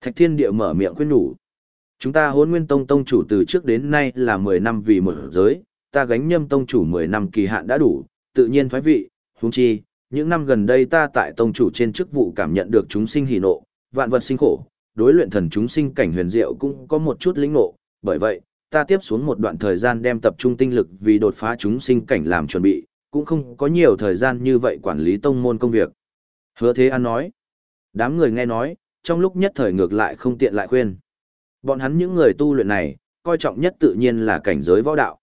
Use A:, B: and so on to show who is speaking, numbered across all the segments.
A: Thạch Thiên Địa mở miệng khuyên nhủ. Chúng ta hốn nguyên tông tông chủ từ trước đến nay là 10 năm vì một giới, ta gánh nhâm tông chủ 10 năm kỳ hạn đã đủ, tự nhiên thoái vị, huống chi, những năm gần đây ta tại tông chủ trên chức vụ cảm nhận được chúng sinh hỉ nộ, vạn vật sinh khổ, đối luyện thần chúng sinh cảnh huyền diệu cũng có một chút lĩnh nộ, bởi vậy, ta tiếp xuống một đoạn thời gian đem tập trung tinh lực vì đột phá chúng sinh cảnh làm chuẩn bị, cũng không có nhiều thời gian như vậy quản lý tông môn công việc. Hứa Thế An nói, đám người nghe nói, trong lúc nhất thời ngược lại không tiện lại khuyên. Bọn hắn những người tu luyện này, coi trọng nhất tự nhiên là cảnh giới võ đạo.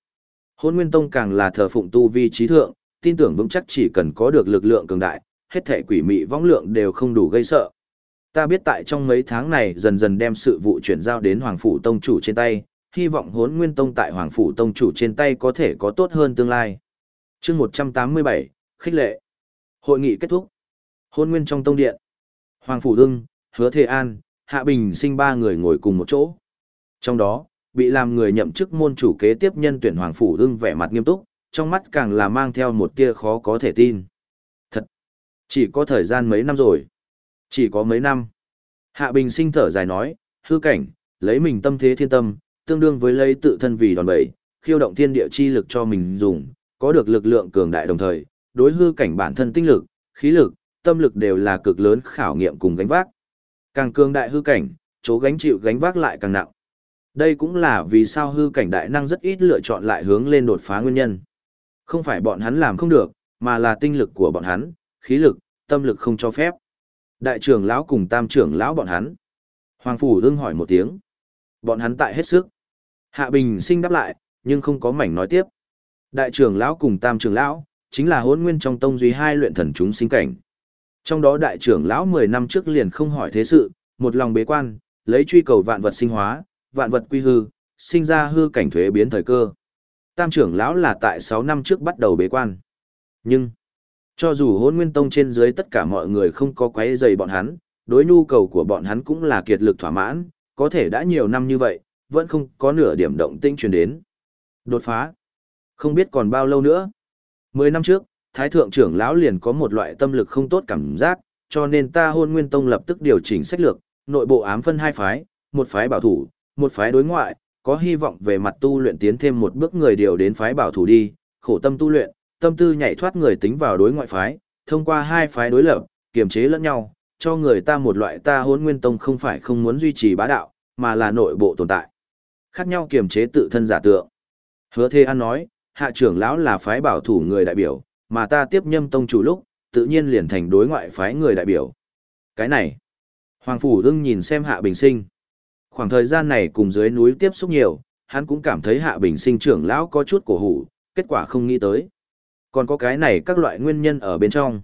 A: Hôn Nguyên Tông càng là thờ phụng tu vi trí thượng, tin tưởng vững chắc chỉ cần có được lực lượng cường đại, hết thể quỷ mị vong lượng đều không đủ gây sợ. Ta biết tại trong mấy tháng này dần dần đem sự vụ chuyển giao đến Hoàng Phủ Tông chủ trên tay, hy vọng hốn nguyên tông tại Hoàng Phủ Tông chủ trên tay có thể có tốt hơn tương lai. chương 187, khích lệ. Hội nghị kết thúc. Hôn nguyên trong tông điện. Hoàng Phủ Đưng, Hứa thế An, Hạ Bình sinh ba người ngồi cùng một chỗ. Trong đó, bị làm người nhậm chức môn chủ kế tiếp nhân tuyển Hoàng Phủ Đưng vẻ mặt nghiêm túc, trong mắt càng là mang theo một tia khó có thể tin. Thật! Chỉ có thời gian mấy năm rồi. Chỉ có mấy năm. Hạ Bình sinh thở dài nói, hư cảnh, lấy mình tâm thế thiên tâm, tương đương với lấy tự thân vì đòn bẩy, khiêu động thiên địa chi lực cho mình dùng, có được lực lượng cường đại đồng thời, đối hư cảnh bản thân tinh lực, khí lực, tâm lực đều là cực lớn khảo nghiệm cùng gánh vác. Càng cường đại hư cảnh, chỗ gánh chịu gánh vác lại càng nặng. Đây cũng là vì sao hư cảnh đại năng rất ít lựa chọn lại hướng lên đột phá nguyên nhân. Không phải bọn hắn làm không được, mà là tinh lực của bọn hắn, khí lực, tâm lực không cho phép. Đại trưởng lão cùng tam trưởng lão bọn hắn. Hoàng phủ đương hỏi một tiếng. Bọn hắn tại hết sức. Hạ Bình sinh đáp lại, nhưng không có mảnh nói tiếp. Đại trưởng lão cùng tam trưởng lão, chính là hôn nguyên trong tông duy hai luyện thần chúng sinh cảnh. Trong đó đại trưởng lão 10 năm trước liền không hỏi thế sự, một lòng bế quan, lấy truy cầu vạn vật sinh hóa, vạn vật quy hư, sinh ra hư cảnh thuế biến thời cơ. Tam trưởng lão là tại 6 năm trước bắt đầu bế quan. Nhưng, cho dù hôn nguyên tông trên dưới tất cả mọi người không có quấy dày bọn hắn, đối nhu cầu của bọn hắn cũng là kiệt lực thỏa mãn, có thể đã nhiều năm như vậy, vẫn không có nửa điểm động tĩnh truyền đến. Đột phá. Không biết còn bao lâu nữa. Mười năm trước, Thái Thượng trưởng lão liền có một loại tâm lực không tốt cảm giác, cho nên ta hôn nguyên tông lập tức điều chỉnh sách lược, nội bộ ám phân hai phái, một phái bảo thủ, một phái đối ngoại, có hy vọng về mặt tu luyện tiến thêm một bước người điều đến phái bảo thủ đi, khổ tâm tu luyện, tâm tư nhảy thoát người tính vào đối ngoại phái, thông qua hai phái đối lập, kiềm chế lẫn nhau, cho người ta một loại ta hôn nguyên tông không phải không muốn duy trì bá đạo, mà là nội bộ tồn tại. Khác nhau kiềm chế tự thân giả tượng. Hứa Thê An nói, hạ trưởng lão là phái bảo thủ người đại biểu, mà ta tiếp nhâm tông chủ lúc, tự nhiên liền thành đối ngoại phái người đại biểu. Cái này, Hoàng Phủ Hưng nhìn xem hạ bình sinh. Khoảng thời gian này cùng dưới núi tiếp xúc nhiều, hắn cũng cảm thấy hạ bình sinh trưởng lão có chút cổ hủ, kết quả không nghĩ tới. Còn có cái này các loại nguyên nhân ở bên trong.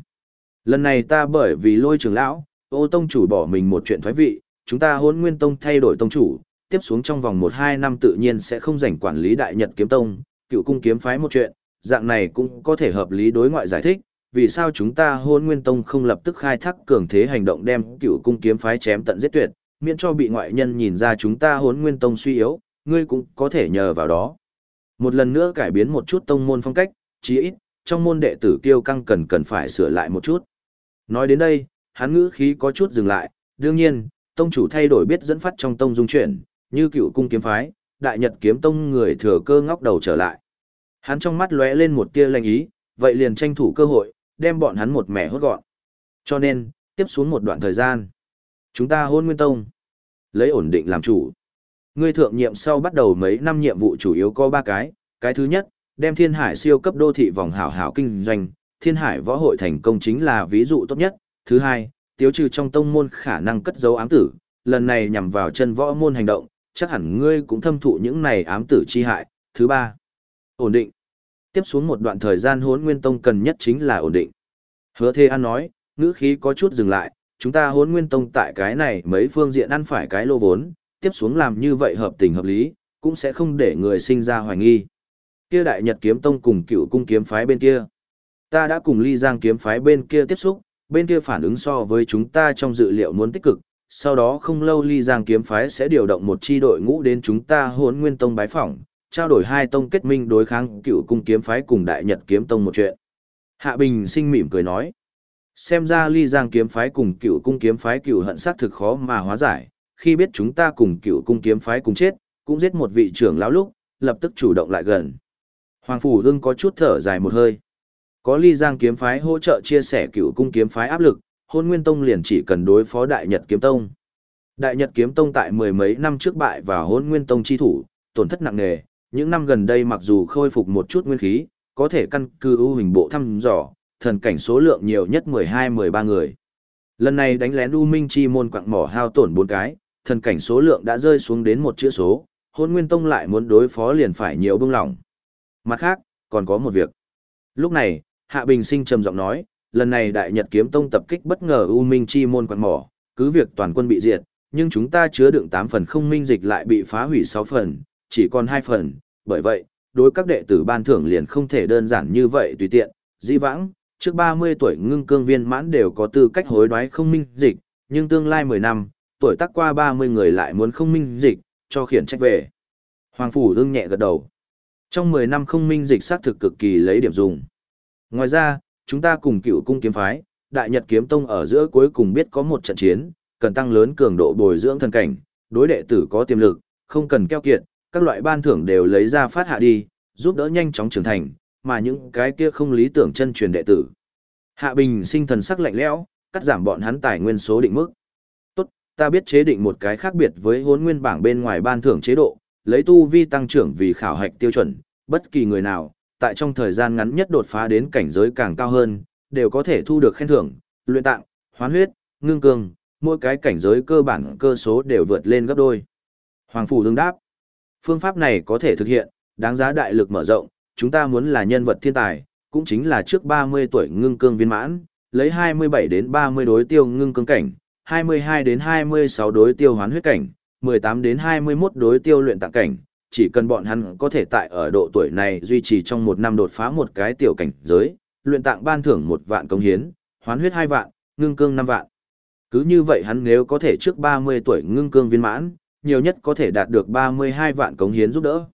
A: Lần này ta bởi vì lôi trưởng lão, ô tông chủ bỏ mình một chuyện thoái vị, chúng ta hôn nguyên tông thay đổi tông chủ, tiếp xuống trong vòng 1-2 năm tự nhiên sẽ không rảnh quản lý đại nhật kiếm tông, cựu cung kiếm phái một chuyện, dạng này cũng có thể hợp lý đối ngoại giải thích, vì sao chúng ta hôn nguyên tông không lập tức khai thác cường thế hành động đem cựu cung kiếm phái chém tận giết tuyệt, miễn cho bị ngoại nhân nhìn ra chúng ta hôn nguyên tông suy yếu, ngươi cũng có thể nhờ vào đó. Một lần nữa cải biến một chút tông môn phong cách, chí ít, trong môn đệ tử kiêu căng cần cần phải sửa lại một chút. Nói đến đây, hắn ngữ khí có chút dừng lại, đương nhiên, tông chủ thay đổi biết dẫn phát trong tông dung chuyển, như cựu cung kiếm phái, đại nhật kiếm tông người thừa cơ ngóc đầu trở lại. Hắn trong mắt lóe lên một tia lành ý, vậy liền tranh thủ cơ hội, đem bọn hắn một mẻ hốt gọn. Cho nên, tiếp xuống một đoạn thời gian, chúng ta hôn nguyên tông, lấy ổn định làm chủ. Ngươi thượng nhiệm sau bắt đầu mấy năm nhiệm vụ chủ yếu có ba cái, cái thứ nhất, đem thiên hải siêu cấp đô thị vòng hảo hảo kinh doanh, thiên hải võ hội thành công chính là ví dụ tốt nhất. Thứ hai, tiêu trừ trong tông môn khả năng cất giấu ám tử, lần này nhằm vào chân võ môn hành động, chắc hẳn ngươi cũng thâm thụ những này ám tử chi hại. Thứ ba, ổn định. Tiếp xuống một đoạn thời gian hốn nguyên tông cần nhất chính là ổn định. Hứa Thê An nói, ngữ khí có chút dừng lại, chúng ta hốn nguyên tông tại cái này mấy phương diện ăn phải cái lô vốn, tiếp xuống làm như vậy hợp tình hợp lý, cũng sẽ không để người sinh ra hoài nghi. Kia đại nhật kiếm tông cùng cựu cung kiếm phái bên kia. Ta đã cùng ly giang kiếm phái bên kia tiếp xúc, bên kia phản ứng so với chúng ta trong dự liệu muốn tích cực, sau đó không lâu ly giang kiếm phái sẽ điều động một chi đội ngũ đến chúng ta hốn nguyên tông bái phỏng, trao đổi hai tông kết minh đối kháng cựu cung kiếm phái cùng đại nhật kiếm tông một chuyện. Hạ Bình sinh mỉm cười nói, xem ra ly giang kiếm phái cùng cựu cung kiếm phái cựu hận sát thực khó mà hóa giải, khi biết chúng ta cùng cựu cung kiếm phái cùng chết, cũng giết một vị trưởng lão lúc, lập tức chủ động lại gần. Hoàng Phủ đương có chút thở dài một hơi. Có ly giang kiếm phái hỗ trợ chia sẻ cựu cung kiếm phái áp lực, hôn nguyên tông liền chỉ cần đối phó đại nhật kiếm tông. Đại nhật kiếm tông tại mười mấy năm trước bại và hôn nguyên tông chi thủ, tổn thất nặng nề, những năm gần đây mặc dù khôi phục một chút nguyên khí, có thể căn cứ ưu hình bộ thăm dò, thần cảnh số lượng nhiều nhất 12-13 người. Lần này đánh lén U Minh Chi môn quặng mỏ hao tổn 4 cái, thần cảnh số lượng đã rơi xuống đến một chữ số, hôn nguyên tông lại muốn đối phó liền phải nhiều bưng lỏng. Mặt khác, còn có một việc. Lúc này, Hạ Bình Sinh trầm giọng nói, lần này Đại Nhật Kiếm Tông tập kích bất ngờ U Minh Chi môn quặng mỏ, cứ việc toàn quân bị diệt, nhưng chúng ta chứa đựng 8 phần không minh dịch lại bị phá hủy 6 phần, chỉ còn hai phần, bởi vậy, đối các đệ tử ban thưởng liền không thể đơn giản như vậy tùy tiện, dĩ vãng, trước 30 tuổi ngưng cương viên mãn đều có tư cách hối đoái không minh dịch, nhưng tương lai 10 năm, tuổi tác qua 30 người lại muốn không minh dịch, cho khiển trách về. Hoàng Phủ ưng nhẹ gật đầu. Trong 10 năm không minh dịch xác thực cực kỳ lấy điểm dùng. Ngoài ra, chúng ta cùng cựu cung kiếm phái, Đại Nhật Kiếm Tông ở giữa cuối cùng biết có một trận chiến, cần tăng lớn cường độ bồi dưỡng thân cảnh, đối đệ tử có tiềm lực, không cần keo kiệt, các loại ban thưởng đều lấy ra phát hạ đi, giúp đỡ nhanh chóng trưởng thành, mà những cái kia không lý tưởng chân truyền đệ tử. Hạ Bình sinh thần sắc lạnh lẽo, cắt giảm bọn hắn tài nguyên số định mức. Tốt, ta biết chế định một cái khác biệt với hốn nguyên bảng bên ngoài ban thưởng chế độ, lấy tu vi tăng trưởng vì khảo hạch tiêu chuẩn, bất kỳ người nào, tại trong thời gian ngắn nhất đột phá đến cảnh giới càng cao hơn, đều có thể thu được khen thưởng, luyện tạng, hoán huyết, ngưng cường, mỗi cái cảnh giới cơ bản cơ số đều vượt lên gấp đôi. Hoàng Phủ đương đáp, phương pháp này có thể thực hiện, đáng giá đại lực mở rộng, chúng ta muốn là nhân vật thiên tài, cũng chính là trước 30 tuổi ngưng cương viên mãn, lấy 27 đến 30 đối tiêu ngưng cương cảnh, 22 đến 26 đối tiêu hoán huyết cảnh, 18 đến 21 đối tiêu luyện tạng cảnh, chỉ cần bọn hắn có thể tại ở độ tuổi này duy trì trong một năm đột phá một cái tiểu cảnh giới, luyện tạng ban thưởng một vạn công hiến, hoán huyết hai vạn, ngưng cương năm vạn. Cứ như vậy hắn nếu có thể trước 30 tuổi ngưng cương viên mãn, nhiều nhất có thể đạt được 32 vạn cống hiến giúp đỡ.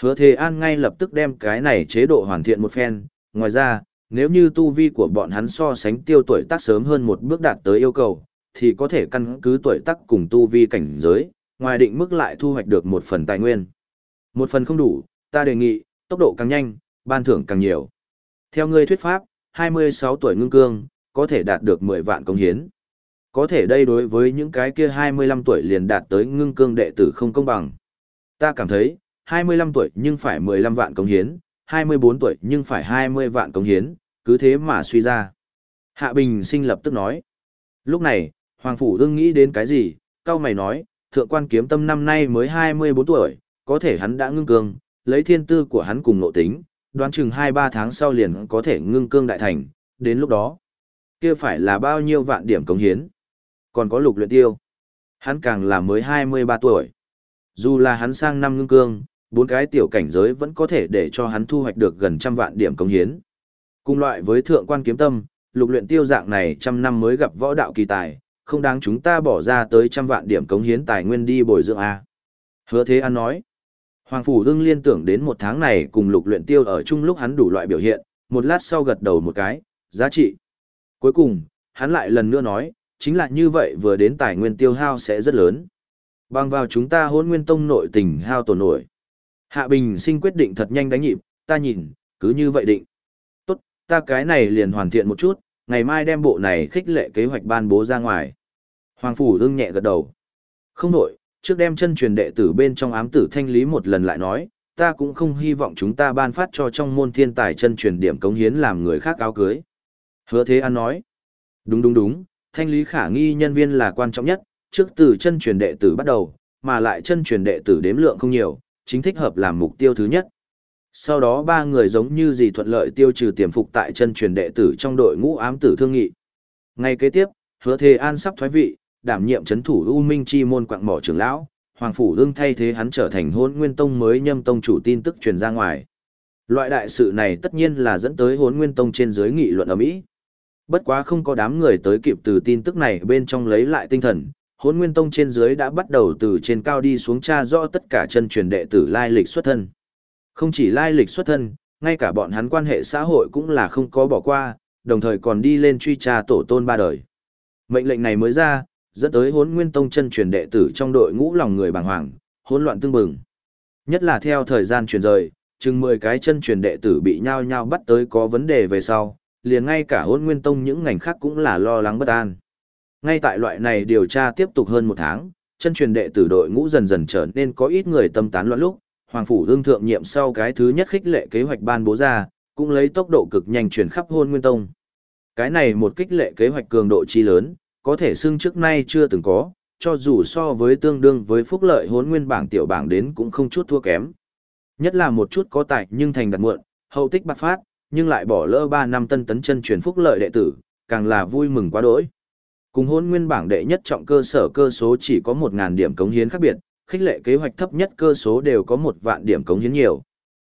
A: Hứa Thế An ngay lập tức đem cái này chế độ hoàn thiện một phen, ngoài ra, nếu như tu vi của bọn hắn so sánh tiêu tuổi tác sớm hơn một bước đạt tới yêu cầu, thì có thể căn cứ tuổi tác cùng tu vi cảnh giới, ngoài định mức lại thu hoạch được một phần tài nguyên. Một phần không đủ, ta đề nghị, tốc độ càng nhanh, ban thưởng càng nhiều. Theo ngươi thuyết pháp, 26 tuổi ngưng cương, có thể đạt được 10 vạn công hiến. Có thể đây đối với những cái kia 25 tuổi liền đạt tới ngưng cương đệ tử không công bằng. Ta cảm thấy, 25 tuổi nhưng phải 15 vạn công hiến, 24 tuổi nhưng phải 20 vạn công hiến, cứ thế mà suy ra. Hạ Bình sinh lập tức nói. Lúc này, Hoàng Phủ đương nghĩ đến cái gì, cao mày nói, thượng quan kiếm tâm năm nay mới 24 tuổi, có thể hắn đã ngưng cương, lấy thiên tư của hắn cùng nội tính, đoán chừng 2-3 tháng sau liền có thể ngưng cương đại thành, đến lúc đó, kia phải là bao nhiêu vạn điểm công hiến. Còn có lục luyện tiêu, hắn càng là mới 23 tuổi. Dù là hắn sang năm ngưng cương, bốn cái tiểu cảnh giới vẫn có thể để cho hắn thu hoạch được gần trăm vạn điểm công hiến. Cùng loại với thượng quan kiếm tâm, lục luyện tiêu dạng này trăm năm mới gặp võ đạo kỳ tài, không đáng chúng ta bỏ ra tới trăm vạn điểm công hiến tài nguyên đi bồi dưỡng A. Hứa Thế An nói, Hoàng Phủ đương liên tưởng đến một tháng này cùng lục luyện tiêu ở chung lúc hắn đủ loại biểu hiện, một lát sau gật đầu một cái, giá trị. Cuối cùng, hắn lại lần nữa nói, chính là như vậy vừa đến tài nguyên tiêu hao sẽ rất lớn. Bằng vào chúng ta hôn nguyên tông nội tình hao tổn nổi. Hạ Bình sinh quyết định thật nhanh đánh nhịp, ta nhìn, cứ như vậy định. Tốt, ta cái này liền hoàn thiện một chút, ngày mai đem bộ này khích lệ kế hoạch ban bố ra ngoài. Hoàng Phủ ưng nhẹ gật đầu. Không nổi, trước đem chân truyền đệ tử bên trong ám tử thanh lý một lần lại nói, ta cũng không hy vọng chúng ta ban phát cho trong môn thiên tài chân truyền điểm cống hiến làm người khác áo cưới. Hứa Thế An nói, đúng đúng đúng, thanh lý khả nghi nhân viên là quan trọng nhất, trước từ chân truyền đệ tử bắt đầu, mà lại chân truyền đệ tử đếm lượng không nhiều, chính thích hợp làm mục tiêu thứ nhất. Sau đó ba người giống như gì thuận lợi tiêu trừ tiềm phục tại chân truyền đệ tử trong đội ngũ ám tử thương nghị. Ngay kế tiếp, hứa Thề An sắp thoái vị, đảm nhiệm chấn thủ U Minh Chi môn quạng mỏ trưởng lão, Hoàng phủ Lương thay thế hắn trở thành Hỗn Nguyên Tông mới nhâm tông chủ tin tức truyền ra ngoài. Loại đại sự này tất nhiên là dẫn tới Hỗn Nguyên Tông trên dưới nghị luận ở mỹ. Bất quá không có đám người tới kịp từ tin tức này bên trong lấy lại tinh thần, Hốn Nguyên Tông trên dưới đã bắt đầu từ trên cao đi xuống tra rõ tất cả chân truyền đệ tử lai lịch xuất thân. Không chỉ lai lịch xuất thân, ngay cả bọn hắn quan hệ xã hội cũng là không có bỏ qua, đồng thời còn đi lên truy tra tổ tôn ba đời. Mệnh lệnh này mới ra, dẫn tới hốn nguyên tông chân truyền đệ tử trong đội ngũ lòng người bàng hoàng, hỗn loạn tương bừng. Nhất là theo thời gian truyền rời, chừng 10 cái chân truyền đệ tử bị nhau nhau bắt tới có vấn đề về sau, liền ngay cả hôn nguyên tông những ngành khác cũng là lo lắng bất an. Ngay tại loại này điều tra tiếp tục hơn một tháng, chân truyền đệ tử đội ngũ dần dần trở nên có ít người tâm tán loạn lúc, Hoàng Phủ Hương Thượng nhiệm sau cái thứ nhất khích lệ kế hoạch ban bố ra, cũng lấy tốc độ cực nhanh chuyển khắp hôn nguyên tông. Cái này một kích lệ kế hoạch cường độ chi lớn, có thể xưng trước nay chưa từng có, cho dù so với tương đương với phúc lợi hốn nguyên bảng tiểu bảng đến cũng không chút thua kém. Nhất là một chút có tài nhưng thành đặt muộn, hậu tích bạc phát, nhưng lại bỏ lỡ 3 năm tân tấn chân truyền phúc lợi đệ tử, càng là vui mừng quá đỗi. Cùng hôn nguyên bảng đệ nhất trọng cơ sở cơ số chỉ có 1.000 điểm cống hiến khác biệt, khích lệ kế hoạch thấp nhất cơ số đều có một vạn điểm cống hiến nhiều.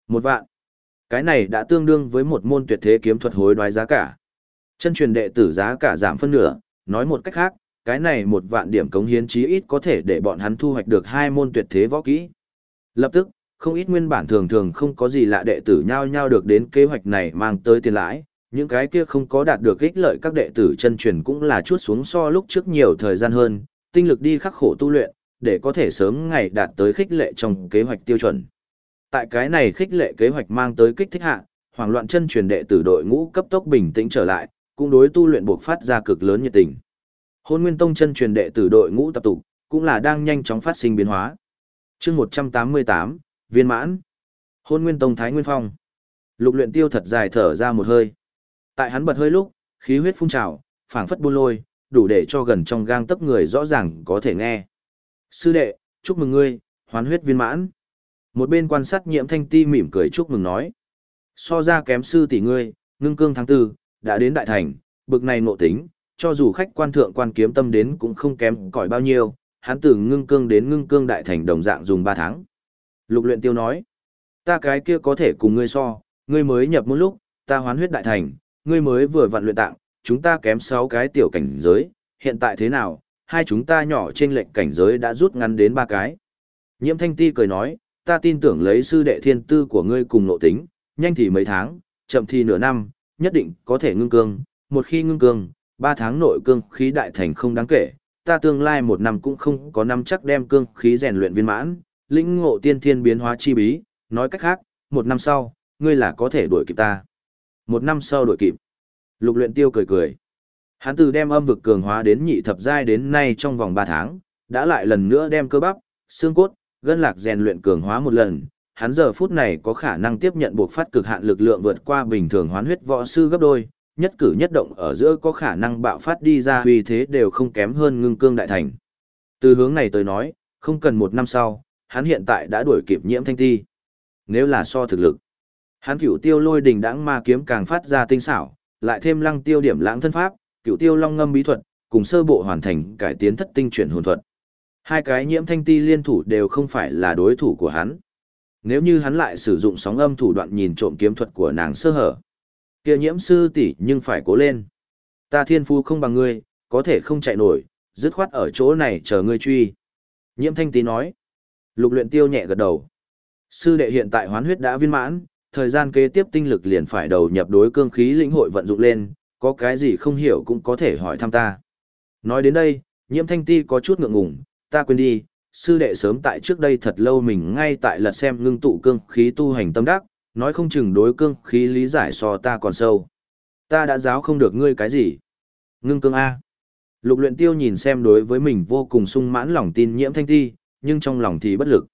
A: Một vạn. Cái này đã tương đương với một môn tuyệt thế kiếm thuật hối đoái giá cả. Chân truyền đệ tử giá cả giảm phân nửa, nói một cách khác, cái này một vạn điểm cống hiến chí ít có thể để bọn hắn thu hoạch được hai môn tuyệt thế võ kỹ. Lập tức, không ít nguyên bản thường thường không có gì lạ đệ tử nhao nhau được đến kế hoạch này mang tới tiền lãi, những cái kia không có đạt được ích lợi các đệ tử chân truyền cũng là chuốt xuống so lúc trước nhiều thời gian hơn, tinh lực đi khắc khổ tu luyện, để có thể sớm ngày đạt tới khích lệ trong kế hoạch tiêu chuẩn. Tại cái này khích lệ kế hoạch mang tới kích thích hạ, hoảng loạn chân truyền đệ tử đội ngũ cấp tốc bình tĩnh trở lại, cũng đối tu luyện buộc phát ra cực lớn nhiệt tình. Hôn Nguyên Tông chân truyền đệ tử đội ngũ tập tụ, cũng là đang nhanh chóng phát sinh biến hóa. Chương 188, viên mãn. Hôn Nguyên Tông Thái Nguyên Phong. Lục Luyện Tiêu thật dài thở ra một hơi. Tại hắn bật hơi lúc, khí huyết phun trào, phảng phất buôn lôi, đủ để cho gần trong gang tấc người rõ ràng có thể nghe. Sư đệ, chúc mừng ngươi, hoán huyết viên mãn. Một bên quan sát nhiễm thanh ti mỉm cười chúc mừng nói. So ra kém sư tỷ ngươi, ngưng cương tháng tư, đã đến đại thành, bực này nộ tính, cho dù khách quan thượng quan kiếm tâm đến cũng không kém cỏi bao nhiêu, hắn từ ngưng cương đến ngưng cương đại thành đồng dạng dùng 3 tháng. Lục luyện tiêu nói, ta cái kia có thể cùng ngươi so, ngươi mới nhập môn lúc, ta hoán huyết đại thành, ngươi mới vừa vặn luyện tạng, chúng ta kém 6 cái tiểu cảnh giới, hiện tại thế nào, hai chúng ta nhỏ trên lệnh cảnh giới đã rút ngắn đến ba cái. Nhiễm thanh ti cười nói, ta tin tưởng lấy sư đệ thiên tư của ngươi cùng nộ tính, nhanh thì mấy tháng, chậm thì nửa năm, nhất định có thể ngưng cương, một khi ngưng cương, ba tháng nội cương khí đại thành không đáng kể, ta tương lai một năm cũng không có năm chắc đem cương khí rèn luyện viên mãn, lĩnh ngộ tiên thiên biến hóa chi bí, nói cách khác, một năm sau, ngươi là có thể đuổi kịp ta. Một năm sau đuổi kịp. Lục luyện tiêu cười cười. Hắn từ đem âm vực cường hóa đến nhị thập giai đến nay trong vòng 3 tháng, đã lại lần nữa đem cơ bắp, xương cốt, gân lạc rèn luyện cường hóa một lần. Hắn giờ phút này có khả năng tiếp nhận buộc phát cực hạn lực lượng vượt qua bình thường hoán huyết võ sư gấp đôi, nhất cử nhất động ở giữa có khả năng bạo phát đi ra uy thế đều không kém hơn ngưng cương đại thành. Từ hướng này tới nói, không cần một năm sau, hắn hiện tại đã đuổi kịp nhiễm thanh ti. Nếu là so thực lực, hắn cửu tiêu lôi Đình đãng ma kiếm càng phát ra tinh xảo, lại thêm lăng tiêu điểm lãng thân pháp, cửu tiêu long ngâm bí thuật, cùng sơ bộ hoàn thành cải tiến thất tinh chuyển hồn thuật. Hai cái nhiễm thanh ti liên thủ đều không phải là đối thủ của hắn. Nếu như hắn lại sử dụng sóng âm thủ đoạn nhìn trộm kiếm thuật của nàng sơ hở, kia nhiễm sư tỷ nhưng phải cố lên. Ta thiên phu không bằng ngươi, có thể không chạy nổi, dứt khoát ở chỗ này chờ ngươi truy. Nhiễm thanh tí nói. Lục luyện tiêu nhẹ gật đầu. Sư đệ hiện tại hoán huyết đã viên mãn, thời gian kế tiếp tinh lực liền phải đầu nhập đối cương khí lĩnh hội vận dụng lên, có cái gì không hiểu cũng có thể hỏi thăm ta. Nói đến đây, nhiễm thanh ti có chút ngượng ngùng, ta quên đi, sư đệ sớm tại trước đây thật lâu mình ngay tại lật xem ngưng tụ cương khí tu hành tâm đắc, nói không chừng đối cương khí lý giải so ta còn sâu. Ta đã giáo không được ngươi cái gì. Ngưng cương A. Lục luyện tiêu nhìn xem đối với mình vô cùng sung mãn lòng tin nhiễm thanh ti, nhưng trong lòng thì bất lực.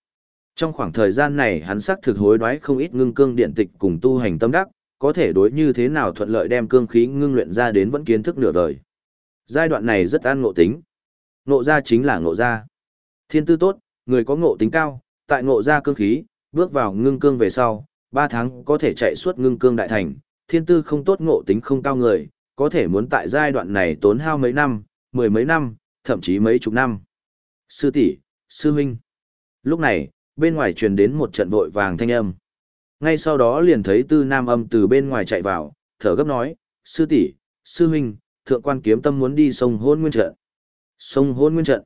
A: Trong khoảng thời gian này hắn xác thực hối đoái không ít ngưng cương điện tịch cùng tu hành tâm đắc, có thể đối như thế nào thuận lợi đem cương khí ngưng luyện ra đến vẫn kiến thức nửa vời. Giai đoạn này rất an ngộ tính. Ngộ ra chính là ngộ ra. Thiên tư tốt, người có ngộ tính cao, tại ngộ ra cương khí, bước vào ngưng cương về sau, 3 tháng có thể chạy suốt ngưng cương đại thành, thiên tư không tốt ngộ tính không cao người, có thể muốn tại giai đoạn này tốn hao mấy năm, mười mấy năm, thậm chí mấy chục năm. Sư tỷ, sư huynh. Lúc này, bên ngoài truyền đến một trận vội vàng thanh âm. Ngay sau đó liền thấy tư nam âm từ bên ngoài chạy vào, thở gấp nói, sư tỷ, sư huynh, thượng quan kiếm tâm muốn đi sông hôn nguyên trận. Sông hôn nguyên trận.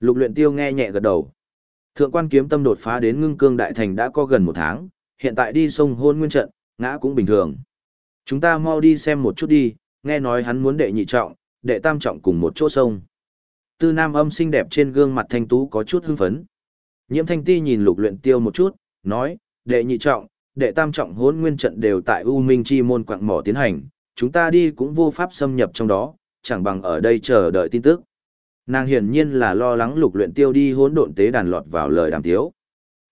A: Lục luyện tiêu nghe nhẹ gật đầu. Thượng quan kiếm tâm đột phá đến ngưng cương đại thành đã có gần một tháng, hiện tại đi sông hôn nguyên trận, ngã cũng bình thường. Chúng ta mau đi xem một chút đi, nghe nói hắn muốn đệ nhị trọng, đệ tam trọng cùng một chỗ sông tư nam âm xinh đẹp trên gương mặt thanh tú có chút hưng phấn. Nhiễm thanh ti nhìn lục luyện tiêu một chút, nói, đệ nhị trọng, đệ tam trọng hỗn nguyên trận đều tại U Minh Chi môn quạng mỏ tiến hành, chúng ta đi cũng vô pháp xâm nhập trong đó, chẳng bằng ở đây chờ đợi tin tức. Nàng hiển nhiên là lo lắng lục luyện tiêu đi hỗn độn tế đàn lọt vào lời đàm tiếu.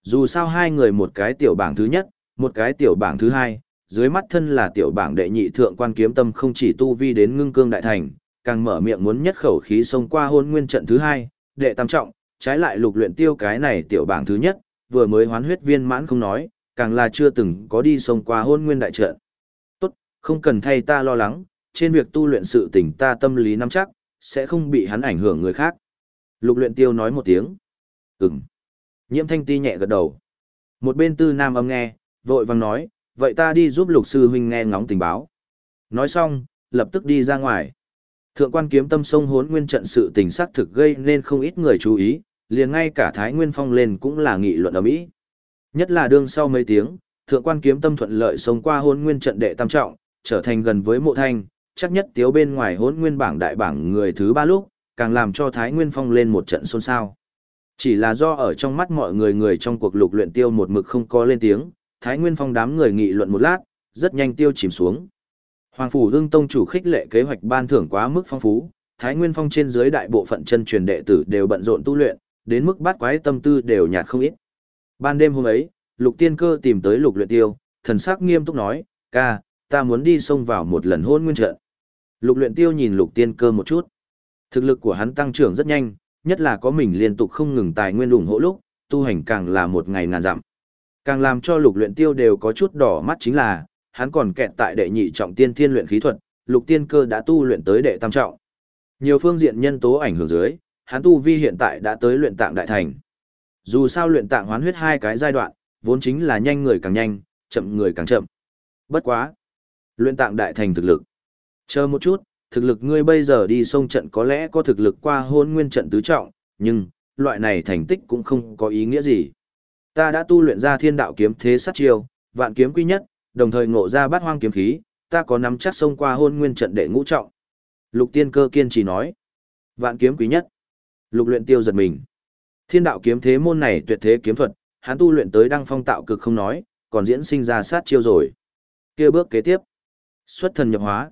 A: Dù sao hai người một cái tiểu bảng thứ nhất, một cái tiểu bảng thứ hai, dưới mắt thân là tiểu bảng đệ nhị thượng quan kiếm tâm không chỉ tu vi đến ngưng cương đại thành, càng mở miệng muốn nhất khẩu khí xông qua hôn nguyên trận thứ hai, đệ tam trọng, trái lại lục luyện tiêu cái này tiểu bảng thứ nhất, vừa mới hoán huyết viên mãn không nói, càng là chưa từng có đi xông qua hôn nguyên đại trận. Tốt, không cần thay ta lo lắng, trên việc tu luyện sự tỉnh ta tâm lý nắm chắc, sẽ không bị hắn ảnh hưởng người khác. Lục luyện tiêu nói một tiếng. Ừm. Nhiễm thanh ti nhẹ gật đầu. Một bên tư nam âm nghe, vội vàng nói, vậy ta đi giúp lục sư huynh nghe ngóng tình báo. Nói xong, lập tức đi ra ngoài. Thượng quan kiếm tâm sông hốn nguyên trận sự tình xác thực gây nên không ít người chú ý, liền ngay cả Thái Nguyên Phong lên cũng là nghị luận ở Mỹ. Nhất là đương sau mấy tiếng, thượng quan kiếm tâm thuận lợi sống qua hôn nguyên trận đệ tam trọng, trở thành gần với mộ thanh, chắc nhất tiếu bên ngoài hôn nguyên bảng đại bảng người thứ ba lúc, càng làm cho Thái Nguyên Phong lên một trận xôn xao. Chỉ là do ở trong mắt mọi người người trong cuộc lục luyện tiêu một mực không có lên tiếng, Thái Nguyên Phong đám người nghị luận một lát, rất nhanh tiêu chìm xuống. Hoàng phủ Dương Tông chủ khích lệ kế hoạch ban thưởng quá mức phong phú, Thái Nguyên Phong trên dưới đại bộ phận chân truyền đệ tử đều bận rộn tu luyện, đến mức bát quái tâm tư đều nhạt không ít. Ban đêm hôm ấy, Lục Tiên Cơ tìm tới Lục Luyện Tiêu, thần sắc nghiêm túc nói, ca, ta muốn đi xông vào một lần hôn nguyên trận. Lục Luyện Tiêu nhìn Lục Tiên Cơ một chút. Thực lực của hắn tăng trưởng rất nhanh, nhất là có mình liên tục không ngừng tài nguyên ủng hộ lúc, tu hành càng là một ngày ngàn dặm. Càng làm cho Lục Luyện Tiêu đều có chút đỏ mắt chính là, hắn còn kẹt tại đệ nhị trọng tiên thiên luyện khí thuật, Lục Tiên Cơ đã tu luyện tới đệ tam trọng. Nhiều phương diện nhân tố ảnh hưởng dưới, hắn tu vi hiện tại đã tới luyện tạng đại thành. Dù sao luyện tạng hoán huyết hai cái giai đoạn, vốn chính là nhanh người càng nhanh, chậm người càng chậm. Bất quá. Luyện tạng đại thành thực lực. Chờ một chút, thực lực ngươi bây giờ đi sông trận có lẽ có thực lực qua hôn nguyên trận tứ trọng, nhưng, loại này thành tích cũng không có ý nghĩa gì. Ta đã tu luyện ra thiên đạo kiếm thế sát chiêu, vạn kiếm quy nhất, đồng thời ngộ ra bát hoang kiếm khí, ta có nắm chắc xông qua hôn nguyên trận đệ ngũ trọng. Lục tiên cơ kiên trì nói. Vạn kiếm quý nhất. Lục luyện tiêu giật mình. Thiên đạo kiếm thế môn này tuyệt thế kiếm thuật, hắn tu luyện tới đăng phong tạo cực không nói, còn diễn sinh ra sát chiêu rồi. Kia bước kế tiếp. Xuất thần nhập hóa.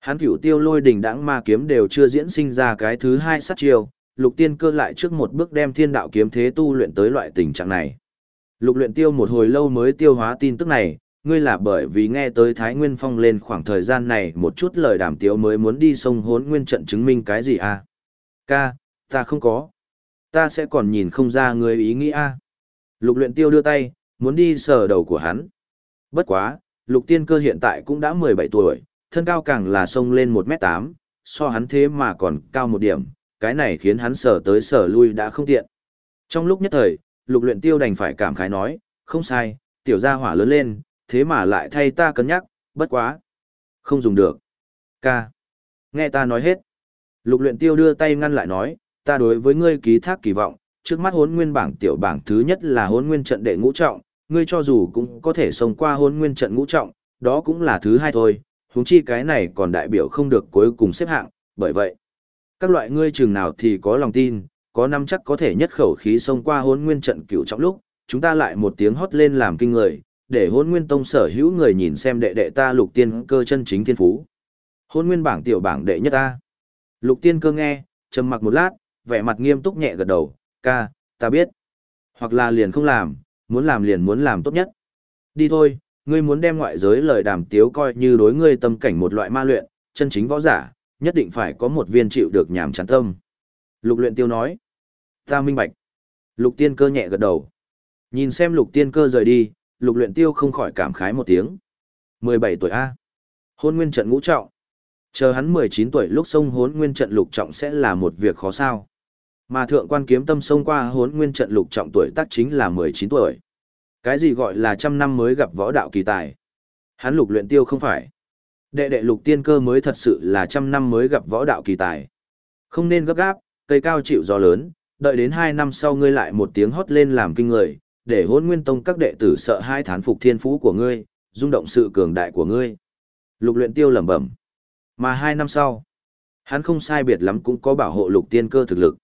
A: Hắn cửu tiêu lôi đỉnh đãng ma kiếm đều chưa diễn sinh ra cái thứ hai sát chiêu, lục tiên cơ lại trước một bước đem thiên đạo kiếm thế tu luyện tới loại tình trạng này. Lục luyện tiêu một hồi lâu mới tiêu hóa tin tức này, ngươi là bởi vì nghe tới Thái Nguyên Phong lên khoảng thời gian này một chút lời đàm tiếu mới muốn đi sông hốn nguyên trận chứng minh cái gì à? Ca, ta không có. Ta sẽ còn nhìn không ra ngươi ý nghĩ à? Lục luyện tiêu đưa tay, muốn đi sờ đầu của hắn. Bất quá, lục tiên cơ hiện tại cũng đã 17 tuổi, thân cao càng là sông lên 1m8, so hắn thế mà còn cao một điểm, cái này khiến hắn sờ tới sờ lui đã không tiện. Trong lúc nhất thời, lục luyện tiêu đành phải cảm khái nói, không sai, tiểu gia hỏa lớn lên, thế mà lại thay ta cân nhắc, bất quá. Không dùng được. Ca. Nghe ta nói hết. Lục luyện tiêu đưa tay ngăn lại nói, ta đối với ngươi ký thác kỳ vọng, trước mắt hốn nguyên bảng tiểu bảng thứ nhất là hốn nguyên trận đệ ngũ trọng, ngươi cho dù cũng có thể xông qua hốn nguyên trận ngũ trọng, đó cũng là thứ hai thôi, huống chi cái này còn đại biểu không được cuối cùng xếp hạng, bởi vậy, các loại ngươi chừng nào thì có lòng tin, có năm chắc có thể nhất khẩu khí xông qua hốn nguyên trận cửu trọng lúc, chúng ta lại một tiếng hót lên làm kinh người, để hôn nguyên tông sở hữu người nhìn xem đệ đệ ta lục tiên cơ chân chính thiên phú. Hôn nguyên bảng tiểu bảng đệ nhất ta. Lục tiên cơ nghe, trầm mặc một lát, vẻ mặt nghiêm túc nhẹ gật đầu, ca, ta biết. Hoặc là liền không làm, muốn làm liền muốn làm tốt nhất. Đi thôi, ngươi muốn đem ngoại giới lời đàm tiếu coi như đối ngươi tâm cảnh một loại ma luyện, chân chính võ giả, nhất định phải có một viên chịu được nhảm chán tâm. Lục luyện tiêu nói, ta minh bạch. Lục tiên cơ nhẹ gật đầu. Nhìn xem lục tiên cơ rời đi, lục luyện tiêu không khỏi cảm khái một tiếng. 17 tuổi A. Hôn nguyên trận ngũ trọng. Chờ hắn 19 tuổi lúc sông hốn nguyên trận lục trọng sẽ là một việc khó sao. Mà thượng quan kiếm tâm sông qua hốn nguyên trận lục trọng tuổi tác chính là 19 tuổi. Cái gì gọi là trăm năm mới gặp võ đạo kỳ tài. Hắn lục luyện tiêu không phải. Đệ đệ lục tiên cơ mới thật sự là trăm năm mới gặp võ đạo kỳ tài. Không nên gấp gáp, cây cao chịu gió lớn, đợi đến 2 năm sau ngươi lại một tiếng hót lên làm kinh người, để hôn nguyên tông các đệ tử sợ hai thán phục thiên phú của ngươi, rung động sự cường đại của ngươi. Lục luyện tiêu lẩm bẩm. Mà hai năm sau, hắn không sai biệt lắm cũng có bảo hộ lục tiên cơ thực lực.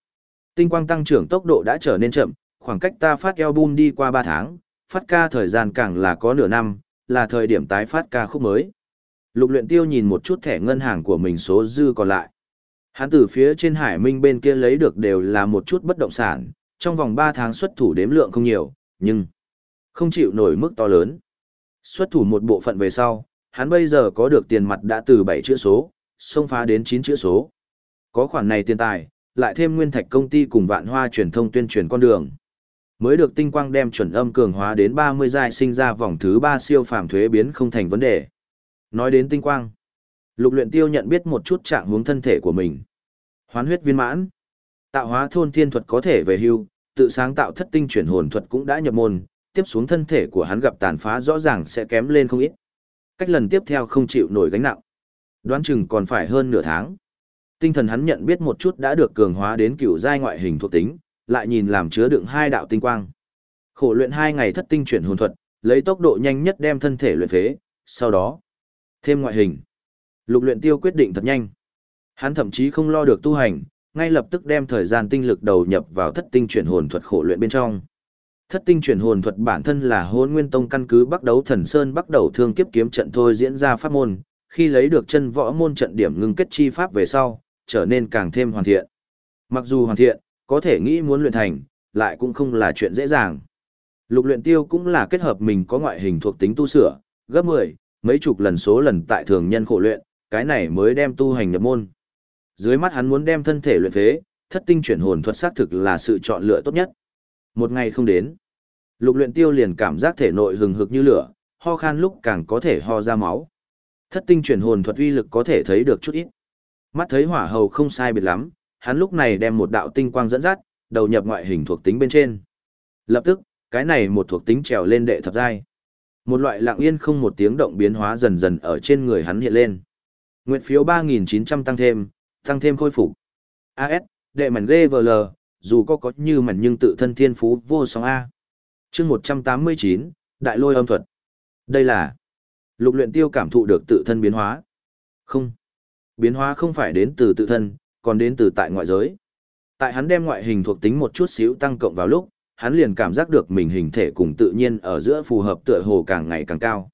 A: Tinh quang tăng trưởng tốc độ đã trở nên chậm, khoảng cách ta phát album đi qua 3 tháng, phát ca thời gian càng là có nửa năm, là thời điểm tái phát ca khúc mới. Lục luyện tiêu nhìn một chút thẻ ngân hàng của mình số dư còn lại. Hắn từ phía trên hải minh bên kia lấy được đều là một chút bất động sản, trong vòng 3 tháng xuất thủ đếm lượng không nhiều, nhưng không chịu nổi mức to lớn. Xuất thủ một bộ phận về sau, hắn bây giờ có được tiền mặt đã từ 7 chữ số, xông phá đến 9 chữ số. Có khoản này tiền tài, lại thêm nguyên thạch công ty cùng vạn hoa truyền thông tuyên truyền con đường. Mới được tinh quang đem chuẩn âm cường hóa đến 30 giai sinh ra vòng thứ 3 siêu phàm thuế biến không thành vấn đề. Nói đến tinh quang, lục luyện tiêu nhận biết một chút trạng hướng thân thể của mình. Hoán huyết viên mãn, tạo hóa thôn thiên thuật có thể về hưu, tự sáng tạo thất tinh chuyển hồn thuật cũng đã nhập môn, tiếp xuống thân thể của hắn gặp tàn phá rõ ràng sẽ kém lên không ít. Cách lần tiếp theo không chịu nổi gánh nặng. Đoán chừng còn phải hơn nửa tháng. Tinh thần hắn nhận biết một chút đã được cường hóa đến cựu giai ngoại hình thuộc tính, lại nhìn làm chứa đựng hai đạo tinh quang. Khổ luyện hai ngày thất tinh chuyển hồn thuật, lấy tốc độ nhanh nhất đem thân thể luyện phế, sau đó thêm ngoại hình. Lục luyện tiêu quyết định thật nhanh. Hắn thậm chí không lo được tu hành, ngay lập tức đem thời gian tinh lực đầu nhập vào thất tinh chuyển hồn thuật khổ luyện bên trong. Thất tinh chuyển hồn thuật bản thân là hôn nguyên tông căn cứ bắt đấu thần sơn bắt đầu thương kiếp kiếm trận thôi diễn ra pháp môn, khi lấy được chân võ môn trận điểm ngưng kết chi pháp về sau, trở nên càng thêm hoàn thiện. Mặc dù hoàn thiện, có thể nghĩ muốn luyện thành, lại cũng không là chuyện dễ dàng. Lục luyện tiêu cũng là kết hợp mình có ngoại hình thuộc tính tu sửa, gấp 10, mấy chục lần số lần tại thường nhân khổ luyện, cái này mới đem tu hành nhập môn. Dưới mắt hắn muốn đem thân thể luyện phế, thất tinh chuyển hồn thuật xác thực là sự chọn lựa tốt nhất. Một ngày không đến, lục luyện tiêu liền cảm giác thể nội hừng hực như lửa, ho khan lúc càng có thể ho ra máu. Thất tinh chuyển hồn thuật uy lực có thể thấy được chút ít. Mắt thấy hỏa hầu không sai biệt lắm, hắn lúc này đem một đạo tinh quang dẫn dắt, đầu nhập ngoại hình thuộc tính bên trên. Lập tức, cái này một thuộc tính trèo lên đệ thập giai. Một loại lặng yên không một tiếng động biến hóa dần dần ở trên người hắn hiện lên. Nguyệt phiếu 3900 tăng thêm, tăng thêm khôi phục. AS, đệ mảnh GVL, dù có có như mảnh nhưng tự thân thiên phú vô song A. chương 189, Đại lôi âm thuật. Đây là lục luyện tiêu cảm thụ được tự thân biến hóa. Không. Biến hóa không phải đến từ tự thân, còn đến từ tại ngoại giới. Tại hắn đem ngoại hình thuộc tính một chút xíu tăng cộng vào lúc, hắn liền cảm giác được mình hình thể cùng tự nhiên ở giữa phù hợp tựa hồ càng ngày càng cao.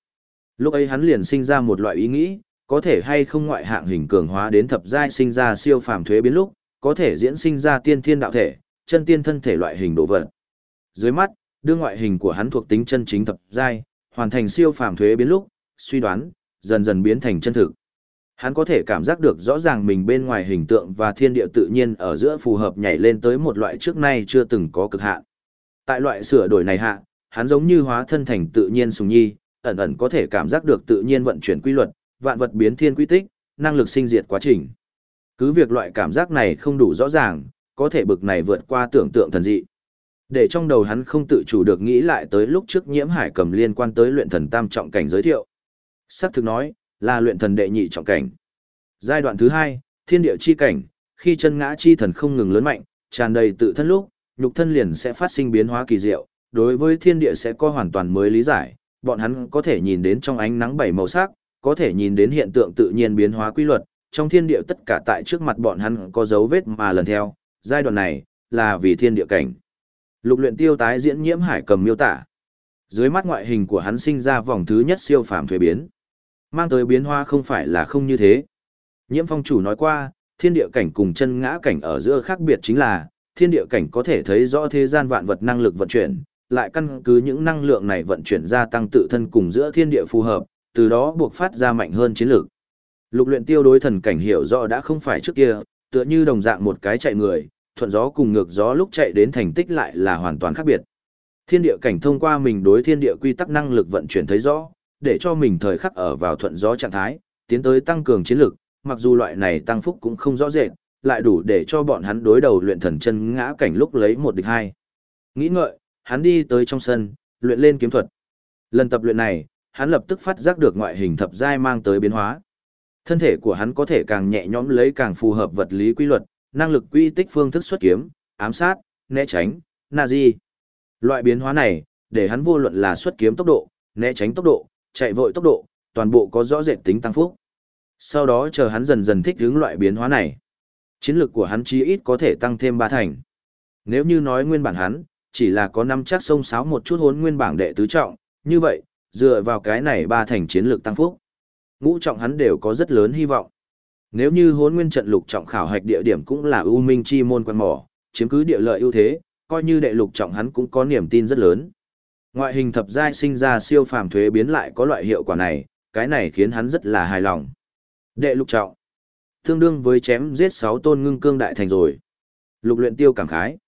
A: Lúc ấy hắn liền sinh ra một loại ý nghĩ, có thể hay không ngoại hạng hình cường hóa đến thập giai sinh ra siêu phàm thuế biến lúc, có thể diễn sinh ra tiên thiên đạo thể, chân tiên thân thể loại hình đồ vật. Dưới mắt, đưa ngoại hình của hắn thuộc tính chân chính thập giai, hoàn thành siêu phàm thuế biến lúc, suy đoán, dần dần biến thành chân thực. Hắn có thể cảm giác được rõ ràng mình bên ngoài hình tượng và thiên địa tự nhiên ở giữa phù hợp nhảy lên tới một loại trước nay chưa từng có cực hạn. Tại loại sửa đổi này hạ, hắn giống như hóa thân thành tự nhiên sùng nhi, ẩn ẩn có thể cảm giác được tự nhiên vận chuyển quy luật, vạn vật biến thiên quy tích, năng lực sinh diệt quá trình. Cứ việc loại cảm giác này không đủ rõ ràng, có thể bực này vượt qua tưởng tượng thần dị. Để trong đầu hắn không tự chủ được nghĩ lại tới lúc trước nhiễm hải cầm liên quan tới luyện thần tam trọng cảnh giới thiệu. Sắc thực nói, là luyện thần đệ nhị trọng cảnh. Giai đoạn thứ hai, thiên địa chi cảnh, khi chân ngã chi thần không ngừng lớn mạnh, tràn đầy tự thân lúc, nhục thân liền sẽ phát sinh biến hóa kỳ diệu, đối với thiên địa sẽ có hoàn toàn mới lý giải, bọn hắn có thể nhìn đến trong ánh nắng bảy màu sắc, có thể nhìn đến hiện tượng tự nhiên biến hóa quy luật, trong thiên địa tất cả tại trước mặt bọn hắn có dấu vết mà lần theo, giai đoạn này là vì thiên địa cảnh. Lục luyện tiêu tái diễn nhiễm hải cầm miêu tả. Dưới mắt ngoại hình của hắn sinh ra vòng thứ nhất siêu phàm thuế biến. Mang tới biến hóa không phải là không như thế. Nhiễm phong chủ nói qua, thiên địa cảnh cùng chân ngã cảnh ở giữa khác biệt chính là, thiên địa cảnh có thể thấy rõ thế gian vạn vật năng lực vận chuyển, lại căn cứ những năng lượng này vận chuyển gia tăng tự thân cùng giữa thiên địa phù hợp, từ đó buộc phát ra mạnh hơn chiến lược. Lục luyện tiêu đối thần cảnh hiểu rõ đã không phải trước kia, tựa như đồng dạng một cái chạy người, thuận gió cùng ngược gió lúc chạy đến thành tích lại là hoàn toàn khác biệt. Thiên địa cảnh thông qua mình đối thiên địa quy tắc năng lực vận chuyển thấy rõ, để cho mình thời khắc ở vào thuận gió trạng thái, tiến tới tăng cường chiến lực, mặc dù loại này tăng phúc cũng không rõ rệt, lại đủ để cho bọn hắn đối đầu luyện thần chân ngã cảnh lúc lấy một địch hai. Nghĩ ngợi, hắn đi tới trong sân, luyện lên kiếm thuật. Lần tập luyện này, hắn lập tức phát giác được ngoại hình thập giai mang tới biến hóa. Thân thể của hắn có thể càng nhẹ nhõm lấy càng phù hợp vật lý quy luật, năng lực quy tích phương thức xuất kiếm, ám sát, né tránh, na di. Loại biến hóa này, để hắn vô luận là xuất kiếm tốc độ, né tránh tốc độ, chạy vội tốc độ, toàn bộ có rõ rệt tính tăng phúc. Sau đó chờ hắn dần dần thích ứng loại biến hóa này. Chiến lược của hắn chí ít có thể tăng thêm ba thành. Nếu như nói nguyên bản hắn, chỉ là có năm chắc sông sáo một chút hốn nguyên bảng đệ tứ trọng, như vậy, dựa vào cái này ba thành chiến lược tăng phúc. Ngũ trọng hắn đều có rất lớn hy vọng. Nếu như hốn nguyên trận lục trọng khảo hạch địa điểm cũng là ưu minh chi môn quan mỏ, chiếm cứ địa lợi ưu thế, coi như đệ lục trọng hắn cũng có niềm tin rất lớn. Ngoại hình thập giai sinh ra siêu phàm thuế biến lại có loại hiệu quả này, cái này khiến hắn rất là hài lòng. Đệ lục trọng, tương đương với chém giết 6 tôn ngưng cương đại thành rồi. Lục luyện tiêu cảm khái.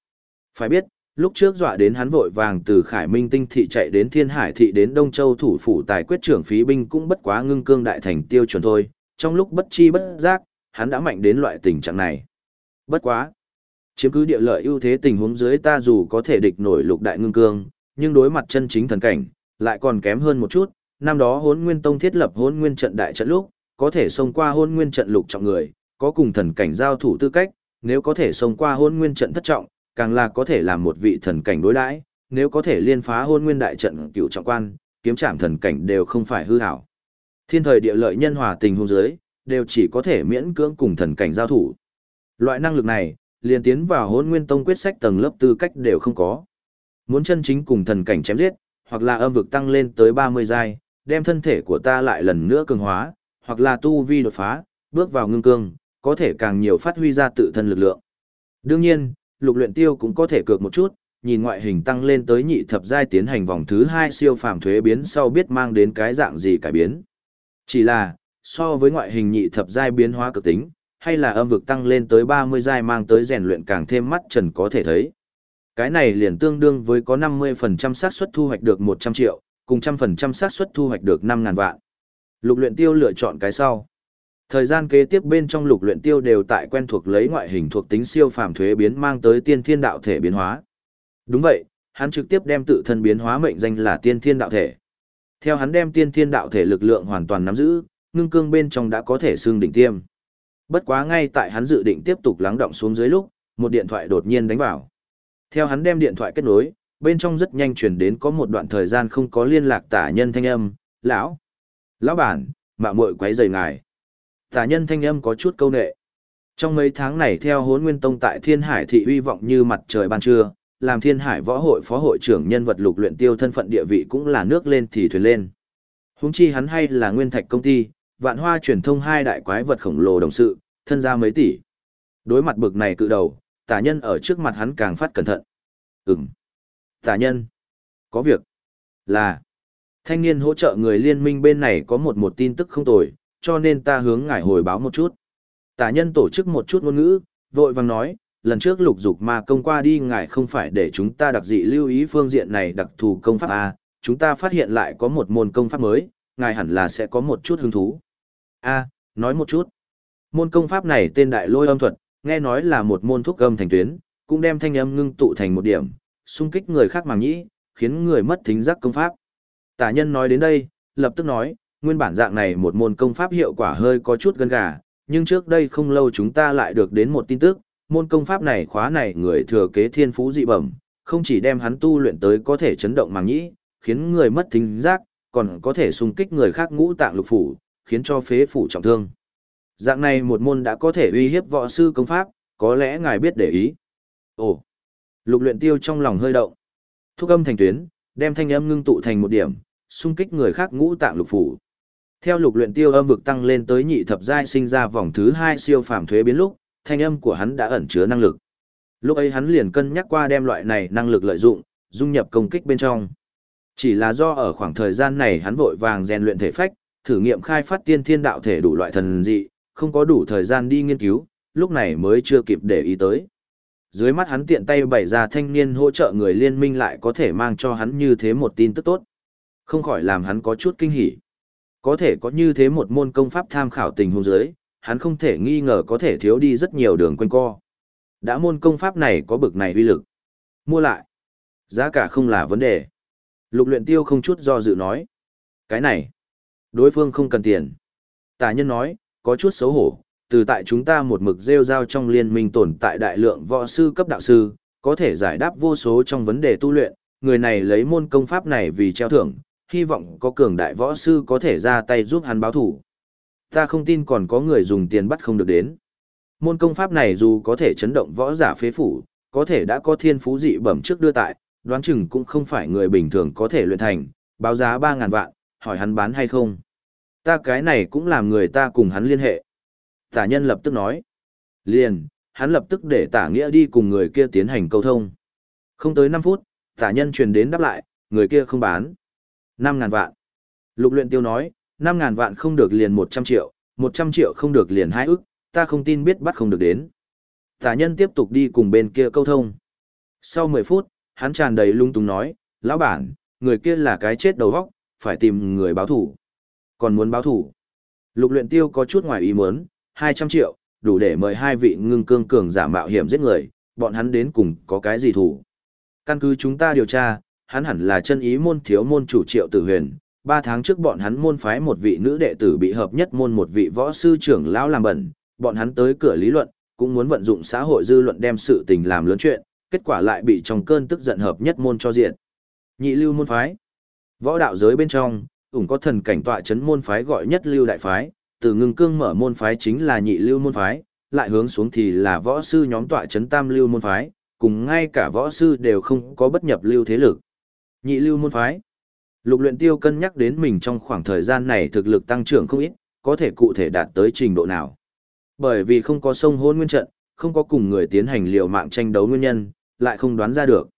A: Phải biết, lúc trước dọa đến hắn vội vàng từ Khải Minh tinh thị chạy đến Thiên Hải thị đến Đông Châu thủ phủ tài quyết trưởng phí binh cũng bất quá ngưng cương đại thành tiêu chuẩn thôi, trong lúc bất chi bất giác, hắn đã mạnh đến loại tình trạng này. Bất quá, chiếm cứ địa lợi ưu thế tình huống dưới ta dù có thể địch nổi lục đại ngưng cương, nhưng đối mặt chân chính thần cảnh, lại còn kém hơn một chút, năm đó Hỗn Nguyên Tông thiết lập Hỗn Nguyên trận đại trận lúc, có thể xông qua Hỗn Nguyên trận lục trọng người, có cùng thần cảnh giao thủ tư cách, nếu có thể xông qua Hỗn Nguyên trận thất trọng, càng là có thể làm một vị thần cảnh đối đãi, nếu có thể liên phá hôn Nguyên đại trận cửu trọng quan, kiếm trảm thần cảnh đều không phải hư hảo. Thiên thời địa lợi nhân hòa tình hôn dưới, đều chỉ có thể miễn cưỡng cùng thần cảnh giao thủ. Loại năng lực này, liền tiến vào hôn Nguyên Tông quyết sách tầng lớp tư cách đều không có. Muốn chân chính cùng thần cảnh chém giết, hoặc là âm vực tăng lên tới 30 giai, đem thân thể của ta lại lần nữa cường hóa, hoặc là tu vi đột phá, bước vào ngưng cương, có thể càng nhiều phát huy ra tự thân lực lượng. Đương nhiên, lục luyện tiêu cũng có thể cược một chút, nhìn ngoại hình tăng lên tới nhị thập giai tiến hành vòng thứ hai siêu phàm thuế biến sau biết mang đến cái dạng gì cải biến. Chỉ là, so với ngoại hình nhị thập giai biến hóa cực tính, hay là âm vực tăng lên tới 30 giai mang tới rèn luyện càng thêm mắt trần có thể thấy. Cái này liền tương đương với có 50% xác suất thu hoạch được 100 triệu, cùng 100% xác suất thu hoạch được 5.000 vạn. Lục luyện tiêu lựa chọn cái sau. Thời gian kế tiếp bên trong lục luyện tiêu đều tại quen thuộc lấy ngoại hình thuộc tính siêu phàm thuế biến mang tới tiên thiên đạo thể biến hóa. Đúng vậy, hắn trực tiếp đem tự thân biến hóa mệnh danh là tiên thiên đạo thể. Theo hắn đem tiên thiên đạo thể lực lượng hoàn toàn nắm giữ, ngưng cương bên trong đã có thể xương đỉnh tiêm. Bất quá ngay tại hắn dự định tiếp tục lắng động xuống dưới lúc, một điện thoại đột nhiên đánh vào. Theo hắn đem điện thoại kết nối, bên trong rất nhanh chuyển đến có một đoạn thời gian không có liên lạc tả nhân thanh âm, lão, lão bản, mạ muội quấy rầy ngài. Tả nhân thanh âm có chút câu nệ. Trong mấy tháng này theo hốn nguyên tông tại thiên hải thị uy vọng như mặt trời ban trưa, làm thiên hải võ hội phó hội trưởng nhân vật lục luyện tiêu thân phận địa vị cũng là nước lên thì thuyền lên. Húng chi hắn hay là nguyên thạch công ty, vạn hoa truyền thông hai đại quái vật khổng lồ đồng sự, thân gia mấy tỷ. Đối mặt bực này cự đầu, tả nhân ở trước mặt hắn càng phát cẩn thận. Ừm. Tả nhân. Có việc. Là. Thanh niên hỗ trợ người liên minh bên này có một một tin tức không tồi, cho nên ta hướng ngài hồi báo một chút. Tả nhân tổ chức một chút ngôn ngữ, vội vàng nói, lần trước lục dục mà công qua đi ngài không phải để chúng ta đặc dị lưu ý phương diện này đặc thù công pháp A, chúng ta phát hiện lại có một môn công pháp mới, ngài hẳn là sẽ có một chút hứng thú. A, nói một chút. Môn công pháp này tên đại lôi âm thuật, nghe nói là một môn thuốc âm thành tuyến, cũng đem thanh âm ngưng tụ thành một điểm, xung kích người khác màng nhĩ, khiến người mất thính giác công pháp. Tả nhân nói đến đây, lập tức nói, nguyên bản dạng này một môn công pháp hiệu quả hơi có chút gân gà, nhưng trước đây không lâu chúng ta lại được đến một tin tức, môn công pháp này khóa này người thừa kế thiên phú dị bẩm, không chỉ đem hắn tu luyện tới có thể chấn động màng nhĩ, khiến người mất thính giác, còn có thể xung kích người khác ngũ tạng lục phủ, khiến cho phế phủ trọng thương. Dạng này một môn đã có thể uy hiếp võ sư công pháp, có lẽ ngài biết để ý. Ồ, lục luyện tiêu trong lòng hơi động. Thúc âm thành tuyến, đem thanh âm ngưng tụ thành một điểm, xung kích người khác ngũ tạng lục phủ. Theo lục luyện tiêu âm vực tăng lên tới nhị thập giai sinh ra vòng thứ hai siêu phàm thuế biến lúc, thanh âm của hắn đã ẩn chứa năng lực. Lúc ấy hắn liền cân nhắc qua đem loại này năng lực lợi dụng, dung nhập công kích bên trong. Chỉ là do ở khoảng thời gian này hắn vội vàng rèn luyện thể phách, thử nghiệm khai phát tiên thiên đạo thể đủ loại thần dị, không có đủ thời gian đi nghiên cứu, lúc này mới chưa kịp để ý tới. Dưới mắt hắn tiện tay bày ra thanh niên hỗ trợ người liên minh lại có thể mang cho hắn như thế một tin tức tốt. Không khỏi làm hắn có chút kinh hỉ. Có thể có như thế một môn công pháp tham khảo tình huống dưới, hắn không thể nghi ngờ có thể thiếu đi rất nhiều đường quanh co. Đã môn công pháp này có bực này uy lực. Mua lại. Giá cả không là vấn đề. Lục luyện tiêu không chút do dự nói. Cái này. Đối phương không cần tiền. Tà nhân nói, có chút xấu hổ, từ tại chúng ta một mực rêu rao trong liên minh tồn tại đại lượng võ sư cấp đạo sư, có thể giải đáp vô số trong vấn đề tu luyện, người này lấy môn công pháp này vì treo thưởng, hy vọng có cường đại võ sư có thể ra tay giúp hắn báo thủ. Ta không tin còn có người dùng tiền bắt không được đến. Môn công pháp này dù có thể chấn động võ giả phế phủ, có thể đã có thiên phú dị bẩm trước đưa tại, đoán chừng cũng không phải người bình thường có thể luyện thành, báo giá 3.000 vạn, hỏi hắn bán hay không. Ta cái này cũng làm người ta cùng hắn liên hệ. Tả nhân lập tức nói. Liền, hắn lập tức để tả nghĩa đi cùng người kia tiến hành câu thông. Không tới 5 phút, tả nhân truyền đến đáp lại, người kia không bán. 5.000 vạn. Lục luyện tiêu nói, 5.000 vạn không được liền 100 triệu, 100 triệu không được liền 2 ức, ta không tin biết bắt không được đến. Tả nhân tiếp tục đi cùng bên kia câu thông. Sau 10 phút, hắn tràn đầy lung tung nói, lão bản, người kia là cái chết đầu vóc, phải tìm người báo thủ. Còn muốn báo thủ. Lục luyện tiêu có chút ngoài ý muốn, 200 triệu, đủ để mời hai vị ngưng cương cường giả mạo hiểm giết người, bọn hắn đến cùng có cái gì thủ. Căn cứ chúng ta điều tra, hắn hẳn là chân ý môn thiếu môn chủ triệu tử huyền. Ba tháng trước bọn hắn môn phái một vị nữ đệ tử bị hợp nhất môn một vị võ sư trưởng lão làm bẩn, bọn hắn tới cửa lý luận, cũng muốn vận dụng xã hội dư luận đem sự tình làm lớn chuyện, kết quả lại bị trong cơn tức giận hợp nhất môn cho diện. Nhị lưu môn phái. Võ đạo giới bên trong, ủng có thần cảnh tọa chấn môn phái gọi nhất lưu đại phái, từ ngưng cương mở môn phái chính là nhị lưu môn phái, lại hướng xuống thì là võ sư nhóm tọa chấn tam lưu môn phái, cùng ngay cả võ sư đều không có bất nhập lưu thế lực. Nhị lưu môn phái. Lục luyện tiêu cân nhắc đến mình trong khoảng thời gian này thực lực tăng trưởng không ít, có thể cụ thể đạt tới trình độ nào. Bởi vì không có sông hôn nguyên trận, không có cùng người tiến hành liều mạng tranh đấu nguyên nhân, lại không đoán ra được.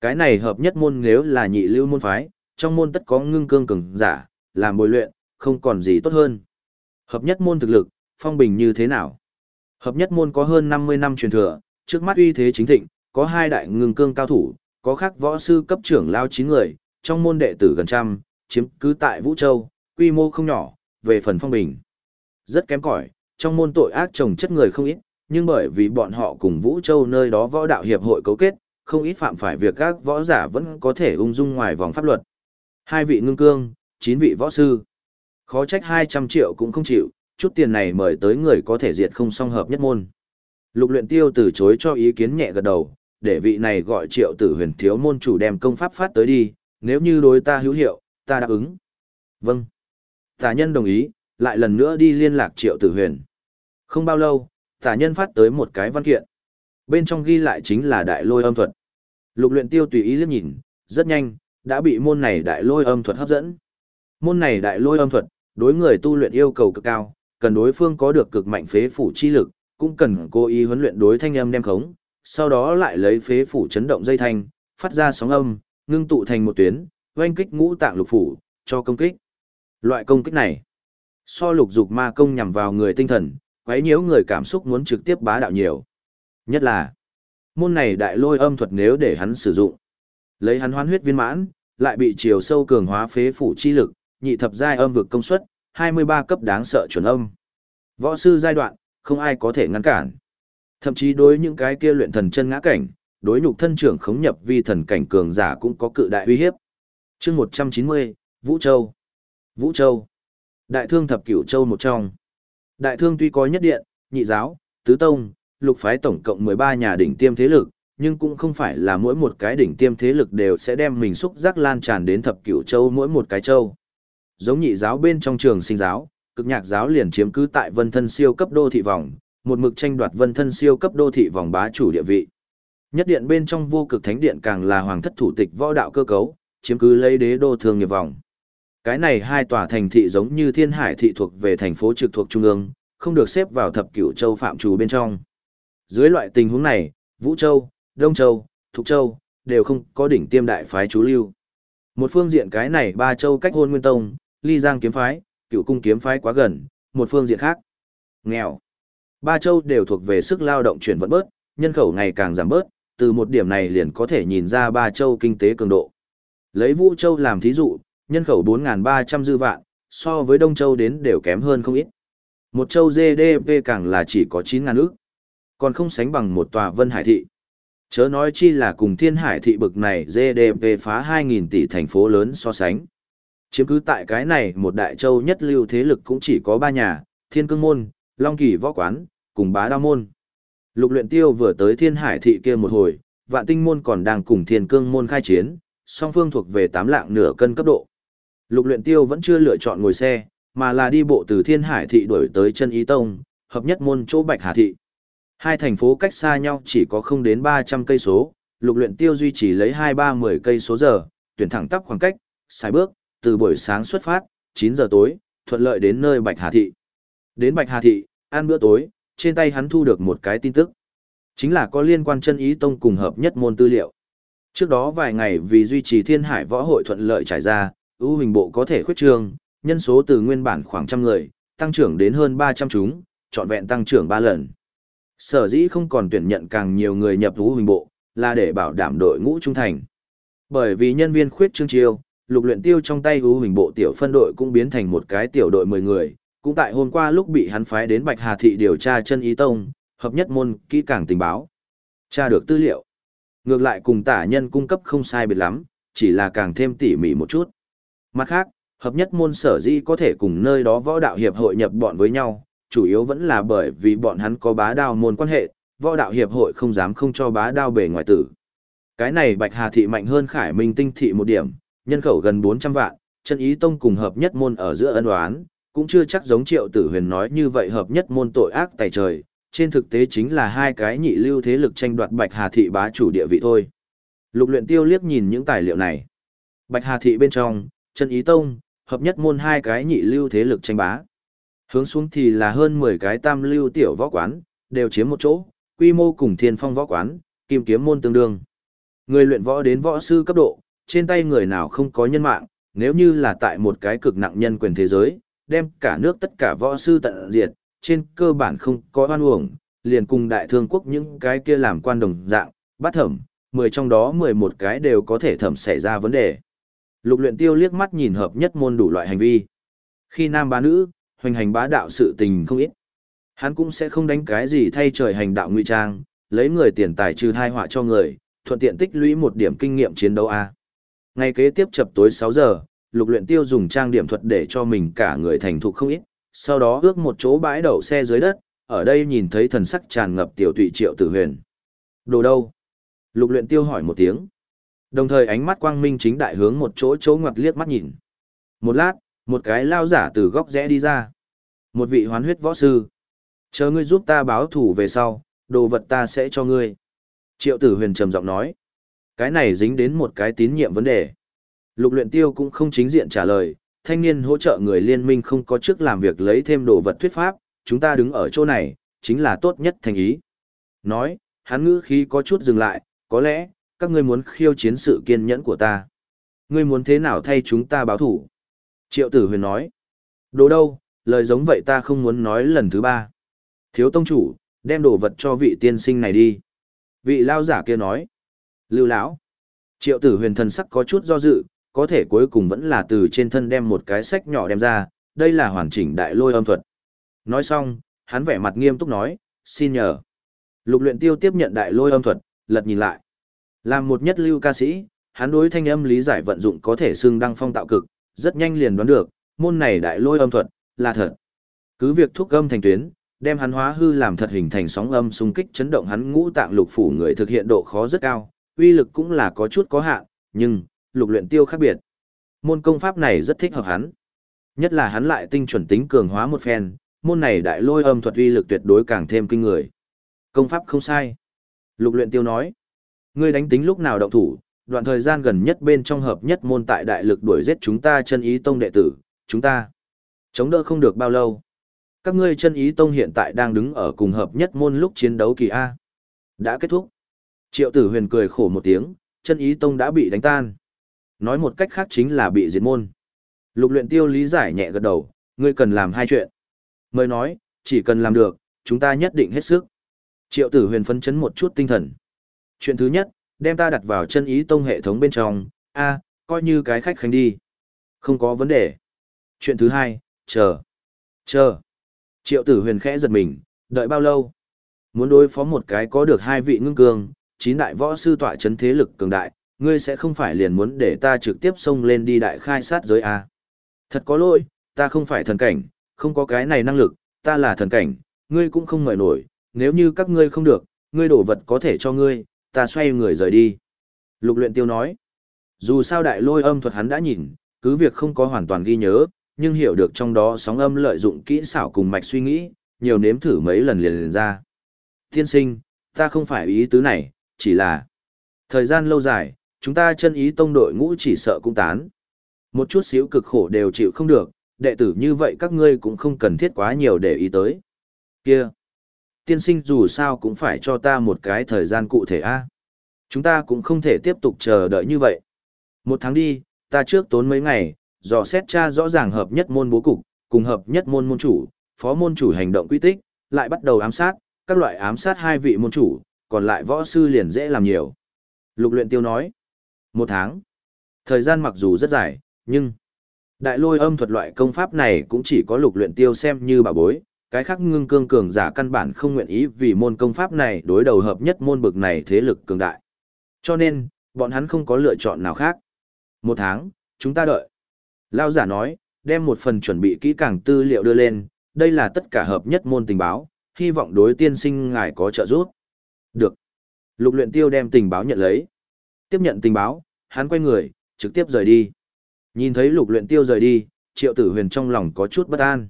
A: Cái này hợp nhất môn nếu là nhị lưu môn phái, trong môn tất có ngưng cương cường giả, làm bồi luyện, không còn gì tốt hơn. Hợp nhất môn thực lực, phong bình như thế nào? Hợp nhất môn có hơn 50 năm truyền thừa, trước mắt uy thế chính thịnh, có hai đại ngưng cương cao thủ, có khác võ sư cấp trưởng lao 9 người, trong môn đệ tử gần trăm, chiếm cứ tại Vũ Châu, quy mô không nhỏ, về phần phong bình. Rất kém cỏi, trong môn tội ác chồng chất người không ít, nhưng bởi vì bọn họ cùng Vũ Châu nơi đó võ đạo hiệp hội cấu kết, không ít phạm phải việc các võ giả vẫn có thể ung dung ngoài vòng pháp luật. Hai vị ngưng cương, chín vị võ sư. Khó trách 200 triệu cũng không chịu, chút tiền này mời tới người có thể diệt không song hợp nhất môn. Lục luyện tiêu từ chối cho ý kiến nhẹ gật đầu, để vị này gọi triệu tử huyền thiếu môn chủ đem công pháp phát tới đi, nếu như đối ta hữu hiệu, ta đáp ứng. Vâng. Tả nhân đồng ý, lại lần nữa đi liên lạc triệu tử huyền. Không bao lâu, tả nhân phát tới một cái văn kiện. Bên trong ghi lại chính là đại lôi âm thuật. Lục luyện tiêu tùy ý liếc nhìn, rất nhanh, đã bị môn này đại lôi âm thuật hấp dẫn. Môn này đại lôi âm thuật, đối người tu luyện yêu cầu cực cao, cần đối phương có được cực mạnh phế phủ chi lực, cũng cần cố ý huấn luyện đối thanh âm đem khống, sau đó lại lấy phế phủ chấn động dây thanh, phát ra sóng âm, ngưng tụ thành một tuyến, oanh kích ngũ tạng lục phủ, cho công kích. Loại công kích này, so lục dục ma công nhằm vào người tinh thần, quấy nhiễu người cảm xúc muốn trực tiếp bá đạo nhiều. Nhất là, môn này đại lôi âm thuật nếu để hắn sử dụng, lấy hắn hoán huyết viên mãn, lại bị chiều sâu cường hóa phế phủ chi lực, nhị thập giai âm vực công suất, 23 cấp đáng sợ chuẩn âm. Võ sư giai đoạn, không ai có thể ngăn cản. Thậm chí đối những cái kia luyện thần chân ngã cảnh, đối nhục thân trưởng khống nhập vi thần cảnh cường giả cũng có cự đại uy hiếp. Chương 190, Vũ Châu. Vũ Châu. Đại thương thập cửu châu một trong. Đại thương tuy có nhất điện, nhị giáo, tứ tông, lục phái tổng cộng 13 nhà đỉnh tiêm thế lực, nhưng cũng không phải là mỗi một cái đỉnh tiêm thế lực đều sẽ đem mình xúc giác lan tràn đến thập cửu châu mỗi một cái châu. Giống nhị giáo bên trong trường sinh giáo, cực nhạc giáo liền chiếm cứ tại vân thân siêu cấp đô thị vòng, một mực tranh đoạt vân thân siêu cấp đô thị vòng bá chủ địa vị. Nhất điện bên trong vô cực thánh điện càng là hoàng thất thủ tịch võ đạo cơ cấu, chiếm cứ lấy đế đô thương nghiệp vòng. Cái này hai tòa thành thị giống như thiên hải thị thuộc về thành phố trực thuộc trung ương, không được xếp vào thập cửu châu phạm trù bên trong. Dưới loại tình huống này, Vũ Châu, Đông Châu, Thục Châu, đều không có đỉnh tiêm đại phái chú lưu. Một phương diện cái này ba châu cách hôn nguyên tông, ly giang kiếm phái, cựu cung kiếm phái quá gần, một phương diện khác. Nghèo. Ba châu đều thuộc về sức lao động chuyển vận bớt, nhân khẩu ngày càng giảm bớt, từ một điểm này liền có thể nhìn ra ba châu kinh tế cường độ. Lấy Vũ Châu làm thí dụ, nhân khẩu 4.300 dư vạn, so với Đông Châu đến đều kém hơn không ít. Một châu GDP càng là chỉ có 9.000 ước, còn không sánh bằng một tòa Vân Hải Thị. Chớ nói chi là cùng Thiên Hải Thị bực này GDP phá 2.000 tỷ thành phố lớn so sánh. Chiếm cứ tại cái này một đại châu nhất lưu thế lực cũng chỉ có ba nhà, Thiên Cương Môn, Long Kỳ Võ Quán, cùng Bá Đao Môn. Lục luyện tiêu vừa tới Thiên Hải Thị kia một hồi, Vạn Tinh Môn còn đang cùng Thiên Cương Môn khai chiến, song phương thuộc về tám lạng nửa cân cấp độ. Lục luyện tiêu vẫn chưa lựa chọn ngồi xe, mà là đi bộ từ Thiên Hải thị đuổi tới chân Ý Tông, hợp nhất môn chỗ Bạch Hà thị. Hai thành phố cách xa nhau chỉ có không đến 300 cây số, lục luyện tiêu duy trì lấy 2-3-10 cây số giờ, tuyển thẳng tắp khoảng cách, xài bước, từ buổi sáng xuất phát, 9 giờ tối, thuận lợi đến nơi Bạch Hà thị. Đến Bạch Hà thị, ăn bữa tối, trên tay hắn thu được một cái tin tức. Chính là có liên quan chân ý tông cùng hợp nhất môn tư liệu. Trước đó vài ngày vì duy trì thiên hải võ hội thuận lợi trải ra, ưu hình bộ có thể khuyết trương, nhân số từ nguyên bản khoảng trăm người, tăng trưởng đến hơn 300 chúng, trọn vẹn tăng trưởng 3 lần. Sở dĩ không còn tuyển nhận càng nhiều người nhập ưu hình bộ, là để bảo đảm đội ngũ trung thành. Bởi vì nhân viên khuyết trương chiêu, lục luyện tiêu trong tay ưu hình bộ tiểu phân đội cũng biến thành một cái tiểu đội 10 người, cũng tại hôm qua lúc bị hắn phái đến Bạch Hà Thị điều tra chân ý tông, hợp nhất môn kỹ càng tình báo. Tra được tư liệu. Ngược lại cùng tả nhân cung cấp không sai biệt lắm, chỉ là càng thêm tỉ mỉ một chút. Mặt khác, hợp nhất môn sở di có thể cùng nơi đó võ đạo hiệp hội nhập bọn với nhau, chủ yếu vẫn là bởi vì bọn hắn có bá đao môn quan hệ, võ đạo hiệp hội không dám không cho bá đao bề ngoài tử. Cái này Bạch Hà thị mạnh hơn Khải Minh tinh thị một điểm, nhân khẩu gần 400 vạn, chân ý tông cùng hợp nhất môn ở giữa ân oán, cũng chưa chắc giống Triệu Tử Huyền nói như vậy hợp nhất môn tội ác tài trời, trên thực tế chính là hai cái nhị lưu thế lực tranh đoạt Bạch Hà thị bá chủ địa vị thôi. Lục Luyện Tiêu liếc nhìn những tài liệu này. Bạch Hà thị bên trong, chân ý tông, hợp nhất môn hai cái nhị lưu thế lực tranh bá. Hướng xuống thì là hơn 10 cái tam lưu tiểu võ quán, đều chiếm một chỗ, quy mô cùng thiên phong võ quán, kim kiếm môn tương đương. Người luyện võ đến võ sư cấp độ, trên tay người nào không có nhân mạng, nếu như là tại một cái cực nặng nhân quyền thế giới, đem cả nước tất cả võ sư tận diệt, trên cơ bản không có oan uổng, liền cùng đại thương quốc những cái kia làm quan đồng dạng, bắt thẩm, 10 trong đó 11 cái đều có thể thẩm xảy ra vấn đề. Lục luyện tiêu liếc mắt nhìn hợp nhất môn đủ loại hành vi. Khi nam bá nữ, hoành hành bá đạo sự tình không ít. Hắn cũng sẽ không đánh cái gì thay trời hành đạo ngụy trang, lấy người tiền tài trừ thai họa cho người, thuận tiện tích lũy một điểm kinh nghiệm chiến đấu A. Ngày kế tiếp chập tối 6 giờ, lục luyện tiêu dùng trang điểm thuật để cho mình cả người thành thục không ít, sau đó ước một chỗ bãi đậu xe dưới đất, ở đây nhìn thấy thần sắc tràn ngập tiểu tụy triệu tử huyền. Đồ đâu? Lục luyện tiêu hỏi một tiếng. Đồng thời ánh mắt quang minh chính đại hướng một chỗ chỗ ngoặt liếc mắt nhìn. Một lát, một cái lao giả từ góc rẽ đi ra. Một vị hoán huyết võ sư. Chờ ngươi giúp ta báo thủ về sau, đồ vật ta sẽ cho ngươi. Triệu tử huyền trầm giọng nói. Cái này dính đến một cái tín nhiệm vấn đề. Lục luyện tiêu cũng không chính diện trả lời, thanh niên hỗ trợ người liên minh không có chức làm việc lấy thêm đồ vật thuyết pháp, chúng ta đứng ở chỗ này, chính là tốt nhất thành ý. Nói, hắn ngữ khí có chút dừng lại, có lẽ, các ngươi muốn khiêu chiến sự kiên nhẫn của ta. Ngươi muốn thế nào thay chúng ta báo thủ? Triệu tử huyền nói, đồ đâu, lời giống vậy ta không muốn nói lần thứ ba. Thiếu tông chủ, đem đồ vật cho vị tiên sinh này đi. Vị lao giả kia nói, lưu lão. Triệu tử huyền thần sắc có chút do dự, có thể cuối cùng vẫn là từ trên thân đem một cái sách nhỏ đem ra, đây là hoàn chỉnh đại lôi âm thuật. Nói xong, hắn vẻ mặt nghiêm túc nói, xin nhờ. Lục luyện tiêu tiếp nhận đại lôi âm thuật, lật nhìn lại. Làm một nhất lưu ca sĩ, hắn đối thanh âm lý giải vận dụng có thể xưng đăng phong tạo cực, rất nhanh liền đoán được, môn này đại lôi âm thuật, là thật. Cứ việc thúc âm thành tuyến, đem hắn hóa hư làm thật hình thành sóng âm xung kích chấn động hắn ngũ tạng lục phủ người thực hiện độ khó rất cao, uy lực cũng là có chút có hạn, nhưng, lục luyện tiêu khác biệt. Môn công pháp này rất thích hợp hắn. Nhất là hắn lại tinh chuẩn tính cường hóa một phen, môn này đại lôi âm thuật uy lực tuyệt đối càng thêm kinh người. Công pháp không sai. Lục luyện tiêu nói. Ngươi đánh tính lúc nào động thủ, đoạn thời gian gần nhất bên trong hợp nhất môn tại đại lực đuổi giết chúng ta chân ý tông đệ tử, chúng ta. Chống đỡ không được bao lâu. Các ngươi chân ý tông hiện tại đang đứng ở cùng hợp nhất môn lúc chiến đấu kỳ A. Đã kết thúc. Triệu tử huyền cười khổ một tiếng, chân ý tông đã bị đánh tan nói một cách khác chính là bị diệt môn. Lục luyện tiêu lý giải nhẹ gật đầu, ngươi cần làm hai chuyện. Mới nói, chỉ cần làm được, chúng ta nhất định hết sức. Triệu tử huyền phấn chấn một chút tinh thần. Chuyện thứ nhất, đem ta đặt vào chân ý tông hệ thống bên trong, a, coi như cái khách khánh đi. Không có vấn đề. Chuyện thứ hai, chờ. Chờ. Triệu tử huyền khẽ giật mình, đợi bao lâu? Muốn đối phó một cái có được hai vị ngưng cường, chín đại võ sư tọa chấn thế lực cường đại, ngươi sẽ không phải liền muốn để ta trực tiếp xông lên đi đại khai sát giới à. Thật có lỗi, ta không phải thần cảnh, không có cái này năng lực, ta là thần cảnh, ngươi cũng không mời nổi, nếu như các ngươi không được, ngươi đổ vật có thể cho ngươi, ta xoay người rời đi. Lục luyện tiêu nói, dù sao đại lôi âm thuật hắn đã nhìn, cứ việc không có hoàn toàn ghi nhớ, nhưng hiểu được trong đó sóng âm lợi dụng kỹ xảo cùng mạch suy nghĩ, nhiều nếm thử mấy lần liền liền ra. Tiên sinh, ta không phải ý tứ này, chỉ là thời gian lâu dài, chúng ta chân ý tông đội ngũ chỉ sợ cũng tán. Một chút xíu cực khổ đều chịu không được, đệ tử như vậy các ngươi cũng không cần thiết quá nhiều để ý tới. Kia, tiên sinh dù sao cũng phải cho ta một cái thời gian cụ thể a. Chúng ta cũng không thể tiếp tục chờ đợi như vậy. Một tháng đi, ta trước tốn mấy ngày, dò xét tra rõ ràng hợp nhất môn bố cục, cùng hợp nhất môn môn chủ, phó môn chủ hành động quy tích, lại bắt đầu ám sát, các loại ám sát hai vị môn chủ, còn lại võ sư liền dễ làm nhiều. Lục luyện tiêu nói, một tháng. Thời gian mặc dù rất dài, nhưng đại lôi âm thuật loại công pháp này cũng chỉ có lục luyện tiêu xem như bà bối, cái khác ngưng cương cường giả căn bản không nguyện ý vì môn công pháp này đối đầu hợp nhất môn bực này thế lực cường đại. Cho nên, bọn hắn không có lựa chọn nào khác. Một tháng, chúng ta đợi. Lao giả nói, đem một phần chuẩn bị kỹ càng tư liệu đưa lên, đây là tất cả hợp nhất môn tình báo, hy vọng đối tiên sinh ngài có trợ giúp. Được. Lục luyện tiêu đem tình báo nhận lấy. Tiếp nhận tình báo, hắn quay người, trực tiếp rời đi. Nhìn thấy lục luyện tiêu rời đi, triệu tử huyền trong lòng có chút bất an.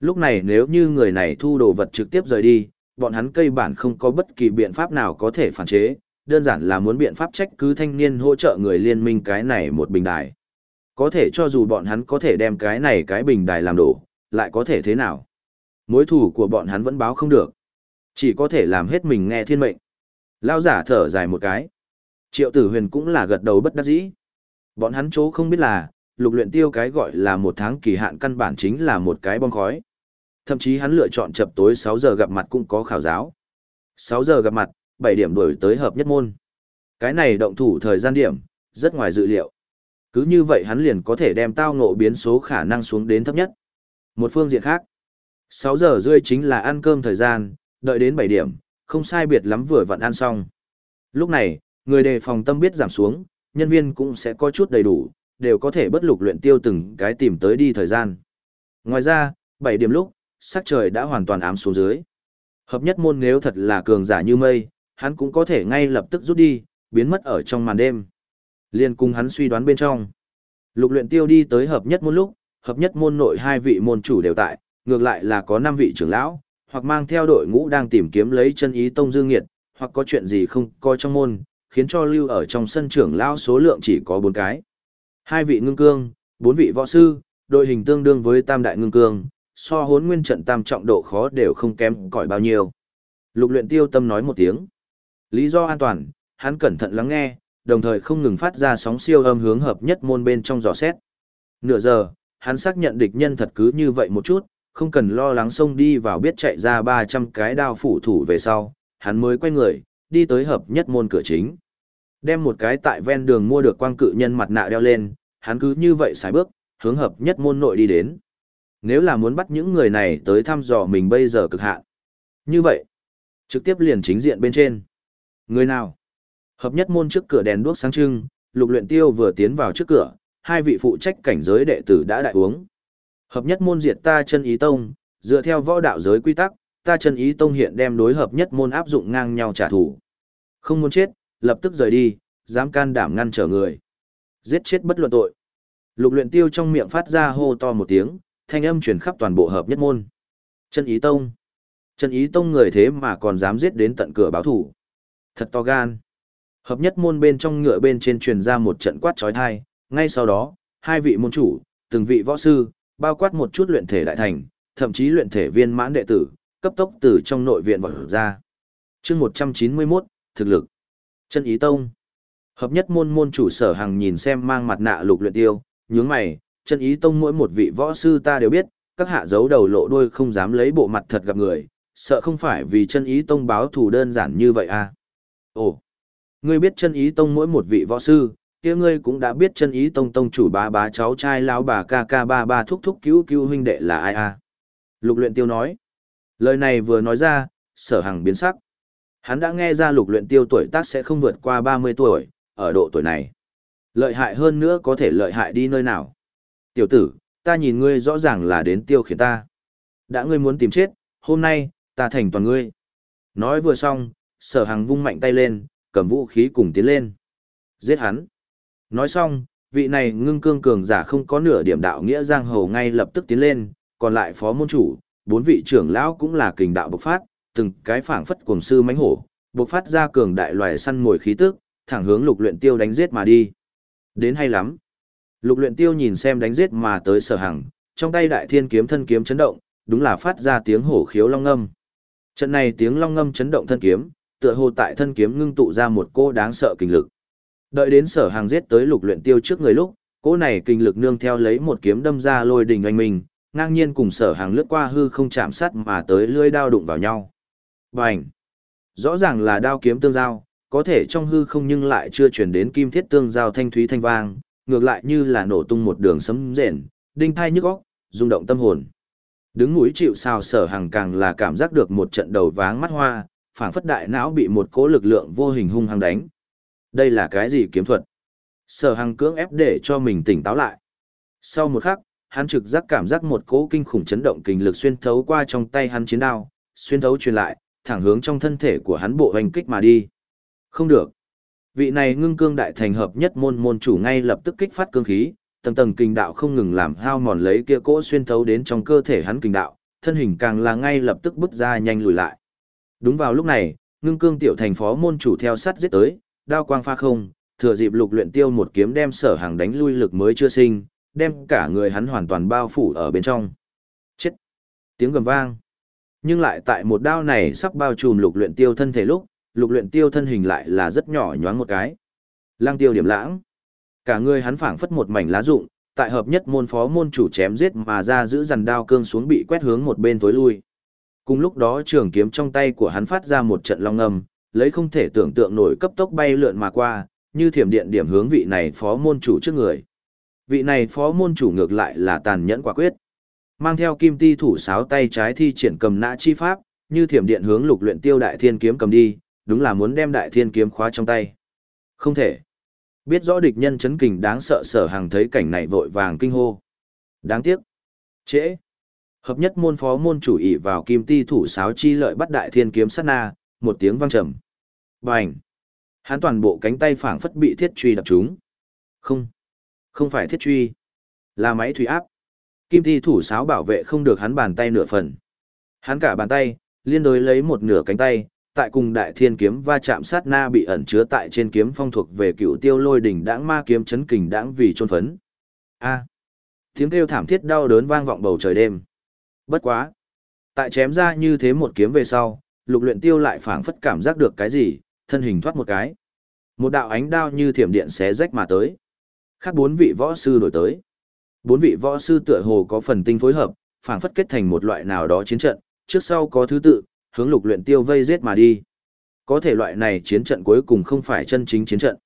A: Lúc này nếu như người này thu đồ vật trực tiếp rời đi, bọn hắn cây bản không có bất kỳ biện pháp nào có thể phản chế, đơn giản là muốn biện pháp trách cứ thanh niên hỗ trợ người liên minh cái này một bình đài. Có thể cho dù bọn hắn có thể đem cái này cái bình đài làm đổ, lại có thể thế nào? Mối thủ của bọn hắn vẫn báo không được. Chỉ có thể làm hết mình nghe thiên mệnh. Lao giả thở dài một cái. Triệu tử huyền cũng là gật đầu bất đắc dĩ. Bọn hắn chỗ không biết là, lục luyện tiêu cái gọi là một tháng kỳ hạn căn bản chính là một cái bom khói. Thậm chí hắn lựa chọn chập tối 6 giờ gặp mặt cũng có khảo giáo. 6 giờ gặp mặt, 7 điểm đổi tới hợp nhất môn. Cái này động thủ thời gian điểm, rất ngoài dự liệu. Cứ như vậy hắn liền có thể đem tao ngộ biến số khả năng xuống đến thấp nhất. Một phương diện khác, 6 giờ rưỡi chính là ăn cơm thời gian, đợi đến 7 điểm, không sai biệt lắm vừa vặn ăn xong. Lúc này, người đề phòng tâm biết giảm xuống, nhân viên cũng sẽ có chút đầy đủ, đều có thể bất lục luyện tiêu từng cái tìm tới đi thời gian. Ngoài ra, 7 điểm lúc, sắc trời đã hoàn toàn ám xuống dưới. Hợp nhất môn nếu thật là cường giả như mây, hắn cũng có thể ngay lập tức rút đi, biến mất ở trong màn đêm. Liên cùng hắn suy đoán bên trong. Lục luyện tiêu đi tới hợp nhất môn lúc, hợp nhất môn nội hai vị môn chủ đều tại, ngược lại là có năm vị trưởng lão, hoặc mang theo đội ngũ đang tìm kiếm lấy chân ý tông dương nghiệt, hoặc có chuyện gì không coi trong môn, khiến cho lưu ở trong sân trưởng lão số lượng chỉ có bốn cái. Hai vị ngưng cương, bốn vị võ sư, đội hình tương đương với tam đại ngưng cương, so hốn nguyên trận tam trọng độ khó đều không kém cỏi bao nhiêu. Lục luyện tiêu tâm nói một tiếng. Lý do an toàn, hắn cẩn thận lắng nghe, đồng thời không ngừng phát ra sóng siêu âm hướng hợp nhất môn bên trong dò xét. Nửa giờ, hắn xác nhận địch nhân thật cứ như vậy một chút, không cần lo lắng xông đi vào biết chạy ra 300 cái đao phủ thủ về sau, hắn mới quay người, đi tới hợp nhất môn cửa chính. Đem một cái tại ven đường mua được quang cự nhân mặt nạ đeo lên, hắn cứ như vậy xài bước, hướng hợp nhất môn nội đi đến. Nếu là muốn bắt những người này tới thăm dò mình bây giờ cực hạn. Như vậy, trực tiếp liền chính diện bên trên. Người nào? Hợp nhất môn trước cửa đèn đuốc sáng trưng, lục luyện tiêu vừa tiến vào trước cửa, hai vị phụ trách cảnh giới đệ tử đã đại uống. Hợp nhất môn diệt ta chân ý tông, dựa theo võ đạo giới quy tắc, ta chân ý tông hiện đem đối hợp nhất môn áp dụng ngang nhau trả thù. Không muốn chết, lập tức rời đi, dám can đảm ngăn trở người. Giết chết bất luận tội. Lục luyện tiêu trong miệng phát ra hô to một tiếng, thanh âm truyền khắp toàn bộ hợp nhất môn. Chân ý tông. Chân ý tông người thế mà còn dám giết đến tận cửa báo thủ. Thật to gan. Hợp nhất môn bên trong ngựa bên trên truyền ra một trận quát chói tai. ngay sau đó, hai vị môn chủ, từng vị võ sư, bao quát một chút luyện thể đại thành, thậm chí luyện thể viên mãn đệ tử, cấp tốc từ trong nội viện vọt ra. Chương 191, thực lực. Chân ý tông. Hợp nhất môn môn chủ sở hàng nhìn xem mang mặt nạ lục luyện tiêu, nhướng mày, chân ý tông mỗi một vị võ sư ta đều biết, các hạ giấu đầu lộ đuôi không dám lấy bộ mặt thật gặp người, sợ không phải vì chân ý tông báo thù đơn giản như vậy à. Ồ, ngươi biết chân ý tông mỗi một vị võ sư, kia ngươi cũng đã biết chân ý tông tông chủ bá bá cháu trai lão bà ca ca ba ba thúc thúc cứu cứu huynh đệ là ai à. Lục luyện tiêu nói. Lời này vừa nói ra, sở hằng biến sắc. Hắn đã nghe ra lục luyện tiêu tuổi tác sẽ không vượt qua 30 tuổi, ở độ tuổi này. Lợi hại hơn nữa có thể lợi hại đi nơi nào. Tiểu tử, ta nhìn ngươi rõ ràng là đến tiêu khiển ta. Đã ngươi muốn tìm chết, hôm nay, ta thành toàn ngươi. Nói vừa xong, sở hằng vung mạnh tay lên, cầm vũ khí cùng tiến lên. Giết hắn. Nói xong, vị này ngưng cương cường giả không có nửa điểm đạo nghĩa giang hồ ngay lập tức tiến lên, còn lại phó môn chủ, bốn vị trưởng lão cũng là kình đạo bộc phát, từng cái phảng phất cuồng sư mãnh hổ, bộc phát ra cường đại loài săn mồi khí tức, thẳng hướng lục luyện tiêu đánh giết mà đi. Đến hay lắm. Lục luyện tiêu nhìn xem đánh giết mà tới sở hằng, trong tay đại thiên kiếm thân kiếm chấn động, đúng là phát ra tiếng hổ khiếu long ngâm. Trận này tiếng long ngâm chấn động thân kiếm, tựa hồ tại thân kiếm ngưng tụ ra một cô đáng sợ kinh lực. Đợi đến sở hàng giết tới lục luyện tiêu trước người lúc, cỗ này kinh lực nương theo lấy một kiếm đâm ra lôi đỉnh anh mình, ngang nhiên cùng sở hàng lướt qua hư không chạm sát mà tới lưỡi đao đụng vào nhau. Bành! Rõ ràng là đao kiếm tương giao, có thể trong hư không nhưng lại chưa truyền đến kim thiết tương giao thanh thúy thanh vang, ngược lại như là nổ tung một đường sấm rền, đinh thai nhức óc, rung động tâm hồn. Đứng núi chịu sao sở hàng càng là cảm giác được một trận đầu váng mắt hoa, phảng phất đại não bị một cỗ lực lượng vô hình hung hăng đánh. Đây là cái gì kiếm thuật? Sở hàng cưỡng ép để cho mình tỉnh táo lại. Sau một khắc, hắn trực giác cảm giác một cỗ kinh khủng chấn động kinh lực xuyên thấu qua trong tay hắn chiến đao, xuyên thấu truyền lại, thẳng hướng trong thân thể của hắn bộ hành kích mà đi. Không được. Vị này ngưng cương đại thành hợp nhất môn môn chủ ngay lập tức kích phát cương khí, tầng tầng kinh đạo không ngừng làm hao mòn lấy kia cỗ xuyên thấu đến trong cơ thể hắn kinh đạo, thân hình càng là ngay lập tức bứt ra nhanh lùi lại. Đúng vào lúc này, ngưng cương tiểu thành phó môn chủ theo sát giết tới, đao quang pha không, thừa dịp lục luyện tiêu một kiếm đem sở hàng đánh lui lực mới chưa sinh, đem cả người hắn hoàn toàn bao phủ ở bên trong. Chết! Tiếng gầm vang. Nhưng lại tại một đao này sắp bao trùm lục luyện tiêu thân thể lúc, lục luyện tiêu thân hình lại là rất nhỏ nhoáng một cái. Lăng tiêu điểm lãng. Cả người hắn phảng phất một mảnh lá rụng, tại hợp nhất môn phó môn chủ chém giết mà ra giữ dằn đao cương xuống bị quét hướng một bên tối lui. Cùng lúc đó trường kiếm trong tay của hắn phát ra một trận long âm, lấy không thể tưởng tượng nổi cấp tốc bay lượn mà qua, như thiểm điện điểm hướng vị này phó môn chủ trước người. Vị này phó môn chủ ngược lại là tàn nhẫn quả quyết. Mang theo kim ti thủ sáo tay trái thi triển cầm nã chi pháp, như thiểm điện hướng lục luyện tiêu đại thiên kiếm cầm đi, đúng là muốn đem đại thiên kiếm khóa trong tay. Không thể. Biết rõ địch nhân chấn kình đáng sợ sở hàng thấy cảnh này vội vàng kinh hô. Đáng tiếc. Trễ. Hợp nhất môn phó môn chủ ỷ vào kim ti thủ sáo chi lợi bắt đại thiên kiếm sát na, một tiếng vang trầm. Bành! Hắn toàn bộ cánh tay phảng phất bị thiết truy đập trúng. Không, không phải thiết truy, là máy thủy áp. Kim thi thủ sáo bảo vệ không được hắn bàn tay nửa phần. Hắn cả bàn tay, liên đối lấy một nửa cánh tay, tại cùng đại thiên kiếm va chạm sát na bị ẩn chứa tại trên kiếm phong thuộc về cựu tiêu lôi đỉnh đãng ma kiếm chấn kình đãng vì trôn phấn. A. Tiếng kêu thảm thiết đau đớn vang vọng bầu trời đêm. Bất quá. Tại chém ra như thế một kiếm về sau, lục luyện tiêu lại phảng phất cảm giác được cái gì, thân hình thoát một cái. Một đạo ánh đao như thiểm điện xé rách mà tới. Khác bốn vị võ sư đổi tới. Bốn vị võ sư tựa hồ có phần tinh phối hợp, phảng phất kết thành một loại nào đó chiến trận, trước sau có thứ tự, hướng lục luyện tiêu vây giết mà đi. Có thể loại này chiến trận cuối cùng không phải chân chính chiến trận.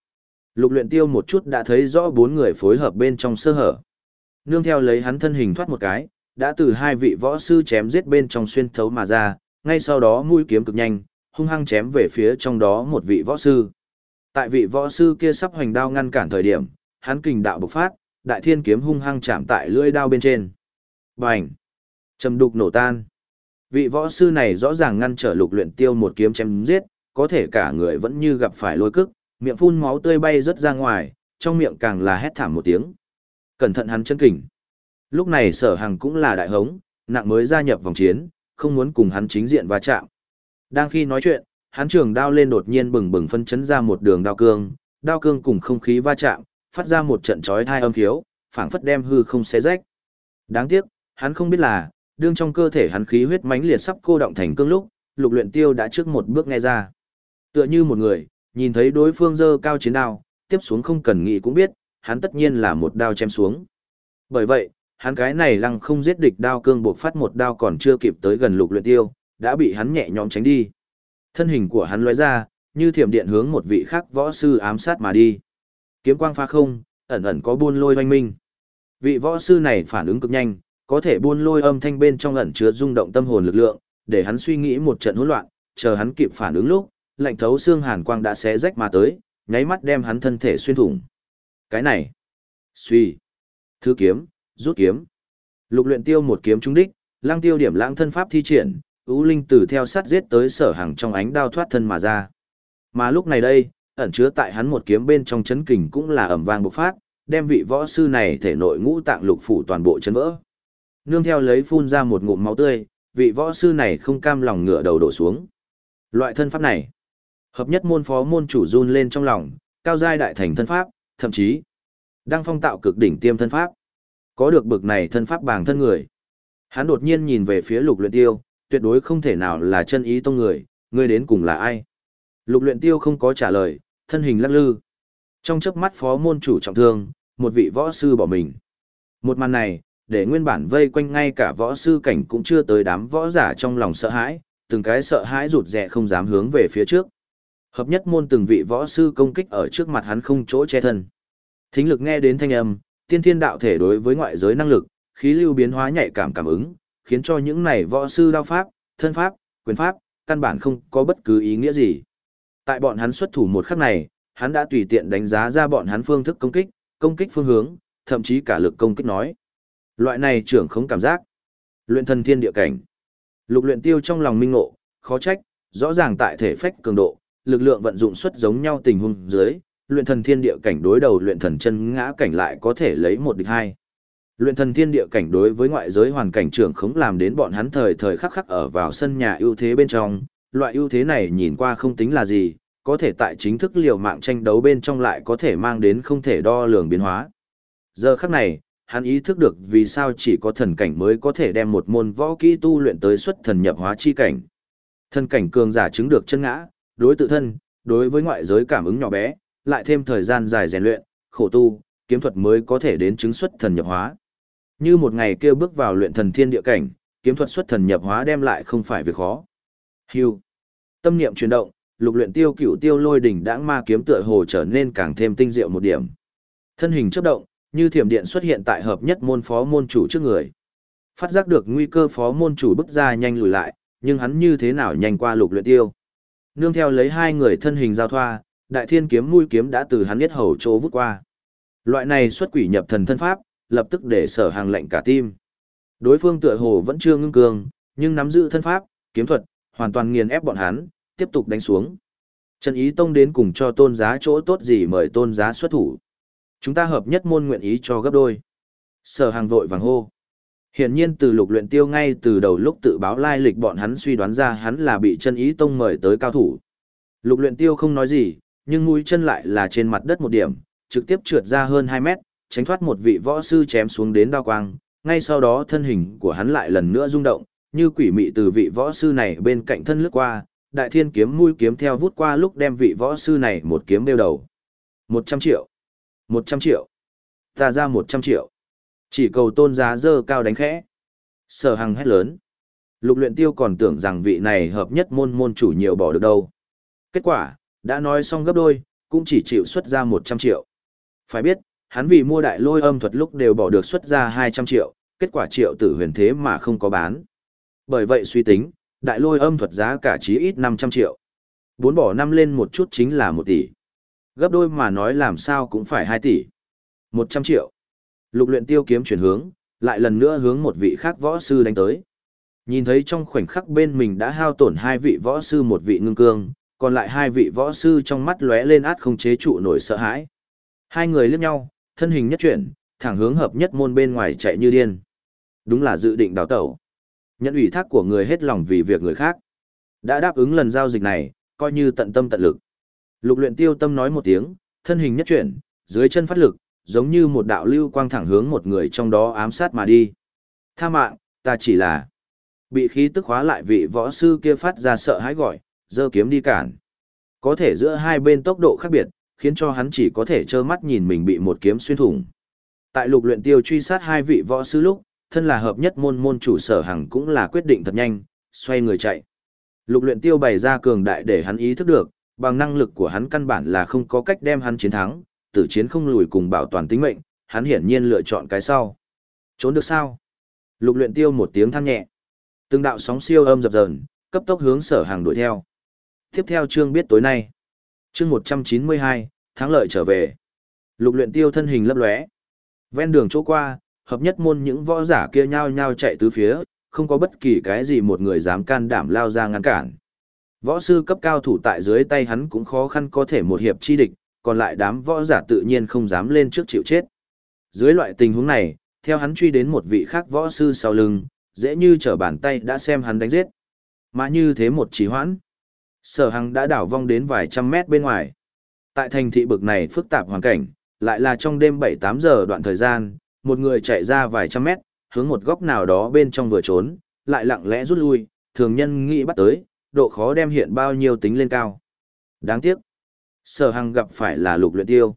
A: Lục luyện tiêu một chút đã thấy rõ bốn người phối hợp bên trong sơ hở. Nương theo lấy hắn thân hình thoát một cái, đã từ hai vị võ sư chém giết bên trong xuyên thấu mà ra, ngay sau đó mũi kiếm cực nhanh, hung hăng chém về phía trong đó một vị võ sư. Tại vị võ sư kia sắp hoành đao ngăn cản thời điểm, hắn kình đạo bộc phát, đại thiên kiếm hung hăng chạm tại lưỡi đao bên trên. Bành! Trầm đục nổ tan. Vị võ sư này rõ ràng ngăn trở lục luyện tiêu một kiếm chém giết, có thể cả người vẫn như gặp phải lôi cức, miệng phun máu tươi bay rất ra ngoài, trong miệng càng là hét thảm một tiếng. Cẩn thận hắn chân kình. Lúc này sở Hằng cũng là đại hống, nặng mới gia nhập vòng chiến, không muốn cùng hắn chính diện va chạm. Đang khi nói chuyện, hắn trường đao lên đột nhiên bừng bừng phân chấn ra một đường đao cương, đao cương cùng không khí va chạm, phát ra một trận chói thai âm khiếu, phảng phất đem hư không xé rách. Đáng tiếc, hắn không biết là, đương trong cơ thể hắn khí huyết mãnh liệt sắp cô động thành cương lúc, Lục Luyện Tiêu đã trước một bước nghe ra. Tựa như một người, nhìn thấy đối phương giơ cao chiến đao, tiếp xuống không cần nghĩ cũng biết, hắn tất nhiên là một đao chém xuống. Bởi vậy, hắn cái này lăng không giết địch đao cương buộc phát một đao còn chưa kịp tới gần lục luyện tiêu, đã bị hắn nhẹ nhõm tránh đi. Thân hình của hắn lóe ra, như thiểm điện hướng một vị khác võ sư ám sát mà đi. Kiếm quang phá không, ẩn ẩn có buôn lôi oanh minh. Vị võ sư này phản ứng cực nhanh, có thể buôn lôi âm thanh bên trong ẩn chứa rung động tâm hồn lực lượng, để hắn suy nghĩ một trận hỗn loạn, chờ hắn kịp phản ứng lúc, lạnh thấu xương hàn quang đã xé rách mà tới, nháy mắt đem hắn thân thể xuyên thủng. Cái này, suy, thứ kiếm, rút kiếm. Lục luyện tiêu một kiếm trúng đích, lăng tiêu điểm lãng thân pháp thi triển, ưu linh tử theo sát giết tới sở hàng trong ánh đao thoát thân mà ra. Mà lúc này đây, ẩn chứa tại hắn một kiếm bên trong chấn kình cũng là ẩm vang bộc phát, đem vị võ sư này thể nội ngũ tạng lục phủ toàn bộ chấn vỡ. Nương theo lấy phun ra một ngụm máu tươi, vị võ sư này không cam lòng ngửa đầu đổ xuống. Loại thân pháp này, hợp nhất môn phó môn chủ run lên trong lòng, cao giai đại thành thân pháp, thậm chí đang phong tạo cực đỉnh tiêm thân pháp. Có được bực này thân pháp bàng thân người. Hắn đột nhiên nhìn về phía lục luyện tiêu, tuyệt đối không thể nào là chân ý tông người, ngươi đến cùng là ai? Lục luyện tiêu không có trả lời, thân hình lắc lư. Trong chớp mắt phó môn chủ trọng thương, một vị võ sư bỏ mình. Một màn này, để nguyên bản vây quanh ngay cả võ sư cảnh cũng chưa tới đám võ giả trong lòng sợ hãi, từng cái sợ hãi rụt rè không dám hướng về phía trước. Hợp nhất môn từng vị võ sư công kích ở trước mặt hắn không chỗ che thân. Thính lực nghe đến thanh âm, tiên thiên đạo thể đối với ngoại giới năng lực, khí lưu biến hóa nhạy cảm cảm ứng, khiến cho những này võ sư đao pháp, thân pháp, quyền pháp, căn bản không có bất cứ ý nghĩa gì. Tại bọn hắn xuất thủ một khắc này, hắn đã tùy tiện đánh giá ra bọn hắn phương thức công kích, công kích phương hướng, thậm chí cả lực công kích nói. Loại này trưởng không cảm giác. Luyện thần thiên địa cảnh. Lục luyện tiêu trong lòng minh ngộ, khó trách, rõ ràng tại thể phách cường độ, lực lượng vận dụng xuất giống nhau tình huống dưới, luyện thần thiên địa cảnh đối đầu luyện thần chân ngã cảnh lại có thể lấy một địch hai. Luyện thần thiên địa cảnh đối với ngoại giới hoàn cảnh trưởng không làm đến bọn hắn thời thời khắc khắc ở vào sân nhà ưu thế bên trong, loại ưu thế này nhìn qua không tính là gì, có thể tại chính thức liều mạng tranh đấu bên trong lại có thể mang đến không thể đo lường biến hóa. Giờ khắc này, hắn ý thức được vì sao chỉ có thần cảnh mới có thể đem một môn võ kỹ tu luyện tới xuất thần nhập hóa chi cảnh. Thần cảnh cường giả chứng được chân ngã, đối tự thân, đối với ngoại giới cảm ứng nhỏ bé, lại thêm thời gian dài rèn luyện, khổ tu, kiếm thuật mới có thể đến chứng xuất thần nhập hóa. Như một ngày kia bước vào luyện thần thiên địa cảnh, kiếm thuật xuất thần nhập hóa đem lại không phải việc khó. Hưu. Tâm niệm chuyển động, lục luyện tiêu cửu tiêu lôi đỉnh đãng ma kiếm tựa hồ trở nên càng thêm tinh diệu một điểm. Thân hình chớp động, như thiểm điện xuất hiện tại hợp nhất môn phó môn chủ trước người. Phát giác được nguy cơ phó môn chủ bước ra nhanh lùi lại, nhưng hắn như thế nào nhanh qua lục luyện tiêu. Nương theo lấy hai người thân hình giao thoa, đại thiên kiếm mũi kiếm đã từ hắn biết hầu chỗ vút qua. Loại này xuất quỷ nhập thần thân pháp, lập tức để sở hàng lệnh cả tim. Đối phương tựa hồ vẫn chưa ngưng cường, nhưng nắm giữ thân pháp, kiếm thuật, hoàn toàn nghiền ép bọn hắn, tiếp tục đánh xuống. Trần Ý Tông đến cùng cho tôn giá chỗ tốt gì mời tôn giá xuất thủ. Chúng ta hợp nhất môn nguyện ý cho gấp đôi. Sở hàng vội vàng hô. Hiển nhiên từ lục luyện tiêu ngay từ đầu lúc tự báo lai lịch bọn hắn suy đoán ra hắn là bị chân ý tông mời tới cao thủ. Lục luyện tiêu không nói gì, nhưng mũi chân lại là trên mặt đất một điểm, trực tiếp trượt ra hơn 2 mét, tránh thoát một vị võ sư chém xuống đến đao quang. Ngay sau đó thân hình của hắn lại lần nữa rung động, như quỷ mị từ vị võ sư này bên cạnh thân lướt qua, đại thiên kiếm mũi kiếm theo vút qua lúc đem vị võ sư này một kiếm đeo đầu. 100 triệu. 100 triệu. Ta ra 100 triệu. Chỉ cầu tôn giá dơ cao đánh khẽ. Sở hằng hét lớn. Lục luyện tiêu còn tưởng rằng vị này hợp nhất môn môn chủ nhiều bỏ được đâu. Kết quả, đã nói xong gấp đôi, cũng chỉ chịu xuất ra 100 triệu. Phải biết, hắn vì mua đại lôi âm thuật lúc đều bỏ được xuất ra 200 triệu, kết quả triệu tử huyền thế mà không có bán. Bởi vậy suy tính, đại lôi âm thuật giá cả chí ít 500 triệu. Bốn bỏ năm lên một chút chính là 1 tỷ. Gấp đôi mà nói làm sao cũng phải 2 tỷ. 100 triệu. Lục luyện tiêu kiếm chuyển hướng, lại lần nữa hướng một vị khác võ sư đánh tới. Nhìn thấy trong khoảnh khắc bên mình đã hao tổn hai vị võ sư một vị ngưng cương, còn lại hai vị võ sư trong mắt lóe lên át không chế trụ nổi sợ hãi. Hai người liếc nhau, thân hình nhất chuyển, thẳng hướng hợp nhất môn bên ngoài chạy như điên. Đúng là dự định đào tẩu. Nhận ủy thác của người hết lòng vì việc người khác. Đã đáp ứng lần giao dịch này, coi như tận tâm tận lực. Lục luyện tiêu tâm nói một tiếng, thân hình nhất chuyển, dưới chân phát lực, giống như một đạo lưu quang thẳng hướng một người trong đó ám sát mà đi. Tha mạng, ta chỉ là bị khí tức hóa lại vị võ sư kia phát ra sợ hãi gọi, giơ kiếm đi cản. Có thể giữa hai bên tốc độ khác biệt, khiến cho hắn chỉ có thể trơ mắt nhìn mình bị một kiếm xuyên thủng. Tại lục luyện tiêu truy sát hai vị võ sư lúc, thân là hợp nhất môn môn chủ sở hằng cũng là quyết định thật nhanh, xoay người chạy. Lục luyện tiêu bày ra cường đại để hắn ý thức được, bằng năng lực của hắn căn bản là không có cách đem hắn chiến thắng, tử chiến không lùi cùng bảo toàn tính mệnh, hắn hiển nhiên lựa chọn cái sau. Trốn được sao? Lục luyện tiêu một tiếng than nhẹ. Từng đạo sóng siêu âm dập dờn, cấp tốc hướng sở hàng đuổi theo. Tiếp theo chương biết tối nay. Chương 192, thắng lợi trở về. Lục luyện tiêu thân hình lấp lóe. Ven đường chỗ qua, hợp nhất môn những võ giả kia nhao nhao chạy tứ phía, không có bất kỳ cái gì một người dám can đảm lao ra ngăn cản. Võ sư cấp cao thủ tại dưới tay hắn cũng khó khăn có thể một hiệp chi địch, còn lại đám võ giả tự nhiên không dám lên trước chịu chết. Dưới loại tình huống này, theo hắn truy đến một vị khác võ sư sau lưng, dễ như trở bàn tay đã xem hắn đánh giết. Mà như thế một trì hoãn, sở hằng đã đảo vong đến vài trăm mét bên ngoài. Tại thành thị bực này phức tạp hoàn cảnh, lại là trong đêm 7-8 giờ đoạn thời gian, một người chạy ra vài trăm mét, hướng một góc nào đó bên trong vừa trốn, lại lặng lẽ rút lui, thường nhân nghĩ bắt tới, độ khó đem hiện bao nhiêu tính lên cao. Đáng tiếc, sở hằng gặp phải là lục luyện tiêu.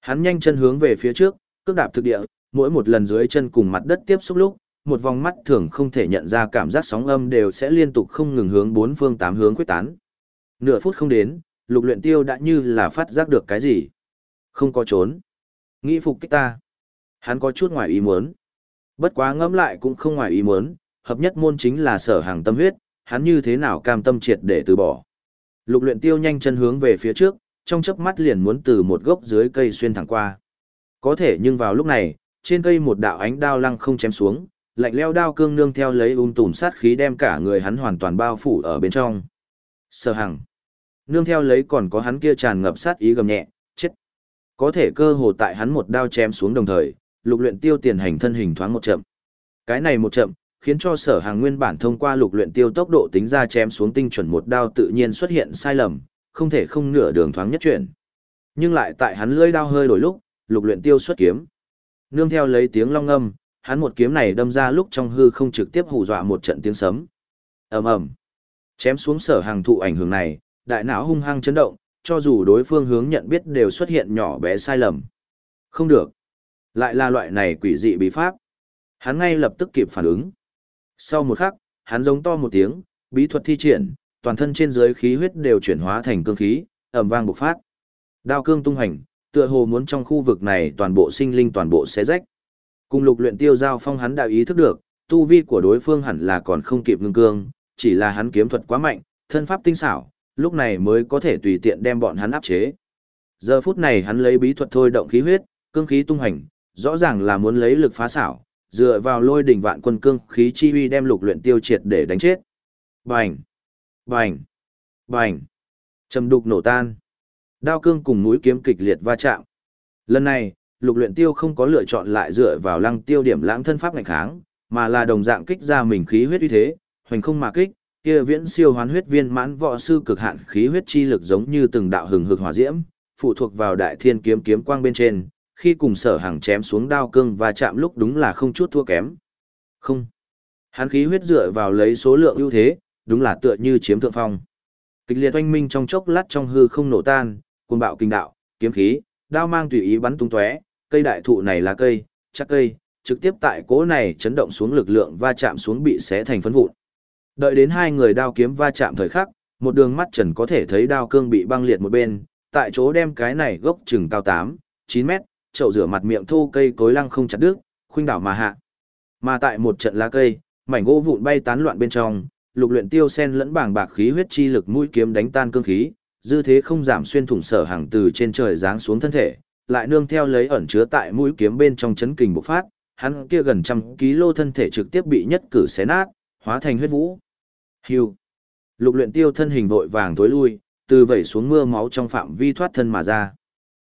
A: Hắn nhanh chân hướng về phía trước, cước đạp thực địa, mỗi một lần dưới chân cùng mặt đất tiếp xúc lúc, một vòng mắt thường không thể nhận ra cảm giác sóng âm đều sẽ liên tục không ngừng hướng bốn phương tám hướng quyết tán. Nửa phút không đến, lục luyện tiêu đã như là phát giác được cái gì. Không có trốn. Nghĩ phục kích ta. Hắn có chút ngoài ý muốn. Bất quá ngẫm lại cũng không ngoài ý muốn, hợp nhất môn chính là sở hàng tâm huyết, hắn như thế nào cam tâm triệt để từ bỏ. Lục luyện tiêu nhanh chân hướng về phía trước, trong chớp mắt liền muốn từ một gốc dưới cây xuyên thẳng qua. Có thể nhưng vào lúc này, trên cây một đạo ánh đao lăng không chém xuống, lạnh leo đao cương nương theo lấy ung tùm sát khí đem cả người hắn hoàn toàn bao phủ ở bên trong. Sở hằng. Nương theo lấy còn có hắn kia tràn ngập sát ý gầm nhẹ, chết. Có thể cơ hồ tại hắn một đao chém xuống đồng thời, lục luyện tiêu tiền hành thân hình thoáng một chậm. Cái này một chậm, khiến cho sở hàng nguyên bản thông qua lục luyện tiêu tốc độ tính ra chém xuống tinh chuẩn một đao tự nhiên xuất hiện sai lầm, không thể không nửa đường thoáng nhất chuyển. Nhưng lại tại hắn lưỡi đao hơi đổi lúc, lục luyện tiêu xuất kiếm. Nương theo lấy tiếng long âm, hắn một kiếm này đâm ra lúc trong hư không trực tiếp hù dọa một trận tiếng sấm. ầm ầm, chém xuống sở hàng thụ ảnh hưởng này, đại não hung hăng chấn động, cho dù đối phương hướng nhận biết đều xuất hiện nhỏ bé sai lầm. Không được, lại là loại này quỷ dị bí pháp. Hắn ngay lập tức kịp phản ứng. Sau một khắc, hắn giống to một tiếng, bí thuật thi triển, toàn thân trên dưới khí huyết đều chuyển hóa thành cương khí, ầm vang bộc phát. Đao cương tung hành, tựa hồ muốn trong khu vực này toàn bộ sinh linh toàn bộ xé rách. Cùng lục luyện tiêu giao phong hắn đã ý thức được, tu vi của đối phương hẳn là còn không kịp ngưng cương, chỉ là hắn kiếm thuật quá mạnh, thân pháp tinh xảo, lúc này mới có thể tùy tiện đem bọn hắn áp chế. Giờ phút này hắn lấy bí thuật thôi động khí huyết, cương khí tung hành, rõ ràng là muốn lấy lực phá xảo, dựa vào lôi đỉnh vạn quân cương khí chi uy đem lục luyện tiêu triệt để đánh chết. Bành! Bành! Bành! Trầm đục nổ tan. Đao cương cùng mũi kiếm kịch liệt va chạm. Lần này, lục luyện tiêu không có lựa chọn lại dựa vào lăng tiêu điểm lãng thân pháp ngành kháng, mà là đồng dạng kích ra mình khí huyết uy thế, hoành không mà kích, kia viễn siêu hoán huyết viên mãn võ sư cực hạn khí huyết chi lực giống như từng đạo hừng hực hỏa diễm, phụ thuộc vào đại thiên kiếm kiếm quang bên trên, khi cùng sở hàng chém xuống đao cương và chạm lúc đúng là không chút thua kém. Không. Hắn khí huyết dựa vào lấy số lượng ưu thế, đúng là tựa như chiếm thượng phong. Kịch liệt oanh minh trong chốc lát trong hư không nổ tan, cuồng bạo kinh đạo, kiếm khí, đao mang tùy ý bắn tung tóe, cây đại thụ này là cây, chắc cây, trực tiếp tại cỗ này chấn động xuống lực lượng va chạm xuống bị xé thành phấn vụn. Đợi đến hai người đao kiếm va chạm thời khắc, một đường mắt trần có thể thấy đao cương bị băng liệt một bên, tại chỗ đem cái này gốc chừng cao 8, 9 mét, chậu rửa mặt miệng thô cây cối lăng không chặt đứt, khuynh đảo mà hạ. Mà tại một trận lá cây, mảnh gỗ vụn bay tán loạn bên trong, lục luyện tiêu sen lẫn bảng bạc khí huyết chi lực mũi kiếm đánh tan cương khí, dư thế không giảm xuyên thủng sở hàng từ trên trời giáng xuống thân thể, lại nương theo lấy ẩn chứa tại mũi kiếm bên trong chấn kình bộc phát, hắn kia gần trăm ký lô thân thể trực tiếp bị nhất cử xé nát, hóa thành huyết vũ. Hưu. Lục luyện tiêu thân hình vội vàng tối lui, từ vẩy xuống mưa máu trong phạm vi thoát thân mà ra.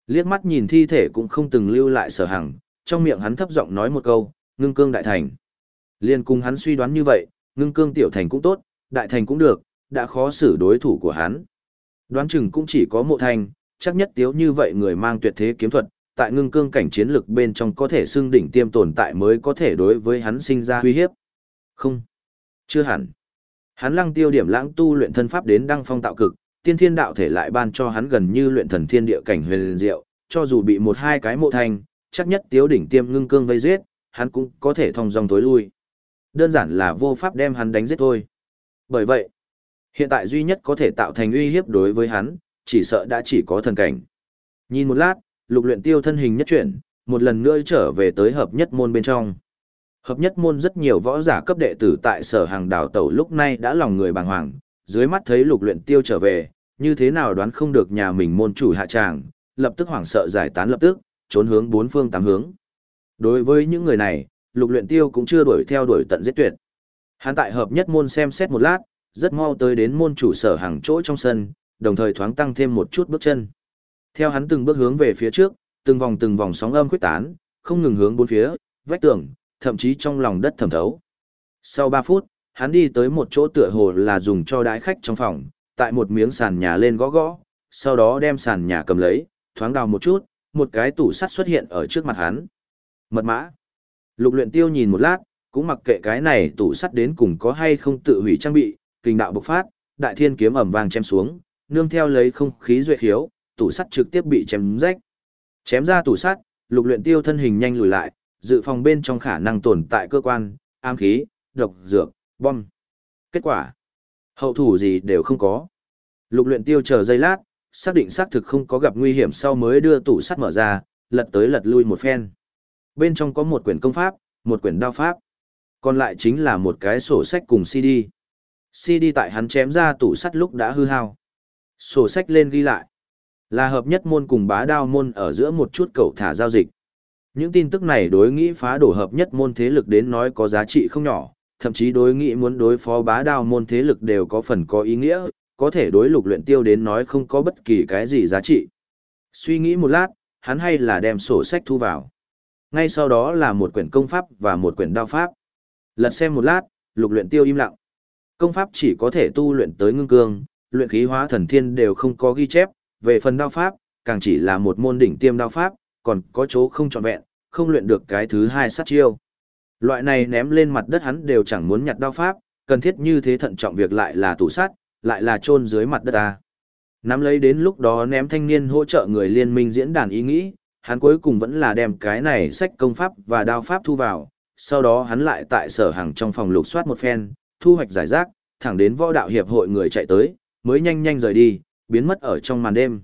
A: Liếc mắt nhìn thi thể cũng không từng lưu lại sở hằng, trong miệng hắn thấp giọng nói một câu, ngưng cương đại thành. Liên cùng hắn suy đoán như vậy, ngưng cương tiểu thành cũng tốt, đại thành cũng được, đã khó xử đối thủ của hắn. Đoán chừng cũng chỉ có mộ thành, chắc nhất tiếu như vậy người mang tuyệt thế kiếm thuật, tại ngưng cương cảnh chiến lực bên trong có thể xưng đỉnh tiêm tồn tại mới có thể đối với hắn sinh ra uy hiếp. Không, chưa hẳn. Hắn lăng tiêu điểm lãng tu luyện thân pháp đến đăng phong tạo cực, tiên thiên đạo thể lại ban cho hắn gần như luyện thần thiên địa cảnh huyền diệu, cho dù bị một hai cái mộ thành, chắc nhất tiếu đỉnh tiêm ngưng cương vây giết, hắn cũng có thể thông dòng tối lui. Đơn giản là vô pháp đem hắn đánh giết thôi. Bởi vậy, hiện tại duy nhất có thể tạo thành uy hiếp đối với hắn, chỉ sợ đã chỉ có thần cảnh. Nhìn một lát, lục luyện tiêu thân hình nhất chuyển, một lần nữa trở về tới hợp nhất môn bên trong. Hợp nhất môn rất nhiều võ giả cấp đệ tử tại sở hàng đảo tẩu lúc này đã lòng người bàng hoàng, dưới mắt thấy lục luyện tiêu trở về, như thế nào đoán không được nhà mình môn chủ hạ tràng, lập tức hoảng sợ giải tán lập tức, trốn hướng bốn phương tám hướng. Đối với những người này, lục luyện tiêu cũng chưa đuổi theo đuổi tận giết tuyệt. Hắn tại hợp nhất môn xem xét một lát, rất mau tới đến môn chủ sở hàng chỗ trong sân, đồng thời thoáng tăng thêm một chút bước chân. Theo hắn từng bước hướng về phía trước, từng vòng từng vòng sóng âm khuếch tán, không ngừng hướng bốn phía, vách tường, thậm chí trong lòng đất thẩm thấu. Sau 3 phút, hắn đi tới một chỗ tựa hồ là dùng cho đái khách trong phòng, tại một miếng sàn nhà lên gõ gõ, sau đó đem sàn nhà cầm lấy, thoáng đào một chút, một cái tủ sắt xuất hiện ở trước mặt hắn. Mật mã. Lục luyện tiêu nhìn một lát, cũng mặc kệ cái này tủ sắt đến cùng có hay không tự hủy trang bị, kinh đạo bộc phát, đại thiên kiếm ầm vang chém xuống, nương theo lấy không khí duệ khiếu, tủ sắt trực tiếp bị chém rách. Chém ra tủ sắt, lục luyện tiêu thân hình nhanh lùi lại, dự phòng bên trong khả năng tồn tại cơ quan, ám khí, độc dược, bom. Kết quả, hậu thủ gì đều không có. Lục luyện tiêu chờ giây lát, xác định xác thực không có gặp nguy hiểm sau mới đưa tủ sắt mở ra, lật tới lật lui một phen. Bên trong có một quyển công pháp, một quyển đao pháp. Còn lại chính là một cái sổ sách cùng CD. CD tại hắn chém ra tủ sắt lúc đã hư hao. Sổ sách lên ghi lại. Là hợp nhất môn cùng bá đao môn ở giữa một chút cầu thả giao dịch. Những tin tức này đối nghĩ phá đổ hợp nhất môn thế lực đến nói có giá trị không nhỏ, thậm chí đối nghĩ muốn đối phó bá đao môn thế lực đều có phần có ý nghĩa, có thể đối lục luyện tiêu đến nói không có bất kỳ cái gì giá trị. Suy nghĩ một lát, hắn hay là đem sổ sách thu vào. Ngay sau đó là một quyển công pháp và một quyển đao pháp. Lật xem một lát, lục luyện tiêu im lặng. Công pháp chỉ có thể tu luyện tới ngưng cương, luyện khí hóa thần thiên đều không có ghi chép, về phần đao pháp, càng chỉ là một môn đỉnh tiêm đao pháp, còn có chỗ không trọn vẹn, không luyện được cái thứ hai sát chiêu. Loại này ném lên mặt đất hắn đều chẳng muốn nhặt đao pháp, cần thiết như thế thận trọng việc lại là tủ sát, lại là chôn dưới mặt đất ta. Nắm lấy đến lúc đó ném thanh niên hỗ trợ người liên minh diễn đàn ý nghĩ, hắn cuối cùng vẫn là đem cái này sách công pháp và đao pháp thu vào, sau đó hắn lại tại sở hàng trong phòng lục soát một phen, thu hoạch giải rác, thẳng đến võ đạo hiệp hội người chạy tới, mới nhanh nhanh rời đi, biến mất ở trong màn đêm.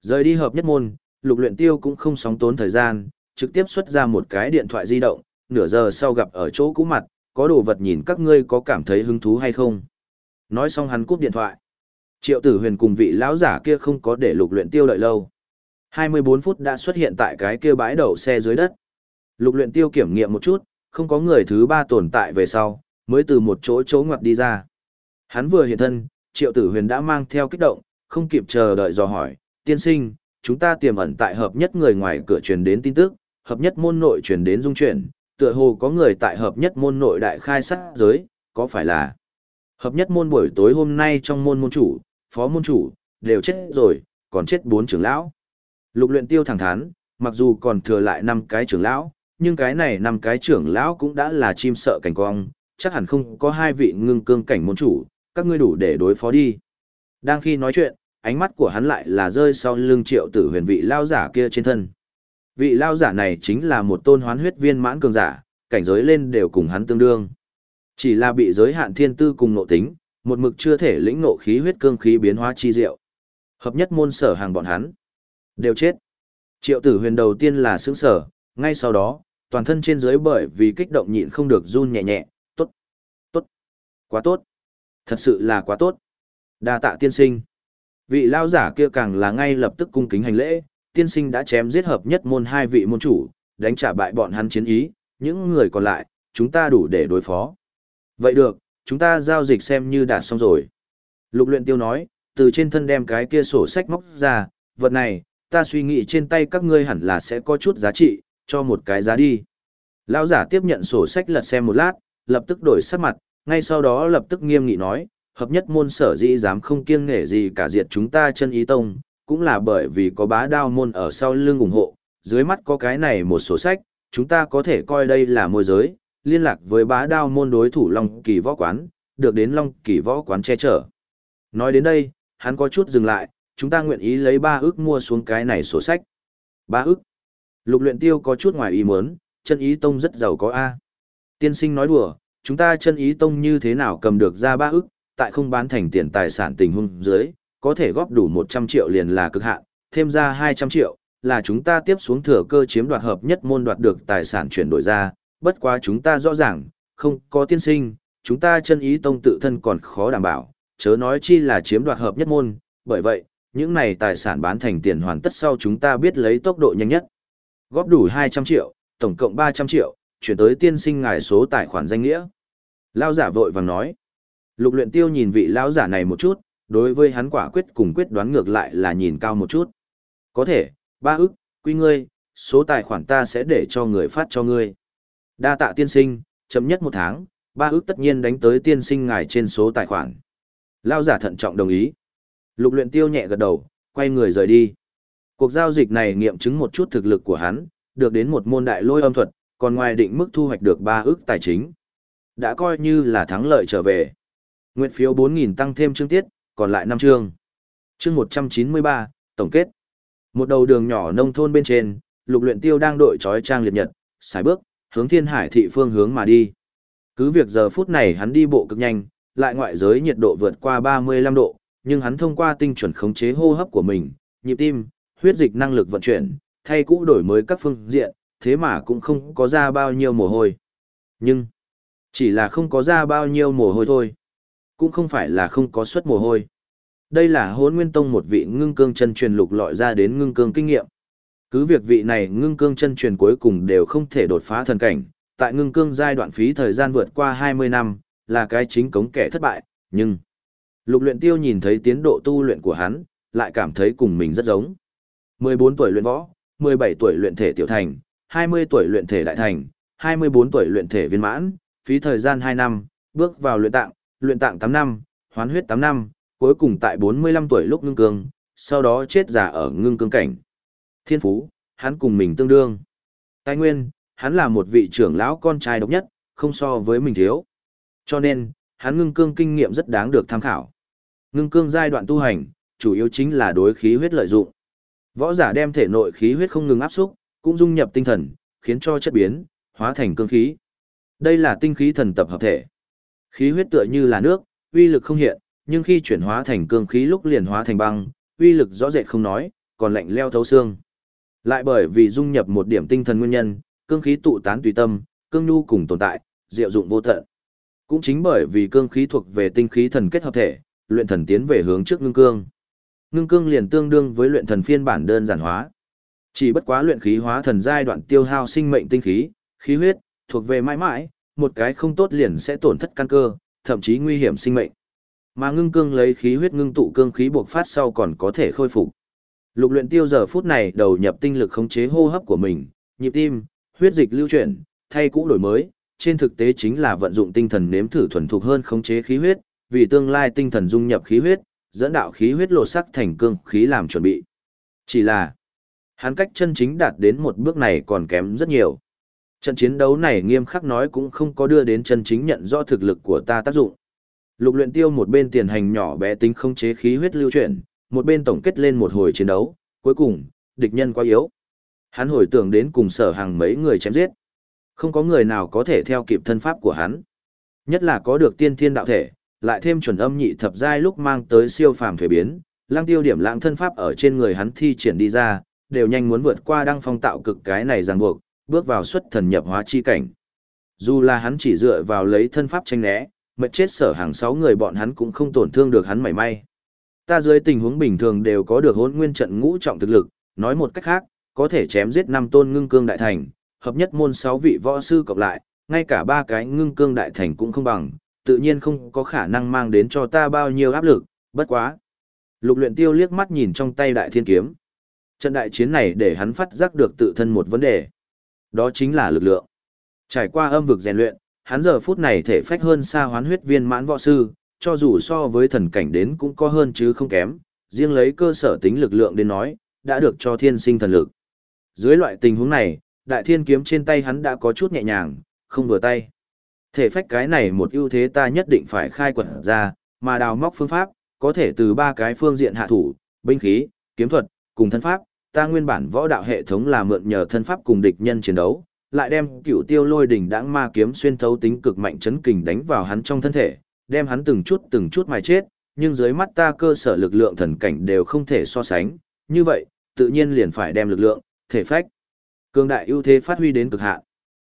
A: Rời đi hợp nhất môn, lục luyện tiêu cũng không sóng tốn thời gian, trực tiếp xuất ra một cái điện thoại di động, nửa giờ sau gặp ở chỗ cũ mặt, có đồ vật nhìn các ngươi có cảm thấy hứng thú hay không. Nói xong hắn cúp điện thoại. Triệu tử huyền cùng vị lão giả kia không có để lục luyện tiêu đợi lâu. 24 phút đã xuất hiện tại cái kia bãi đậu xe dưới đất. Lục luyện tiêu kiểm nghiệm một chút, không có người thứ ba tồn tại về sau, mới từ một chỗ chỗ ngoặt đi ra. Hắn vừa hiện thân, triệu tử huyền đã mang theo kích động, không kịp chờ đợi dò hỏi, tiên sinh, chúng ta tiềm ẩn tại hợp nhất người ngoài cửa truyền đến tin tức, hợp nhất môn nội truyền đến dung chuyển, tựa hồ có người tại hợp nhất môn nội đại khai sát giới, có phải là hợp nhất môn buổi tối hôm nay trong môn môn chủ, phó môn chủ, đều chết rồi, còn chết bốn trưởng lão. Lục luyện tiêu thẳng thắn, mặc dù còn thừa lại năm cái trưởng lão, nhưng cái này năm cái trưởng lão cũng đã là chim sợ cảnh cong, chắc hẳn không có hai vị ngưng cương cảnh môn chủ, các ngươi đủ để đối phó đi. Đang khi nói chuyện, ánh mắt của hắn lại là rơi sau lưng triệu tử huyền vị lao giả kia trên thân. Vị lao giả này chính là một tôn hoán huyết viên mãn cường giả, cảnh giới lên đều cùng hắn tương đương. Chỉ là bị giới hạn thiên tư cùng nộ tính, một mực chưa thể lĩnh nộ khí huyết cương khí biến hóa chi diệu. Hợp nhất môn sở hàng bọn hắn. Đều chết. Triệu tử huyền đầu tiên là sướng sở, ngay sau đó, toàn thân trên dưới bởi vì kích động nhịn không được run nhẹ nhẹ, tốt, tốt, quá tốt, thật sự là quá tốt. đa tạ tiên sinh. Vị lao giả kia càng là ngay lập tức cung kính hành lễ, tiên sinh đã chém giết hợp nhất môn hai vị môn chủ, đánh trả bại bọn hắn chiến ý, những người còn lại, chúng ta đủ để đối phó. Vậy được, chúng ta giao dịch xem như đạt xong rồi. Lục luyện tiêu nói, từ trên thân đem cái kia sổ sách móc ra, vật này, ta suy nghĩ trên tay các ngươi hẳn là sẽ có chút giá trị, cho một cái giá đi. Lão giả tiếp nhận sổ sách lật xem một lát, lập tức đổi sắc mặt, ngay sau đó lập tức nghiêm nghị nói, hợp nhất môn sở dĩ dám không kiêng nể gì cả diệt chúng ta chân ý tông, cũng là bởi vì có bá đao môn ở sau lưng ủng hộ, dưới mắt có cái này một sổ sách, chúng ta có thể coi đây là môi giới, liên lạc với bá đao môn đối thủ Long Kỳ Võ Quán, được đến Long Kỳ Võ Quán che chở. Nói đến đây, hắn có chút dừng lại, chúng ta nguyện ý lấy ba ước mua xuống cái này sổ sách. Ba ước. Lục luyện tiêu có chút ngoài ý muốn, chân ý tông rất giàu có A. Tiên sinh nói đùa, chúng ta chân ý tông như thế nào cầm được ra ba ước, tại không bán thành tiền tài sản tình huống dưới, có thể góp đủ 100 triệu liền là cực hạn, thêm ra 200 triệu, là chúng ta tiếp xuống thừa cơ chiếm đoạt hợp nhất môn đoạt được tài sản chuyển đổi ra, bất quá chúng ta rõ ràng, không có tiên sinh, chúng ta chân ý tông tự thân còn khó đảm bảo, chớ nói chi là chiếm đoạt hợp nhất môn, bởi vậy, những này tài sản bán thành tiền hoàn tất sau chúng ta biết lấy tốc độ nhanh nhất. Góp đủ 200 triệu, tổng cộng 300 triệu, chuyển tới tiên sinh ngài số tài khoản danh nghĩa. Lao giả vội vàng nói. Lục luyện tiêu nhìn vị lão giả này một chút, đối với hắn quả quyết cùng quyết đoán ngược lại là nhìn cao một chút. Có thể, ba ức, quy ngươi, số tài khoản ta sẽ để cho người phát cho ngươi. Đa tạ tiên sinh, chậm nhất một tháng, ba ức tất nhiên đánh tới tiên sinh ngài trên số tài khoản. Lao giả thận trọng đồng ý. Lục luyện tiêu nhẹ gật đầu, quay người rời đi. Cuộc giao dịch này nghiệm chứng một chút thực lực của hắn, được đến một môn đại lôi âm thuật, còn ngoài định mức thu hoạch được ba ức tài chính. Đã coi như là thắng lợi trở về. Nguyện phiếu 4.000 tăng thêm chương tiết, còn lại năm chương. Chương 193, tổng kết. Một đầu đường nhỏ nông thôn bên trên, lục luyện tiêu đang đội trói trang liệt nhật, xài bước, hướng thiên hải thị phương hướng mà đi. Cứ việc giờ phút này hắn đi bộ cực nhanh, lại ngoại giới nhiệt độ vượt qua 35 độ, nhưng hắn thông qua tinh chuẩn khống chế hô hấp của mình, nhịp tim, huyết dịch năng lực vận chuyển, thay cũ đổi mới các phương diện, thế mà cũng không có ra bao nhiêu mồ hôi. Nhưng, chỉ là không có ra bao nhiêu mồ hôi thôi. Cũng không phải là không có suất mồ hôi. Đây là hốn nguyên tông một vị ngưng cương chân truyền lục lọi ra đến ngưng cương kinh nghiệm. Cứ việc vị này ngưng cương chân truyền cuối cùng đều không thể đột phá thần cảnh, tại ngưng cương giai đoạn phí thời gian vượt qua 20 năm, là cái chính cống kẻ thất bại, nhưng lục luyện tiêu nhìn thấy tiến độ tu luyện của hắn, lại cảm thấy cùng mình rất giống. 14 tuổi luyện võ, 17 tuổi luyện thể tiểu thành, 20 tuổi luyện thể đại thành, 24 tuổi luyện thể viên mãn, phí thời gian 2 năm, bước vào luyện tạng, luyện tạng 8 năm, hoán huyết 8 năm, cuối cùng tại 45 tuổi lúc ngưng cương, sau đó chết giả ở ngưng cương cảnh. Thiên phú, hắn cùng mình tương đương. Tài nguyên, hắn là một vị trưởng lão con trai độc nhất, không so với mình thiếu. Cho nên, hắn ngưng cương kinh nghiệm rất đáng được tham khảo. Ngưng cương giai đoạn tu hành, chủ yếu chính là đối khí huyết lợi dụng. Võ giả đem thể nội khí huyết không ngừng áp xúc, cũng dung nhập tinh thần, khiến cho chất biến, hóa thành cương khí. Đây là tinh khí thần tập hợp thể. Khí huyết tựa như là nước, uy lực không hiện, nhưng khi chuyển hóa thành cương khí lúc liền hóa thành băng, uy lực rõ rệt không nói, còn lạnh leo thấu xương. Lại bởi vì dung nhập một điểm tinh thần nguyên nhân, cương khí tụ tán tùy tâm, cương nhu cùng tồn tại, diệu dụng vô tận. Cũng chính bởi vì cương khí thuộc về tinh khí thần kết hợp thể, luyện thần tiến về hướng trước ngưng cương. Ngưng cương liền tương đương với luyện thần phiên bản đơn giản hóa. Chỉ bất quá luyện khí hóa thần giai đoạn tiêu hao sinh mệnh tinh khí, khí huyết, thuộc về mãi mãi, một cái không tốt liền sẽ tổn thất căn cơ, thậm chí nguy hiểm sinh mệnh. Mà ngưng cương lấy khí huyết ngưng tụ cương khí buộc phát sau còn có thể khôi phục. Lục luyện tiêu giờ phút này đầu nhập tinh lực khống chế hô hấp của mình, nhịp tim, huyết dịch lưu chuyển, thay cũ đổi mới, trên thực tế chính là vận dụng tinh thần nếm thử thuần thục hơn khống chế khí huyết, vì tương lai tinh thần dung nhập khí huyết, dẫn đạo khí huyết lộ sắc thành cương khí làm chuẩn bị. Chỉ là, hắn cách chân chính đạt đến một bước này còn kém rất nhiều. Trận chiến đấu này nghiêm khắc nói cũng không có đưa đến chân chính nhận rõ thực lực của ta tác dụng. Lục luyện tiêu một bên tiền hành nhỏ bé tính không chế khí huyết lưu chuyển, một bên tổng kết lên một hồi chiến đấu, cuối cùng, địch nhân quá yếu. Hắn hồi tưởng đến cùng sở hàng mấy người chém giết. Không có người nào có thể theo kịp thân pháp của hắn. Nhất là có được tiên thiên đạo thể, lại thêm chuẩn âm nhị thập giai lúc mang tới siêu phàm thuế biến, lang tiêu điểm lãng thân pháp ở trên người hắn thi triển đi ra, đều nhanh muốn vượt qua đăng phong tạo cực cái này ràng buộc, bước vào xuất thần nhập hóa chi cảnh. Dù là hắn chỉ dựa vào lấy thân pháp tranh né, mệt chết sở hàng sáu người bọn hắn cũng không tổn thương được hắn mảy may. Ta dưới tình huống bình thường đều có được hôn nguyên trận ngũ trọng thực lực, nói một cách khác, có thể chém giết năm tôn ngưng cương đại thành, hợp nhất môn sáu vị võ sư cộng lại, ngay cả ba cái ngưng cương đại thành cũng không bằng, tự nhiên không có khả năng mang đến cho ta bao nhiêu áp lực, bất quá. Lục luyện tiêu liếc mắt nhìn trong tay đại thiên kiếm. Trận đại chiến này để hắn phát giác được tự thân một vấn đề. Đó chính là lực lượng. Trải qua âm vực rèn luyện, hắn giờ phút này thể phách hơn xa hoán huyết viên mãn võ sư, cho dù so với thần cảnh đến cũng có hơn chứ không kém, riêng lấy cơ sở tính lực lượng đến nói, đã được cho thiên sinh thần lực. Dưới loại tình huống này, đại thiên kiếm trên tay hắn đã có chút nhẹ nhàng, không vừa tay. Thể phách cái này một ưu thế ta nhất định phải khai quật ra, mà đào móc phương pháp, có thể từ ba cái phương diện hạ thủ, binh khí, kiếm thuật, cùng thân pháp, ta nguyên bản võ đạo hệ thống là mượn nhờ thân pháp cùng địch nhân chiến đấu, lại đem cửu tiêu lôi đỉnh đãng ma kiếm xuyên thấu tính cực mạnh chấn kình đánh vào hắn trong thân thể, đem hắn từng chút từng chút mài chết, nhưng dưới mắt ta cơ sở lực lượng thần cảnh đều không thể so sánh, như vậy, tự nhiên liền phải đem lực lượng, thể phách, cường đại ưu thế phát huy đến cực hạn.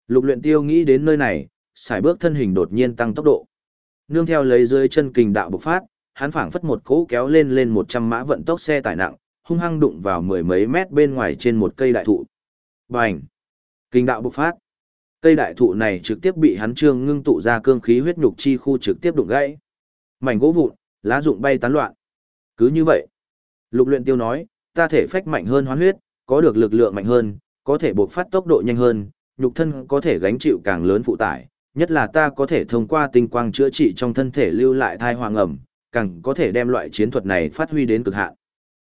A: Lục luyện tiêu nghĩ đến nơi này, xài bước thân hình đột nhiên tăng tốc độ. Nương theo lấy dưới chân kình đạo bộc phát, hắn phảng phất một cỗ kéo lên lên 100 mã vận tốc xe tải nặng, hung hăng đụng vào mười mấy mét bên ngoài trên một cây đại thụ. Bành! Kinh đạo bộc phát. Cây đại thụ này trực tiếp bị hắn trương ngưng tụ ra cương khí huyết nhục chi khu trực tiếp đụng gãy. Mảnh gỗ vụn, lá rụng bay tán loạn. Cứ như vậy, Lục Luyện Tiêu nói, ta thể phách mạnh hơn hoán huyết, có được lực lượng mạnh hơn, có thể bộc phát tốc độ nhanh hơn, nhục thân có thể gánh chịu càng lớn phụ tải, nhất là ta có thể thông qua tinh quang chữa trị trong thân thể lưu lại thai hoàng ẩm, càng có thể đem loại chiến thuật này phát huy đến cực hạn.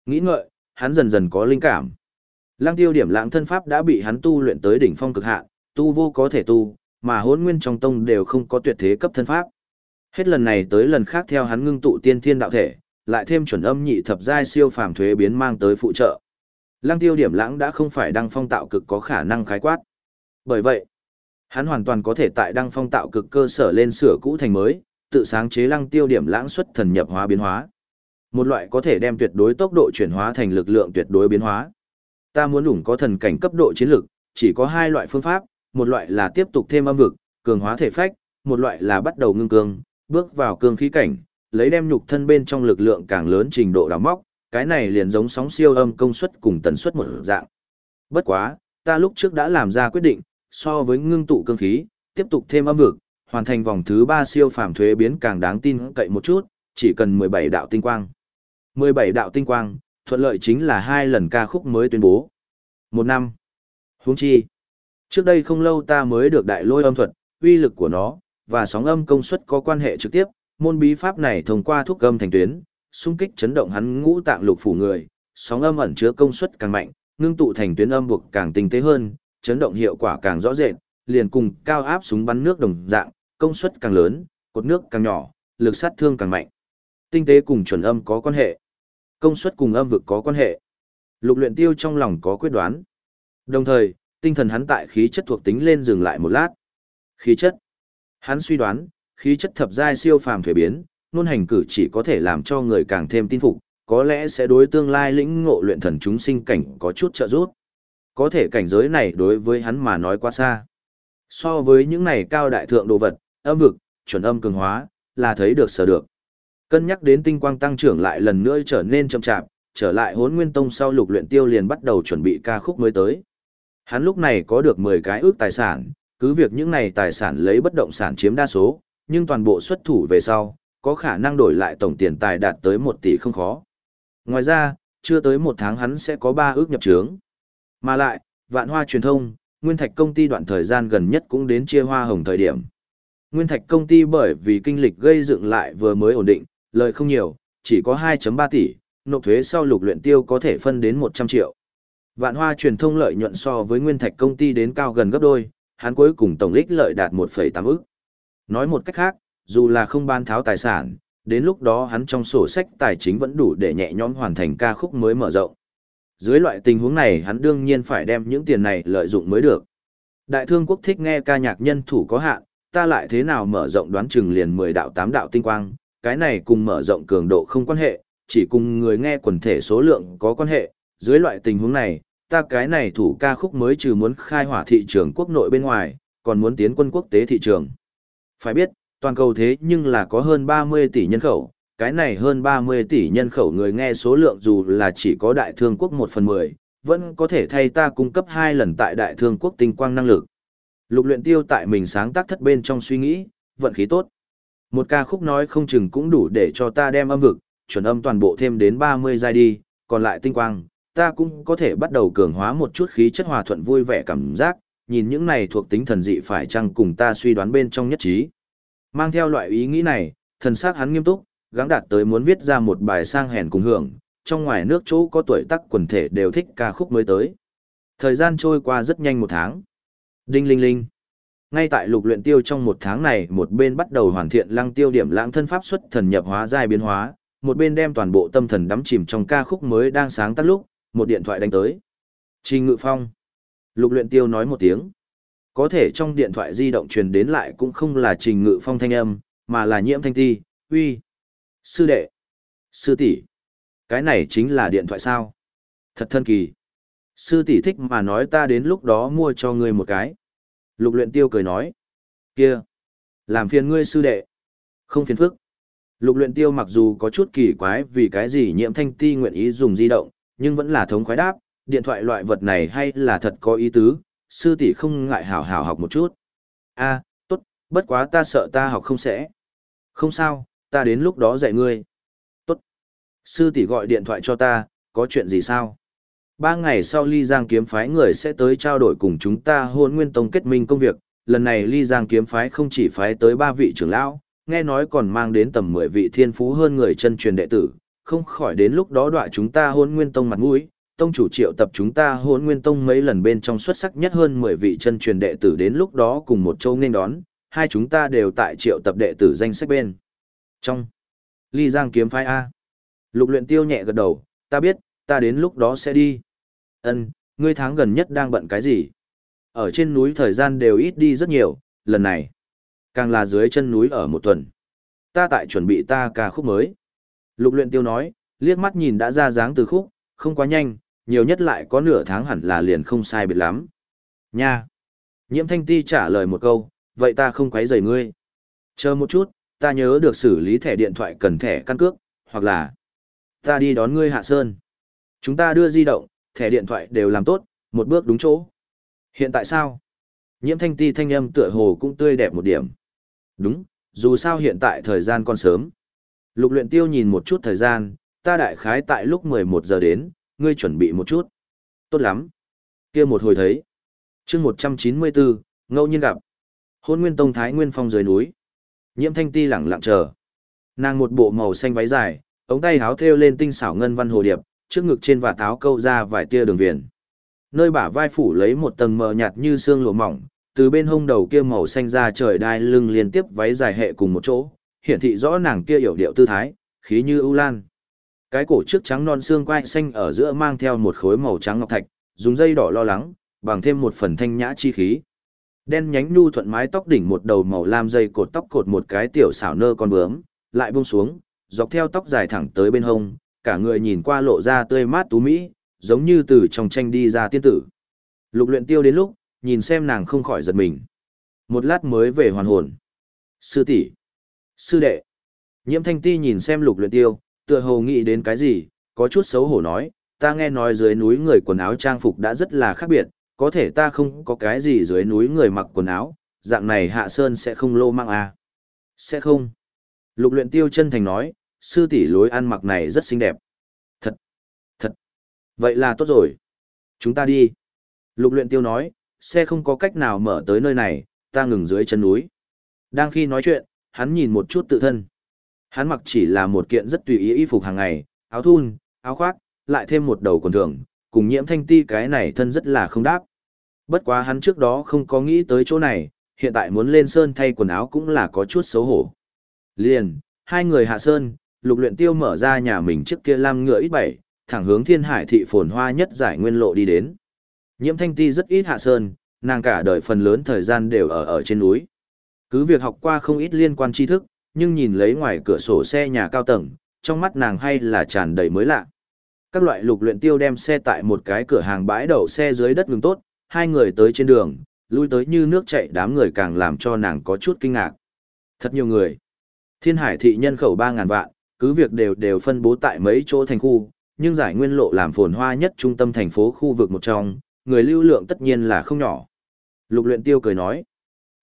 A: Nghĩ ngợi, hắn dần dần có linh cảm. Lăng tiêu điểm lãng thân pháp đã bị hắn tu luyện tới đỉnh phong cực hạn, tu vô có thể tu, mà hốn nguyên trong tông đều không có tuyệt thế cấp thân pháp. Hết lần này tới lần khác theo hắn ngưng tụ tiên thiên đạo thể, lại thêm chuẩn âm nhị thập giai siêu phàm thuế biến mang tới phụ trợ. Lăng tiêu điểm lãng đã không phải đăng phong tạo cực có khả năng khái quát. Bởi vậy, hắn hoàn toàn có thể tại đăng phong tạo cực cơ sở lên sửa cũ thành mới, tự sáng chế lăng tiêu điểm lãng xuất thần nhập hóa biến hóa. Một loại có thể đem tuyệt đối tốc độ chuyển hóa thành lực lượng tuyệt đối biến hóa. Ta muốn ủng có thần cảnh cấp độ chiến lực, chỉ có hai loại phương pháp, một loại là tiếp tục thêm âm vực, cường hóa thể phách, một loại là bắt đầu ngưng cương, bước vào cương khí cảnh, lấy đem nhục thân bên trong lực lượng càng lớn trình độ đào móc, cái này liền giống sóng siêu âm công suất cùng tần suất một dạng. Bất quá, ta lúc trước đã làm ra quyết định, so với ngưng tụ cương khí, tiếp tục thêm âm vực, hoàn thành vòng thứ 3 siêu phàm thuế biến càng đáng tin cậy một chút, chỉ cần 17 đạo tinh quang. 17 đạo tinh quang, thuận lợi chính là hai lần ca khúc mới tuyên bố. Một năm. Huống chi. Trước đây không lâu ta mới được đại lôi âm thuật, uy lực của nó, và sóng âm công suất có quan hệ trực tiếp, môn bí pháp này thông qua thuốc âm thành tuyến, xung kích chấn động hắn ngũ tạng lục phủ người, sóng âm ẩn chứa công suất càng mạnh, ngưng tụ thành tuyến âm buộc càng tinh tế hơn, chấn động hiệu quả càng rõ rệt, liền cùng cao áp súng bắn nước đồng dạng, công suất càng lớn, cột nước càng nhỏ, lực sát thương càng mạnh. Tinh tế cùng chuẩn âm có quan hệ, công suất cùng âm vực có quan hệ. Lục luyện tiêu trong lòng có quyết đoán. Đồng thời, tinh thần hắn tại khí chất thuộc tính lên dừng lại một lát. Khí chất. Hắn suy đoán, khí chất thập giai siêu phàm thuế biến, nôn hành cử chỉ có thể làm cho người càng thêm tin phục, có lẽ sẽ đối tương lai lĩnh ngộ luyện thần chúng sinh cảnh có chút trợ giúp. Có thể cảnh giới này đối với hắn mà nói quá xa. So với những này cao đại thượng đồ vật, âm vực, chuẩn âm cường hóa, là thấy được sở được. Cân nhắc đến tinh quang tăng trưởng lại lần nữa trở nên chậm chạp, trở lại hốn nguyên tông sau lục luyện tiêu liền bắt đầu chuẩn bị ca khúc mới tới. Hắn lúc này có được 10 cái ước tài sản, cứ việc những này tài sản lấy bất động sản chiếm đa số, nhưng toàn bộ xuất thủ về sau, có khả năng đổi lại tổng tiền tài đạt tới 1 tỷ không khó. Ngoài ra, chưa tới một tháng hắn sẽ có 3 ước nhập trướng. Mà lại, vạn hoa truyền thông, Nguyên Thạch công ty đoạn thời gian gần nhất cũng đến chia hoa hồng thời điểm. Nguyên Thạch công ty bởi vì kinh lịch gây dựng lại vừa mới ổn định, lời không nhiều, chỉ có 2.3 tỷ, nộp thuế sau lục luyện tiêu có thể phân đến 100 triệu. Vạn hoa truyền thông lợi nhuận so với Nguyên Thạch công ty đến cao gần gấp đôi, hắn cuối cùng tổng lích lợi đạt 1,8 ức. Nói một cách khác, dù là không ban tháo tài sản, đến lúc đó hắn trong sổ sách tài chính vẫn đủ để nhẹ nhõm hoàn thành ca khúc mới mở rộng. Dưới loại tình huống này hắn đương nhiên phải đem những tiền này lợi dụng mới được. Đại thương quốc thích nghe ca nhạc nhân thủ có hạn, ta lại thế nào mở rộng đoán chừng liền 10 đạo 8 đạo tinh quang, cái này cùng mở rộng cường độ không quan hệ, chỉ cùng người nghe quần thể số lượng có quan hệ. Dưới loại tình huống này, ta cái này thủ ca khúc mới trừ muốn khai hỏa thị trường quốc nội bên ngoài, còn muốn tiến quân quốc tế thị trường. Phải biết, toàn cầu thế nhưng là có hơn 30 tỷ nhân khẩu, cái này hơn 30 tỷ nhân khẩu người nghe số lượng dù là chỉ có đại thương quốc 1 phần 10, vẫn có thể thay ta cung cấp 2 lần tại đại thương quốc tinh quang năng lực. Lục luyện tiêu tại mình sáng tác thất bên trong suy nghĩ, vận khí tốt. Một ca khúc nói không chừng cũng đủ để cho ta đem âm vực, chuẩn âm toàn bộ thêm đến 30 giai đi, còn lại tinh quang, ta cũng có thể bắt đầu cường hóa một chút khí chất hòa thuận vui vẻ cảm giác, nhìn những này thuộc tính thần dị phải chăng cùng ta suy đoán bên trong nhất trí. Mang theo loại ý nghĩ này, thần sắc hắn nghiêm túc, gắng đạt tới muốn viết ra một bài sang hèn cùng hưởng, trong ngoài nước chỗ có tuổi tác quần thể đều thích ca khúc mới tới. Thời gian trôi qua rất nhanh một tháng. Đinh linh linh. Ngay tại lục luyện tiêu trong một tháng này một bên bắt đầu hoàn thiện lăng tiêu điểm lãng thân pháp xuất thần nhập hóa giai biến hóa, một bên đem toàn bộ tâm thần đắm chìm trong ca khúc mới đang sáng tác lúc, một điện thoại đánh tới. Trình Ngự Phong. Lục luyện tiêu nói một tiếng. Có thể trong điện thoại di động truyền đến lại cũng không là Trình Ngự Phong thanh âm, mà là nhiễm thanh ti, uy. Sư đệ. Sư tỷ. Cái này chính là điện thoại sao? Thật thân kỳ. Sư tỷ thích mà nói ta đến lúc đó mua cho ngươi một cái. Lục luyện tiêu cười nói. Kia. Làm phiền ngươi sư đệ. Không phiền phức. Lục luyện tiêu mặc dù có chút kỳ quái vì cái gì nhiễm thanh ti nguyện ý dùng di động, nhưng vẫn là thống khoái đáp, điện thoại loại vật này hay là thật có ý tứ, sư tỷ không ngại hảo hảo học một chút. A, tốt, bất quá ta sợ ta học không sẽ. Không sao, ta đến lúc đó dạy ngươi. Tốt. Sư tỷ gọi điện thoại cho ta, có chuyện gì sao? Ba ngày sau Ly Giang kiếm phái người sẽ tới trao đổi cùng chúng ta hôn nguyên tông kết minh công việc, lần này Ly Giang kiếm phái không chỉ phái tới ba vị trưởng lão, nghe nói còn mang đến tầm 10 vị thiên phú hơn người chân truyền đệ tử, không khỏi đến lúc đó đọa chúng ta hôn nguyên tông mặt mũi, tông chủ triệu tập chúng ta hôn nguyên tông mấy lần bên trong xuất sắc nhất hơn 10 vị chân truyền đệ tử đến lúc đó cùng một châu nên đón, hai chúng ta đều tại triệu tập đệ tử danh sách bên. Trong Ly Giang kiếm phái A. Lục luyện tiêu nhẹ gật đầu, ta biết, ta đến lúc đó sẽ đi. Ân, ngươi tháng gần nhất đang bận cái gì? Ở trên núi thời gian đều ít đi rất nhiều, lần này. Càng là dưới chân núi ở một tuần. Ta tại chuẩn bị ta ca khúc mới. Lục luyện tiêu nói, liếc mắt nhìn đã ra dáng từ khúc, không quá nhanh, nhiều nhất lại có nửa tháng hẳn là liền không sai biệt lắm. Nha. Nhiễm thanh ti trả lời một câu, vậy ta không quấy rầy ngươi. Chờ một chút, ta nhớ được xử lý thẻ điện thoại cần thẻ căn cước, hoặc là ta đi đón ngươi hạ sơn. Chúng ta đưa di động, thẻ điện thoại đều làm tốt, một bước đúng chỗ. Hiện tại sao? Nhiễm thanh ti thanh âm tựa hồ cũng tươi đẹp một điểm. Đúng, dù sao hiện tại thời gian còn sớm. Lục luyện tiêu nhìn một chút thời gian, ta đại khái tại lúc 11 giờ đến, ngươi chuẩn bị một chút. Tốt lắm. kia một hồi thấy. chương 194, ngẫu nhiên gặp. Hôn nguyên tông thái nguyên phong dưới núi. Nhiễm thanh ti lẳng lặng chờ. Nàng một bộ màu xanh váy dài, ống tay háo thêu lên tinh xảo ngân văn hồ điệp, trước ngực trên và táo câu ra vài tia đường viền. Nơi bả vai phủ lấy một tầng mờ nhạt như xương lụa mỏng, từ bên hông đầu kia màu xanh ra trời đai lưng liên tiếp váy dài hệ cùng một chỗ, hiển thị rõ nàng kia hiểu điệu tư thái, khí như ưu lan. Cái cổ trước trắng non xương quai xanh ở giữa mang theo một khối màu trắng ngọc thạch, dùng dây đỏ lo lắng, bằng thêm một phần thanh nhã chi khí. Đen nhánh nhu thuận mái tóc đỉnh một đầu màu lam dây cột tóc cột một cái tiểu xảo nơ con bướm, lại buông xuống, dọc theo tóc dài thẳng tới bên hông, cả người nhìn qua lộ ra tươi mát tú mỹ, giống như từ trong tranh đi ra tiên tử. Lục luyện tiêu đến lúc, nhìn xem nàng không khỏi giật mình. Một lát mới về hoàn hồn. Sư tỷ, sư đệ. Nhiễm thanh ti nhìn xem lục luyện tiêu, tựa hồ nghĩ đến cái gì, có chút xấu hổ nói, ta nghe nói dưới núi người quần áo trang phục đã rất là khác biệt, có thể ta không có cái gì dưới núi người mặc quần áo, dạng này hạ sơn sẽ không lô mang à. Sẽ không. Lục luyện tiêu chân thành nói, sư tỷ lối ăn mặc này rất xinh đẹp. Thật, thật. Vậy là tốt rồi. Chúng ta đi. Lục luyện tiêu nói, xe không có cách nào mở tới nơi này, ta ngừng dưới chân núi. Đang khi nói chuyện, hắn nhìn một chút tự thân. Hắn mặc chỉ là một kiện rất tùy ý y phục hàng ngày, áo thun, áo khoác, lại thêm một đầu quần thường, cùng nhiễm thanh ti cái này thân rất là không đáp. Bất quá hắn trước đó không có nghĩ tới chỗ này, hiện tại muốn lên sơn thay quần áo cũng là có chút xấu hổ. Liền, hai người hạ sơn, lục luyện tiêu mở ra nhà mình trước kia lam ngựa ít bảy, thẳng hướng thiên hải thị phồn hoa nhất giải nguyên lộ đi đến. Nhiễm thanh ti rất ít hạ sơn, nàng cả đời phần lớn thời gian đều ở ở trên núi. Cứ việc học qua không ít liên quan tri thức, nhưng nhìn lấy ngoài cửa sổ xe nhà cao tầng, trong mắt nàng hay là tràn đầy mới lạ. Các loại lục luyện tiêu đem xe tại một cái cửa hàng bãi đậu xe dưới đất ngừng tốt, hai người tới trên đường, lui tới như nước chảy đám người càng làm cho nàng có chút kinh ngạc. Thật nhiều người. Thiên hải thị nhân khẩu 3.000 vạn, cứ việc đều đều phân bố tại mấy chỗ thành khu, nhưng giải nguyên lộ làm phồn hoa nhất trung tâm thành phố khu vực một trong, người lưu lượng tất nhiên là không nhỏ. Lục luyện tiêu cười nói.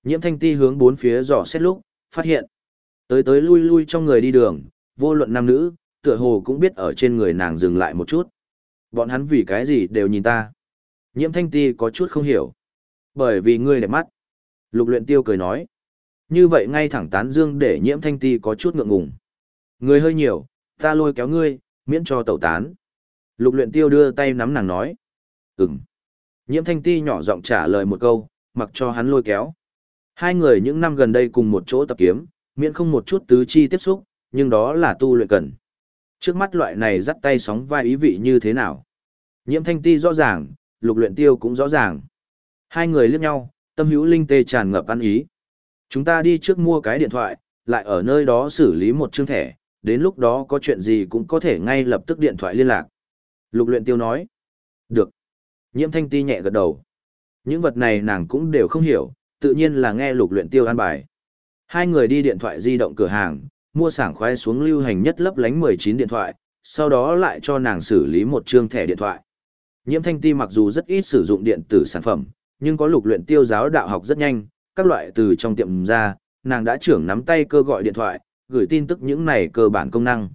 A: Nhiễm thanh ti hướng bốn phía dò xét lúc, phát hiện. Tới tới lui lui trong người đi đường, vô luận nam nữ, tựa hồ cũng biết ở trên người nàng dừng lại một chút. Bọn hắn vì cái gì đều nhìn ta. Nhiễm thanh ti có chút không hiểu. Bởi vì ngươi đẹp mắt. Lục luyện tiêu cười nói. Như vậy ngay thẳng tán dương để nhiễm thanh ti có chút ngượng ngùng. Người hơi nhiều, ta lôi kéo ngươi, miễn cho tẩu tán. Lục luyện tiêu đưa tay nắm nàng nói. Ừm. Nhiễm thanh ti nhỏ giọng trả lời một câu, mặc cho hắn lôi kéo. Hai người những năm gần đây cùng một chỗ tập kiếm, miễn không một chút tứ chi tiếp xúc, nhưng đó là tu luyện cần. Trước mắt loại này dắt tay sóng vai ý vị như thế nào? Nhiễm thanh ti rõ ràng, lục luyện tiêu cũng rõ ràng. Hai người liếc nhau, tâm hữu linh tê tràn ngập ăn ý. Chúng ta đi trước mua cái điện thoại, lại ở nơi đó xử lý một chương thẻ, đến lúc đó có chuyện gì cũng có thể ngay lập tức điện thoại liên lạc. Lục luyện tiêu nói. Được. Nhiễm thanh ti nhẹ gật đầu. Những vật này nàng cũng đều không hiểu, tự nhiên là nghe lục luyện tiêu an bài. Hai người đi điện thoại di động cửa hàng, mua sảng khoái xuống lưu hành nhất lấp lánh 19 điện thoại, sau đó lại cho nàng xử lý một chương thẻ điện thoại. Nhiễm thanh ti mặc dù rất ít sử dụng điện tử sản phẩm, nhưng có lục luyện tiêu giáo đạo học rất nhanh, các loại từ trong tiệm ra, nàng đã trưởng nắm tay cơ gọi điện thoại, gửi tin tức những này cơ bản công năng.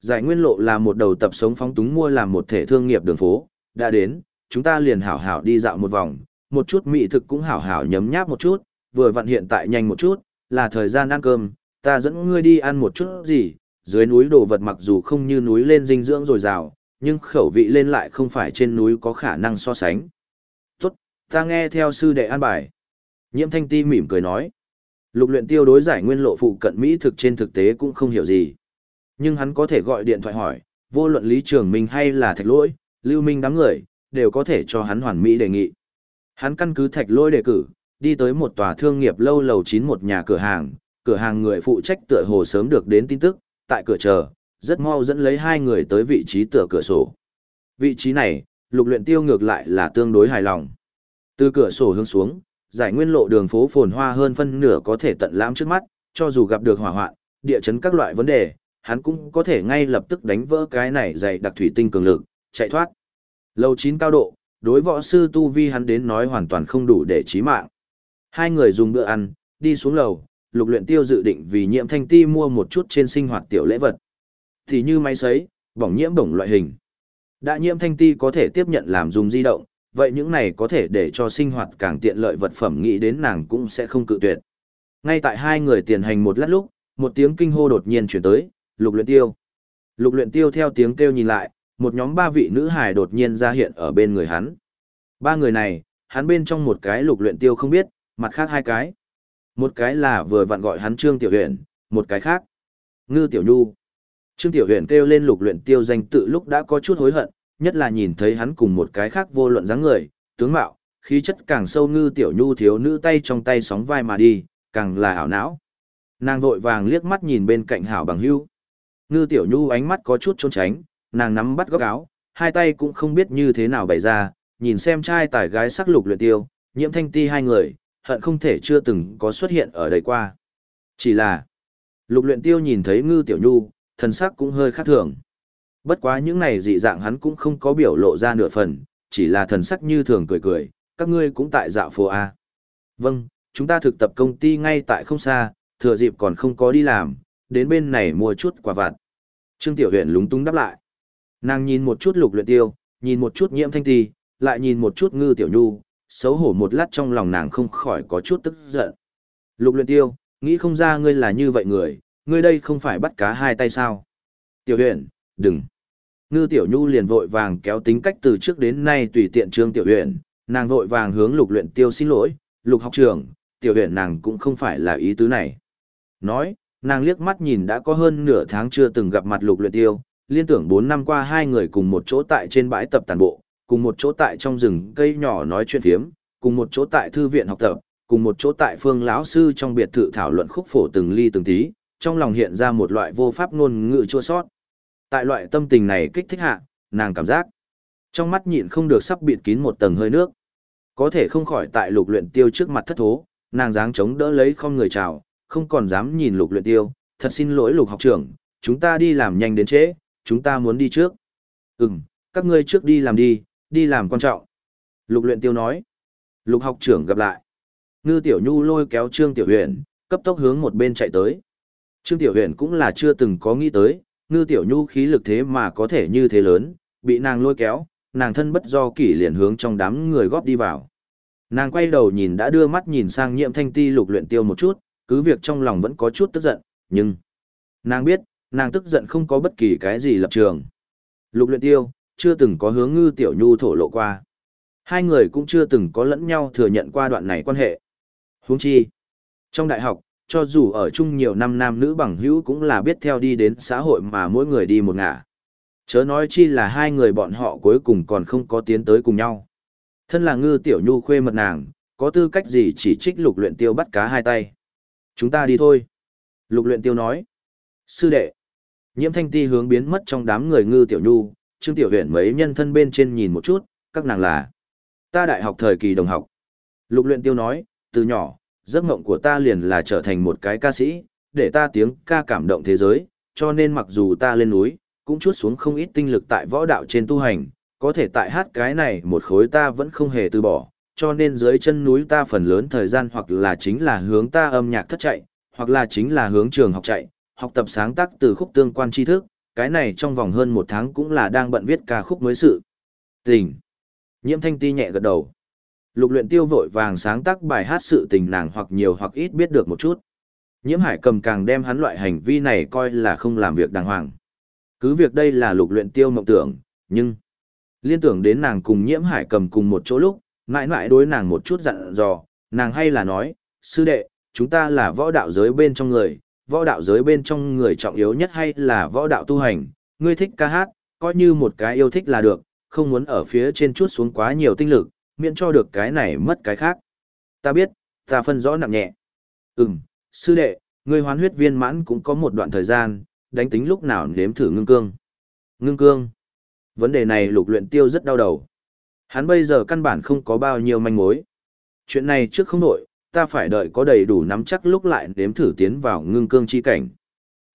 A: Giải nguyên lộ là một đầu tập sống phóng túng mua làm một thể thương nghiệp đường phố, đã đến, chúng ta liền hảo hảo đi dạo một vòng, một chút mỹ thực cũng hảo hảo nhấm nháp một chút, vừa vặn hiện tại nhanh một chút, là thời gian ăn cơm, ta dẫn ngươi đi ăn một chút gì, dưới núi đồ vật mặc dù không như núi lên dinh dưỡng dồi dào, nhưng khẩu vị lên lại không phải trên núi có khả năng so sánh. Tốt, ta nghe theo sư đệ an bài. Nhiễm thanh ti mỉm cười nói. Lục luyện tiêu đối giải nguyên lộ phụ cận Mỹ thực trên thực tế cũng không hiểu gì. Nhưng hắn có thể gọi điện thoại hỏi, vô luận Lý Trường Minh hay là Thạch Lỗi, Lưu Minh đám người, đều có thể cho hắn hoàn mỹ đề nghị. Hắn căn cứ Thạch Lỗi đề cử, đi tới một tòa thương nghiệp lâu lầu chín một nhà cửa hàng, cửa hàng người phụ trách tựa hồ sớm được đến tin tức, tại cửa chờ, rất mau dẫn lấy hai người tới vị trí tựa cửa sổ. Vị trí này, lục luyện tiêu ngược lại là tương đối hài lòng. Từ cửa sổ hướng xuống, giải nguyên lộ đường phố phồn hoa hơn phân nửa có thể tận lãm trước mắt, cho dù gặp được hỏa hoạn, địa chấn các loại vấn đề, hắn cũng có thể ngay lập tức đánh vỡ cái này dày đặc thủy tinh cường lực, chạy thoát. Lầu 9 cao độ, đối võ sư tu vi hắn đến nói hoàn toàn không đủ để chí mạng. Hai người dùng bữa ăn, đi xuống lầu, lục luyện tiêu dự định vì nhiễm thanh ti mua một chút trên sinh hoạt tiểu lễ vật. Thì như máy sấy, bỏng nhiễm bổng loại hình. Đã nhiễm thanh ti có thể tiếp nhận làm dùng di động, vậy những này có thể để cho sinh hoạt càng tiện lợi vật phẩm nghĩ đến nàng cũng sẽ không cự tuyệt. Ngay tại hai người tiền hành một lát lúc, một tiếng kinh hô đột nhiên chuyển tới, lục luyện tiêu. Lục luyện tiêu theo tiếng kêu nhìn lại, một nhóm ba vị nữ hài đột nhiên ra hiện ở bên người hắn. Ba người này, hắn bên trong một cái lục luyện tiêu không biết, mặt khác hai cái. Một cái là vừa vặn gọi hắn Trương Tiểu Huyền, một cái khác. Ngư Tiểu Nhu. Trương Tiểu Huyền kêu lên lục luyện tiêu danh tự lúc đã có chút hối hận, nhất là nhìn thấy hắn cùng một cái khác vô luận dáng người, tướng mạo, khí chất càng sâu Ngư Tiểu Nhu thiếu nữ tay trong tay sóng vai mà đi, càng là ảo não. Nàng vội vàng liếc mắt nhìn bên cạnh hảo bằng hưu. Ngư Tiểu Nhu ánh mắt có chút trốn tránh, nàng nắm bắt góc áo, hai tay cũng không biết như thế nào bày ra, nhìn xem trai tải gái sắc lục luyện tiêu, nhiễm thanh ti hai người, hận không thể chưa từng có xuất hiện ở đây qua. Chỉ là, lục luyện tiêu nhìn thấy ngư tiểu nhu, thần sắc cũng hơi khác thường. Bất quá những này dị dạng hắn cũng không có biểu lộ ra nửa phần, chỉ là thần sắc như thường cười cười, các ngươi cũng tại dạo phố A. Vâng, chúng ta thực tập công ty ngay tại không xa, thừa dịp còn không có đi làm, đến bên này mua chút quà vặt. Trương Tiểu Huyền lúng túng đáp lại. Nàng nhìn một chút lục luyện tiêu, nhìn một chút nhiễm thanh ti, lại nhìn một chút ngư tiểu nhu, xấu hổ một lát trong lòng nàng không khỏi có chút tức giận. Lục luyện tiêu, nghĩ không ra ngươi là như vậy người, ngươi đây không phải bắt cá hai tay sao. Tiểu huyền, đừng. Ngư tiểu nhu liền vội vàng kéo tính cách từ trước đến nay tùy tiện trương tiểu Uyển, nàng vội vàng hướng lục luyện tiêu xin lỗi, lục học trưởng, tiểu Uyển nàng cũng không phải là ý tứ này. Nói, nàng liếc mắt nhìn đã có hơn nửa tháng chưa từng gặp mặt lục luyện tiêu, liên tưởng 4 năm qua hai người cùng một chỗ tại trên bãi tập tàn bộ, cùng một chỗ tại trong rừng cây nhỏ nói chuyện phiếm, cùng một chỗ tại thư viện học tập, cùng một chỗ tại phương lão sư trong biệt thự thảo luận khúc phổ từng ly từng tí, trong lòng hiện ra một loại vô pháp ngôn ngữ chua sót. Tại loại tâm tình này kích thích hạ, nàng cảm giác trong mắt nhịn không được sắp bịt kín một tầng hơi nước. Có thể không khỏi tại lục luyện tiêu trước mặt thất thố, nàng dáng chống đỡ lấy không người chào, không còn dám nhìn lục luyện tiêu, thật xin lỗi lục học trưởng, chúng ta đi làm nhanh đến trễ, chúng ta muốn đi trước. Ừm, các ngươi trước đi làm đi, Đi làm quan trọng. Lục luyện tiêu nói. Lục học trưởng gặp lại. Ngư tiểu nhu lôi kéo Trương Tiểu Huyền, cấp tốc hướng một bên chạy tới. Trương Tiểu Huyền cũng là chưa từng có nghĩ tới, ngư tiểu nhu khí lực thế mà có thể như thế lớn, bị nàng lôi kéo, nàng thân bất do kỷ liền hướng trong đám người góp đi vào. Nàng quay đầu nhìn đã đưa mắt nhìn sang nhiệm thanh ti lục luyện tiêu một chút, cứ việc trong lòng vẫn có chút tức giận, nhưng nàng biết, nàng tức giận không có bất kỳ cái gì lập trường. Lục luyện tiêu, chưa từng có hướng ngư tiểu nhu thổ lộ qua. Hai người cũng chưa từng có lẫn nhau thừa nhận qua đoạn này quan hệ. Huống chi, trong đại học, cho dù ở chung nhiều năm nam nữ bằng hữu cũng là biết theo đi đến xã hội mà mỗi người đi một ngả. Chớ nói chi là hai người bọn họ cuối cùng còn không có tiến tới cùng nhau. Thân là ngư tiểu nhu khuê mật nàng, có tư cách gì chỉ trích lục luyện tiêu bắt cá hai tay. Chúng ta đi thôi. Lục luyện tiêu nói. Sư đệ. Nhiễm thanh ti hướng biến mất trong đám người ngư tiểu nhu, Trương Tiểu huyện mấy nhân thân bên trên nhìn một chút, các nàng là ta đại học thời kỳ đồng học. Lục luyện tiêu nói, từ nhỏ, giấc mộng của ta liền là trở thành một cái ca sĩ, để ta tiếng ca cảm động thế giới, cho nên mặc dù ta lên núi, cũng chút xuống không ít tinh lực tại võ đạo trên tu hành, có thể tại hát cái này một khối ta vẫn không hề từ bỏ, cho nên dưới chân núi ta phần lớn thời gian hoặc là chính là hướng ta âm nhạc thất chạy, hoặc là chính là hướng trường học chạy, học tập sáng tác từ khúc tương quan tri thức, cái này trong vòng hơn một tháng cũng là đang bận viết ca khúc mới sự. Tình. Nhiễm thanh ti nhẹ gật đầu. Lục luyện tiêu vội vàng sáng tác bài hát sự tình nàng hoặc nhiều hoặc ít biết được một chút. Nhiễm hải cầm càng đem hắn loại hành vi này coi là không làm việc đàng hoàng. Cứ việc đây là lục luyện tiêu mộng tưởng, nhưng liên tưởng đến nàng cùng nhiễm hải cầm cùng một chỗ lúc, mãi mãi đối nàng một chút dặn dò, nàng hay là nói, sư đệ, chúng ta là võ đạo giới bên trong người, võ đạo giới bên trong người trọng yếu nhất hay là võ đạo tu hành, ngươi thích ca hát, coi như một cái yêu thích là được, không muốn ở phía trên chút xuống quá nhiều tinh lực, miễn cho được cái này mất cái khác. Ta biết, ta phân rõ nặng nhẹ. Ừm, sư đệ, ngươi hoán huyết viên mãn cũng có một đoạn thời gian, đánh tính lúc nào nếm thử ngưng cương. Ngưng cương. Vấn đề này lục luyện tiêu rất đau đầu. Hắn bây giờ căn bản không có bao nhiêu manh mối. Chuyện này trước không đổi, ta phải đợi có đầy đủ nắm chắc lúc lại nếm thử tiến vào ngưng cương chi cảnh.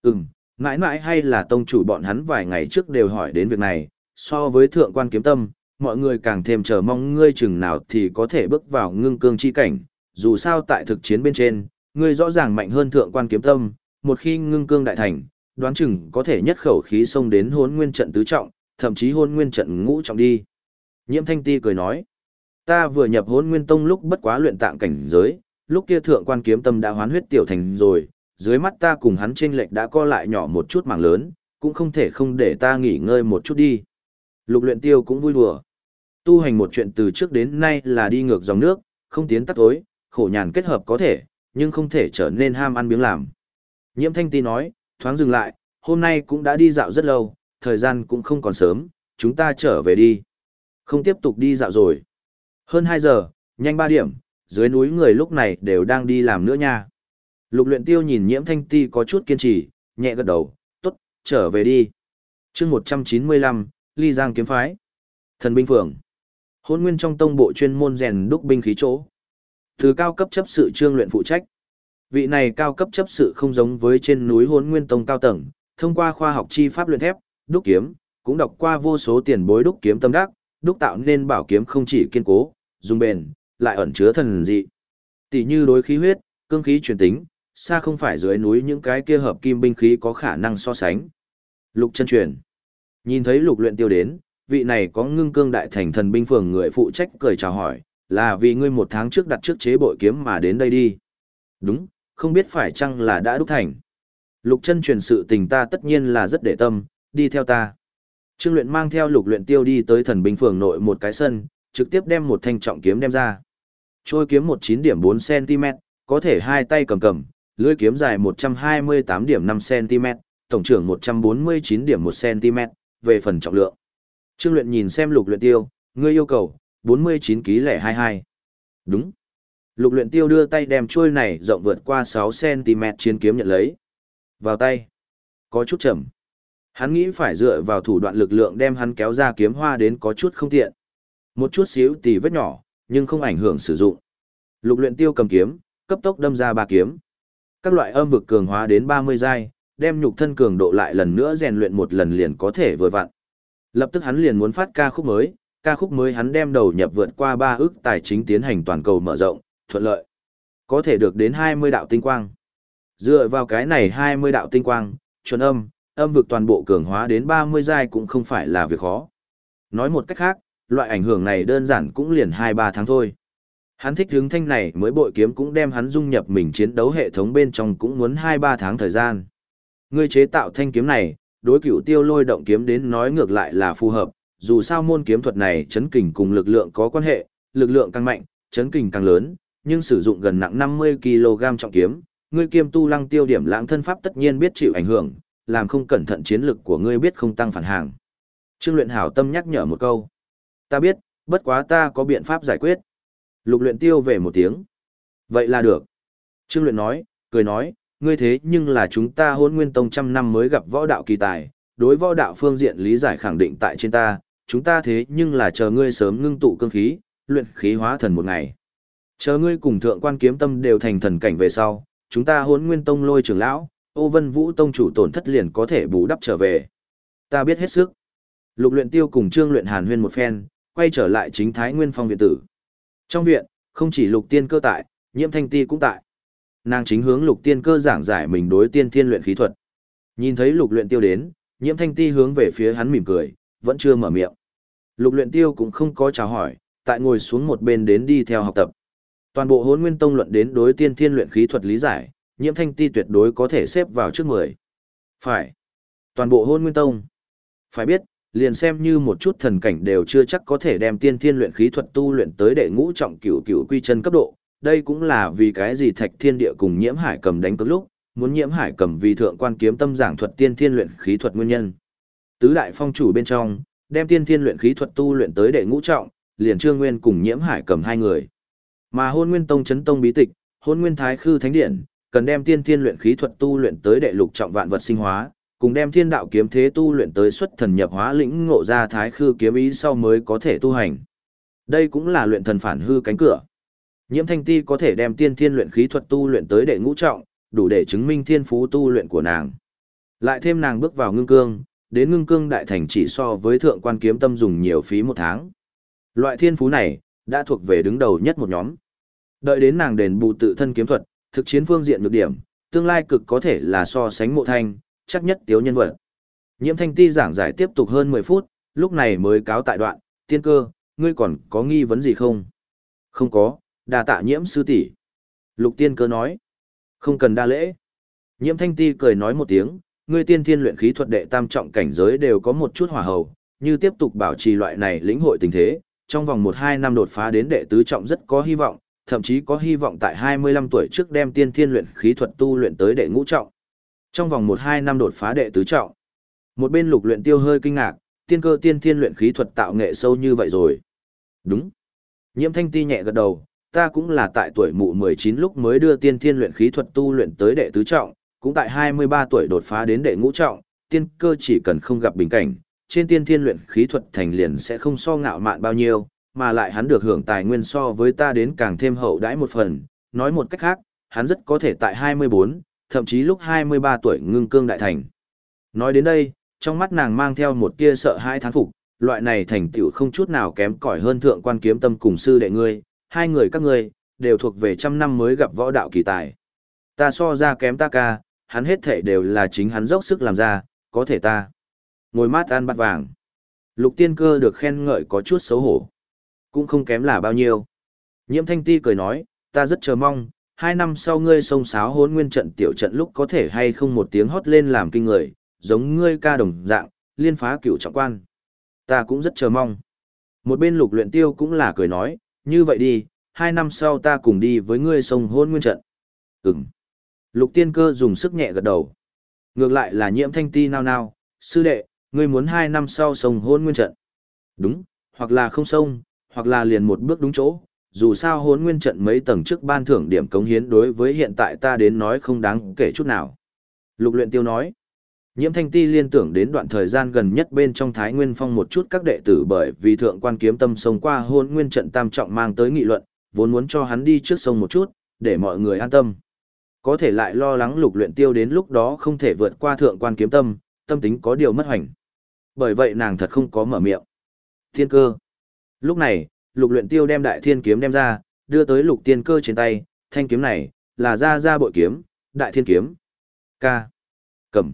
A: Ừm, mãi mãi hay là tông chủ bọn hắn vài ngày trước đều hỏi đến việc này, so với thượng quan kiếm tâm, mọi người càng thêm chờ mong ngươi chừng nào thì có thể bước vào ngưng cương chi cảnh, dù sao tại thực chiến bên trên, ngươi rõ ràng mạnh hơn thượng quan kiếm tâm, một khi ngưng cương đại thành, đoán chừng có thể nhất khẩu khí xông đến hôn nguyên trận tứ trọng, thậm chí hôn nguyên trận ngũ trọng đi. Nhiễm thanh ti cười nói, ta vừa nhập hôn nguyên tông lúc bất quá luyện tạng cảnh giới, lúc kia thượng quan kiếm tâm đã hoán huyết tiểu thành rồi, dưới mắt ta cùng hắn trên lệch đã co lại nhỏ một chút mảng lớn, cũng không thể không để ta nghỉ ngơi một chút đi. Lục luyện tiêu cũng vui đùa. Tu hành một chuyện từ trước đến nay là đi ngược dòng nước, không tiến tắt tối, khổ nhàn kết hợp có thể, nhưng không thể trở nên ham ăn biếng làm. Nhiễm thanh ti nói, thoáng dừng lại, hôm nay cũng đã đi dạo rất lâu, thời gian cũng không còn sớm, chúng ta trở về đi. Không tiếp tục đi dạo rồi. Hơn 2 giờ, nhanh 3 điểm, dưới núi người lúc này đều đang đi làm nữa nha. Lục luyện tiêu nhìn nhiễm thanh ti có chút kiên trì, nhẹ gật đầu, tốt, trở về đi. chương 195, Ly Giang kiếm phái. Thần binh phường. Hôn nguyên trong tông bộ chuyên môn rèn đúc binh khí chỗ. Từ cao cấp chấp sự trương luyện phụ trách. Vị này cao cấp chấp sự không giống với trên núi hôn nguyên tông cao tầng, thông qua khoa học chi pháp luyện thép, đúc kiếm, cũng đọc qua vô số tiền bối đúc kiếm tâm đắc, đúc tạo nên bảo kiếm không chỉ kiên cố, dùng bền, lại ẩn chứa thần dị. Tỷ như đối khí huyết, cương khí truyền tính, xa không phải dưới núi những cái kia hợp kim binh khí có khả năng so sánh. Lục chân truyền. Nhìn thấy lục luyện tiêu đến, vị này có ngưng cương đại thành thần binh phường người phụ trách cười chào hỏi, là vì ngươi một tháng trước đặt trước chế bội kiếm mà đến đây đi. Đúng, không biết phải chăng là đã đúc thành. Lục chân truyền sự tình ta tất nhiên là rất để tâm, đi theo ta. Trương luyện mang theo lục luyện tiêu đi tới thần binh phường nội một cái sân, trực tiếp đem một thanh trọng kiếm đem ra. Trôi kiếm một chín điểm bốn cm, có thể hai tay cầm cầm, lưỡi kiếm dài một trăm hai mươi tám điểm năm cm, tổng trưởng một trăm bốn mươi chín điểm một cm, về phần trọng lượng. Trương luyện nhìn xem lục luyện tiêu, ngươi yêu cầu, 49 kg lẻ 22. Đúng. Lục luyện tiêu đưa tay đem chuôi này rộng vượt qua 6cm chiến kiếm nhận lấy. Vào tay. Có chút chậm. Hắn nghĩ phải dựa vào thủ đoạn lực lượng đem hắn kéo ra kiếm hoa đến có chút không tiện. Một chút xíu tì vết nhỏ, nhưng không ảnh hưởng sử dụng. Lục luyện tiêu cầm kiếm, cấp tốc đâm ra ba kiếm. Các loại âm vực cường hóa đến 30 giai, đem nhục thân cường độ lại lần nữa rèn luyện một lần liền có thể vừa vặn. Lập tức hắn liền muốn phát ca khúc mới, ca khúc mới hắn đem đầu nhập vượt qua ba ước tài chính tiến hành toàn cầu mở rộng, thuận lợi. Có thể được đến 20 đạo tinh quang. Dựa vào cái này 20 đạo tinh quang, chuẩn âm, âm vực toàn bộ cường hóa đến 30 giai cũng không phải là việc khó. Nói một cách khác, loại ảnh hưởng này đơn giản cũng liền 2-3 tháng thôi. Hắn thích hướng thanh này mới bội kiếm cũng đem hắn dung nhập mình chiến đấu hệ thống bên trong cũng muốn 2-3 tháng thời gian. Ngươi chế tạo thanh kiếm này, đối cửu tiêu lôi động kiếm đến nói ngược lại là phù hợp, dù sao môn kiếm thuật này chấn kình cùng lực lượng có quan hệ, lực lượng càng mạnh, chấn kình càng lớn, nhưng sử dụng gần nặng 50kg trọng kiếm, ngươi kiêm tu lăng tiêu điểm lãng thân pháp tất nhiên biết chịu ảnh hưởng, làm không cẩn thận chiến lực của ngươi biết không tăng phản hàng. Trương luyện hảo tâm nhắc nhở một câu. Ta biết, bất quá ta có biện pháp giải quyết. Lục luyện tiêu về một tiếng. Vậy là được. Trương luyện nói, cười nói, ngươi thế nhưng là chúng ta hôn nguyên tông trăm năm mới gặp võ đạo kỳ tài, đối võ đạo phương diện lý giải khẳng định tại trên ta, chúng ta thế nhưng là chờ ngươi sớm ngưng tụ cương khí, luyện khí hóa thần một ngày. Chờ ngươi cùng thượng quan kiếm tâm đều thành thần cảnh về sau, chúng ta hôn nguyên tông lôi trưởng lão, ô vân vũ tông chủ tổn thất liền có thể bù đắp trở về. Ta biết hết sức. Lục luyện tiêu cùng trương luyện hàn huyên một phen, quay trở lại chính thái nguyên phong viện tử. Trong viện, không chỉ lục tiên cơ tại, nhiễm thanh ti cũng tại. Nàng chính hướng lục tiên cơ giảng giải mình đối tiên thiên luyện khí thuật. Nhìn thấy lục luyện tiêu đến, Nhiễm thanh ti hướng về phía hắn mỉm cười, vẫn chưa mở miệng. Lục luyện tiêu cũng không có chào hỏi, tại ngồi xuống một bên đến đi theo học tập. Toàn bộ hồn nguyên tông luận đến đối tiên thiên luyện khí thuật lý giải, nhiễm thanh ti tuyệt đối có thể xếp vào trước mười. Phải. Toàn bộ hôn nguyên tông. Phải biết, liền xem như một chút thần cảnh đều chưa chắc có thể đem tiên thiên luyện khí thuật tu luyện tới đệ ngũ trọng cửu cửu quy chân cấp độ. Đây cũng là vì cái gì thạch thiên địa cùng nhiễm hải cầm đánh cược lúc, muốn nhiễm hải cầm vì thượng quan kiếm tâm giảng thuật tiên thiên luyện khí thuật nguyên nhân. Tứ đại phong chủ bên trong, đem tiên thiên luyện khí thuật tu luyện tới đệ ngũ trọng, liền trương nguyên cùng nhiễm hải cầm hai người. Mà hôn nguyên tông chấn tông bí tịch, hôn nguyên thái khư thánh điện, cần đem tiên thiên luyện khí thuật tu luyện tới đệ lục trọng vạn vật sinh hóa, cùng đem thiên đạo kiếm thế tu luyện tới xuất thần nhập hóa lĩnh ngộ ra thái khư kiếm ý sau mới có thể tu hành. Đây cũng là luyện thần phản hư cánh cửa. Nhiễm Thanh Ti có thể đem tiên thiên luyện khí thuật tu luyện tới đệ ngũ trọng, đủ để chứng minh thiên phú tu luyện của nàng. Lại thêm nàng bước vào ngưng cương, đến ngưng cương đại thành chỉ so với thượng quan kiếm tâm dùng nhiều phí một tháng. Loại thiên phú này, đã thuộc về đứng đầu nhất một nhóm. Đợi đến nàng đền bù tự thân kiếm thuật, thực chiến phương diện nhược điểm, tương lai cực có thể là so sánh mộ thanh, chắc nhất tiếu nhân vật. Nhiễm thanh ti giảng giải tiếp tục hơn 10 phút, lúc này mới cáo tại đoạn, tiên cơ, ngươi còn có nghi vấn gì không? Không có, đa tạ nhiễm sư tỷ. Lục tiên cơ nói, không cần đa lễ. Nhiễm thanh ti cười nói một tiếng, ngươi tiên thiên luyện khí thuật đệ tam trọng cảnh giới đều có một chút hỏa hầu, như tiếp tục bảo trì loại này lĩnh hội tình thế, trong vòng 1-2 năm đột phá đến đệ tứ trọng rất có hy vọng, thậm chí có hy vọng tại 25 tuổi trước đem tiên thiên luyện khí thuật tu luyện tới đệ ngũ trọng. Trong vòng 1-2 năm đột phá đệ tứ trọng. Một bên lục luyện tiêu hơi kinh ngạc, tiên cơ tiên thiên luyện khí thuật tạo nghệ sâu như vậy rồi. Đúng. Nhiễm thanh ti nhẹ gật đầu, ta cũng là tại tuổi mụ 19 lúc mới đưa tiên thiên luyện khí thuật tu luyện tới đệ tứ trọng, cũng tại 23 tuổi đột phá đến đệ ngũ trọng, tiên cơ chỉ cần không gặp bình cảnh, trên tiên thiên luyện khí thuật thành liền sẽ không so ngạo mạn bao nhiêu, mà lại hắn được hưởng tài nguyên so với ta đến càng thêm hậu đãi một phần, nói một cách khác, hắn rất có thể tại 24, thậm chí lúc 23 tuổi ngưng cương đại thành. Nói đến đây, trong mắt nàng mang theo một tia sợ hãi thán phục, loại này thành tựu không chút nào kém cỏi hơn thượng quan kiếm tâm cùng sư đệ ngươi, hai người các ngươi đều thuộc về trăm năm mới gặp võ đạo kỳ tài. Ta so ra kém ta ca, hắn hết thể đều là chính hắn dốc sức làm ra, có thể ta. Ngồi mát ăn bát vàng. Lục tiên cơ được khen ngợi có chút xấu hổ. Cũng không kém là bao nhiêu. Nhiễm thanh ti cười nói, ta rất chờ mong, hai năm sau ngươi sông sáo hốn nguyên trận tiểu trận lúc có thể hay không một tiếng hót lên làm kinh người, giống ngươi ca đồng dạng, liên phá cửu trọng quan. Ta cũng rất chờ mong. Một bên lục luyện tiêu cũng là cười nói, như vậy đi, hai năm sau ta cùng đi với ngươi sông hôn nguyên trận. Ừm. Lục tiên cơ dùng sức nhẹ gật đầu. Ngược lại là nhiễm thanh ti nao nao, sư đệ, ngươi muốn hai năm sau sông hôn nguyên trận. Đúng, hoặc là không sông, hoặc là liền một bước đúng chỗ, dù sao hôn nguyên trận mấy tầng trước ban thưởng điểm cống hiến đối với hiện tại ta đến nói không đáng kể chút nào. Lục luyện tiêu nói, nhiễm thanh ti liên tưởng đến đoạn thời gian gần nhất bên trong Thái Nguyên Phong một chút các đệ tử bởi vì thượng quan kiếm tâm sông qua hôn nguyên trận tam trọng mang tới nghị luận, vốn muốn cho hắn đi trước sông một chút, để mọi người an tâm. Có thể lại lo lắng lục luyện tiêu đến lúc đó không thể vượt qua thượng quan kiếm tâm, tâm tính có điều mất hoành. Bởi vậy nàng thật không có mở miệng. Thiên cơ. Lúc này, lục luyện tiêu đem đại thiên kiếm đem ra, đưa tới lục tiên cơ trên tay, thanh kiếm này, là ra ra bội kiếm, đại thiên kiếm. Ca. Cầm.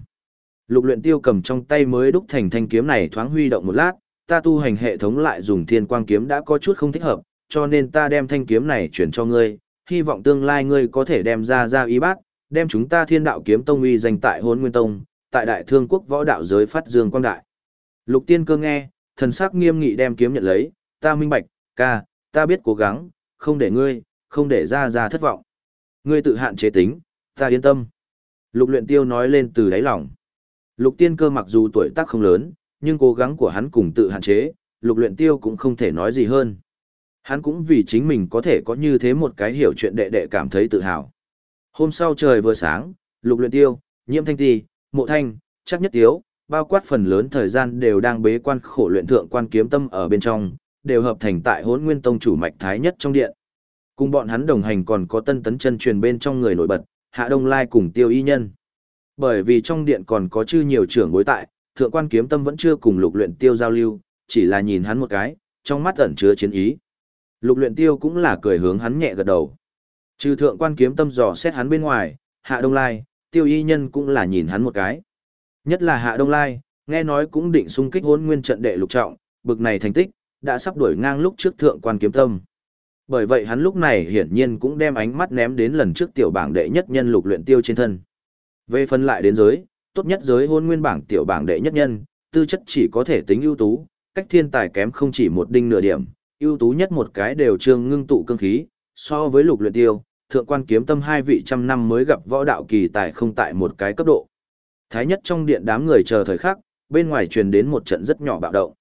A: Lục luyện tiêu cầm trong tay mới đúc thành thanh kiếm này thoáng huy động một lát, ta tu hành hệ thống lại dùng thiên quang kiếm đã có chút không thích hợp, cho nên ta đem thanh kiếm này chuyển cho ngươi, hy vọng tương lai ngươi có thể đem ra ra y bác, đem chúng ta thiên đạo kiếm tông uy danh tại hôn nguyên tông, tại đại thương quốc võ đạo giới phát dương quang đại. Lục tiên cơ nghe, thần sắc nghiêm nghị đem kiếm nhận lấy, ta minh bạch, ca, ta biết cố gắng, không để ngươi, không để ra ra thất vọng. Ngươi tự hạn chế tính, ta yên tâm. Lục luyện tiêu nói lên từ đáy lòng. Lục tiên cơ mặc dù tuổi tác không lớn, nhưng cố gắng của hắn cùng tự hạn chế, lục luyện tiêu cũng không thể nói gì hơn. Hắn cũng vì chính mình có thể có như thế một cái hiểu chuyện đệ đệ cảm thấy tự hào. Hôm sau trời vừa sáng, lục luyện tiêu, nhiễm thanh ti, mộ thanh, chắc nhất tiếu, bao quát phần lớn thời gian đều đang bế quan khổ luyện thượng quan kiếm tâm ở bên trong, đều hợp thành tại hốn nguyên tông chủ mạch thái nhất trong điện. Cùng bọn hắn đồng hành còn có tân tấn chân truyền bên trong người nổi bật, hạ đông lai cùng tiêu y nhân. Bởi vì trong điện còn có chư nhiều trưởng bối tại, thượng quan kiếm tâm vẫn chưa cùng lục luyện tiêu giao lưu, chỉ là nhìn hắn một cái, trong mắt ẩn chứa chiến ý. Lục luyện tiêu cũng là cười hướng hắn nhẹ gật đầu. Trừ thượng quan kiếm tâm dò xét hắn bên ngoài, hạ đông lai, tiêu y nhân cũng là nhìn hắn một cái. Nhất là hạ đông lai, Nghe nói cũng định xung kích hôn nguyên trận đệ lục trọng, bực này thành tích, đã sắp đuổi ngang lúc trước thượng quan kiếm tâm. Bởi vậy hắn lúc này hiển nhiên cũng đem ánh mắt ném đến lần trước tiểu bảng đệ nhất nhân lục luyện tiêu trên thân. Về phần lại đến giới, tốt nhất giới hôn nguyên bảng tiểu bảng đệ nhất nhân, tư chất chỉ có thể tính ưu tú, cách thiên tài kém không chỉ một đinh nửa điểm, ưu tú nhất một cái đều trương ngưng tụ cương khí, so với lục luyện tiêu, thượng quan kiếm tâm hai vị trăm năm mới gặp võ đạo kỳ tài không tại một cái cấp độ. Thái nhất trong điện đám người chờ thời khắc, bên ngoài truyền đến một trận rất nhỏ bạo động.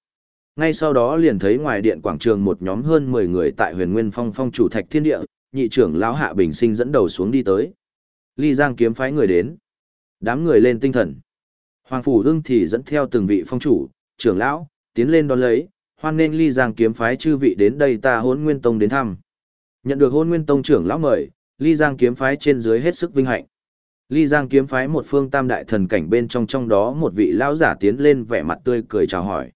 A: Ngay sau đó liền thấy ngoài điện quảng trường một nhóm hơn 10 người tại huyền nguyên phong phong chủ thạch thiên địa, nhị trưởng lão hạ bình sinh dẫn đầu xuống đi tới. Ly Giang kiếm phái người đến. Đám người lên tinh thần. Hoàng phủ đương thì dẫn theo từng vị phong chủ, trưởng lão, tiến lên đón lấy, hoan nên Ly Giang kiếm phái chư vị đến đây ta hôn nguyên tông đến thăm. Nhận được hôn nguyên tông trưởng lão mời, Ly Giang kiếm phái trên dưới hết sức vinh hạnh. Ly Giang kiếm phái một phương tam đại thần cảnh bên trong trong đó một vị lão giả tiến lên vẻ mặt tươi cười chào hỏi.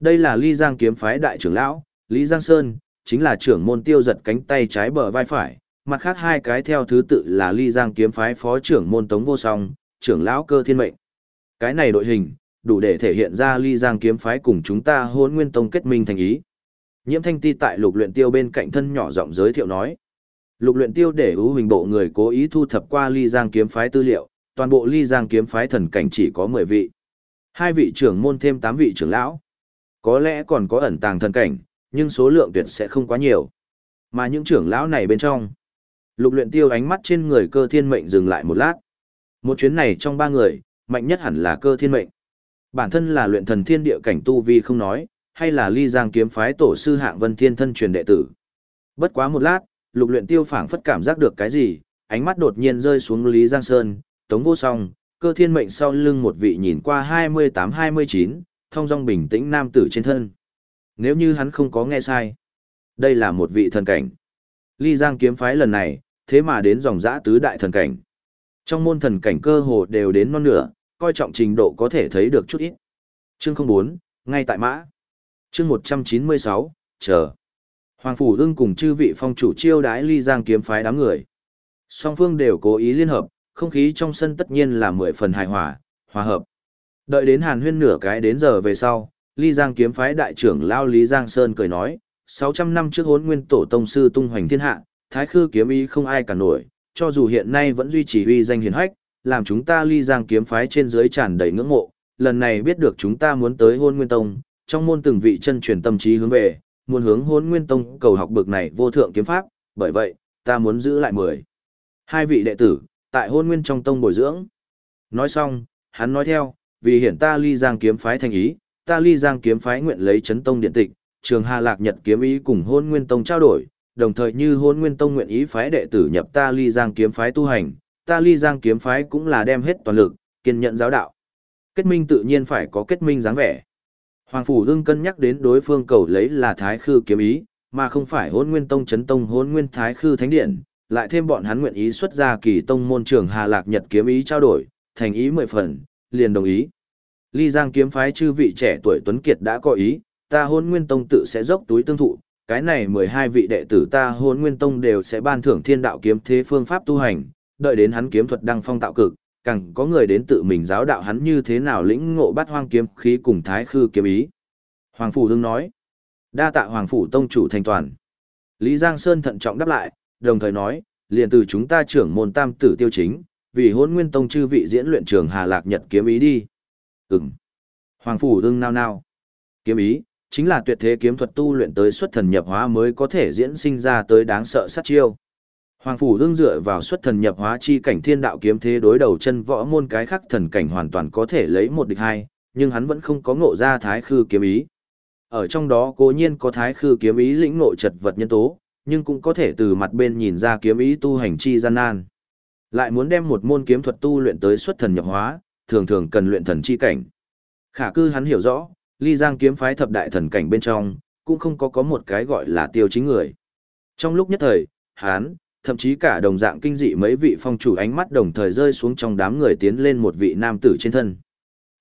A: Đây là Ly Giang kiếm phái đại trưởng lão, Lý Giang Sơn, chính là trưởng môn tiêu giật cánh tay trái bờ vai phải, mặt khác hai cái theo thứ tự là Ly Giang kiếm phái phó trưởng môn Tống Vô Song, trưởng lão cơ thiên mệnh. Cái này đội hình, đủ để thể hiện ra Ly Giang kiếm phái cùng chúng ta hôn nguyên tông kết minh thành ý. Nhiễm thanh ti tại lục luyện tiêu bên cạnh thân nhỏ giọng giới thiệu nói. Lục luyện tiêu để ưu hình bộ người cố ý thu thập qua ly giang kiếm phái tư liệu, toàn bộ ly giang kiếm phái thần cảnh chỉ có 10 vị. Hai vị trưởng môn thêm 8 vị trưởng lão. Có lẽ còn có ẩn tàng thần cảnh, nhưng số lượng tuyệt sẽ không quá nhiều. Mà những trưởng lão này bên trong, lục luyện tiêu ánh mắt trên người cơ thiên mệnh dừng lại một lát. Một chuyến này trong ba người, mạnh nhất hẳn là cơ thiên mệnh. Bản thân là luyện thần thiên địa cảnh tu vi không nói, hay là ly giang kiếm phái tổ sư hạng vân thiên thân truyền đệ tử. Bất quá một lát, lục luyện tiêu phảng phất cảm giác được cái gì, ánh mắt đột nhiên rơi xuống Lý Giang Sơn, Tống Vô Song, cơ thiên mệnh sau lưng một vị nhìn qua 28-29, thông dong bình tĩnh nam tử trên thân. Nếu như hắn không có nghe sai, đây là một vị thần cảnh. Ly Giang kiếm phái lần này, thế mà đến dòng dã tứ đại thần cảnh. Trong môn thần cảnh cơ hồ đều đến non nửa, coi trọng trình độ có thể thấy được chút ít. Chương 04, ngay tại mã. Chương 196, chờ. Hoàng Phủ ưng cùng chư vị phong chủ chiêu đái ly giang kiếm phái đám người. Song phương đều cố ý liên hợp, không khí trong sân tất nhiên là mười phần hài hòa, hòa hợp. Đợi đến hàn huyên nửa cái đến giờ về sau, ly giang kiếm phái đại trưởng Lao Lý Giang Sơn cười nói, 600 năm trước hốn nguyên tổ tông sư tung hoành thiên hạ, thái khư kiếm ý không ai cả nổi, cho dù hiện nay vẫn duy trì uy danh hiền hách, làm chúng ta ly giang kiếm phái trên dưới tràn đầy ngưỡng mộ, lần này biết được chúng ta muốn tới hôn nguyên tông, trong môn từng vị chân truyền tâm trí hướng về, muốn hướng hôn nguyên tông cầu học bực này vô thượng kiếm pháp, bởi vậy, ta muốn giữ lại mười. Hai vị đệ tử, tại hôn nguyên trong tông bồi dưỡng. Nói xong, hắn nói theo, vì hiện ta ly giang kiếm phái thành ý, ta ly giang kiếm phái nguyện lấy chấn tông điện tịch, trường hà lạc nhật kiếm ý cùng hôn nguyên tông trao đổi, đồng thời như hôn nguyên tông nguyện ý phái đệ tử nhập ta ly giang kiếm phái tu hành, ta ly giang kiếm phái cũng là đem hết toàn lực, kiên nhận giáo đạo. Kết minh tự nhiên phải có kết minh dáng vẻ. Hoàng Phủ Hưng cân nhắc đến đối phương cầu lấy là Thái Khư kiếm ý, mà không phải hôn nguyên tông chấn tông hôn nguyên Thái Khư Thánh Điện, lại thêm bọn hắn nguyện ý xuất ra kỳ tông môn trưởng Hà Lạc Nhật kiếm ý trao đổi, thành ý mười phần, liền đồng ý. Ly Giang kiếm phái chư vị trẻ tuổi Tuấn Kiệt đã có ý, ta hôn nguyên tông tự sẽ dốc túi tương thụ, cái này 12 vị đệ tử ta hôn nguyên tông đều sẽ ban thưởng thiên đạo kiếm thế phương pháp tu hành, đợi đến hắn kiếm thuật đăng phong tạo cực, càng có người đến tự mình giáo đạo hắn như thế nào lĩnh ngộ bắt hoang kiếm khí cùng thái khư kiếm ý. Hoàng Phủ Hưng nói, đa tạ Hoàng Phủ Tông chủ thành toàn. Lý Giang Sơn thận trọng đáp lại, đồng thời nói, liền từ chúng ta trưởng môn tam tử tiêu chính, vì hôn nguyên tông chư vị diễn luyện trường Hà Lạc Nhật kiếm ý đi. Ừm. Hoàng Phủ Hưng nao nao. Kiếm ý, chính là tuyệt thế kiếm thuật tu luyện tới xuất thần nhập hóa mới có thể diễn sinh ra tới đáng sợ sát chiêu. Hoàng phủ đương dựa vào xuất thần nhập hóa chi cảnh thiên đạo kiếm thế đối đầu chân võ môn cái khắc thần cảnh hoàn toàn có thể lấy một địch hai, nhưng hắn vẫn không có ngộ ra thái khư kiếm ý. Ở trong đó cố nhiên có thái khư kiếm ý lĩnh ngộ trật vật nhân tố, nhưng cũng có thể từ mặt bên nhìn ra kiếm ý tu hành chi gian nan. Lại muốn đem một môn kiếm thuật tu luyện tới xuất thần nhập hóa, thường thường cần luyện thần chi cảnh. Khả cư hắn hiểu rõ, ly giang kiếm phái thập đại thần cảnh bên trong, cũng không có có một cái gọi là tiêu chính người. Trong lúc nhất thời, hắn, thậm chí cả đồng dạng kinh dị mấy vị phong chủ ánh mắt đồng thời rơi xuống trong đám người tiến lên một vị nam tử trên thân.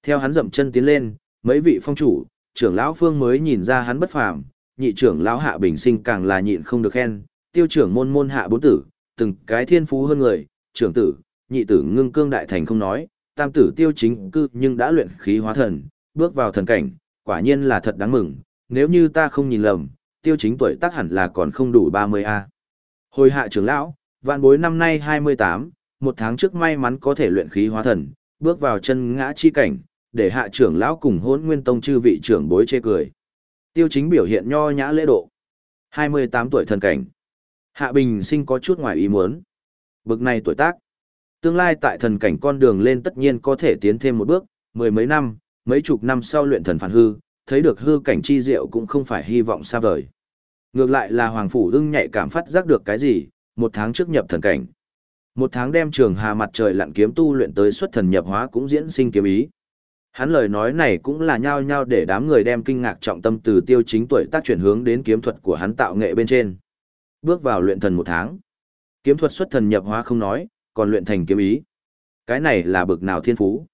A: Theo hắn dậm chân tiến lên, mấy vị phong chủ, trưởng lão phương mới nhìn ra hắn bất phàm, nhị trưởng lão hạ bình sinh càng là nhịn không được khen, tiêu trưởng môn môn hạ bốn tử, từng cái thiên phú hơn người, trưởng tử, nhị tử ngưng cương đại thành không nói, tam tử tiêu chính cư nhưng đã luyện khí hóa thần, bước vào thần cảnh, quả nhiên là thật đáng mừng, nếu như ta không nhìn lầm, tiêu chính tuổi tác hẳn là còn không đủ 30A. Hồi hạ trưởng lão, vạn bối năm nay 28, một tháng trước may mắn có thể luyện khí hóa thần, bước vào chân ngã chi cảnh, để hạ trưởng lão cùng hôn nguyên tông chư vị trưởng bối chê cười. Tiêu chính biểu hiện nho nhã lễ độ. 28 tuổi thần cảnh. Hạ Bình sinh có chút ngoài ý muốn. Bực này tuổi tác. Tương lai tại thần cảnh con đường lên tất nhiên có thể tiến thêm một bước, mười mấy năm, mấy chục năm sau luyện thần phản hư, thấy được hư cảnh chi diệu cũng không phải hy vọng xa vời. Ngược lại là Hoàng Phủ ưng nhạy cảm phát giác được cái gì, một tháng trước nhập thần cảnh. Một tháng đem trường hà mặt trời lặn kiếm tu luyện tới xuất thần nhập hóa cũng diễn sinh kiếm ý. Hắn lời nói này cũng là nhao nhao để đám người đem kinh ngạc trọng tâm từ tiêu chính tuổi tác chuyển hướng đến kiếm thuật của hắn tạo nghệ bên trên. Bước vào luyện thần một tháng. Kiếm thuật xuất thần nhập hóa không nói, còn luyện thành kiếm ý. Cái này là bực nào thiên phú.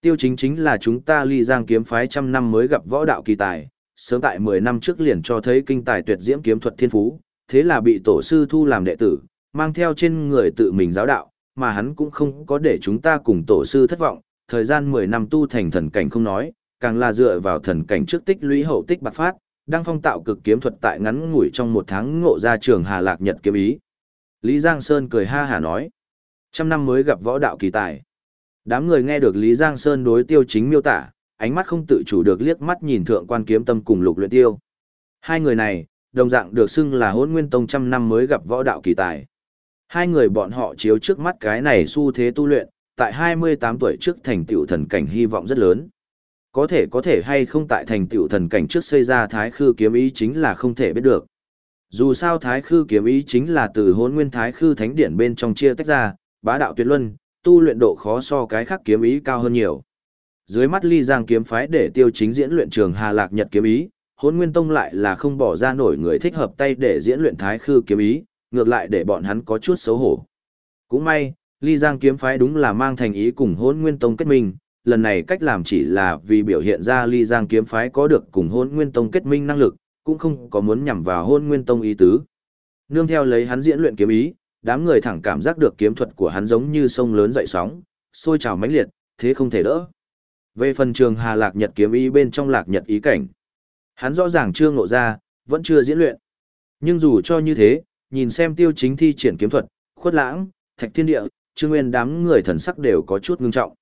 A: Tiêu chính chính là chúng ta ly giang kiếm phái trăm năm mới gặp võ đạo kỳ tài, sớm tại 10 năm trước liền cho thấy kinh tài tuyệt diễm kiếm thuật thiên phú, thế là bị tổ sư thu làm đệ tử, mang theo trên người tự mình giáo đạo, mà hắn cũng không có để chúng ta cùng tổ sư thất vọng, thời gian 10 năm tu thành thần cảnh không nói, càng là dựa vào thần cảnh trước tích lũy hậu tích bạc phát, đang phong tạo cực kiếm thuật tại ngắn ngủi trong một tháng ngộ ra trường Hà Lạc Nhật kiếm ý. Lý Giang Sơn cười ha hà nói, trăm năm mới gặp võ đạo kỳ tài. Đám người nghe được Lý Giang Sơn đối tiêu chính miêu tả, ánh mắt không tự chủ được liếc mắt nhìn thượng quan kiếm tâm cùng lục luyện tiêu. Hai người này, đồng dạng được xưng là hôn nguyên tông trăm năm mới gặp võ đạo kỳ tài. Hai người bọn họ chiếu trước mắt cái này xu thế tu luyện, tại 28 tuổi trước thành tiểu thần cảnh hy vọng rất lớn. Có thể có thể hay không tại thành tiểu thần cảnh trước xây ra thái khư kiếm ý chính là không thể biết được. Dù sao thái khư kiếm ý chính là từ hôn nguyên thái khư thánh điển bên trong chia tách ra, bá đạo tuyệt luân, tu luyện độ khó so cái khác kiếm ý cao hơn nhiều. Dưới mắt ly giang kiếm phái để tiêu chính diễn luyện trường Hà Lạc Nhật kiếm ý, Hỗn nguyên tông lại là không bỏ ra nổi người thích hợp tay để diễn luyện thái khư kiếm ý, ngược lại để bọn hắn có chút xấu hổ. Cũng may, ly giang kiếm phái đúng là mang thành ý cùng Hỗn nguyên tông kết minh, lần này cách làm chỉ là vì biểu hiện ra ly giang kiếm phái có được cùng Hỗn nguyên tông kết minh năng lực, cũng không có muốn nhằm vào Hỗn nguyên tông ý tứ. Nương theo lấy hắn diễn luyện kiếm ý, đám người thẳng cảm giác được kiếm thuật của hắn giống như sông lớn dậy sóng, sôi trào mãnh liệt, thế không thể đỡ. Về phần trường Hà Lạc Nhật kiếm ý bên trong Lạc Nhật ý cảnh, hắn rõ ràng chưa ngộ ra, vẫn chưa diễn luyện. Nhưng dù cho như thế, nhìn xem tiêu chính thi triển kiếm thuật, khuất lãng, thạch thiên địa, trương nguyên đám người thần sắc đều có chút ngưng trọng.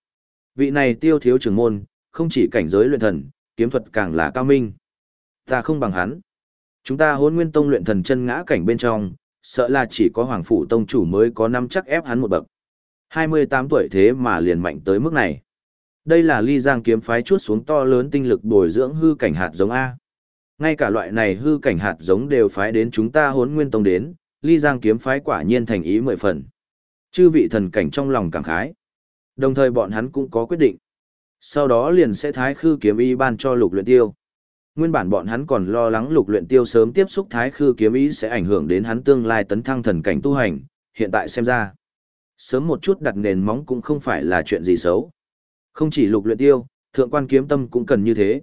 A: Vị này tiêu thiếu trưởng môn, không chỉ cảnh giới luyện thần, kiếm thuật càng là cao minh. Ta không bằng hắn. Chúng ta hôn nguyên tông luyện thần chân ngã cảnh bên trong, sợ là chỉ có hoàng phủ tông chủ mới có năm chắc ép hắn một bậc. 28 tuổi thế mà liền mạnh tới mức này. Đây là ly giang kiếm phái chuốt xuống to lớn tinh lực bồi dưỡng hư cảnh hạt giống A. Ngay cả loại này hư cảnh hạt giống đều phái đến chúng ta hốn nguyên tông đến, ly giang kiếm phái quả nhiên thành ý mười phần. Chư vị thần cảnh trong lòng cảm khái. Đồng thời bọn hắn cũng có quyết định. Sau đó liền sẽ thái khư kiếm y ban cho lục luyện tiêu. Nguyên bản bọn hắn còn lo lắng lục luyện tiêu sớm tiếp xúc thái khư kiếm ý sẽ ảnh hưởng đến hắn tương lai tấn thăng thần cảnh tu hành, hiện tại xem ra. Sớm một chút đặt nền móng cũng không phải là chuyện gì xấu. Không chỉ lục luyện tiêu, thượng quan kiếm tâm cũng cần như thế.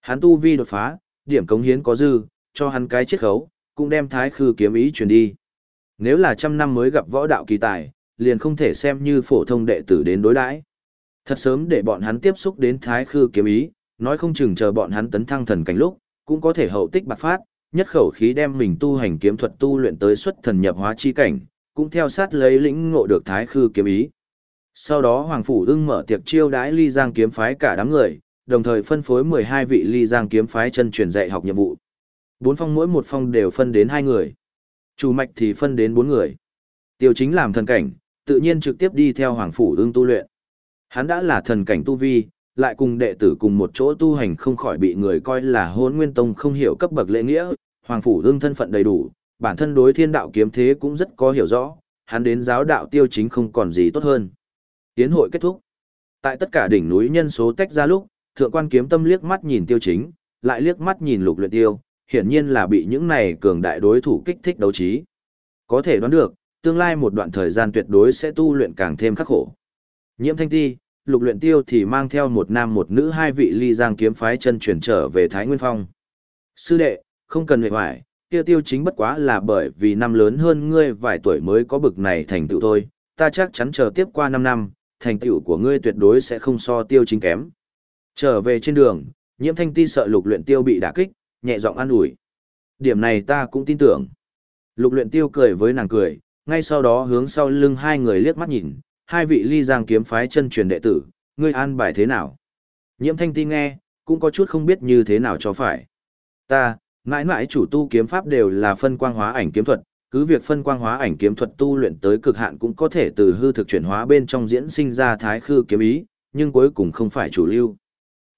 A: Hắn tu vi đột phá, điểm cống hiến có dư, cho hắn cái chiết khấu, cũng đem thái khư kiếm ý truyền đi. Nếu là trăm năm mới gặp võ đạo kỳ tài, liền không thể xem như phổ thông đệ tử đến đối đãi. Thật sớm để bọn hắn tiếp xúc đến thái khư kiếm ý, nói không chừng chờ bọn hắn tấn thăng thần cảnh lúc, cũng có thể hậu tích bạc phát, nhất khẩu khí đem mình tu hành kiếm thuật tu luyện tới xuất thần nhập hóa chi cảnh, cũng theo sát lấy lĩnh ngộ được thái khư kiếm ý. Sau đó Hoàng Phủ ưng mở tiệc chiêu đãi ly giang kiếm phái cả đám người, đồng thời phân phối 12 vị ly giang kiếm phái chân truyền dạy học nhiệm vụ. Bốn phong mỗi một phong đều phân đến hai người. Chủ mạch thì phân đến bốn người. Tiêu chính làm thần cảnh, tự nhiên trực tiếp đi theo Hoàng Phủ ưng tu luyện. Hắn đã là thần cảnh tu vi, lại cùng đệ tử cùng một chỗ tu hành không khỏi bị người coi là hôn nguyên tông không hiểu cấp bậc lễ nghĩa, Hoàng Phủ đương thân phận đầy đủ, bản thân đối thiên đạo kiếm thế cũng rất có hiểu rõ, hắn đến giáo đạo tiêu chính không còn gì tốt hơn. Tiến hội kết thúc. Tại tất cả đỉnh núi nhân số tách ra lúc, thượng quan kiếm tâm liếc mắt nhìn tiêu chính, lại liếc mắt nhìn lục luyện tiêu, hiển nhiên là bị những này cường đại đối thủ kích thích đấu trí. Có thể đoán được, tương lai một đoạn thời gian tuyệt đối sẽ tu luyện càng thêm khắc khổ. Nhiễm thanh ti, lục luyện tiêu thì mang theo một nam một nữ hai vị ly giang kiếm phái chân chuyển trở về Thái Nguyên Phong. Sư đệ, không cần hề hoài, tiêu tiêu chính bất quá là bởi vì năm lớn hơn ngươi vài tuổi mới có bực này thành tựu thôi, ta chắc chắn chờ tiếp qua 5 năm, thành tựu của ngươi tuyệt đối sẽ không so tiêu chính kém. Trở về trên đường, nhiễm thanh ti sợ lục luyện tiêu bị đả kích, nhẹ giọng an ủi. Điểm này ta cũng tin tưởng. Lục luyện tiêu cười với nàng cười, ngay sau đó hướng sau lưng hai người liếc mắt nhìn, hai vị ly giang kiếm phái chân truyền đệ tử, ngươi an bài thế nào? Nhiễm thanh ti nghe, cũng có chút không biết như thế nào cho phải. Ta, mãi mãi chủ tu kiếm pháp đều là phân quang hóa ảnh kiếm thuật, cứ việc phân quang hóa ảnh kiếm thuật tu luyện tới cực hạn cũng có thể từ hư thực chuyển hóa bên trong diễn sinh ra thái khư kiếm ý, nhưng cuối cùng không phải chủ lưu.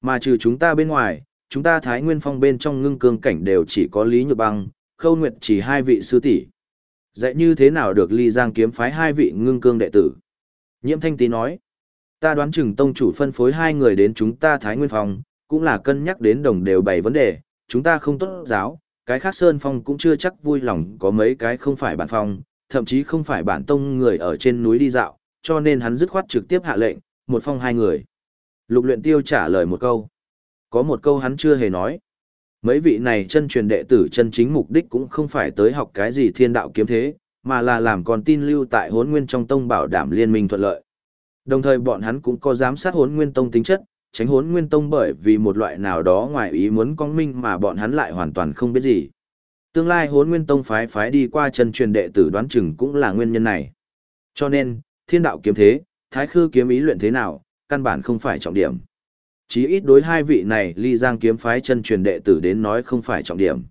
A: Mà trừ chúng ta bên ngoài, chúng ta thái nguyên phong bên trong ngưng cương cảnh đều chỉ có Lý Nhược Băng, Khâu Nguyệt chỉ hai vị sư tỷ. Dạy như thế nào được ly giang kiếm phái hai vị ngưng cương đệ tử? Nhiễm thanh tí nói, ta đoán chừng tông chủ phân phối hai người đến chúng ta thái nguyên phong, cũng là cân nhắc đến đồng đều bảy vấn đề, chúng ta không tốt giáo, cái khác Sơn Phong cũng chưa chắc vui lòng có mấy cái không phải bản phong, thậm chí không phải bản tông người ở trên núi đi dạo, cho nên hắn dứt khoát trực tiếp hạ lệnh, một phong hai người. Lục luyện tiêu trả lời một câu. Có một câu hắn chưa hề nói. Mấy vị này chân truyền đệ tử chân chính mục đích cũng không phải tới học cái gì thiên đạo kiếm thế, mà là làm còn tin lưu tại hốn nguyên trong tông bảo đảm liên minh thuận lợi. Đồng thời bọn hắn cũng có giám sát hốn nguyên tông tính chất, tránh hốn nguyên tông bởi vì một loại nào đó ngoài ý muốn con minh mà bọn hắn lại hoàn toàn không biết gì. Tương lai hốn nguyên tông phái phái đi qua chân truyền đệ tử đoán chừng cũng là nguyên nhân này. Cho nên, thiên đạo kiếm thế, thái khư kiếm ý luyện thế nào, căn bản không phải trọng điểm. Chí ít đối hai vị này ly giang kiếm phái chân truyền đệ tử đến nói không phải trọng điểm.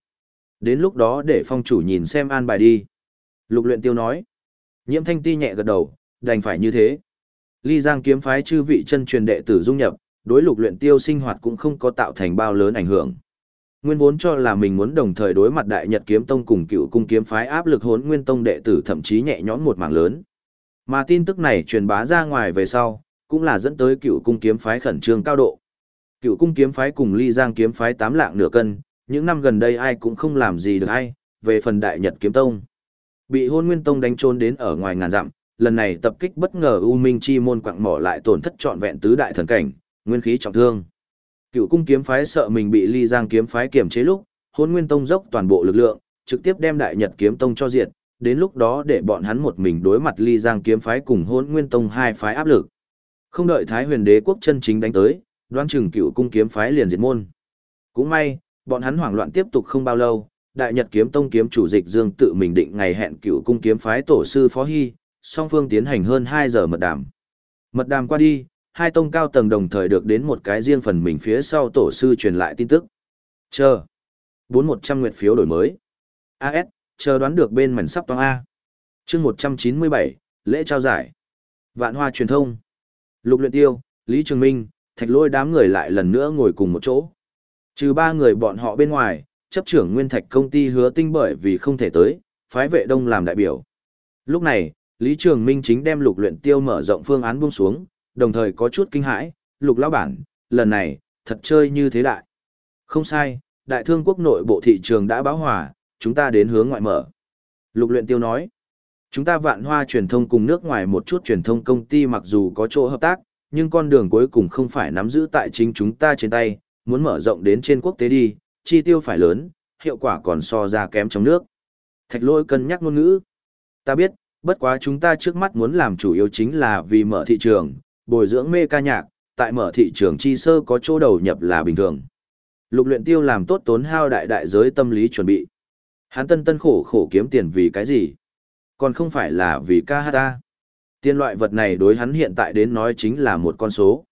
A: Đến lúc đó để phong chủ nhìn xem an bài đi. Lục luyện tiêu nói. Nhiễm thanh ti nhẹ gật đầu, đành phải như thế. Ly giang kiếm phái chư vị chân truyền đệ tử dung nhập, đối lục luyện tiêu sinh hoạt cũng không có tạo thành bao lớn ảnh hưởng. Nguyên vốn cho là mình muốn đồng thời đối mặt Đại Nhật Kiếm Tông cùng Cựu Cung Kiếm phái áp lực Hỗn Nguyên Tông đệ tử thậm chí nhẹ nhõm một mảng lớn. Mà tin tức này truyền bá ra ngoài về sau, cũng là dẫn tới Cựu Cung Kiếm phái khẩn trương cao độ. Cựu Cung Kiếm phái cùng Ly Giang Kiếm phái tám lạng nửa cân, những năm gần đây ai cũng không làm gì được ai, về phần Đại Nhật Kiếm Tông. Bị Hôn Nguyên Tông đánh trôn đến ở ngoài ngàn dặm, lần này tập kích bất ngờ U Minh Chi môn quặng mỏ lại tổn thất trọn vẹn tứ đại thần cảnh, nguyên khí trọng thương. Cựu cung kiếm phái sợ mình bị ly giang kiếm phái kiểm chế lúc, hôn nguyên tông dốc toàn bộ lực lượng, trực tiếp đem đại nhật kiếm tông cho diệt, đến lúc đó để bọn hắn một mình đối mặt ly giang kiếm phái cùng hôn nguyên tông hai phái áp lực. Không đợi thái huyền đế quốc chân chính đánh tới, đoán chừng cựu cung kiếm phái liền diệt môn. Cũng may, bọn hắn hoảng loạn tiếp tục không bao lâu, đại nhật kiếm tông kiếm chủ dịch dương tự mình định ngày hẹn cựu cung kiếm phái tổ sư phó hy, song phương tiến hành hơn 2 giờ mật đàm. Mật đàm qua đi, hai tông cao tầng đồng thời được đến một cái riêng phần mình phía sau tổ sư truyền lại tin tức. Chờ. bốn một trăm nguyệt phiếu đổi mới. AS, chờ đoán được bên mảnh sắp toang A. chương một trăm chín mươi bảy lễ trao giải. Vạn hoa truyền thông. Lục luyện tiêu, Lý Trường Minh, thạch lôi đám người lại lần nữa ngồi cùng một chỗ. Trừ ba người bọn họ bên ngoài, chấp trưởng nguyên thạch công ty hứa tinh bởi vì không thể tới, phái vệ đông làm đại biểu. Lúc này, Lý Trường Minh chính đem lục luyện tiêu mở rộng phương án buông xuống, đồng thời có chút kinh hãi, lục lão bản, lần này, thật chơi như thế đại. Không sai, đại thương quốc nội bộ thị trường đã báo hòa, chúng ta đến hướng ngoại mở. Lục luyện tiêu nói, chúng ta vạn hoa truyền thông cùng nước ngoài một chút truyền thông công ty mặc dù có chỗ hợp tác, nhưng con đường cuối cùng không phải nắm giữ tại chính chúng ta trên tay, muốn mở rộng đến trên quốc tế đi, chi tiêu phải lớn, hiệu quả còn so ra kém trong nước. Thạch lôi cân nhắc ngôn ngữ. Ta biết, bất quá chúng ta trước mắt muốn làm chủ yếu chính là vì mở thị trường, bồi dưỡng mê ca nhạc, tại mở thị trường chi sơ có chỗ đầu nhập là bình thường. Lục luyện tiêu làm tốt tốn hao đại đại giới tâm lý chuẩn bị. Hắn tân tân khổ khổ kiếm tiền vì cái gì? Còn không phải là vì ca hát ta. Tiền loại vật này đối hắn hiện tại đến nói chính là một con số.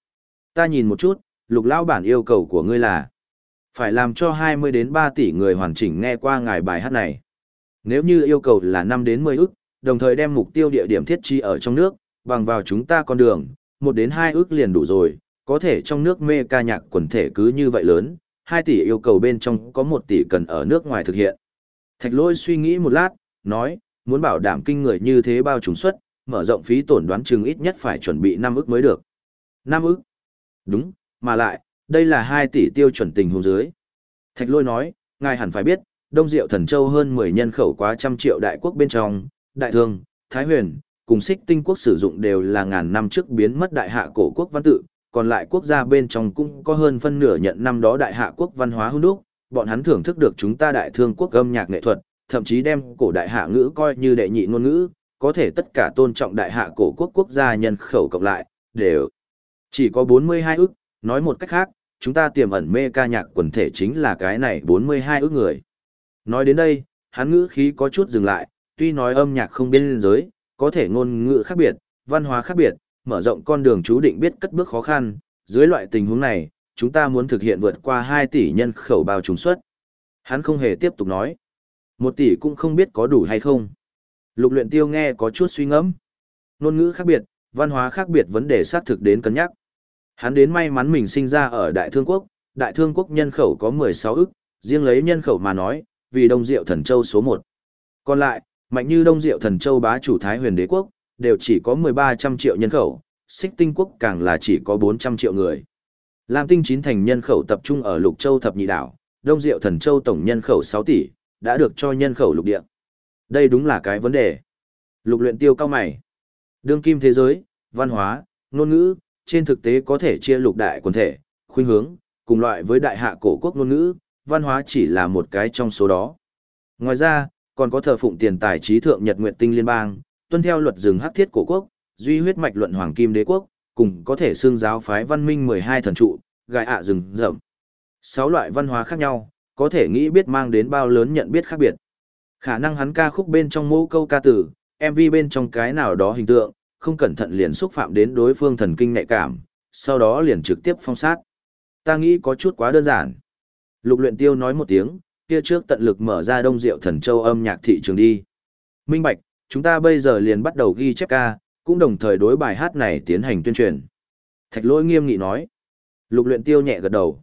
A: Ta nhìn một chút, lục lao bản yêu cầu của ngươi là phải làm cho 20 đến 3 tỷ người hoàn chỉnh nghe qua ngài bài hát này. Nếu như yêu cầu là 5 đến 10 ức, đồng thời đem mục tiêu địa điểm thiết trí ở trong nước, bằng vào chúng ta con đường, một đến hai ước liền đủ rồi, có thể trong nước mê ca nhạc quần thể cứ như vậy lớn, hai tỷ yêu cầu bên trong có một tỷ cần ở nước ngoài thực hiện. Thạch lôi suy nghĩ một lát, nói, muốn bảo đảm kinh người như thế bao trùng suất, mở rộng phí tổn đoán chừng ít nhất phải chuẩn bị 5 ước mới được. 5 ước? Đúng, mà lại, đây là 2 tỷ tiêu chuẩn tình huống dưới. Thạch lôi nói, ngài hẳn phải biết, Đông Diệu Thần Châu hơn 10 nhân khẩu quá trăm triệu đại quốc bên trong, đại thương, Thái Huyền, cùng xích tinh quốc sử dụng đều là ngàn năm trước biến mất đại hạ cổ quốc văn tự, còn lại quốc gia bên trong cũng có hơn phân nửa nhận năm đó đại hạ quốc văn hóa hữu đúc, bọn hắn thưởng thức được chúng ta đại thương quốc âm nhạc nghệ thuật, thậm chí đem cổ đại hạ ngữ coi như đệ nhị ngôn ngữ, có thể tất cả tôn trọng đại hạ cổ quốc quốc gia nhân khẩu cộng lại, đều chỉ có 42 ức, nói một cách khác, chúng ta tiềm ẩn mê ca nhạc quần thể chính là cái này 42 ước người. Nói đến đây, hắn ngữ khí có chút dừng lại, tuy nói âm nhạc không biên giới, có thể ngôn ngữ khác biệt, văn hóa khác biệt, mở rộng con đường chú định biết cất bước khó khăn, dưới loại tình huống này, chúng ta muốn thực hiện vượt qua 2 tỷ nhân khẩu bao trùng suất. Hắn không hề tiếp tục nói. Một tỷ cũng không biết có đủ hay không. Lục luyện tiêu nghe có chút suy ngẫm. Ngôn ngữ khác biệt, văn hóa khác biệt vấn đề xác thực đến cân nhắc. Hắn đến may mắn mình sinh ra ở Đại Thương Quốc, Đại Thương Quốc nhân khẩu có 16 ức, riêng lấy nhân khẩu mà nói, vì Đông Diệu Thần Châu số 1. Còn lại, mạnh như Đông Diệu Thần Châu bá chủ Thái Huyền Đế Quốc, đều chỉ có 1300 triệu nhân khẩu, Xích Tinh Quốc càng là chỉ có 400 triệu người. Lam Tinh chín thành nhân khẩu tập trung ở Lục Châu thập nhị đảo, Đông Diệu Thần Châu tổng nhân khẩu 6 tỷ, đã được cho nhân khẩu lục địa. Đây đúng là cái vấn đề. Lục luyện tiêu cao mày. Đương kim thế giới, văn hóa, ngôn ngữ, trên thực tế có thể chia lục đại quần thể, khuynh hướng, cùng loại với đại hạ cổ quốc ngôn ngữ, văn hóa chỉ là một cái trong số đó. Ngoài ra, còn có thờ phụng tiền tài trí thượng Nhật Nguyệt Tinh Liên bang, tuân theo luật rừng hắc thiết cổ quốc, duy huyết mạch luận hoàng kim đế quốc, cùng có thể xương giáo phái văn minh 12 thần trụ, gai ạ rừng rậm. Sáu loại văn hóa khác nhau, có thể nghĩ biết mang đến bao lớn nhận biết khác biệt. Khả năng hắn ca khúc bên trong mẫu câu ca tử, MV bên trong cái nào đó hình tượng, không cẩn thận liền xúc phạm đến đối phương thần kinh nhạy cảm, sau đó liền trực tiếp phong sát. Ta nghĩ có chút quá đơn giản. Lục luyện tiêu nói một tiếng, kia trước tận lực mở ra đông diệu thần châu âm nhạc thị trường đi. Minh Bạch, chúng ta bây giờ liền bắt đầu ghi chép ca, cũng đồng thời đối bài hát này tiến hành tuyên truyền. Thạch lỗi nghiêm nghị nói. Lục luyện tiêu nhẹ gật đầu.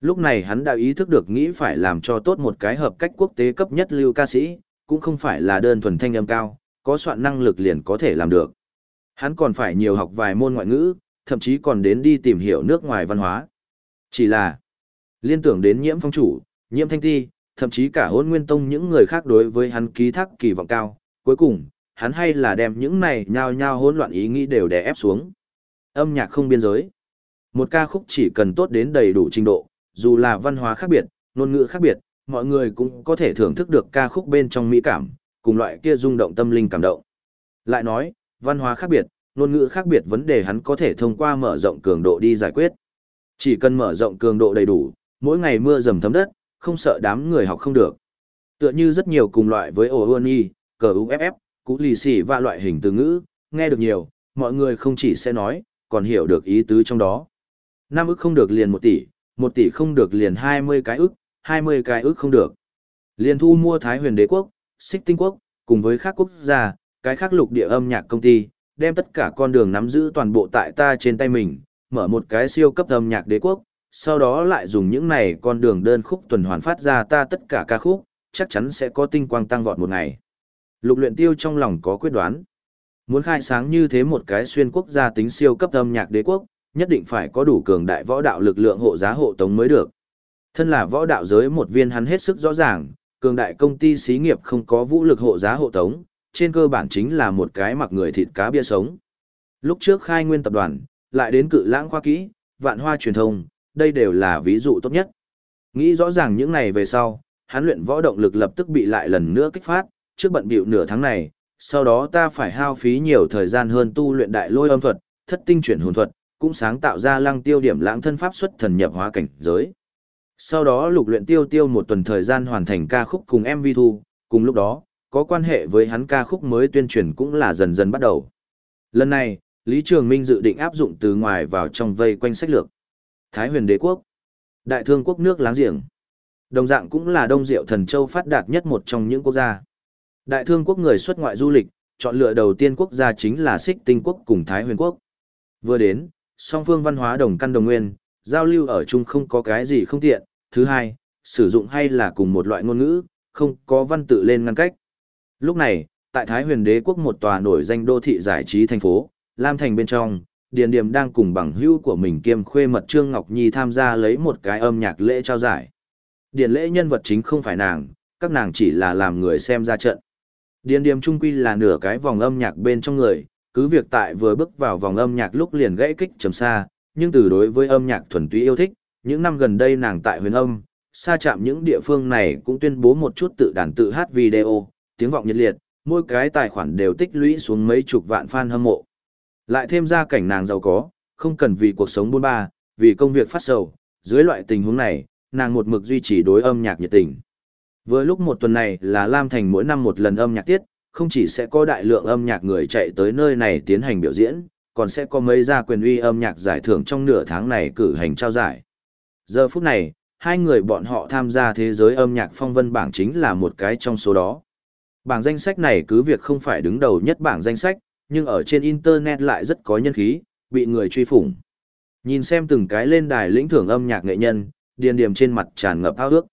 A: Lúc này hắn đã ý thức được nghĩ phải làm cho tốt một cái hợp cách quốc tế cấp nhất lưu ca sĩ, cũng không phải là đơn thuần thanh âm cao, có soạn năng lực liền có thể làm được. Hắn còn phải nhiều học vài môn ngoại ngữ, thậm chí còn đến đi tìm hiểu nước ngoài văn hóa. Chỉ là, liên tưởng đến nhiễm phong chủ, nhiễm thanh ti, thậm chí cả hôn nguyên tông những người khác đối với hắn ký thác kỳ vọng cao, cuối cùng, hắn hay là đem những này nhao nhao hỗn loạn ý nghĩ đều đè ép xuống. Âm nhạc không biên giới. Một ca khúc chỉ cần tốt đến đầy đủ trình độ, dù là văn hóa khác biệt, ngôn ngữ khác biệt, mọi người cũng có thể thưởng thức được ca khúc bên trong mỹ cảm, cùng loại kia rung động tâm linh cảm động. Lại nói, văn hóa khác biệt, ngôn ngữ khác biệt vấn đề hắn có thể thông qua mở rộng cường độ đi giải quyết. Chỉ cần mở rộng cường độ đầy đủ, mỗi ngày mưa dầm thấm đất, không sợ đám người học không được. Tựa như rất nhiều cùng loại với OONI, cờ UFF, cú lì xì và loại hình từ ngữ, nghe được nhiều, mọi người không chỉ sẽ nói, còn hiểu được ý tứ trong đó. Năm ức không được liền một tỷ, một tỷ không được liền hai mươi cái ức, hai mươi cái ức không được. Liền thu mua Thái huyền đế quốc, xích tinh quốc, cùng với các quốc gia, cái khác lục địa âm nhạc công ty, đem tất cả con đường nắm giữ toàn bộ tại ta trên tay mình, mở một cái siêu cấp âm nhạc đế quốc, sau đó lại dùng những này con đường đơn khúc tuần hoàn phát ra ta tất cả ca khúc, chắc chắn sẽ có tinh quang tăng vọt một ngày. Lục luyện tiêu trong lòng có quyết đoán. Muốn khai sáng như thế một cái xuyên quốc gia tính siêu cấp âm nhạc đế quốc, nhất định phải có đủ cường đại võ đạo lực lượng hộ giá hộ tống mới được. Thân là võ đạo giới một viên hắn hết sức rõ ràng, cường đại công ty xí nghiệp không có vũ lực hộ giá hộ tống, trên cơ bản chính là một cái mặc người thịt cá bia sống. Lúc trước khai nguyên tập đoàn, lại đến cự lãng khoa kỹ, vạn hoa truyền thông, đây đều là ví dụ tốt nhất. Nghĩ rõ ràng những này về sau, hắn luyện võ động lực lập tức bị lại lần nữa kích phát, trước bận bịu nửa tháng này, sau đó ta phải hao phí nhiều thời gian hơn tu luyện đại lôi âm thuật, thất tinh chuyển hồn thuật, cũng sáng tạo ra lăng tiêu điểm lãng thân pháp xuất thần nhập hóa cảnh giới. Sau đó lục luyện tiêu tiêu một tuần thời gian hoàn thành ca khúc cùng MV thu, cùng lúc đó, có quan hệ với hắn ca khúc mới tuyên truyền cũng là dần dần bắt đầu. Lần này, Lý Trường Minh dự định áp dụng từ ngoài vào trong vây quanh sách lược. Thái huyền đế quốc, đại thương quốc nước láng giềng. Đồng dạng cũng là đông diệu thần châu phát đạt nhất một trong những quốc gia. Đại thương quốc người xuất ngoại du lịch, chọn lựa đầu tiên quốc gia chính là Xích Tinh quốc cùng Thái huyền quốc. Vừa đến, song phương văn hóa đồng căn đồng nguyên, giao lưu ở chung không có cái gì không tiện. Thứ hai, sử dụng hay là cùng một loại ngôn ngữ, không có văn tự lên ngăn cách. Lúc này, tại Thái huyền đế quốc một tòa nổi danh đô thị giải trí thành phố, Lam Thành bên trong, Điền Điềm đang cùng bằng hữu của mình kiêm khuê mật Trương Ngọc Nhi tham gia lấy một cái âm nhạc lễ trao giải. Điền lễ nhân vật chính không phải nàng, các nàng chỉ là làm người xem ra trận. Điền Điềm trung quy là nửa cái vòng âm nhạc bên trong người, cứ việc tại vừa bước vào vòng âm nhạc lúc liền gãy kích trầm xa, nhưng từ đối với âm nhạc thuần túy yêu thích, những năm gần đây nàng tại huyền âm, xa chạm những địa phương này cũng tuyên bố một chút tự đàn tự hát video, tiếng vọng nhiệt liệt, mỗi cái tài khoản đều tích lũy xuống mấy chục vạn fan hâm mộ. Lại thêm ra cảnh nàng giàu có, không cần vì cuộc sống buôn ba, vì công việc phát sầu, Dưới loại tình huống này, nàng một mực duy trì đối âm nhạc nhiệt tình. Vừa lúc một tuần này là Lam Thành mỗi năm một lần âm nhạc tiết, không chỉ sẽ có đại lượng âm nhạc người chạy tới nơi này tiến hành biểu diễn, còn sẽ có mấy gia quyền uy âm nhạc giải thưởng trong nửa tháng này cử hành trao giải. Giờ phút này, hai người bọn họ tham gia thế giới âm nhạc phong vân bảng chính là một cái trong số đó. Bảng danh sách này cứ việc không phải đứng đầu nhất bảng danh sách, nhưng ở trên Internet lại rất có nhân khí, bị người truy phủng. Nhìn xem từng cái lên đài lĩnh thưởng âm nhạc nghệ nhân, điền điểm trên mặt tràn ngập ao ước.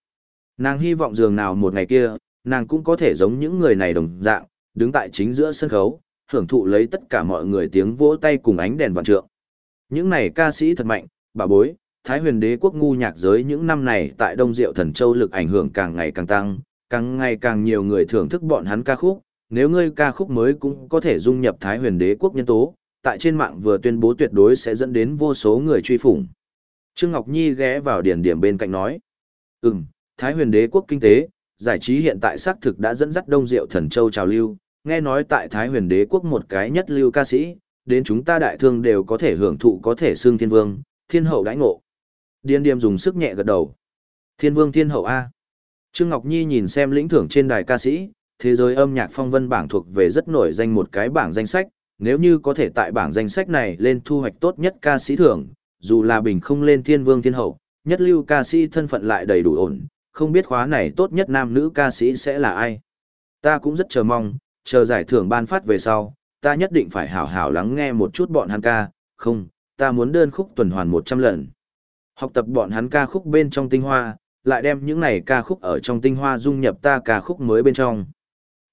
A: Nàng hy vọng dường nào một ngày kia, nàng cũng có thể giống những người này đồng dạng, đứng tại chính giữa sân khấu, hưởng thụ lấy tất cả mọi người tiếng vỗ tay cùng ánh đèn vạn trượng. Những này ca sĩ thật mạnh, bà bối, Thái huyền đế quốc ngu nhạc giới những năm này tại Đông Diệu Thần Châu lực ảnh hưởng càng ngày càng tăng, càng ngày càng nhiều người thưởng thức bọn hắn ca khúc, nếu ngươi ca khúc mới cũng có thể dung nhập Thái huyền đế quốc nhân tố, tại trên mạng vừa tuyên bố tuyệt đối sẽ dẫn đến vô số người truy phủng. Trương Ngọc Nhi ghé vào điển điểm bên cạnh nói, Ừm, Thái huyền đế quốc kinh tế, giải trí hiện tại xác thực đã dẫn dắt Đông Diệu Thần Châu trào lưu, nghe nói tại Thái huyền đế quốc một cái nhất lưu ca sĩ, đến chúng ta đại thương đều có thể hưởng thụ có thể xương thiên vương, thiên hậu đãi ngộ. Điên điềm dùng sức nhẹ gật đầu. Thiên vương thiên hậu A. Trương Ngọc Nhi nhìn xem lĩnh thưởng trên đài ca sĩ, thế giới âm nhạc phong vân bảng thuộc về rất nổi danh một cái bảng danh sách, nếu như có thể tại bảng danh sách này lên thu hoạch tốt nhất ca sĩ thưởng, dù là bình không lên thiên vương thiên hậu, nhất lưu ca sĩ thân phận lại đầy đủ ổn, không biết khóa này tốt nhất nam nữ ca sĩ sẽ là ai. Ta cũng rất chờ mong, chờ giải thưởng ban phát về sau, ta nhất định phải hảo hảo lắng nghe một chút bọn hắn ca, không, ta muốn đơn khúc tuần hoàn 100 lần. Học tập bọn hắn ca khúc bên trong tinh hoa, lại đem những này ca khúc ở trong tinh hoa dung nhập ta ca khúc mới bên trong.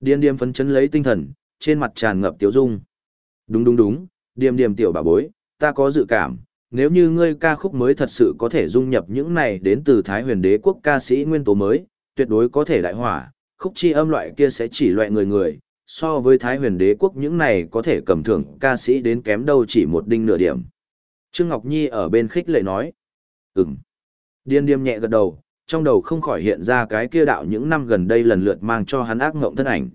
A: Điên điềm phấn chấn lấy tinh thần, trên mặt tràn ngập tiếu dung. Đúng đúng đúng, điềm điềm tiểu bà bối, ta có dự cảm, nếu như ngươi ca khúc mới thật sự có thể dung nhập những này đến từ Thái huyền đế quốc ca sĩ nguyên tố mới, tuyệt đối có thể đại hỏa, khúc chi âm loại kia sẽ chỉ loại người người, so với Thái huyền đế quốc những này có thể cầm thưởng ca sĩ đến kém đâu chỉ một đinh nửa điểm. Trương Ngọc Nhi ở bên khích lệ nói, Ừm. Điên điềm nhẹ gật đầu, trong đầu không khỏi hiện ra cái kia đạo những năm gần đây lần lượt mang cho hắn ác ngộng thân ảnh.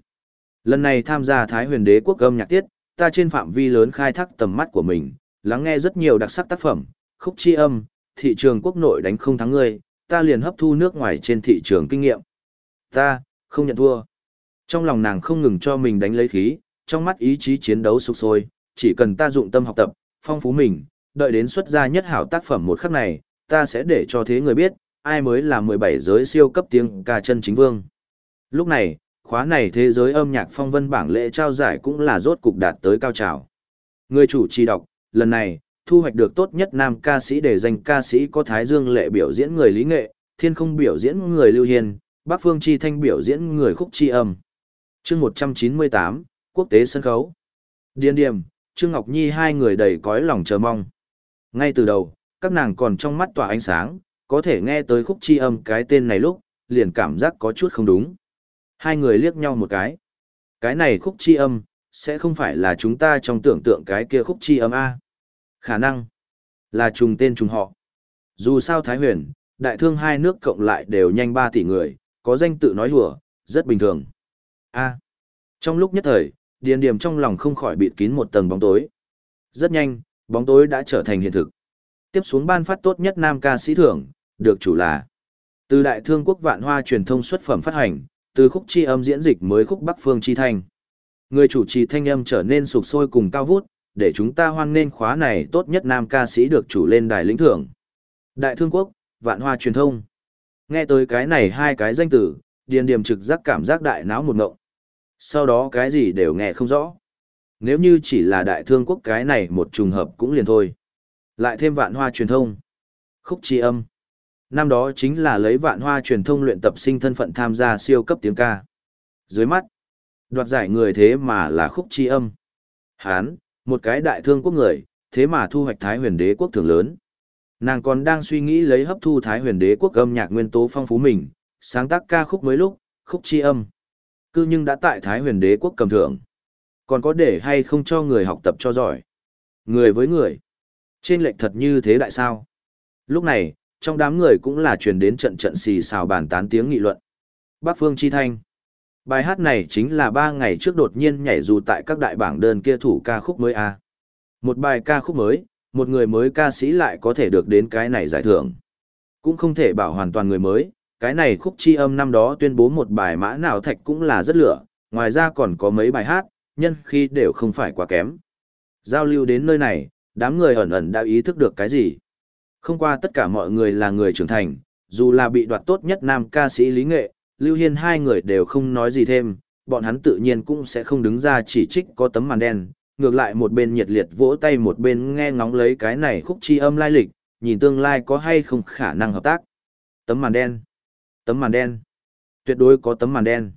A: Lần này tham gia Thái huyền đế quốc âm nhạc tiết, ta trên phạm vi lớn khai thác tầm mắt của mình, lắng nghe rất nhiều đặc sắc tác phẩm, khúc chi âm, thị trường quốc nội đánh không thắng ngươi, ta liền hấp thu nước ngoài trên thị trường kinh nghiệm. Ta, không nhận thua. Trong lòng nàng không ngừng cho mình đánh lấy khí, trong mắt ý chí chiến đấu sục sôi, chỉ cần ta dụng tâm học tập, phong phú mình, đợi đến xuất ra nhất hảo tác phẩm một khắc này, ta sẽ để cho thế người biết, ai mới là 17 giới siêu cấp tiếng ca chân chính vương. Lúc này, khóa này thế giới âm nhạc phong vân bảng lễ trao giải cũng là rốt cục đạt tới cao trào. Người chủ trì đọc, lần này, thu hoạch được tốt nhất nam ca sĩ để danh ca sĩ có Thái Dương lệ biểu diễn người lý nghệ, thiên không biểu diễn người lưu hiền, Bắc Phương Chi Thanh biểu diễn người khúc chi âm. chương 198, Quốc tế sân khấu. Điên điểm, Trương Ngọc Nhi hai người đầy cõi lòng chờ mong. Ngay từ đầu, các nàng còn trong mắt tỏa ánh sáng, có thể nghe tới khúc chi âm cái tên này lúc, liền cảm giác có chút không đúng. Hai người liếc nhau một cái. Cái này khúc chi âm, sẽ không phải là chúng ta trong tưởng tượng cái kia khúc chi âm A. Khả năng là trùng tên trùng họ. Dù sao Thái Huyền, đại thương hai nước cộng lại đều nhanh 3 tỷ người, có danh tự nói hùa, rất bình thường. A. Trong lúc nhất thời, điền điểm trong lòng không khỏi bịt kín một tầng bóng tối. Rất nhanh, bóng tối đã trở thành hiện thực tiếp xuống ban phát tốt nhất nam ca sĩ thưởng, được chủ là từ đại thương quốc vạn hoa truyền thông xuất phẩm phát hành, từ khúc chi âm diễn dịch mới khúc Bắc Phương chi thanh. Người chủ trì thanh âm trở nên sục sôi cùng cao vút, để chúng ta hoan nên khóa này tốt nhất nam ca sĩ được chủ lên đài lĩnh thưởng. Đại thương quốc, vạn hoa truyền thông. Nghe tới cái này hai cái danh tử, điền điểm trực giác cảm giác đại não một ngộng. Sau đó cái gì đều nghe không rõ. Nếu như chỉ là đại thương quốc cái này một trùng hợp cũng liền thôi. Lại thêm vạn hoa truyền thông. Khúc chi âm. Năm đó chính là lấy vạn hoa truyền thông luyện tập sinh thân phận tham gia siêu cấp tiếng ca. Dưới mắt, đoạt giải người thế mà là khúc chi âm. Hán, một cái đại thương quốc người, thế mà thu hoạch Thái huyền đế quốc thường lớn. Nàng còn đang suy nghĩ lấy hấp thu Thái huyền đế quốc âm nhạc nguyên tố phong phú mình, sáng tác ca khúc mới lúc, khúc chi âm. Cư nhưng đã tại Thái huyền đế quốc cầm thưởng. Còn có để hay không cho người học tập cho giỏi. Người với người. Trên lệch thật như thế đại sao? Lúc này, trong đám người cũng là truyền đến trận trận xì xào bàn tán tiếng nghị luận. Bác Phương Chi Thanh. Bài hát này chính là ba ngày trước đột nhiên nhảy dù tại các đại bảng đơn kia thủ ca khúc mới a. Một bài ca khúc mới, một người mới ca sĩ lại có thể được đến cái này giải thưởng. Cũng không thể bảo hoàn toàn người mới, cái này khúc chi âm năm đó tuyên bố một bài mã nào thạch cũng là rất lửa, ngoài ra còn có mấy bài hát, nhân khi đều không phải quá kém. Giao lưu đến nơi này, đám người ẩn ẩn đã ý thức được cái gì. Không qua tất cả mọi người là người trưởng thành, dù là bị đoạt tốt nhất nam ca sĩ lý nghệ, Lưu Hiên hai người đều không nói gì thêm, bọn hắn tự nhiên cũng sẽ không đứng ra chỉ trích có tấm màn đen, ngược lại một bên nhiệt liệt vỗ tay một bên nghe ngóng lấy cái này khúc chi âm lai lịch, nhìn tương lai có hay không khả năng hợp tác. Tấm màn đen. Tấm màn đen. Tuyệt đối có tấm màn đen.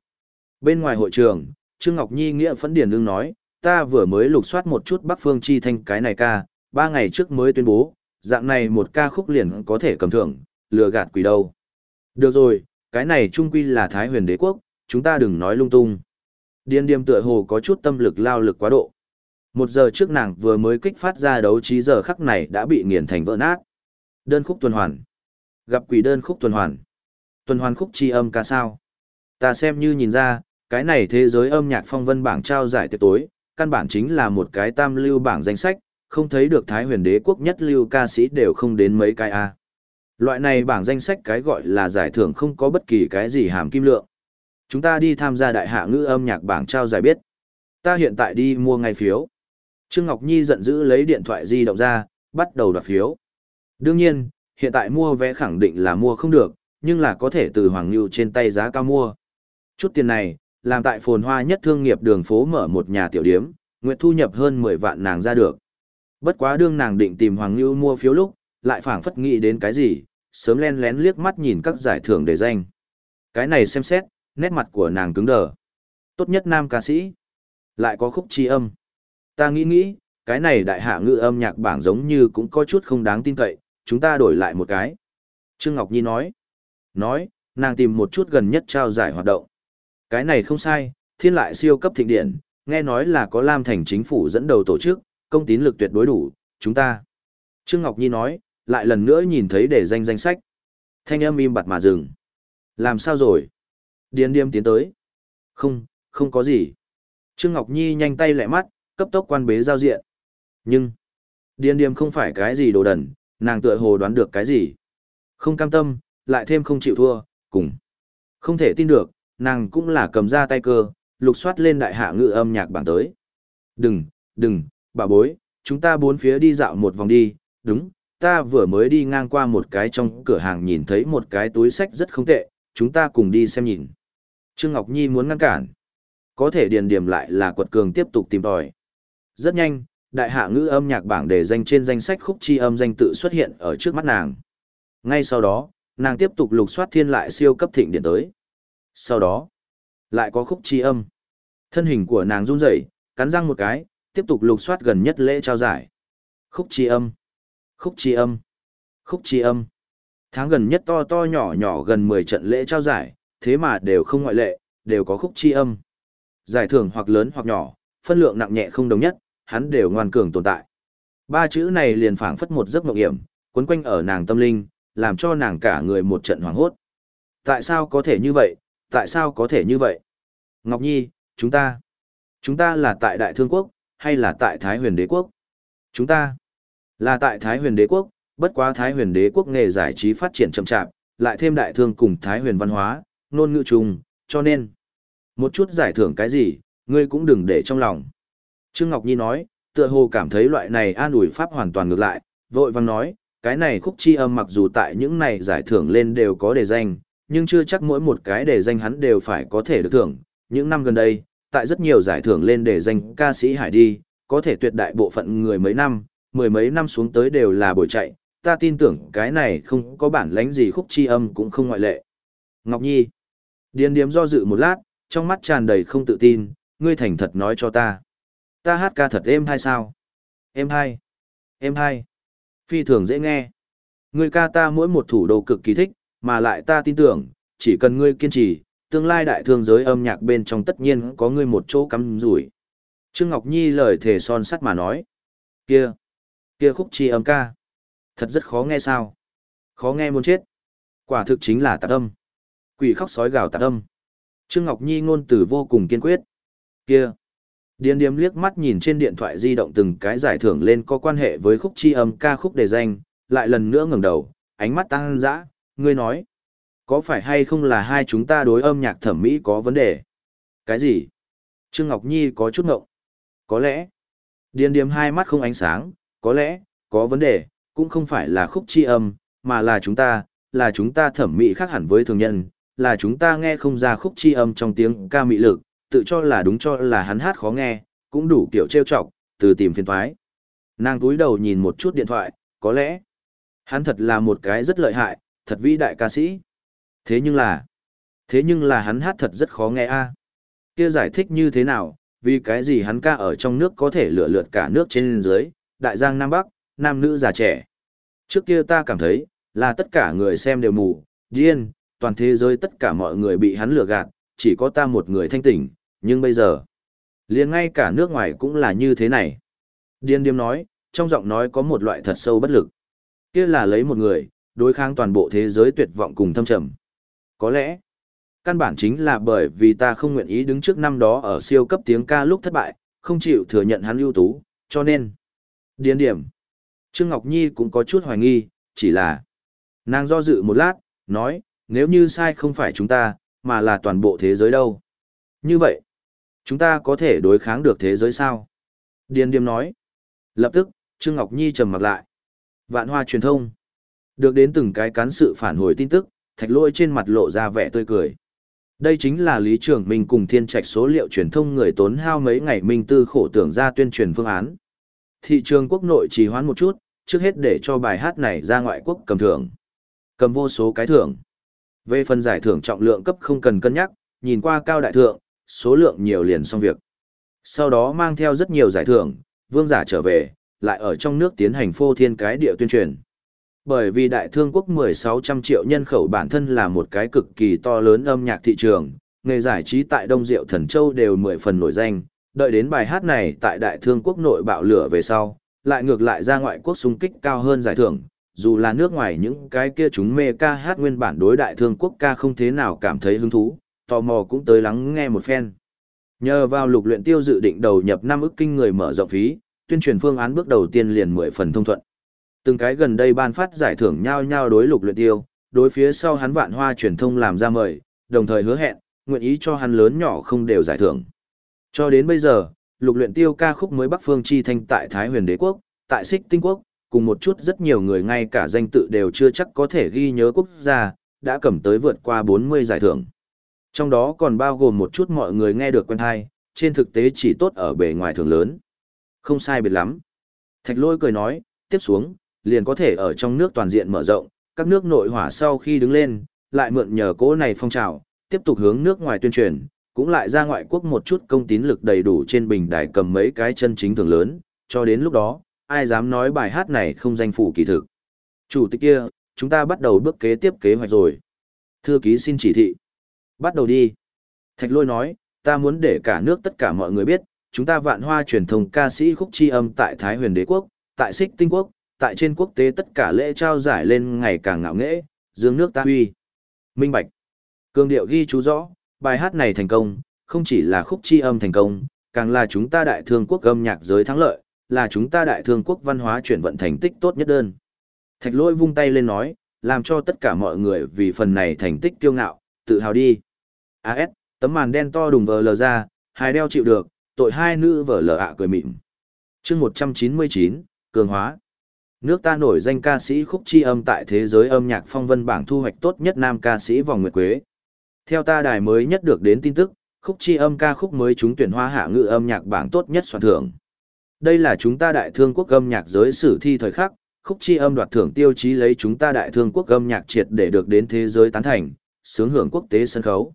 A: Bên ngoài hội trường, Trương Ngọc Nhi nghĩa phấn điển đương nói, ta vừa mới lục soát một chút Bắc Phương Chi Thanh cái này ca, ba ngày trước mới tuyên bố, dạng này một ca khúc liền có thể cầm thưởng, lừa gạt quỷ đâu. Được rồi, cái này trung quy là Thái huyền đế quốc, chúng ta đừng nói lung tung. Điên điềm tựa hồ có chút tâm lực lao lực quá độ. Một giờ trước nàng vừa mới kích phát ra đấu trí giờ khắc này đã bị nghiền thành vỡ nát. Đơn khúc tuần hoàn. Gặp quỷ đơn khúc tuần hoàn. Tuần hoàn khúc chi âm ca sao. Ta xem như nhìn ra, cái này thế giới âm nhạc phong vân bảng trao giải tiệc tối, căn bản chính là một cái tam lưu bảng danh sách, không thấy được Thái huyền đế quốc nhất lưu ca sĩ đều không đến mấy cái A. Loại này bảng danh sách cái gọi là giải thưởng không có bất kỳ cái gì hàm kim lượng. Chúng ta đi tham gia đại hạ ngữ âm nhạc bảng trao giải biết. Ta hiện tại đi mua ngay phiếu. Trương Ngọc Nhi giận dữ lấy điện thoại di động ra, bắt đầu đoạt phiếu. Đương nhiên, hiện tại mua vé khẳng định là mua không được, nhưng là có thể từ Hoàng Nhu trên tay giá cao mua. Chút tiền này, làm tại phồn hoa nhất thương nghiệp đường phố mở một nhà tiểu điếm, nguyện thu nhập hơn 10 vạn nàng ra được. Bất quá đương nàng định tìm Hoàng Nhu mua phiếu lúc, lại phảng phất nghĩ đến cái gì, sớm len lén liếc mắt nhìn các giải thưởng để danh. Cái này xem xét, nét mặt của nàng cứng đờ. Tốt nhất nam ca sĩ. Lại có khúc chi âm. Ta nghĩ nghĩ, cái này đại hạ ngữ âm nhạc bảng giống như cũng có chút không đáng tin cậy, chúng ta đổi lại một cái. Trương Ngọc Nhi nói. Nói, nàng tìm một chút gần nhất trao giải hoạt động. Cái này không sai, thiên lại siêu cấp thịnh điện, nghe nói là có Lam Thành chính phủ dẫn đầu tổ chức, công tín lực tuyệt đối đủ, chúng ta. Trương Ngọc Nhi nói, lại lần nữa nhìn thấy để danh danh sách. Thanh âm im bặt mà dừng. Làm sao rồi? Điên điêm tiến tới. Không, không có gì. Trương Ngọc Nhi nhanh tay lẹ mắt, cấp tốc quan bế giao diện. Nhưng, điên điêm không phải cái gì đồ đần, nàng tựa hồ đoán được cái gì. Không cam tâm, lại thêm không chịu thua, cùng. Không thể tin được, nàng cũng là cầm ra tay cơ, lục soát lên đại hạ ngữ âm nhạc bảng tới. Đừng, đừng, bà bối, chúng ta bốn phía đi dạo một vòng đi, đúng, ta vừa mới đi ngang qua một cái trong cửa hàng nhìn thấy một cái túi sách rất không tệ, chúng ta cùng đi xem nhìn. Trương Ngọc Nhi muốn ngăn cản. Có thể điền điểm lại là quật cường tiếp tục tìm tòi. Rất nhanh, đại hạ ngữ âm nhạc bảng để danh trên danh sách khúc chi âm danh tự xuất hiện ở trước mắt nàng. Ngay sau đó, nàng tiếp tục lục soát thiên lại siêu cấp thịnh điện tới. Sau đó, lại có khúc chi âm. Thân hình của nàng run rẩy, cắn răng một cái, tiếp tục lục soát gần nhất lễ trao giải. Khúc chi âm. Khúc chi âm. Khúc chi âm. Tháng gần nhất to to nhỏ nhỏ gần 10 trận lễ trao giải, thế mà đều không ngoại lệ, đều có khúc chi âm. Giải thưởng hoặc lớn hoặc nhỏ, phân lượng nặng nhẹ không đồng nhất, hắn đều ngoan cường tồn tại. Ba chữ này liền phảng phất một giấc mộng hiểm, quấn quanh ở nàng tâm linh, làm cho nàng cả người một trận hoảng hốt. Tại sao có thể như vậy? Tại sao có thể như vậy? Ngọc Nhi, chúng ta, chúng ta là tại Đại Thương Quốc, hay là tại Thái Huyền Đế Quốc? Chúng ta, là tại Thái Huyền Đế Quốc, bất quá Thái Huyền Đế Quốc nghề giải trí phát triển chậm chạp, lại thêm đại thương cùng Thái Huyền văn hóa, ngôn ngữ chung, cho nên một chút giải thưởng cái gì, ngươi cũng đừng để trong lòng. Trương Ngọc Nhi nói, tựa hồ cảm thấy loại này an ủi pháp hoàn toàn ngược lại, vội vàng nói, cái này khúc chi âm mặc dù tại những này giải thưởng lên đều có đề danh, nhưng chưa chắc mỗi một cái đề danh hắn đều phải có thể được thưởng. Những năm gần đây, tại rất nhiều giải thưởng lên đề danh ca sĩ Hải đi, có thể tuyệt đại bộ phận người mấy năm, mười mấy năm xuống tới đều là bồi chạy, ta tin tưởng cái này không có bản lãnh gì khúc chi âm cũng không ngoại lệ. Ngọc Nhi. Điền điếm do dự một lát, trong mắt tràn đầy không tự tin, ngươi thành thật nói cho ta. Ta hát ca thật êm hay sao? Êm hay. Êm hay. Phi thường dễ nghe. Ngươi ca ta mỗi một thủ đô cực kỳ thích, mà lại ta tin tưởng, chỉ cần ngươi kiên trì, tương lai đại thương giới âm nhạc bên trong tất nhiên có ngươi một chỗ cắm rủi. Trương Ngọc Nhi lời thề son sắt mà nói. Kia, kia khúc chi âm ca. Thật rất khó nghe sao. Khó nghe muốn chết. Quả thực chính là tạc âm. Quỷ khóc sói gào tạc âm. Trương Ngọc Nhi ngôn từ vô cùng kiên quyết. Kia. Điền điếm liếc mắt nhìn trên điện thoại di động từng cái giải thưởng lên có quan hệ với khúc chi âm ca khúc đề danh, lại lần nữa ngẩng đầu, ánh mắt tăng dã, ngươi nói, có phải hay không là hai chúng ta đối âm nhạc thẩm mỹ có vấn đề? Cái gì? Trương Ngọc Nhi có chút ngộng. Có lẽ, điền điềm hai mắt không ánh sáng, có lẽ, có vấn đề, cũng không phải là khúc chi âm, mà là chúng ta, là chúng ta thẩm mỹ khác hẳn với thường nhân, là chúng ta nghe không ra khúc chi âm trong tiếng ca mỹ lực, tự cho là đúng cho là hắn hát khó nghe, cũng đủ kiểu trêu chọc, từ tìm phiền thoái. Nàng túi đầu nhìn một chút điện thoại, có lẽ, hắn thật là một cái rất lợi hại, thật vĩ đại ca sĩ. Thế nhưng là, thế nhưng là hắn hát thật rất khó nghe a. Kia giải thích như thế nào, vì cái gì hắn ca ở trong nước có thể lựa lượt cả nước trên dưới, đại giang Nam Bắc, nam nữ già trẻ. Trước kia ta cảm thấy, là tất cả người xem đều mù, điên, toàn thế giới tất cả mọi người bị hắn lừa gạt, chỉ có ta một người thanh tỉnh, nhưng bây giờ, liền ngay cả nước ngoài cũng là như thế này. Điên điếm nói, trong giọng nói có một loại thật sâu bất lực. Kia là lấy một người, đối kháng toàn bộ thế giới tuyệt vọng cùng thâm trầm. Có lẽ, căn bản chính là bởi vì ta không nguyện ý đứng trước năm đó ở siêu cấp tiếng ca lúc thất bại, không chịu thừa nhận hắn ưu tú, cho nên. Điên điểm. Trương Ngọc Nhi cũng có chút hoài nghi, chỉ là. Nàng do dự một lát, nói, nếu như sai không phải chúng ta, mà là toàn bộ thế giới đâu. Như vậy, chúng ta có thể đối kháng được thế giới sao? Điền Điềm nói. Lập tức, Trương Ngọc Nhi trầm mặt lại. Vạn hoa truyền thông. Được đến từng cái cán sự phản hồi tin tức, thạch lôi trên mặt lộ ra vẻ tươi cười. Đây chính là Lý Trường Minh cùng thiên trạch số liệu truyền thông người tốn hao mấy ngày minh tư khổ tưởng ra tuyên truyền phương án. Thị trường quốc nội trì hoãn một chút, trước hết để cho bài hát này ra ngoại quốc cầm thưởng. Cầm vô số cái thưởng. Về phần giải thưởng trọng lượng cấp không cần cân nhắc, nhìn qua cao đại thượng, số lượng nhiều liền xong việc. Sau đó mang theo rất nhiều giải thưởng, vương giả trở về, lại ở trong nước tiến hành phô thiên cái địa tuyên truyền. Bởi vì đại thương quốc 1600 triệu nhân khẩu bản thân là một cái cực kỳ to lớn âm nhạc thị trường, nghề giải trí tại Đông Diệu Thần Châu đều mười phần nổi danh, đợi đến bài hát này tại đại thương quốc nội bạo lửa về sau, lại ngược lại ra ngoại quốc xung kích cao hơn giải thưởng, dù là nước ngoài những cái kia chúng mê ca hát nguyên bản đối đại thương quốc ca không thế nào cảm thấy hứng thú, tò mò cũng tới lắng nghe một phen. Nhờ vào lục luyện tiêu dự định đầu nhập năm ức kinh người mở rộng phí, tuyên truyền phương án bước đầu tiên liền mười phần thông thuận. Từng cái gần đây ban phát giải thưởng nhau nhau đối lục luyện tiêu, đối phía sau hắn vạn hoa truyền thông làm ra mời, đồng thời hứa hẹn, nguyện ý cho hắn lớn nhỏ không đều giải thưởng. Cho đến bây giờ, lục luyện tiêu ca khúc mới Bắc Phương Chi Thanh tại Thái huyền đế quốc, tại Xích Tinh Quốc, cùng một chút rất nhiều người ngay cả danh tự đều chưa chắc có thể ghi nhớ quốc gia, đã cầm tới vượt qua 40 giải thưởng. Trong đó còn bao gồm một chút mọi người nghe được quen hay, trên thực tế chỉ tốt ở bề ngoài thường lớn. Không sai biệt lắm. Thạch lôi cười nói, tiếp xuống, liền có thể ở trong nước toàn diện mở rộng, các nước nội hỏa sau khi đứng lên, lại mượn nhờ cỗ này phong trào, tiếp tục hướng nước ngoài tuyên truyền, cũng lại ra ngoại quốc một chút công tín lực đầy đủ trên bình đài cầm mấy cái chân chính thường lớn, cho đến lúc đó, ai dám nói bài hát này không danh phủ kỳ thực. Chủ tịch kia, chúng ta bắt đầu bước kế tiếp kế hoạch rồi. Thư ký xin chỉ thị. Bắt đầu đi. Thạch lôi nói, ta muốn để cả nước tất cả mọi người biết, chúng ta vạn hoa truyền thông ca sĩ khúc chi âm tại Thái huyền đế quốc, tại xích tinh quốc, tại trên quốc tế tất cả lễ trao giải lên ngày càng ngạo nghễ, dương nước ta huy. Minh Bạch. Cương điệu ghi chú rõ, bài hát này thành công, không chỉ là khúc chi âm thành công, càng là chúng ta đại thương quốc âm nhạc giới thắng lợi, là chúng ta đại thương quốc văn hóa chuyển vận thành tích tốt nhất đơn. Thạch lỗi vung tay lên nói, làm cho tất cả mọi người vì phần này thành tích kiêu ngạo, tự hào đi. AS, tấm màn đen to đùng vờ lờ ra, hai đeo chịu được, tội hai nữ vờ lờ ạ cười mịn. chương 199, Cường Hóa. Nước ta nổi danh ca sĩ khúc chi âm tại thế giới âm nhạc phong vân bảng thu hoạch tốt nhất nam ca sĩ vòng nguyệt quế. Theo ta đài mới nhất được đến tin tức, khúc chi âm ca khúc mới trúng tuyển hoa hạ ngữ âm nhạc bảng tốt nhất soạn thưởng. Đây là chúng ta đại thương quốc âm nhạc giới sử thi thời khắc, khúc chi âm đoạt thưởng tiêu chí lấy chúng ta đại thương quốc âm nhạc triệt để được đến thế giới tán thành, sướng hưởng quốc tế sân khấu.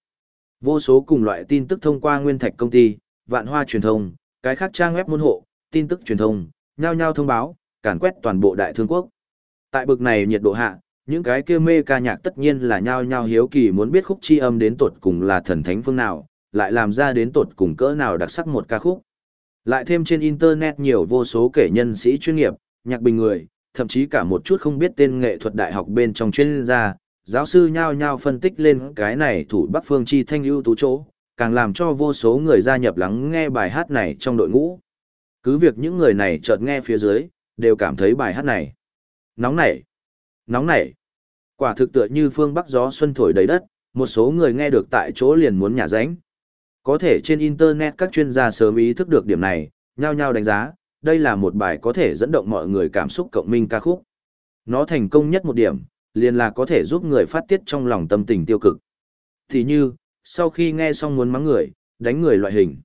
A: Vô số cùng loại tin tức thông qua nguyên thạch công ty, vạn hoa truyền thông, cái khác trang web môn hộ, tin tức truyền thông, nhao nhao thông báo, càn quét toàn bộ đại thương quốc. Tại bực này nhiệt độ hạ, những cái kia mê ca nhạc tất nhiên là nhao nhao hiếu kỳ muốn biết khúc chi âm đến tột cùng là thần thánh phương nào, lại làm ra đến tột cùng cỡ nào đặc sắc một ca khúc. Lại thêm trên internet nhiều vô số kể nhân sĩ chuyên nghiệp, nhạc bình người, thậm chí cả một chút không biết tên nghệ thuật đại học bên trong chuyên gia, giáo sư nhao nhao phân tích lên cái này thủ Bắc Phương chi thanh ưu tú chỗ, càng làm cho vô số người gia nhập lắng nghe bài hát này trong đội ngũ. Cứ việc những người này chợt nghe phía dưới, đều cảm thấy bài hát này nóng nảy, nóng nảy, Quả thực tựa như phương bắc gió xuân thổi đầy đất, một số người nghe được tại chỗ liền muốn nhả ránh. Có thể trên Internet các chuyên gia sớm ý thức được điểm này, nhao nhao đánh giá, đây là một bài có thể dẫn động mọi người cảm xúc cộng minh ca khúc. Nó thành công nhất một điểm, liền là có thể giúp người phát tiết trong lòng tâm tình tiêu cực. Thì như, sau khi nghe xong muốn mắng người, đánh người loại hình.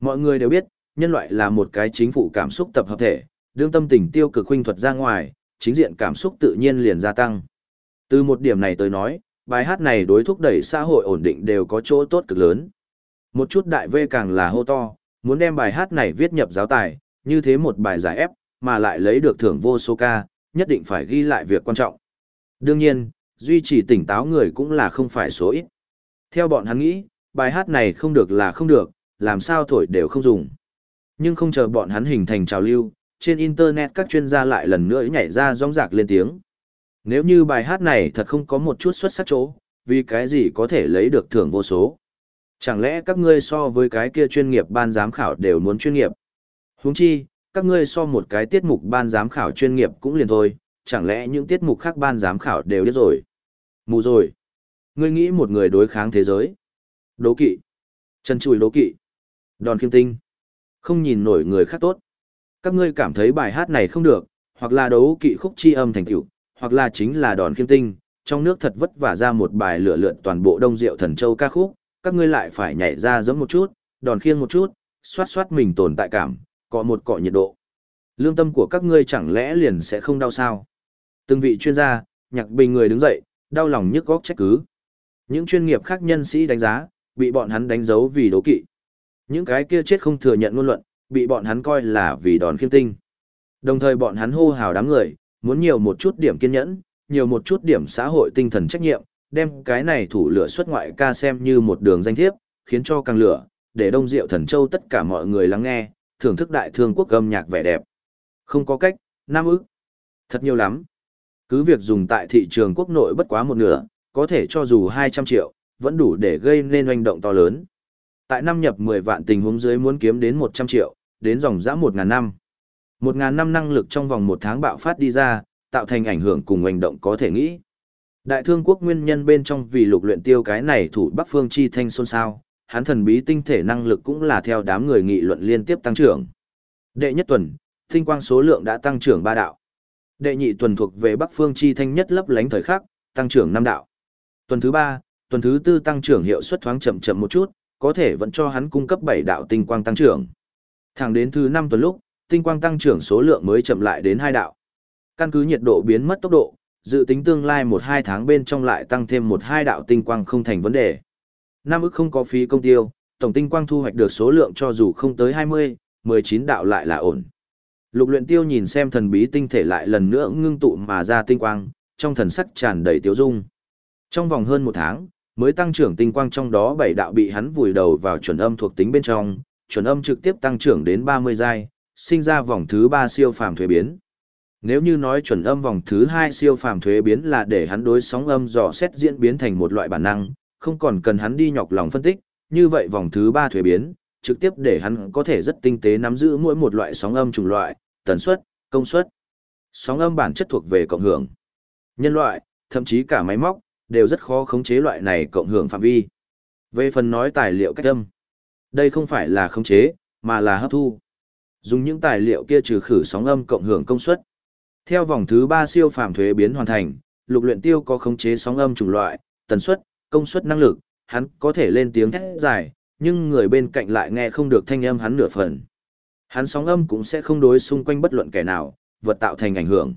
A: Mọi người đều biết, nhân loại là một cái chính phủ cảm xúc tập hợp thể, đương tâm tình tiêu cực huynh thuật ra ngoài, chính diện cảm xúc tự nhiên liền gia tăng. Từ một điểm này tới nói, bài hát này đối thúc đẩy xã hội ổn định đều có chỗ tốt cực lớn. Một chút đại vê càng là hô to, muốn đem bài hát này viết nhập giáo tài, như thế một bài giải ép, mà lại lấy được thưởng vô số ca, nhất định phải ghi lại việc quan trọng. Đương nhiên, duy trì tỉnh táo người cũng là không phải số ít. Theo bọn hắn nghĩ, bài hát này không được là không được, làm sao thổi đều không dùng. Nhưng không chờ bọn hắn hình thành trào lưu, trên Internet các chuyên gia lại lần nữa nhảy ra rong rạc lên tiếng. Nếu như bài hát này thật không có một chút xuất sắc chỗ, vì cái gì có thể lấy được thưởng vô số. Chẳng lẽ các ngươi so với cái kia chuyên nghiệp ban giám khảo đều muốn chuyên nghiệp? Huống chi, các ngươi so một cái tiết mục ban giám khảo chuyên nghiệp cũng liền thôi, chẳng lẽ những tiết mục khác ban giám khảo đều biết rồi? Mù rồi. Ngươi nghĩ một người đối kháng thế giới. Đố kỵ. Chân chùi đố kỵ. Đòn khiêm tinh. Không nhìn nổi người khác tốt. Các ngươi cảm thấy bài hát này không được, hoặc là đấu kỵ khúc chi âm thành tựu, hoặc là chính là đòn khiêm tinh, trong nước thật vất vả ra một bài lửa lượn toàn bộ đông diệu thần châu ca khúc, các ngươi lại phải nhảy ra giẫm một chút, đòn khiêng một chút, xoát xoát mình tồn tại cảm, cọ một cọ nhiệt độ. Lương tâm của các ngươi chẳng lẽ liền sẽ không đau sao? Từng vị chuyên gia, nhạc bình người đứng dậy, đau lòng nhức góc trách cứ. Những chuyên nghiệp khác nhân sĩ đánh giá, bị bọn hắn đánh dấu vì đố kỵ. Những cái kia chết không thừa nhận ngôn luận, bị bọn hắn coi là vì đòn khiêm tinh. Đồng thời bọn hắn hô hào đám người, muốn nhiều một chút điểm kiên nhẫn, nhiều một chút điểm xã hội tinh thần trách nhiệm, đem cái này thủ lửa xuất ngoại ca xem như một đường danh thiếp, khiến cho càng lửa, để đông diệu thần châu tất cả mọi người lắng nghe, thưởng thức đại thương quốc âm nhạc vẻ đẹp. Không có cách, nam ức. Thật nhiều lắm. Cứ việc dùng tại thị trường quốc nội bất quá một nửa, có thể cho dù 200 triệu, vẫn đủ để gây nên oanh động to lớn. Tại năm nhập 10 vạn tình huống dưới muốn kiếm đến 100 triệu, đến dòng dã một ngàn năm. một ngàn năm năng lực trong vòng một tháng bạo phát đi ra, tạo thành ảnh hưởng cùng hành động có thể nghĩ. Đại thương quốc nguyên nhân bên trong vì lục luyện tiêu cái này thủ Bắc Phương chi thanh xôn xao, hắn thần bí tinh thể năng lực cũng là theo đám người nghị luận liên tiếp tăng trưởng. Đệ nhất tuần, tinh quang số lượng đã tăng trưởng ba đạo. Đệ nhị tuần thuộc về Bắc Phương chi thanh nhất lấp lánh thời khắc, tăng trưởng năm đạo. Tuần thứ ba, tuần thứ tư tăng trưởng hiệu suất thoáng chậm chậm một chút, có thể vẫn cho hắn cung cấp bảy đạo tinh quang tăng trưởng. Thẳng đến thứ năm tuần lúc, tinh quang tăng trưởng số lượng mới chậm lại đến hai đạo. Căn cứ nhiệt độ biến mất tốc độ, dự tính tương lai một hai tháng bên trong lại tăng thêm một hai đạo tinh quang không thành vấn đề. Năm ức không có phí công tiêu, tổng tinh quang thu hoạch được số lượng cho dù không tới 20, 19 đạo lại là ổn. Lục luyện tiêu nhìn xem thần bí tinh thể lại lần nữa ngưng tụ mà ra tinh quang, trong thần sắc tràn đầy tiêu dung. Trong vòng hơn một tháng, mới tăng trưởng tinh quang trong đó bảy đạo bị hắn vùi đầu vào chuẩn âm thuộc tính bên trong, chuẩn âm trực tiếp tăng trưởng đến 30 giai, sinh ra vòng thứ 3 siêu phàm thuế biến. Nếu như nói chuẩn âm vòng thứ hai siêu phàm thuế biến là để hắn đối sóng âm dò xét diễn biến thành một loại bản năng, không còn cần hắn đi nhọc lòng phân tích, như vậy vòng thứ ba thuế biến, trực tiếp để hắn có thể rất tinh tế nắm giữ mỗi một loại sóng âm chủng loại, tần suất, công suất. Sóng âm bản chất thuộc về cộng hưởng. Nhân loại, thậm chí cả máy móc, đều rất khó khống chế loại này cộng hưởng phạm vi. Về phần nói tài liệu cách âm, đây không phải là khống chế, mà là hấp thu. Dùng những tài liệu kia trừ khử sóng âm cộng hưởng công suất. Theo vòng thứ 3 siêu phàm thuế biến hoàn thành, lục luyện tiêu có khống chế sóng âm chủng loại, tần suất, công suất năng lực, hắn có thể lên tiếng thét dài, nhưng người bên cạnh lại nghe không được thanh âm hắn nửa phần. Hắn sóng âm cũng sẽ không đối xung quanh bất luận kẻ nào, vật tạo thành ảnh hưởng.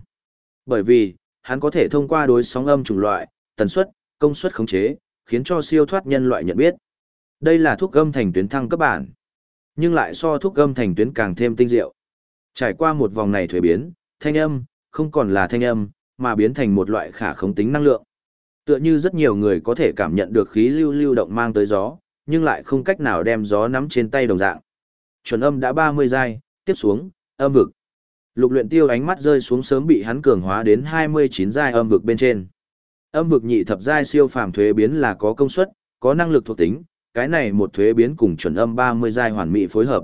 A: Bởi vì, hắn có thể thông qua đối sóng âm chủng loại, tần suất, công suất khống chế, khiến cho siêu thoát nhân loại nhận biết. Đây là thuốc âm thành tuyến thăng cấp bản, nhưng lại so thuốc âm thành tuyến càng thêm tinh diệu. Trải qua một vòng này thuế biến, thanh âm, không còn là thanh âm, mà biến thành một loại khả khống tính năng lượng. Tựa như rất nhiều người có thể cảm nhận được khí lưu lưu động mang tới gió, nhưng lại không cách nào đem gió nắm trên tay đồng dạng. Chuẩn âm đã 30 giai, tiếp xuống, âm vực. Lục luyện tiêu ánh mắt rơi xuống sớm bị hắn cường hóa đến 29 giai âm vực bên trên. Âm vực nhị thập giai siêu phàm thuế biến là có công suất, có năng lực thuộc tính, cái này một thuế biến cùng chuẩn âm 30 giai hoàn mỹ phối hợp.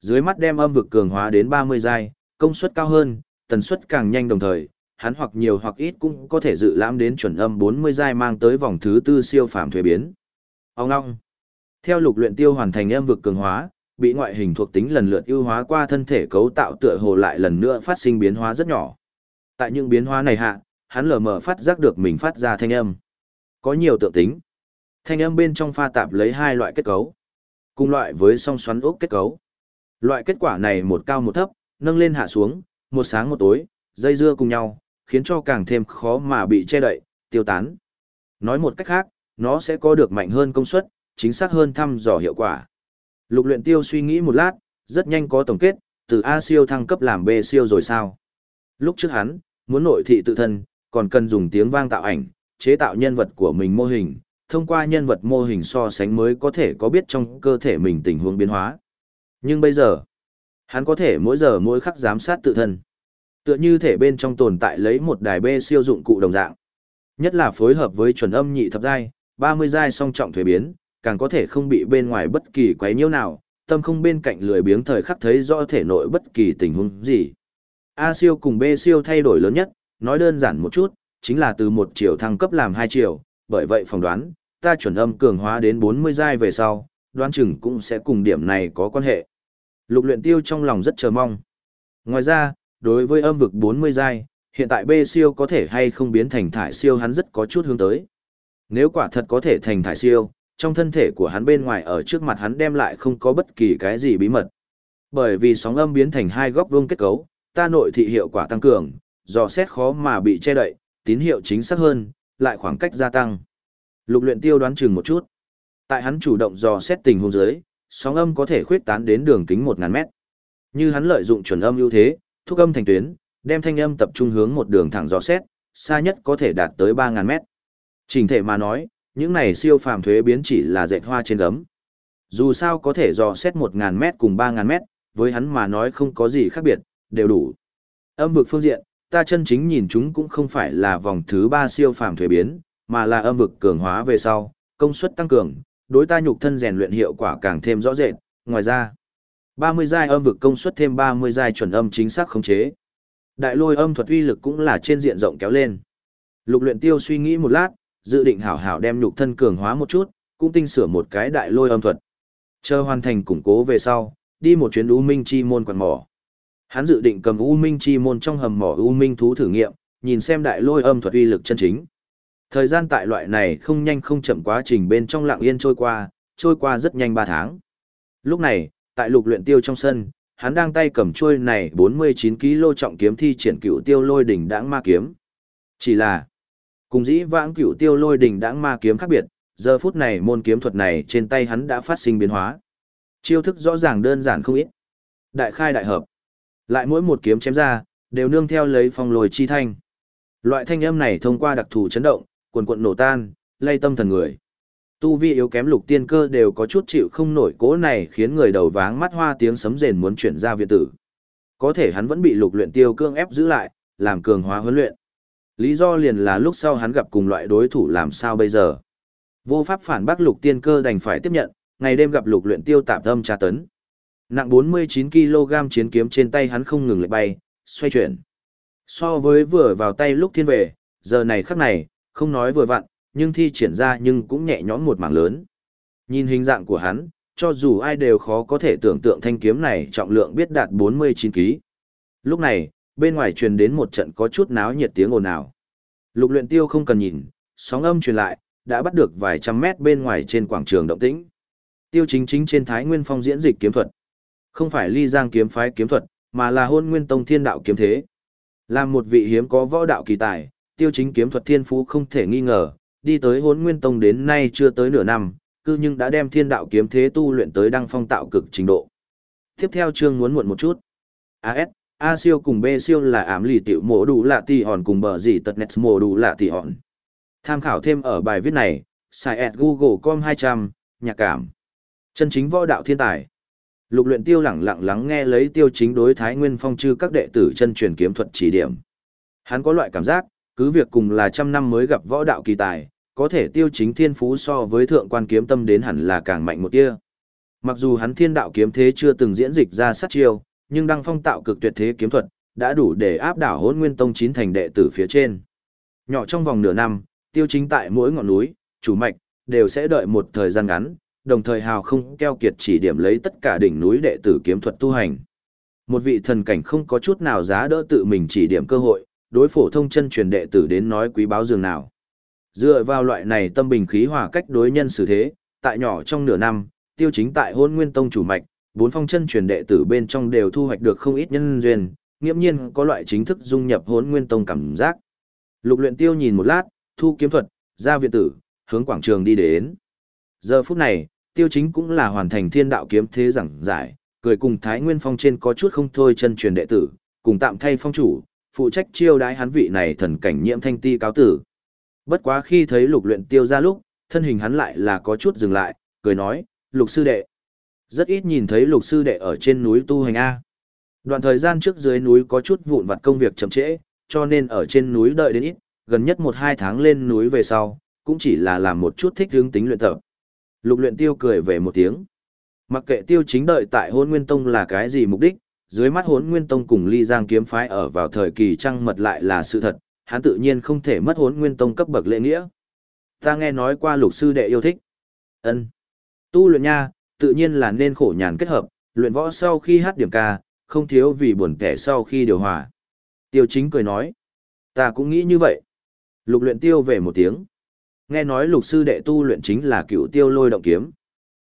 A: Dưới mắt đem âm vực cường hóa đến 30 giai, công suất cao hơn, tần suất càng nhanh đồng thời, hắn hoặc nhiều hoặc ít cũng có thể dự lãm đến chuẩn âm 40 giai mang tới vòng thứ tư siêu phàm thuế biến. Ông long Theo lục luyện tiêu hoàn thành âm vực cường hóa, bị ngoại hình thuộc tính lần lượt ưu hóa qua thân thể cấu tạo tựa hồ lại lần nữa phát sinh biến hóa rất nhỏ. Tại những biến hóa này hạ, hắn lờ mờ phát giác được mình phát ra thanh âm. Có nhiều tượng tính. Thanh âm bên trong pha tạp lấy hai loại kết cấu. Cùng loại với song xoắn ốc kết cấu. Loại kết quả này một cao một thấp, nâng lên hạ xuống, một sáng một tối, dây dưa cùng nhau, khiến cho càng thêm khó mà bị che đậy, tiêu tán. Nói một cách khác, nó sẽ có được mạnh hơn công suất, chính xác hơn thăm dò hiệu quả. Lục luyện tiêu suy nghĩ một lát, rất nhanh có tổng kết, từ A siêu thăng cấp làm B siêu rồi sao. Lúc trước hắn, muốn nội thị tự thân, còn cần dùng tiếng vang tạo ảnh, chế tạo nhân vật của mình mô hình, thông qua nhân vật mô hình so sánh mới có thể có biết trong cơ thể mình tình huống biến hóa. Nhưng bây giờ, hắn có thể mỗi giờ mỗi khắc giám sát tự thân. Tựa như thể bên trong tồn tại lấy một đài B siêu dụng cụ đồng dạng. Nhất là phối hợp với chuẩn âm nhị thập giai, 30 giai song trọng thuế biến, càng có thể không bị bên ngoài bất kỳ quấy nhiễu nào, tâm không bên cạnh lười biếng thời khắc thấy rõ thể nội bất kỳ tình huống gì. A siêu cùng B siêu thay đổi lớn nhất, nói đơn giản một chút, chính là từ một chiều thăng cấp làm hai chiều, bởi vậy phỏng đoán, ta chuẩn âm cường hóa đến 40 giai về sau, đoán chừng cũng sẽ cùng điểm này có quan hệ. Lục luyện tiêu trong lòng rất chờ mong. Ngoài ra, đối với âm vực 40 giai, hiện tại B siêu có thể hay không biến thành thải siêu hắn rất có chút hướng tới. Nếu quả thật có thể thành thải siêu, trong thân thể của hắn bên ngoài ở trước mặt hắn đem lại không có bất kỳ cái gì bí mật. Bởi vì sóng âm biến thành hai góc vuông kết cấu, ta nội thị hiệu quả tăng cường, dò xét khó mà bị che đậy, tín hiệu chính xác hơn, lại khoảng cách gia tăng. Lục luyện tiêu đoán chừng một chút. Tại hắn chủ động dò xét tình huống dưới, sóng âm có thể khuyết tán đến đường kính 1000 mét. Như hắn lợi dụng chuẩn âm ưu thế, thúc âm thành tuyến, đem thanh âm tập trung hướng một đường thẳng dò xét, xa nhất có thể đạt tới 3000 mét. Trình thể mà nói, những này siêu phàm thuế biến chỉ là dệt hoa trên gấm. Dù sao có thể dò xét 1000 mét cùng 3000 mét, với hắn mà nói không có gì khác biệt, đều đủ. Âm vực phương diện, ta chân chính nhìn chúng cũng không phải là vòng thứ 3 siêu phàm thuế biến, mà là âm vực cường hóa về sau, công suất tăng cường, đối ta nhục thân rèn luyện hiệu quả càng thêm rõ rệt, ngoài ra, 30 giai âm vực công suất thêm 30 giai chuẩn âm chính xác khống chế. Đại lôi âm thuật uy lực cũng là trên diện rộng kéo lên. Lục luyện tiêu suy nghĩ một lát, dự định hảo hảo đem nhục thân cường hóa một chút, cũng tinh sửa một cái đại lôi âm thuật. Chờ hoàn thành củng cố về sau, đi một chuyến U Minh Chi môn quần mỏ. Hắn dự định cầm U Minh Chi môn trong hầm mỏ U Minh thú thử nghiệm, nhìn xem đại lôi âm thuật uy lực chân chính. Thời gian tại loại này không nhanh không chậm quá trình bên trong lặng yên trôi qua, trôi qua rất nhanh 3 tháng. Lúc này, tại lục luyện tiêu trong sân, hắn đang tay cầm chuôi này 49 kg trọng kiếm thi triển cựu tiêu lôi đỉnh đãng ma kiếm. Chỉ là, cùng dĩ vãng cựu tiêu lôi đỉnh đãng ma kiếm khác biệt, giờ phút này môn kiếm thuật này trên tay hắn đã phát sinh biến hóa. Chiêu thức rõ ràng đơn giản không ít. Đại khai đại hợp. Lại mỗi một kiếm chém ra, đều nương theo lấy phong lôi chi thanh. Loại thanh âm này thông qua đặc thù chấn động, cuồn cuộn nổ tan, lay tâm thần người. Tu vi yếu kém lục tiên cơ đều có chút chịu không nổi cố này khiến người đầu váng mắt hoa tiếng sấm rền muốn chuyển ra viện tử. Có thể hắn vẫn bị lục luyện tiêu cương ép giữ lại, làm cường hóa huấn luyện. Lý do liền là lúc sau hắn gặp cùng loại đối thủ làm sao bây giờ. Vô pháp phản bác lục tiên cơ đành phải tiếp nhận, ngày đêm gặp lục luyện tiêu tạm tâm tra tấn. Nặng 49kg chiến kiếm trên tay hắn không ngừng lại bay, xoay chuyển. So với vừa vào tay lúc thiên về, giờ này khắc này, không nói vừa vặn, nhưng thi triển ra nhưng cũng nhẹ nhõm một mảng lớn. Nhìn hình dạng của hắn, cho dù ai đều khó có thể tưởng tượng thanh kiếm này trọng lượng biết đạt 49 kg. Lúc này, bên ngoài truyền đến một trận có chút náo nhiệt tiếng ồn ào. Lục luyện tiêu không cần nhìn, sóng âm truyền lại, đã bắt được vài trăm mét bên ngoài trên quảng trường động tĩnh. Tiêu chính chính trên Thái Nguyên Phong diễn dịch kiếm thuật. Không phải ly giang kiếm phái kiếm thuật, mà là hôn nguyên tông thiên đạo kiếm thế. Làm một vị hiếm có võ đạo kỳ tài, tiêu chính kiếm thuật thiên phú không thể nghi ngờ, đi tới hốn nguyên tông đến nay chưa tới nửa năm, cư nhưng đã đem thiên đạo kiếm thế tu luyện tới đăng phong tạo cực trình độ. Tiếp theo chương muốn muộn một chút. AS, A siêu cùng B siêu là ám lì tiểu mổ đủ lạ tỷ hòn cùng bờ gì tật net mổ đủ lạ tỷ hòn. Tham khảo thêm ở bài viết này, xài at Google com 200, nhạc cảm. Chân chính võ đạo thiên tài. Lục luyện tiêu lẳng lặng lắng nghe lấy tiêu chính đối thái nguyên phong chư các đệ tử chân truyền kiếm thuật chỉ điểm. Hắn có loại cảm giác, cứ việc cùng là trăm năm mới gặp võ đạo kỳ tài, có thể tiêu chính thiên phú so với thượng quan kiếm tâm đến hẳn là càng mạnh một tia. Mặc dù hắn thiên đạo kiếm thế chưa từng diễn dịch ra sát chiêu, nhưng đăng phong tạo cực tuyệt thế kiếm thuật, đã đủ để áp đảo hôn nguyên tông chín thành đệ tử phía trên. Nhỏ trong vòng nửa năm, tiêu chính tại mỗi ngọn núi, chủ mạch, đều sẽ đợi một thời gian ngắn, đồng thời hào không keo kiệt chỉ điểm lấy tất cả đỉnh núi đệ tử kiếm thuật tu hành. Một vị thần cảnh không có chút nào giá đỡ tự mình chỉ điểm cơ hội, đối phổ thông chân truyền đệ tử đến nói quý báo dường nào. Dựa vào loại này tâm bình khí hòa cách đối nhân xử thế, tại nhỏ trong nửa năm, tiêu chính tại hôn nguyên tông chủ mạch, bốn phong chân truyền đệ tử bên trong đều thu hoạch được không ít nhân duyên, nghiễm nhiên có loại chính thức dung nhập hôn nguyên tông cảm giác. Lục luyện tiêu nhìn một lát, thu kiếm thuật, ra viện tử, hướng quảng trường đi đến. Giờ phút này, tiêu chính cũng là hoàn thành thiên đạo kiếm thế giảng giải, cười cùng Thái Nguyên Phong trên có chút không thôi chân truyền đệ tử, cùng tạm thay phong chủ, phụ trách chiêu đái hắn vị này thần cảnh nhiễm thanh ti cáo tử. Bất quá khi thấy lục luyện tiêu ra lúc, thân hình hắn lại là có chút dừng lại, cười nói, lục sư đệ. Rất ít nhìn thấy lục sư đệ ở trên núi tu hành A. Đoạn thời gian trước dưới núi có chút vụn vặt công việc chậm trễ, cho nên ở trên núi đợi đến ít, gần nhất một hai tháng lên núi về sau, cũng chỉ là làm một chút thích hướng tính luyện tập. Lục luyện tiêu cười về một tiếng. Mặc kệ tiêu chính đợi tại hôn nguyên tông là cái gì mục đích, dưới mắt hốn nguyên tông cùng ly giang kiếm phái ở vào thời kỳ trăng mật lại là sự thật, hắn tự nhiên không thể mất hốn nguyên tông cấp bậc lễ nghĩa. Ta nghe nói qua lục sư đệ yêu thích. ân Tu luyện nha, tự nhiên là nên khổ nhàn kết hợp, luyện võ sau khi hát điểm ca, không thiếu vì buồn kẻ sau khi điều hòa. Tiêu chính cười nói. Ta cũng nghĩ như vậy. Lục luyện tiêu về một tiếng. Nghe nói lục sư đệ tu luyện chính là cựu tiêu lôi động kiếm.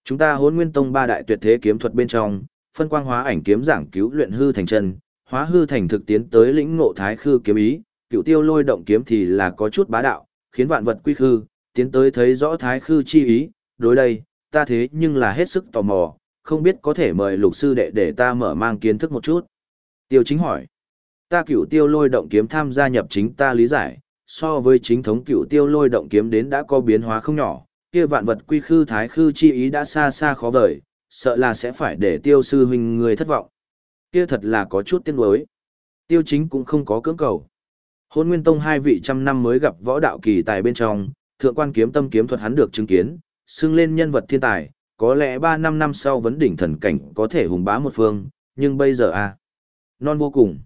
A: Chúng ta hốn nguyên tông ba đại tuyệt thế kiếm thuật bên trong, phân quang hóa ảnh kiếm giảng cứu luyện hư thành chân, hóa hư thành thực tiến tới lĩnh ngộ thái khư kiếm ý, cựu tiêu lôi động kiếm thì là có chút bá đạo, khiến vạn vật quy khư, tiến tới thấy rõ thái khư chi ý, đối đây, ta thế nhưng là hết sức tò mò, không biết có thể mời lục sư đệ để ta mở mang kiến thức một chút. Tiêu chính hỏi, ta cựu tiêu lôi động kiếm tham gia nhập chính ta lý giải, so với chính thống cựu tiêu lôi động kiếm đến đã có biến hóa không nhỏ, kia vạn vật quy khư thái khư chi ý đã xa xa khó vời, sợ là sẽ phải để tiêu sư huynh người thất vọng. Kia thật là có chút tiếc nuối. Tiêu chính cũng không có cưỡng cầu. Hôn Nguyên Tông hai vị trăm năm mới gặp võ đạo kỳ tài bên trong, thượng quan kiếm tâm kiếm thuật hắn được chứng kiến, xưng lên nhân vật thiên tài, có lẽ ba năm năm sau vấn đỉnh thần cảnh có thể hùng bá một phương, nhưng bây giờ à, non vô cùng.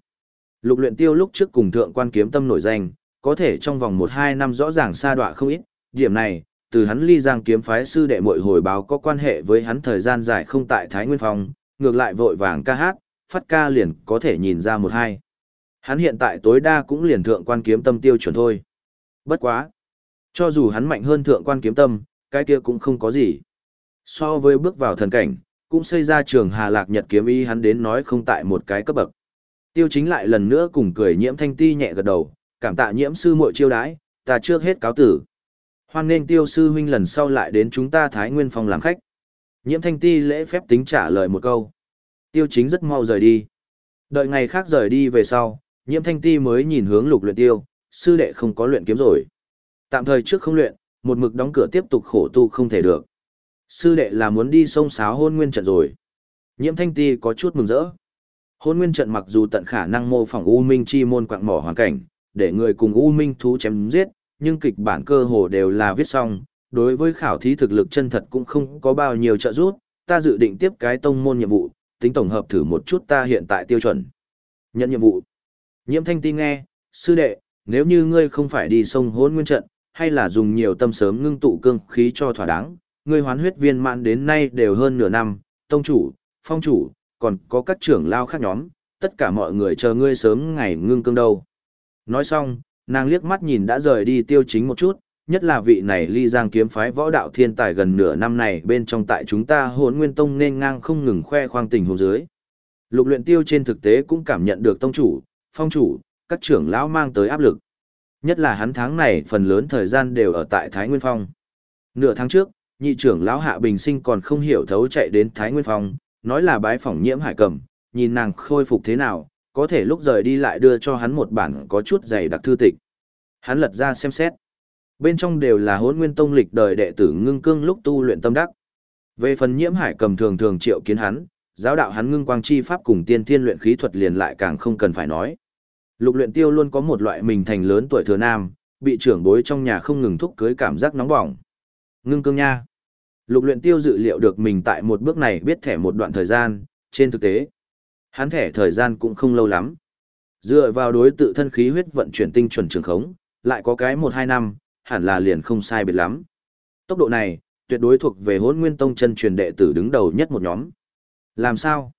A: Lục luyện tiêu lúc trước cùng thượng quan kiếm tâm nổi danh, có thể trong vòng một hai năm rõ ràng xa đọa không ít, điểm này, từ hắn ly giang kiếm phái sư đệ muội hồi báo có quan hệ với hắn thời gian dài không tại Thái Nguyên Phong, ngược lại vội vàng ca hát, phát ca liền có thể nhìn ra một hai. Hắn hiện tại tối đa cũng liền thượng quan kiếm tâm tiêu chuẩn thôi. Bất quá. Cho dù hắn mạnh hơn thượng quan kiếm tâm, cái kia cũng không có gì. So với bước vào thần cảnh, cũng xây ra trường Hà Lạc Nhật kiếm ý hắn đến nói không tại một cái cấp bậc. Tiêu chính lại lần nữa cùng cười nhiễm thanh ti nhẹ gật đầu, cảm tạ nhiễm sư muội chiêu đãi, ta trước hết cáo tử. Hoan nên tiêu sư huynh lần sau lại đến chúng ta Thái Nguyên Phong làm khách. Nhiễm thanh ti lễ phép tính trả lời một câu. Tiêu chính rất mau rời đi. Đợi ngày khác rời đi về sau, nhiễm thanh ti mới nhìn hướng lục luyện tiêu, sư đệ không có luyện kiếm rồi. Tạm thời trước không luyện, một mực đóng cửa tiếp tục khổ tu không thể được. Sư đệ là muốn đi sông sáo hôn nguyên trận rồi. Nhiễm thanh ti có chút mừng rỡ. Hôn nguyên trận mặc dù tận khả năng mô phỏng U Minh chi môn quạng mỏ hoàn cảnh, để người cùng U Minh thú chém giết, nhưng kịch bản cơ hồ đều là viết xong, đối với khảo thí thực lực chân thật cũng không có bao nhiêu trợ giúp, ta dự định tiếp cái tông môn nhiệm vụ, tính tổng hợp thử một chút ta hiện tại tiêu chuẩn. Nhận nhiệm vụ. Nhiễm thanh ti nghe, sư đệ, nếu như ngươi không phải đi sông hôn nguyên trận, hay là dùng nhiều tâm sớm ngưng tụ cương khí cho thỏa đáng, ngươi hoán huyết viên mãn đến nay đều hơn nửa năm, tông chủ, phong chủ, còn có các trưởng lao khác nhóm, tất cả mọi người chờ ngươi sớm ngày ngưng cương đâu. Nói xong, nàng liếc mắt nhìn đã rời đi tiêu chính một chút, nhất là vị này ly giang kiếm phái võ đạo thiên tài gần nửa năm này bên trong tại chúng ta hồn nguyên tông nên ngang không ngừng khoe khoang tình hồ dưới. Lục luyện tiêu trên thực tế cũng cảm nhận được tông chủ, phong chủ, các trưởng lão mang tới áp lực. Nhất là hắn tháng này phần lớn thời gian đều ở tại Thái Nguyên Phong. Nửa tháng trước, nhị trưởng lão Hạ Bình Sinh còn không hiểu thấu chạy đến Thái Nguyên Phong, nói là bái phỏng nhiễm hải cầm, nhìn nàng khôi phục thế nào, có thể lúc rời đi lại đưa cho hắn một bản có chút dày đặc thư tịch. Hắn lật ra xem xét. Bên trong đều là hốn nguyên tông lịch đời đệ tử ngưng cương lúc tu luyện tâm đắc. Về phần nhiễm hải cầm thường thường triệu kiến hắn, giáo đạo hắn ngưng quang chi pháp cùng tiên thiên luyện khí thuật liền lại càng không cần phải nói. Lục luyện tiêu luôn có một loại mình thành lớn tuổi thừa nam, bị trưởng bối trong nhà không ngừng thúc cưới cảm giác nóng bỏng. Ngưng cương nha. Lục luyện tiêu dự liệu được mình tại một bước này biết thẻ một đoạn thời gian, trên thực tế. Hắn thẻ thời gian cũng không lâu lắm. Dựa vào đối tự thân khí huyết vận chuyển tinh chuẩn trường khống, lại có cái 1-2 năm, hẳn là liền không sai biệt lắm. Tốc độ này, tuyệt đối thuộc về hốn nguyên tông chân truyền đệ tử đứng đầu nhất một nhóm. Làm sao?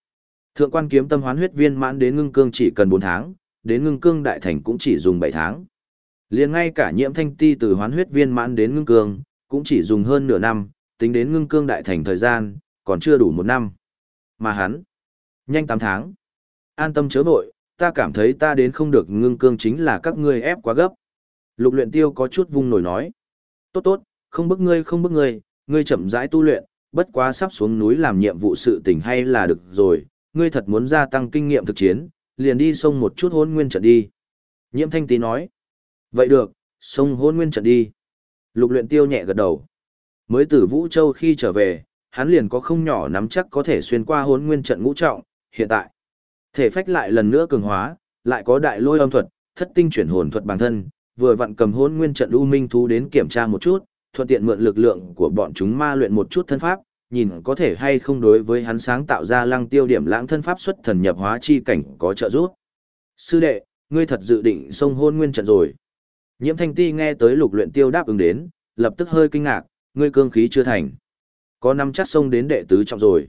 A: Thượng quan kiếm tâm hoán huyết viên mãn đến ngưng cương chỉ cần 4 tháng, đến ngưng cương đại thành cũng chỉ dùng 7 tháng. Liền ngay cả nhiễm thanh ti từ hoán huyết viên mãn đến ngưng cương, cũng chỉ dùng hơn nửa năm, tính đến ngưng cương đại thành thời gian, còn chưa đủ một năm. Mà hắn, nhanh 8 tháng. An tâm chớ vội, ta cảm thấy ta đến không được ngưng cương chính là các ngươi ép quá gấp. Lục luyện tiêu có chút vung nổi nói. Tốt tốt, không bức ngươi không bức ngươi, ngươi chậm rãi tu luyện, bất quá sắp xuống núi làm nhiệm vụ sự tình hay là được rồi, ngươi thật muốn gia tăng kinh nghiệm thực chiến, liền đi sông một chút hôn nguyên trận đi. Nhiễm thanh tí nói. Vậy được, sông hôn nguyên trận đi. Lục luyện tiêu nhẹ gật đầu. Mới từ Vũ Châu khi trở về, hắn liền có không nhỏ nắm chắc có thể xuyên qua hôn nguyên trận ngũ trọng, hiện tại. Thể phách lại lần nữa cường hóa, lại có đại lôi âm thuật, thất tinh chuyển hồn thuật bản thân, vừa vặn cầm hôn nguyên trận u minh thú đến kiểm tra một chút, thuận tiện mượn lực lượng của bọn chúng ma luyện một chút thân pháp, nhìn có thể hay không đối với hắn sáng tạo ra lăng tiêu điểm lãng thân pháp xuất thần nhập hóa chi cảnh có trợ giúp. Sư đệ, ngươi thật dự định xông hôn nguyên trận rồi. Nhiễm thanh ti nghe tới lục luyện tiêu đáp ứng đến, lập tức hơi kinh ngạc, ngươi cương khí chưa thành. Có năm chắc xông đến đệ tứ trọng rồi.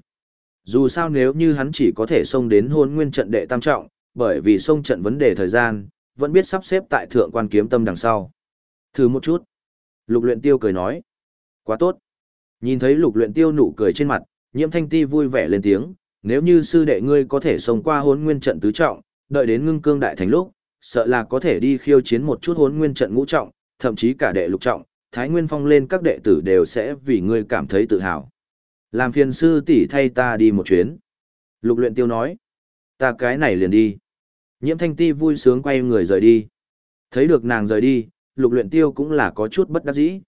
A: Dù sao nếu như hắn chỉ có thể xông đến hôn nguyên trận đệ tam trọng, bởi vì xông trận vấn đề thời gian, vẫn biết sắp xếp tại thượng quan kiếm tâm đằng sau. Thử một chút. Lục luyện tiêu cười nói. Quá tốt. Nhìn thấy lục luyện tiêu nụ cười trên mặt, nhiễm thanh ti vui vẻ lên tiếng. Nếu như sư đệ ngươi có thể xông qua hốn nguyên trận tứ trọng, đợi đến ngưng cương đại thành lúc, sợ là có thể đi khiêu chiến một chút hốn nguyên trận ngũ trọng, thậm chí cả đệ lục trọng, Thái Nguyên Phong lên các đệ tử đều sẽ vì ngươi cảm thấy tự hào. Làm phiền sư tỷ thay ta đi một chuyến. Lục luyện tiêu nói. Ta cái này liền đi. Nhiễm thanh ti vui sướng quay người rời đi. Thấy được nàng rời đi, lục luyện tiêu cũng là có chút bất đắc dĩ.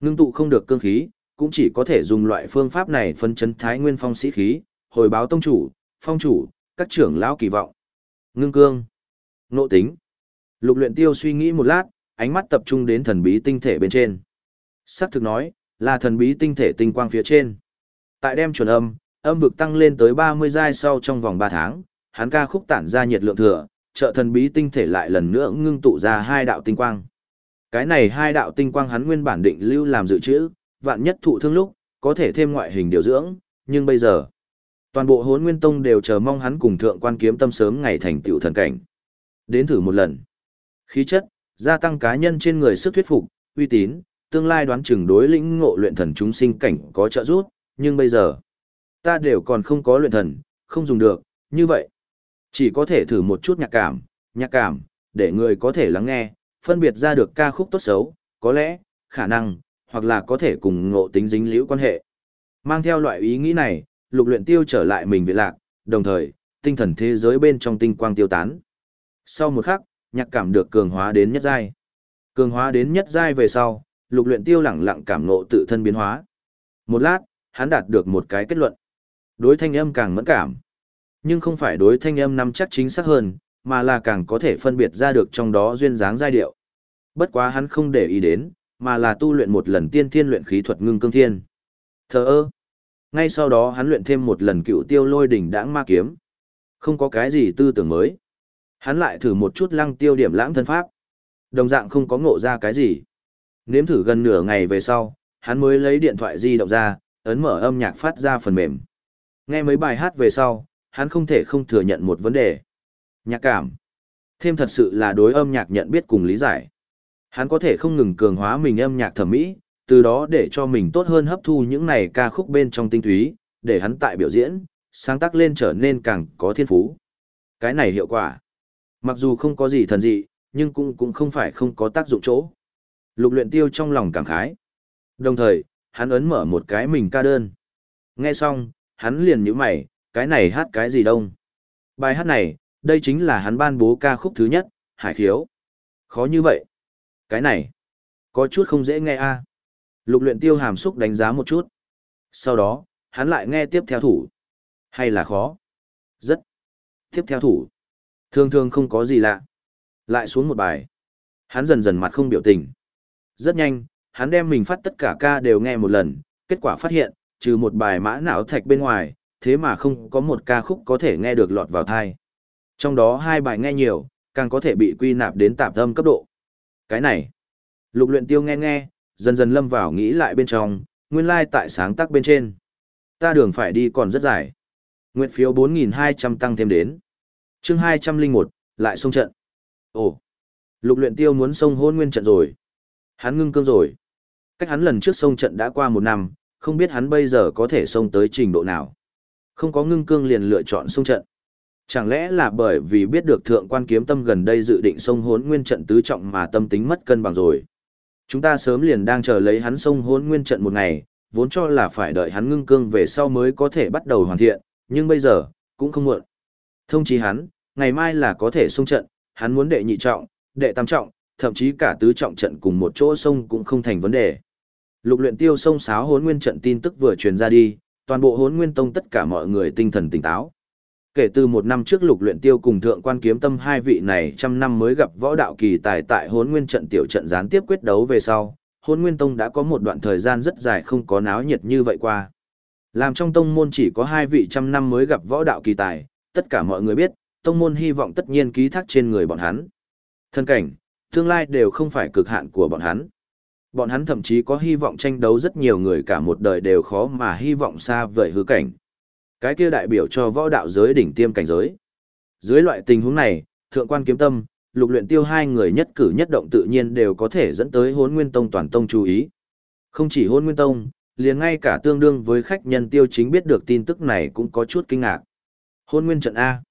A: Ngưng tụ không được cương khí, cũng chỉ có thể dùng loại phương pháp này phân chấn thái nguyên phong sĩ khí, hồi báo tông chủ, phong chủ, các trưởng lão kỳ vọng. Ngưng cương. Nộ tính. Lục luyện tiêu suy nghĩ một lát, ánh mắt tập trung đến thần bí tinh thể bên trên. Sắc thực nói, là thần bí tinh thể tinh quang phía trên. Tại đem chuẩn âm, âm vực tăng lên tới 30 giai sau trong vòng 3 tháng, hắn ca khúc tản ra nhiệt lượng thừa, trợ thần bí tinh thể lại lần nữa ngưng tụ ra hai đạo tinh quang. Cái này hai đạo tinh quang hắn nguyên bản định lưu làm dự trữ, vạn nhất thụ thương lúc, có thể thêm ngoại hình điều dưỡng, nhưng bây giờ, toàn bộ Hỗn nguyên tông đều chờ mong hắn cùng thượng quan kiếm tâm sớm ngày thành tựu thần cảnh. Đến thử một lần. Khí chất, gia tăng cá nhân trên người sức thuyết phục, uy tín, tương lai đoán chừng đối lĩnh ngộ luyện thần chúng sinh cảnh có trợ giúp, nhưng bây giờ, ta đều còn không có luyện thần, không dùng được, như vậy. Chỉ có thể thử một chút nhạc cảm, nhạc cảm, để người có thể lắng nghe, phân biệt ra được ca khúc tốt xấu, có lẽ, khả năng, hoặc là có thể cùng ngộ tính dính liễu quan hệ. Mang theo loại ý nghĩ này, lục luyện tiêu trở lại mình viện lạc, đồng thời, tinh thần thế giới bên trong tinh quang tiêu tán. Sau một khắc, nhạc cảm được cường hóa đến nhất giai. Cường hóa đến nhất giai về sau, lục luyện tiêu lẳng lặng cảm ngộ tự thân biến hóa. Một lát, hắn đạt được một cái kết luận. Đối thanh âm càng mẫn cảm. Nhưng không phải đối thanh âm nắm chắc chính xác hơn, mà là càng có thể phân biệt ra được trong đó duyên dáng giai điệu. Bất quá hắn không để ý đến, mà là tu luyện một lần tiên thiên luyện khí thuật ngưng cương thiên. Thờ ơ. Ngay sau đó hắn luyện thêm một lần cựu tiêu lôi đỉnh đãng ma kiếm. Không có cái gì tư tưởng mới. Hắn lại thử một chút lăng tiêu điểm lãng thân pháp. Đồng dạng không có ngộ ra cái gì. Nếm thử gần nửa ngày về sau, hắn mới lấy điện thoại di động ra, ấn mở âm nhạc phát ra phần mềm. Nghe mấy bài hát về sau, hắn không thể không thừa nhận một vấn đề. Nhạc cảm. Thêm thật sự là đối âm nhạc nhận biết cùng lý giải. Hắn có thể không ngừng cường hóa mình âm nhạc thẩm mỹ, từ đó để cho mình tốt hơn hấp thu những này ca khúc bên trong tinh túy, để hắn tại biểu diễn, sáng tác lên trở nên càng có thiên phú. Cái này hiệu quả. Mặc dù không có gì thần dị, nhưng cũng cũng không phải không có tác dụng chỗ. Lục luyện tiêu trong lòng cảm khái. Đồng thời, hắn ấn mở một cái mình ca đơn. Nghe xong, hắn liền nhíu mày, cái này hát cái gì đông. Bài hát này, đây chính là hắn ban bố ca khúc thứ nhất, Hải Khiếu. Khó như vậy. Cái này, có chút không dễ nghe a. Lục luyện tiêu hàm xúc đánh giá một chút. Sau đó, hắn lại nghe tiếp theo thủ. Hay là khó? Rất. Tiếp theo thủ. Thường thường không có gì lạ. Lại xuống một bài. Hắn dần dần mặt không biểu tình. Rất nhanh, hắn đem mình phát tất cả ca đều nghe một lần, kết quả phát hiện, trừ một bài mã não thạch bên ngoài, thế mà không có một ca khúc có thể nghe được lọt vào thai. Trong đó hai bài nghe nhiều, càng có thể bị quy nạp đến tạp âm cấp độ. Cái này, lục luyện tiêu nghe nghe, dần dần lâm vào nghĩ lại bên trong, nguyên lai tại sáng tác bên trên. Ta đường phải đi còn rất dài. Nguyện phiếu 4.200 tăng thêm đến. chương 201, lại xông trận. Ồ, lục luyện tiêu muốn xông hôn nguyên trận rồi. Hắn ngưng cương rồi. Cách hắn lần trước sông trận đã qua một năm, không biết hắn bây giờ có thể sông tới trình độ nào. Không có ngưng cương liền lựa chọn sông trận. Chẳng lẽ là bởi vì biết được thượng quan kiếm tâm gần đây dự định sông hốn nguyên trận tứ trọng mà tâm tính mất cân bằng rồi. Chúng ta sớm liền đang chờ lấy hắn sông hốn nguyên trận một ngày, vốn cho là phải đợi hắn ngưng cương về sau mới có thể bắt đầu hoàn thiện, nhưng bây giờ, cũng không muộn. Thông chí hắn, ngày mai là có thể sông trận, hắn muốn đệ nhị trọng, đệ tam trọng, thậm chí cả tứ trọng trận cùng một chỗ sông cũng không thành vấn đề. Lục luyện tiêu sông sáo hốn nguyên trận tin tức vừa truyền ra đi, toàn bộ hốn nguyên tông tất cả mọi người tinh thần tỉnh táo. Kể từ một năm trước lục luyện tiêu cùng thượng quan kiếm tâm hai vị này trăm năm mới gặp võ đạo kỳ tài tại hốn nguyên trận tiểu trận gián tiếp quyết đấu về sau, hốn nguyên tông đã có một đoạn thời gian rất dài không có náo nhiệt như vậy qua. Làm trong tông môn chỉ có hai vị trăm năm mới gặp võ đạo kỳ tài, tất cả mọi người biết, tông môn hy vọng tất nhiên ký thác trên người bọn hắn. Thân cảnh, tương lai đều không phải cực hạn của bọn hắn. Bọn hắn thậm chí có hy vọng tranh đấu rất nhiều người cả một đời đều khó mà hy vọng xa vời hư cảnh. Cái kia đại biểu cho võ đạo giới đỉnh tiêm cảnh giới. Dưới loại tình huống này, thượng quan kiếm tâm, lục luyện tiêu hai người nhất cử nhất động tự nhiên đều có thể dẫn tới hốn nguyên tông toàn tông chú ý. Không chỉ hôn nguyên tông, liền ngay cả tương đương với khách nhân tiêu chính biết được tin tức này cũng có chút kinh ngạc. Hôn nguyên trận A.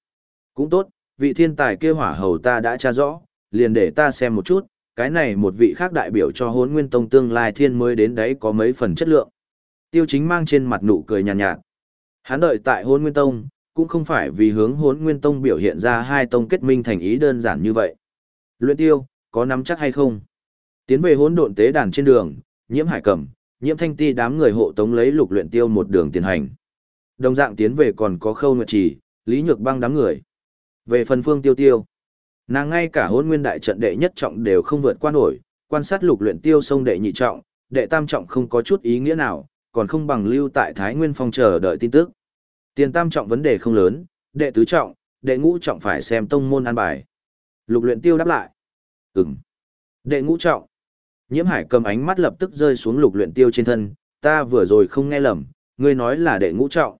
A: Cũng tốt, vị thiên tài kia hỏa hầu ta đã tra rõ, liền để ta xem một chút, cái này một vị khác đại biểu cho hốn nguyên tông tương lai thiên mới đến đấy có mấy phần chất lượng. Tiêu chính mang trên mặt nụ cười nhàn nhạt, nhạt. Hắn đợi tại hốn nguyên tông, cũng không phải vì hướng hốn nguyên tông biểu hiện ra hai tông kết minh thành ý đơn giản như vậy. Luyện tiêu, có nắm chắc hay không? Tiến về hỗn độn tế đàn trên đường, nhiễm hải cẩm, nhiễm thanh ti đám người hộ tống lấy lục luyện tiêu một đường tiến hành. Đồng dạng tiến về còn có khâu nguyệt trì, lý nhược băng đám người. Về phần phương tiêu tiêu, nàng ngay cả hôn nguyên đại trận đệ nhất trọng đều không vượt qua nổi, quan sát lục luyện tiêu sông đệ nhị trọng, đệ tam trọng không có chút ý nghĩa nào, còn không bằng lưu tại Thái Nguyên Phong chờ đợi tin tức. Tiền tam trọng vấn đề không lớn, đệ tứ trọng, đệ ngũ trọng phải xem tông môn an bài. Lục luyện tiêu đáp lại. Ừm. Đệ ngũ trọng. Nhiễm hải cầm ánh mắt lập tức rơi xuống lục luyện tiêu trên thân, ta vừa rồi không nghe lầm, ngươi nói là đệ ngũ trọng.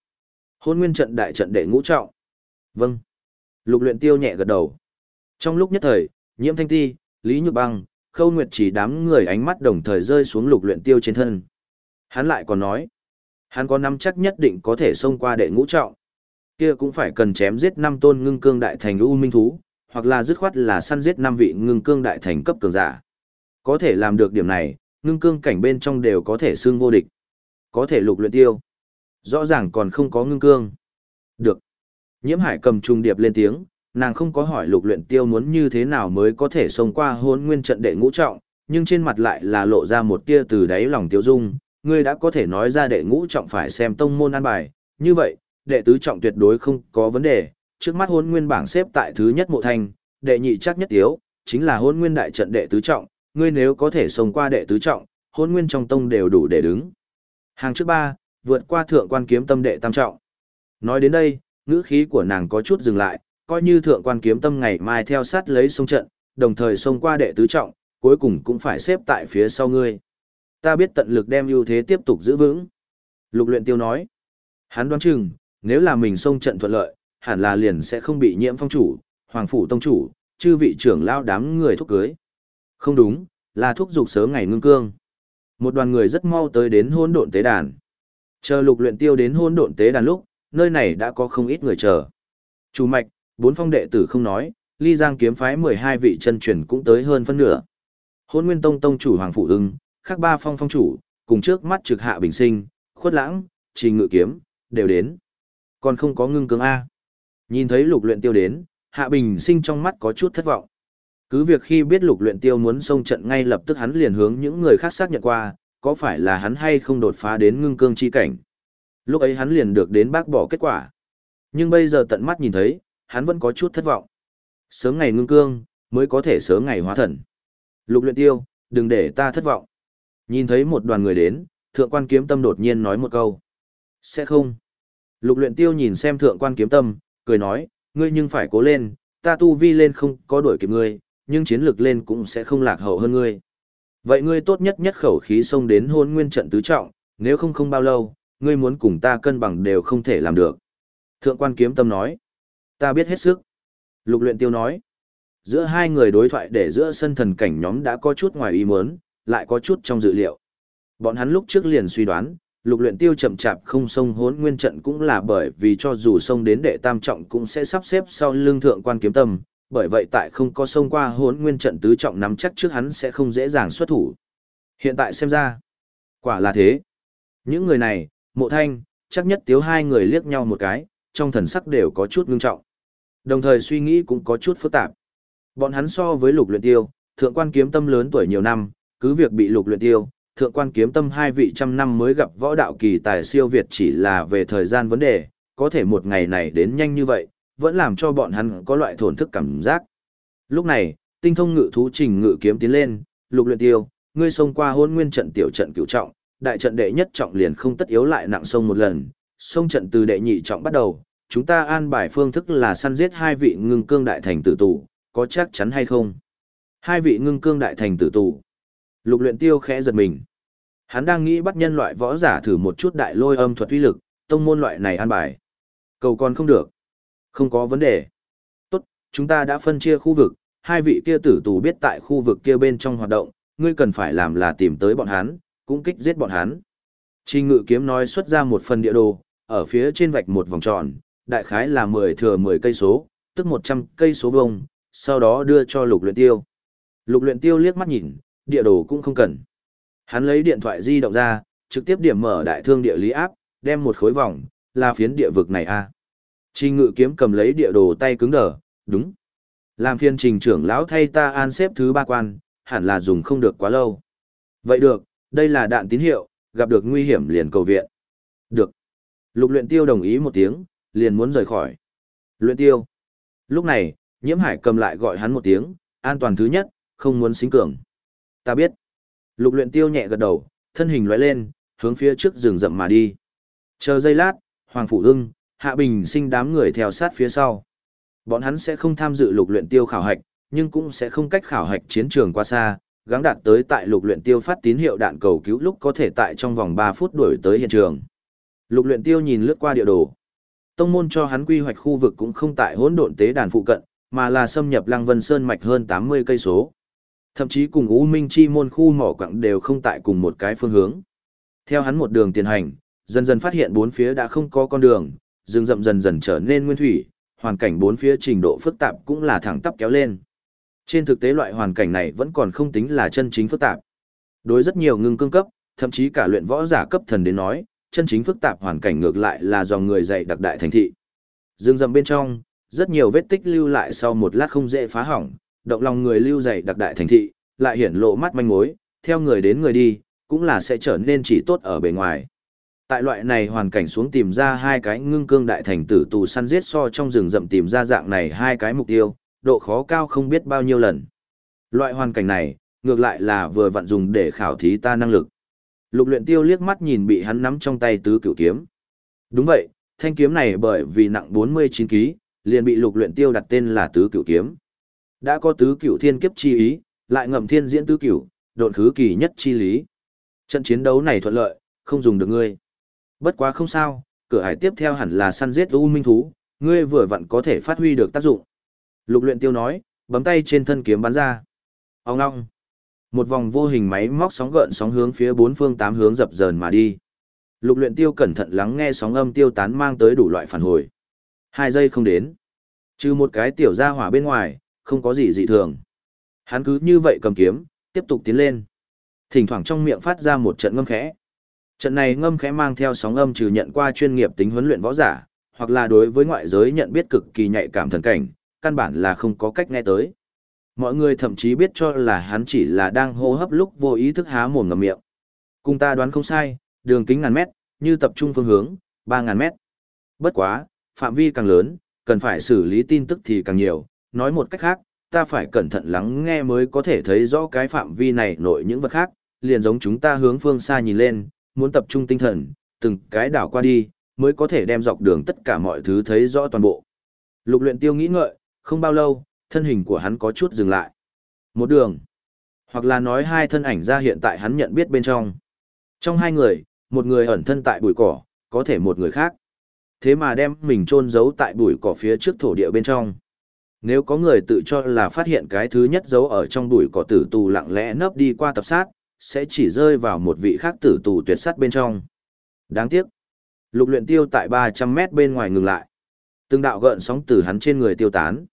A: Hôn nguyên trận đại trận đệ ngũ trọng. Vâng. Lục luyện tiêu nhẹ gật đầu. Trong lúc nhất thời, nhiễm thanh ti, lý nhược băng, khâu nguyệt chỉ đám người ánh mắt đồng thời rơi xuống lục luyện tiêu trên thân. Hắn lại còn nói, hắn có nắm chắc nhất định có thể xông qua đệ ngũ trọng. Kia cũng phải cần chém giết năm tôn ngưng cương đại thành u minh thú, hoặc là dứt khoát là săn giết năm vị ngưng cương đại thành cấp cường giả. Có thể làm được điểm này, ngưng cương cảnh bên trong đều có thể xương vô địch. Có thể lục luyện tiêu. Rõ ràng còn không có ngưng cương. Được. Nhiễm hải cầm trung điệp lên tiếng, nàng không có hỏi lục luyện tiêu muốn như thế nào mới có thể xông qua hôn nguyên trận đệ ngũ trọng, nhưng trên mặt lại là lộ ra một tia từ đáy lòng tiêu dung, ngươi đã có thể nói ra đệ ngũ trọng phải xem tông môn an bài, như vậy, đệ tứ trọng tuyệt đối không có vấn đề, trước mắt hôn nguyên bảng xếp tại thứ nhất mộ thanh, đệ nhị chắc nhất tiếu, chính là hôn nguyên đại trận đệ tứ trọng, ngươi nếu có thể xông qua đệ tứ trọng, hôn nguyên trong tông đều đủ để đứng. Hàng trước ba, vượt qua thượng quan kiếm tâm đệ tam trọng. Nói đến đây, ngữ khí của nàng có chút dừng lại, coi như thượng quan kiếm tâm ngày mai theo sát lấy sông trận, đồng thời xông qua đệ tứ trọng, cuối cùng cũng phải xếp tại phía sau ngươi. Ta biết tận lực đem ưu thế tiếp tục giữ vững. Lục luyện tiêu nói. Hắn đoán chừng, nếu là mình xông trận thuận lợi, hẳn là liền sẽ không bị nhiễm phong chủ, hoàng phủ tông chủ, chư vị trưởng lao đám người thúc cưới. Không đúng, là thúc dục sớm ngày ngưng cương. Một đoàn người rất mau tới đến hôn độn tế đàn. Chờ lục luyện tiêu đến hôn độn tế đàn lúc, nơi này đã có không ít người chờ. Chủ mạch, bốn phong đệ tử không nói, ly giang kiếm phái 12 vị chân truyền cũng tới hơn phân nửa. Hôn nguyên tông tông chủ hoàng phụ ưng, khác ba phong phong chủ, cùng trước mắt trực hạ bình sinh, khuất lãng, trình ngự kiếm, đều đến. Còn không có ngưng cương A. Nhìn thấy lục luyện tiêu đến, hạ bình sinh trong mắt có chút thất vọng. Cứ việc khi biết lục luyện tiêu muốn xông trận ngay lập tức hắn liền hướng những người khác xác nhận qua, có phải là hắn hay không đột phá đến ngưng cương chi cảnh. Lúc ấy hắn liền được đến bác bỏ kết quả. Nhưng bây giờ tận mắt nhìn thấy, hắn vẫn có chút thất vọng. Sớm ngày ngưng cương, mới có thể sớm ngày hóa thần. Lục luyện tiêu, đừng để ta thất vọng. Nhìn thấy một đoàn người đến, thượng quan kiếm tâm đột nhiên nói một câu. Sẽ không. Lục luyện tiêu nhìn xem thượng quan kiếm tâm, cười nói, ngươi nhưng phải cố lên, ta tu vi lên không có đuổi kịp ngươi, nhưng chiến lược lên cũng sẽ không lạc hậu hơn ngươi. Vậy ngươi tốt nhất nhất khẩu khí xông đến hôn nguyên trận tứ trọng, nếu không không bao lâu, ngươi muốn cùng ta cân bằng đều không thể làm được. Thượng quan kiếm tâm nói, ta biết hết sức. Lục luyện tiêu nói, giữa hai người đối thoại để giữa sân thần cảnh nhóm đã có chút ngoài ý muốn, lại có chút trong dự liệu. Bọn hắn lúc trước liền suy đoán, lục luyện tiêu chậm chạp không xông hốn nguyên trận cũng là bởi vì cho dù xông đến đệ tam trọng cũng sẽ sắp xếp sau lương thượng quan kiếm tâm, bởi vậy tại không có xông qua hốn nguyên trận tứ trọng nắm chắc trước hắn sẽ không dễ dàng xuất thủ. Hiện tại xem ra, quả là thế. Những người này, mộ thanh, chắc nhất tiếu hai người liếc nhau một cái, trong thần sắc đều có chút ngưng trọng. Đồng thời suy nghĩ cũng có chút phức tạp. Bọn hắn so với lục luyện tiêu, thượng quan kiếm tâm lớn tuổi nhiều năm, cứ việc bị lục luyện tiêu, thượng quan kiếm tâm hai vị trăm năm mới gặp võ đạo kỳ tài siêu Việt chỉ là về thời gian vấn đề, có thể một ngày này đến nhanh như vậy, vẫn làm cho bọn hắn có loại thổn thức cảm giác. Lúc này, tinh thông ngự thú trình ngự kiếm tiến lên, lục luyện tiêu, ngươi xông qua hôn nguyên trận tiểu trận cửu trọng, đại trận đệ nhất trọng liền không tất yếu lại nặng sông một lần, sông trận từ đệ nhị trọng bắt đầu, chúng ta an bài phương thức là săn giết hai vị ngưng cương đại thành tử tù, có chắc chắn hay không? Hai vị ngưng cương đại thành tử tù. Lục luyện tiêu khẽ giật mình. Hắn đang nghĩ bắt nhân loại võ giả thử một chút đại lôi âm thuật uy lực, tông môn loại này an bài. Cầu còn không được. Không có vấn đề. Tốt, chúng ta đã phân chia khu vực, hai vị kia tử tù biết tại khu vực kia bên trong hoạt động, ngươi cần phải làm là tìm tới bọn hắn, cũng kích giết bọn hắn. Trình ngự kiếm nói xuất ra một phần địa đồ, ở phía trên vạch một vòng tròn, đại khái là 10 thừa 10 cây số, tức 100 cây số vuông, sau đó đưa cho lục luyện tiêu. Lục luyện tiêu liếc mắt nhìn, địa đồ cũng không cần. Hắn lấy điện thoại di động ra, trực tiếp điểm mở đại thương địa lý áp, đem một khối vòng, là phiến địa vực này a. Trình ngự kiếm cầm lấy địa đồ tay cứng đờ, đúng. Làm phiên trình trưởng lão thay ta an xếp thứ ba quan, hẳn là dùng không được quá lâu. Vậy được, đây là đạn tín hiệu, gặp được nguy hiểm liền cầu viện. Được. Lục luyện tiêu đồng ý một tiếng, liền muốn rời khỏi. Luyện tiêu. Lúc này, nhiễm hải cầm lại gọi hắn một tiếng, an toàn thứ nhất, không muốn xính cường. Ta biết. Lục luyện tiêu nhẹ gật đầu, thân hình lóe lên, hướng phía trước rừng rậm mà đi. Chờ giây lát, Hoàng Phủ Ưng, Hạ Bình sinh đám người theo sát phía sau. Bọn hắn sẽ không tham dự lục luyện tiêu khảo hạch, nhưng cũng sẽ không cách khảo hạch chiến trường qua xa, gắng đạt tới tại lục luyện tiêu phát tín hiệu đạn cầu cứu lúc có thể tại trong vòng 3 phút đuổi tới hiện trường. Lục luyện tiêu nhìn lướt qua địa đồ. Tông môn cho hắn quy hoạch khu vực cũng không tại hỗn độn tế đàn phụ cận, mà là xâm nhập Lăng Vân Sơn mạch hơn 80 cây số. Thậm chí cùng U Minh Chi môn khu mỏ quặng đều không tại cùng một cái phương hướng. Theo hắn một đường tiến hành, dần dần phát hiện bốn phía đã không có con đường, rừng rậm dần dần trở nên nguyên thủy, hoàn cảnh bốn phía trình độ phức tạp cũng là thẳng tắp kéo lên. Trên thực tế loại hoàn cảnh này vẫn còn không tính là chân chính phức tạp. Đối rất nhiều ngưng cương cấp, thậm chí cả luyện võ giả cấp thần đến nói, chân chính phức tạp hoàn cảnh ngược lại là dòng người dày đặc đại thành thị. Dương rầm bên trong, rất nhiều vết tích lưu lại sau một lát không dễ phá hỏng, động lòng người lưu dày đặc đại thành thị, lại hiển lộ mắt manh mối, theo người đến người đi, cũng là sẽ trở nên chỉ tốt ở bề ngoài. Tại loại này hoàn cảnh xuống tìm ra hai cái ngưng cương đại thành tử tù săn giết so trong rừng rậm tìm ra dạng này hai cái mục tiêu, độ khó cao không biết bao nhiêu lần. Loại hoàn cảnh này, ngược lại là vừa vặn dùng để khảo thí ta năng lực. Lục luyện tiêu liếc mắt nhìn bị hắn nắm trong tay tứ cửu kiếm. Đúng vậy, thanh kiếm này bởi vì nặng 49 kg, liền bị lục luyện tiêu đặt tên là tứ cửu kiếm. Đã có tứ cửu thiên kiếp chi ý, lại ngầm thiên diễn tứ cửu, độn khứ kỳ nhất chi lý. Trận chiến đấu này thuận lợi, không dùng được ngươi. Bất quá không sao, cửa hải tiếp theo hẳn là săn giết u minh thú, ngươi vừa vặn có thể phát huy được tác dụng. Lục luyện tiêu nói, bấm tay trên thân kiếm bắn ra. Ông ngong. Một vòng vô hình máy móc sóng gợn sóng hướng phía bốn phương tám hướng dập dờn mà đi. Lục luyện tiêu cẩn thận lắng nghe sóng âm tiêu tán mang tới đủ loại phản hồi. Hai giây không đến. Trừ một cái tiểu gia hỏa bên ngoài, không có gì dị thường. Hắn cứ như vậy cầm kiếm, tiếp tục tiến lên. Thỉnh thoảng trong miệng phát ra một trận ngâm khẽ. Trận này ngâm khẽ mang theo sóng âm trừ nhận qua chuyên nghiệp tính huấn luyện võ giả, hoặc là đối với ngoại giới nhận biết cực kỳ nhạy cảm thần cảnh, căn bản là không có cách nghe tới. Mọi người thậm chí biết cho là hắn chỉ là đang hô hấp lúc vô ý thức há mồm ngậm miệng. Cùng ta đoán không sai, đường kính ngàn mét, như tập trung phương hướng, 3.000 mét. Bất quá, phạm vi càng lớn, cần phải xử lý tin tức thì càng nhiều. Nói một cách khác, ta phải cẩn thận lắng nghe mới có thể thấy rõ cái phạm vi này nội những vật khác, liền giống chúng ta hướng phương xa nhìn lên, muốn tập trung tinh thần, từng cái đảo qua đi, mới có thể đem dọc đường tất cả mọi thứ thấy rõ toàn bộ. Lục luyện tiêu nghĩ ngợi, không bao lâu, thân hình của hắn có chút dừng lại. Một đường, hoặc là nói hai thân ảnh ra hiện tại hắn nhận biết bên trong. Trong hai người, một người ẩn thân tại bụi cỏ, có thể một người khác. Thế mà đem mình chôn giấu tại bụi cỏ phía trước thổ địa bên trong. Nếu có người tự cho là phát hiện cái thứ nhất giấu ở trong bụi cỏ tử tù lặng lẽ nấp đi qua tập sát, sẽ chỉ rơi vào một vị khác tử tù tuyệt sát bên trong. Đáng tiếc. Lục luyện tiêu tại 300 mét bên ngoài ngừng lại. Từng đạo gợn sóng từ hắn trên người tiêu tán.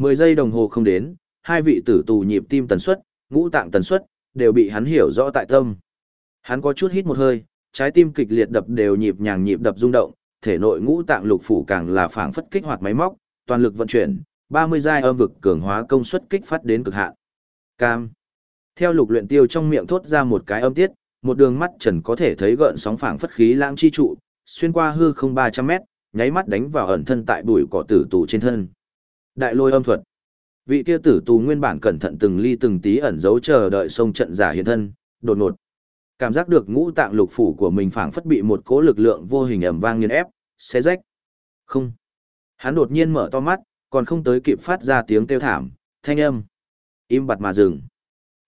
A: 10 giây đồng hồ không đến, hai vị tử tù nhịp tim tần suất, ngũ tạng tần suất, đều bị hắn hiểu rõ tại tâm. Hắn có chút hít một hơi, trái tim kịch liệt đập đều nhịp nhàng nhịp đập rung động, thể nội ngũ tạng lục phủ càng là phảng phất kích hoạt máy móc, toàn lực vận chuyển, 30 giai âm vực cường hóa công suất kích phát đến cực hạn. Cam. Theo lục luyện tiêu trong miệng thốt ra một cái âm tiết, một đường mắt trần có thể thấy gợn sóng phảng phất khí lãng chi trụ, xuyên qua hư không 300 mét, nháy mắt đánh vào ẩn thân tại bụi cỏ tử tù trên thân. Đại lôi âm thuật. Vị kia tử tù nguyên bản cẩn thận từng ly từng tí ẩn giấu chờ đợi sông trận giả hiện thân, đột ngột. Cảm giác được ngũ tạng lục phủ của mình phảng phất bị một cỗ lực lượng vô hình ầm vang nghiền ép, xé rách. Không. Hắn đột nhiên mở to mắt, còn không tới kịp phát ra tiếng kêu thảm, thanh âm. Im bặt mà dừng.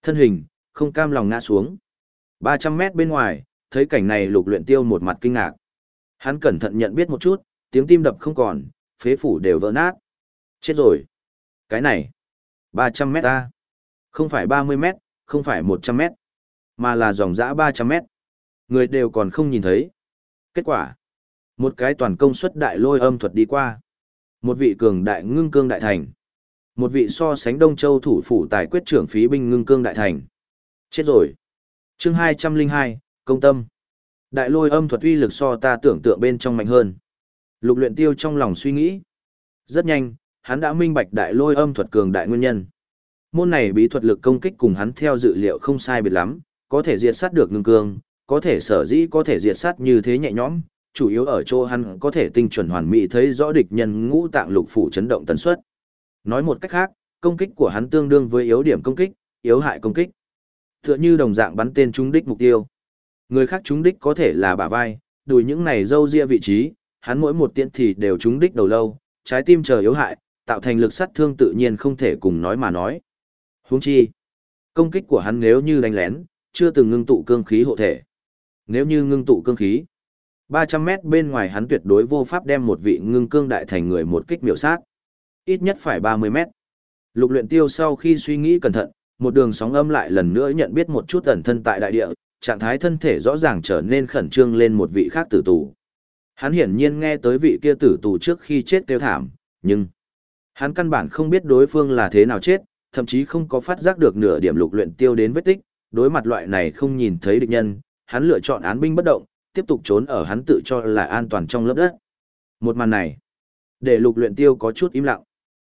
A: Thân hình, không cam lòng ngã xuống. 300 mét bên ngoài, thấy cảnh này lục luyện tiêu một mặt kinh ngạc. Hắn cẩn thận nhận biết một chút, tiếng tim đập không còn, phế phủ đều vỡ nát. Chết rồi. Cái này. 300 mét ta. Không phải 30 mét, không phải 100 mét, mà là dòng dã 300 mét. Người đều còn không nhìn thấy. Kết quả. Một cái toàn công suất đại lôi âm thuật đi qua. Một vị cường đại ngưng cương đại thành. Một vị so sánh Đông Châu thủ phủ tài quyết trưởng phí binh ngưng cương đại thành. Chết rồi. chương 202, công tâm. Đại lôi âm thuật uy lực so ta tưởng tượng bên trong mạnh hơn. Lục luyện tiêu trong lòng suy nghĩ. Rất nhanh, hắn đã minh bạch đại lôi âm thuật cường đại nguyên nhân. Môn này bí thuật lực công kích cùng hắn theo dự liệu không sai biệt lắm, có thể diệt sát được ngưng cương, có thể sở dĩ có thể diệt sát như thế nhẹ nhõm, chủ yếu ở chỗ hắn có thể tinh chuẩn hoàn mỹ thấy rõ địch nhân ngũ tạng lục phủ chấn động tần suất. Nói một cách khác, công kích của hắn tương đương với yếu điểm công kích, yếu hại công kích. Tựa như đồng dạng bắn tên trúng đích mục tiêu. Người khác trúng đích có thể là bả vai, đùi những này dâu ria vị trí, hắn mỗi một tiễn thì đều trúng đích đầu lâu, trái tim chờ yếu hại, tạo thành lực sát thương tự nhiên không thể cùng nói mà nói. Huống chi, công kích của hắn nếu như đánh lén, chưa từng ngưng tụ cương khí hộ thể. Nếu như ngưng tụ cương khí, 300 mét bên ngoài hắn tuyệt đối vô pháp đem một vị ngưng cương đại thành người một kích miểu sát. Ít nhất phải 30 mét. Lục luyện tiêu sau khi suy nghĩ cẩn thận, một đường sóng âm lại lần nữa nhận biết một chút ẩn thân tại đại địa, trạng thái thân thể rõ ràng trở nên khẩn trương lên một vị khác tử tù. Hắn hiển nhiên nghe tới vị kia tử tù trước khi chết kêu thảm, nhưng hắn căn bản không biết đối phương là thế nào chết, thậm chí không có phát giác được nửa điểm lục luyện tiêu đến vết tích, đối mặt loại này không nhìn thấy địch nhân, hắn lựa chọn án binh bất động, tiếp tục trốn ở hắn tự cho là an toàn trong lớp đất. Một màn này, để lục luyện tiêu có chút im lặng.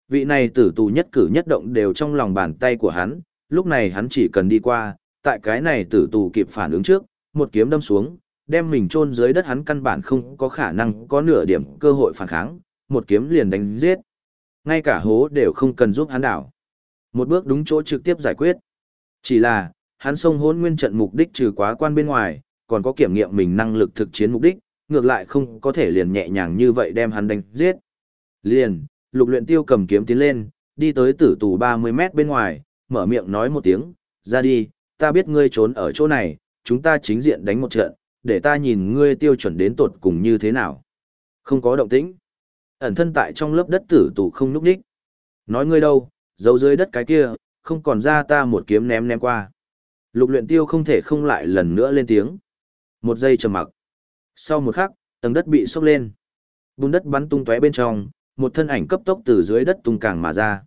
A: Vị này tử tù nhất cử nhất động đều trong lòng bàn tay của hắn, lúc này hắn chỉ cần đi qua, tại cái này tử tù kịp phản ứng trước, một kiếm đâm xuống, đem mình chôn dưới đất hắn căn bản không có khả năng có nửa điểm cơ hội phản kháng, một kiếm liền đánh giết. Ngay cả hố đều không cần giúp hắn đảo. Một bước đúng chỗ trực tiếp giải quyết. Chỉ là, hắn xông hôn nguyên trận mục đích trừ quá quan bên ngoài, còn có kiểm nghiệm mình năng lực thực chiến mục đích, ngược lại không có thể liền nhẹ nhàng như vậy đem hắn đánh giết. Liền, lục luyện tiêu cầm kiếm tiến lên, đi tới tử tù 30 mét bên ngoài, mở miệng nói một tiếng, ra đi, ta biết ngươi trốn ở chỗ này, chúng ta chính diện đánh một trận, để ta nhìn ngươi tiêu chuẩn đến tột cùng như thế nào. Không có động tĩnh. Ẩn thân tại trong lớp đất tử tù không núp đích. Nói ngươi đâu, giấu dưới đất cái kia, không còn ra ta một kiếm ném ném qua. Lục luyện tiêu không thể không lại lần nữa lên tiếng. Một giây trầm mặc. Sau một khắc, tầng đất bị sốc lên. Bùn đất bắn tung tóe bên trong, một thân ảnh cấp tốc từ dưới đất tung càng mà ra.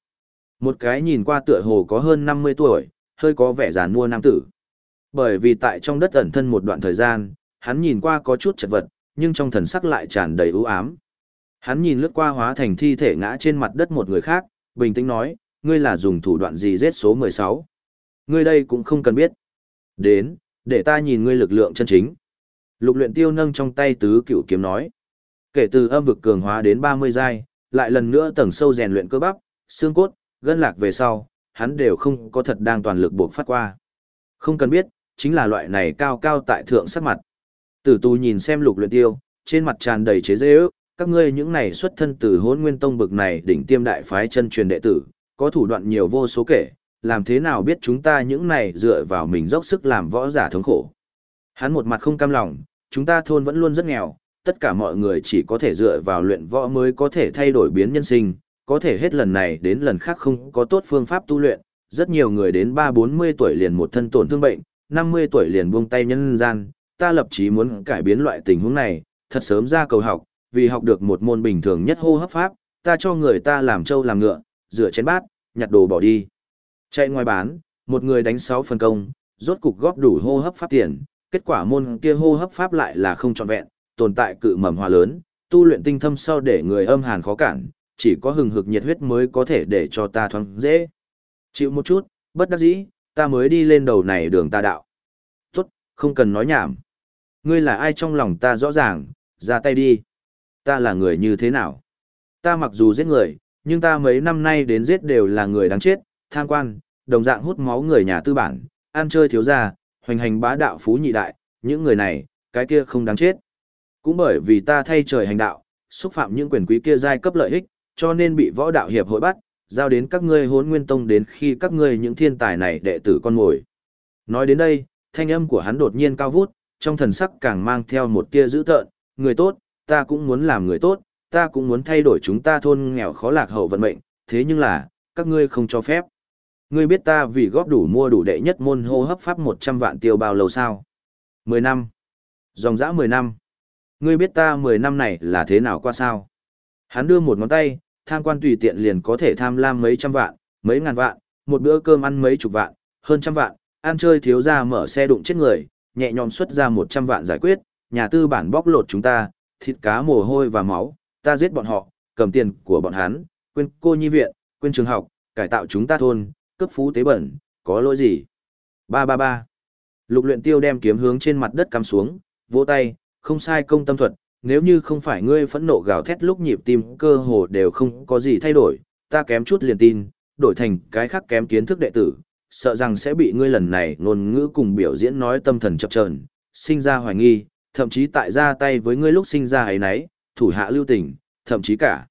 A: Một cái nhìn qua tựa hồ có hơn 50 tuổi, hơi có vẻ già nua nam tử. Bởi vì tại trong đất ẩn thân một đoạn thời gian, hắn nhìn qua có chút chật vật, nhưng trong thần sắc lại tràn đầy ưu ám. Hắn nhìn lướt qua hóa thành thi thể ngã trên mặt đất một người khác, bình tĩnh nói, ngươi là dùng thủ đoạn gì giết số 16. Ngươi đây cũng không cần biết. Đến, để ta nhìn ngươi lực lượng chân chính. Lục luyện tiêu nâng trong tay tứ cửu kiếm nói. Kể từ âm vực cường hóa đến 30 giai, lại lần nữa tầng sâu rèn luyện cơ bắp, xương cốt, gân lạc về sau, hắn đều không có thật đang toàn lực buộc phát qua. Không cần biết, chính là loại này cao cao tại thượng sắc mặt. Tử tu nhìn xem lục luyện tiêu, trên mặt tràn đầy chế dễ ước, các ngươi những này xuất thân từ hôn nguyên tông bực này đỉnh tiêm đại phái chân truyền đệ tử, có thủ đoạn nhiều vô số kể, làm thế nào biết chúng ta những này dựa vào mình dốc sức làm võ giả thống khổ. Hắn một mặt không cam lòng, chúng ta thôn vẫn luôn rất nghèo, tất cả mọi người chỉ có thể dựa vào luyện võ mới có thể thay đổi biến nhân sinh, có thể hết lần này đến lần khác không có tốt phương pháp tu luyện, rất nhiều người đến 3-40 tuổi liền một thân tổn thương bệnh, 50 tuổi liền buông tay nhân gian, ta lập chí muốn cải biến loại tình huống này, thật sớm ra cầu học, vì học được một môn bình thường nhất hô hấp pháp, ta cho người ta làm trâu làm ngựa, rửa chén bát, nhặt đồ bỏ đi. Chạy ngoài bán, một người đánh 6 phần công, rốt cục góp đủ hô hấp pháp tiền, kết quả môn kia hô hấp pháp lại là không trọn vẹn, tồn tại cự mầm hòa lớn, tu luyện tinh thâm sau để người âm hàn khó cản, chỉ có hừng hực nhiệt huyết mới có thể để cho ta thoáng dễ. Chịu một chút, bất đắc dĩ, ta mới đi lên đầu này đường ta đạo. Tốt, không cần nói nhảm. Ngươi là ai trong lòng ta rõ ràng, ra tay đi. Ta là người như thế nào? Ta mặc dù giết người, nhưng ta mấy năm nay đến giết đều là người đáng chết, tham quan, đồng dạng hút máu người nhà tư bản, ăn chơi thiếu gia, hoành hành bá đạo phú nhị đại, những người này, cái kia không đáng chết. Cũng bởi vì ta thay trời hành đạo, xúc phạm những quyền quý kia giai cấp lợi ích, cho nên bị võ đạo hiệp hội bắt, giao đến các ngươi hốn nguyên tông đến khi các ngươi những thiên tài này đệ tử con ngồi. Nói đến đây, thanh âm của hắn đột nhiên cao vút, trong thần sắc càng mang theo một tia dữ tợn, người tốt, ta cũng muốn làm người tốt, ta cũng muốn thay đổi chúng ta thôn nghèo khó lạc hậu vận mệnh, thế nhưng là, các ngươi không cho phép. Ngươi biết ta vì góp đủ mua đủ đệ nhất môn hô hấp pháp 100 vạn tiêu bao lâu sao? 10 năm. Dòng dã 10 năm. Ngươi biết ta 10 năm này là thế nào qua sao? Hắn đưa một ngón tay, tham quan tùy tiện liền có thể tham lam mấy trăm vạn, mấy ngàn vạn, một bữa cơm ăn mấy chục vạn, hơn trăm vạn, ăn chơi thiếu ra mở xe đụng chết người, nhẹ nhõm xuất ra 100 vạn giải quyết, nhà tư bản bóc lột chúng ta, thịt cá mồ hôi và máu, ta giết bọn họ, cầm tiền của bọn hắn, quên cô nhi viện, quên trường học, cải tạo chúng ta thôn, cấp phú tế bẩn, có lỗi gì? Ba ba ba. Lục luyện tiêu đem kiếm hướng trên mặt đất cắm xuống, vỗ tay, không sai công tâm thuật, nếu như không phải ngươi phẫn nộ gào thét lúc nhịp tim cơ hồ đều không có gì thay đổi, ta kém chút liền tin, đổi thành cái khác kém kiến thức đệ tử, sợ rằng sẽ bị ngươi lần này ngôn ngữ cùng biểu diễn nói tâm thần chập chờn, sinh ra hoài nghi, thậm chí tại ra tay với ngươi lúc sinh ra ấy nấy, thủ hạ lưu tình, thậm chí cả.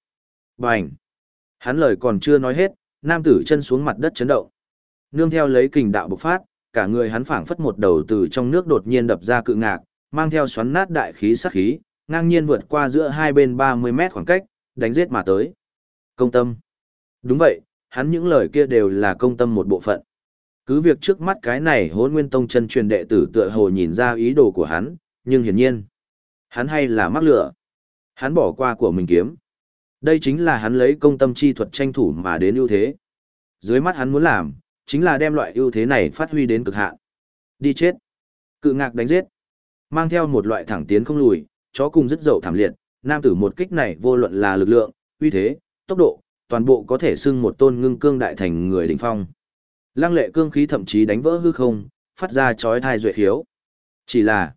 A: Bành! Hắn lời còn chưa nói hết, nam tử chân xuống mặt đất chấn động. Nương theo lấy kình đạo bộc phát, cả người hắn phảng phất một đầu từ trong nước đột nhiên đập ra cự ngạc, mang theo xoắn nát đại khí sát khí, ngang nhiên vượt qua giữa hai bên 30 mét khoảng cách, đánh giết mà tới. Công tâm. Đúng vậy, hắn những lời kia đều là công tâm một bộ phận. Cứ việc trước mắt cái này hôn nguyên tông chân truyền đệ tử tựa hồ nhìn ra ý đồ của hắn, nhưng hiển nhiên, hắn hay là mắc lửa. Hắn bỏ qua của mình kiếm. Đây chính là hắn lấy công tâm chi thuật tranh thủ mà đến ưu thế. Dưới mắt hắn muốn làm, chính là đem loại ưu thế này phát huy đến cực hạn. Đi chết. Cự ngạc đánh giết. Mang theo một loại thẳng tiến không lùi, chó cùng rất dậu thảm liệt, nam tử một kích này vô luận là lực lượng, uy thế, tốc độ, toàn bộ có thể xưng một tôn ngưng cương đại thành người đỉnh phong. Lăng lệ cương khí thậm chí đánh vỡ hư không, phát ra chói thai duệ khiếu. Chỉ là,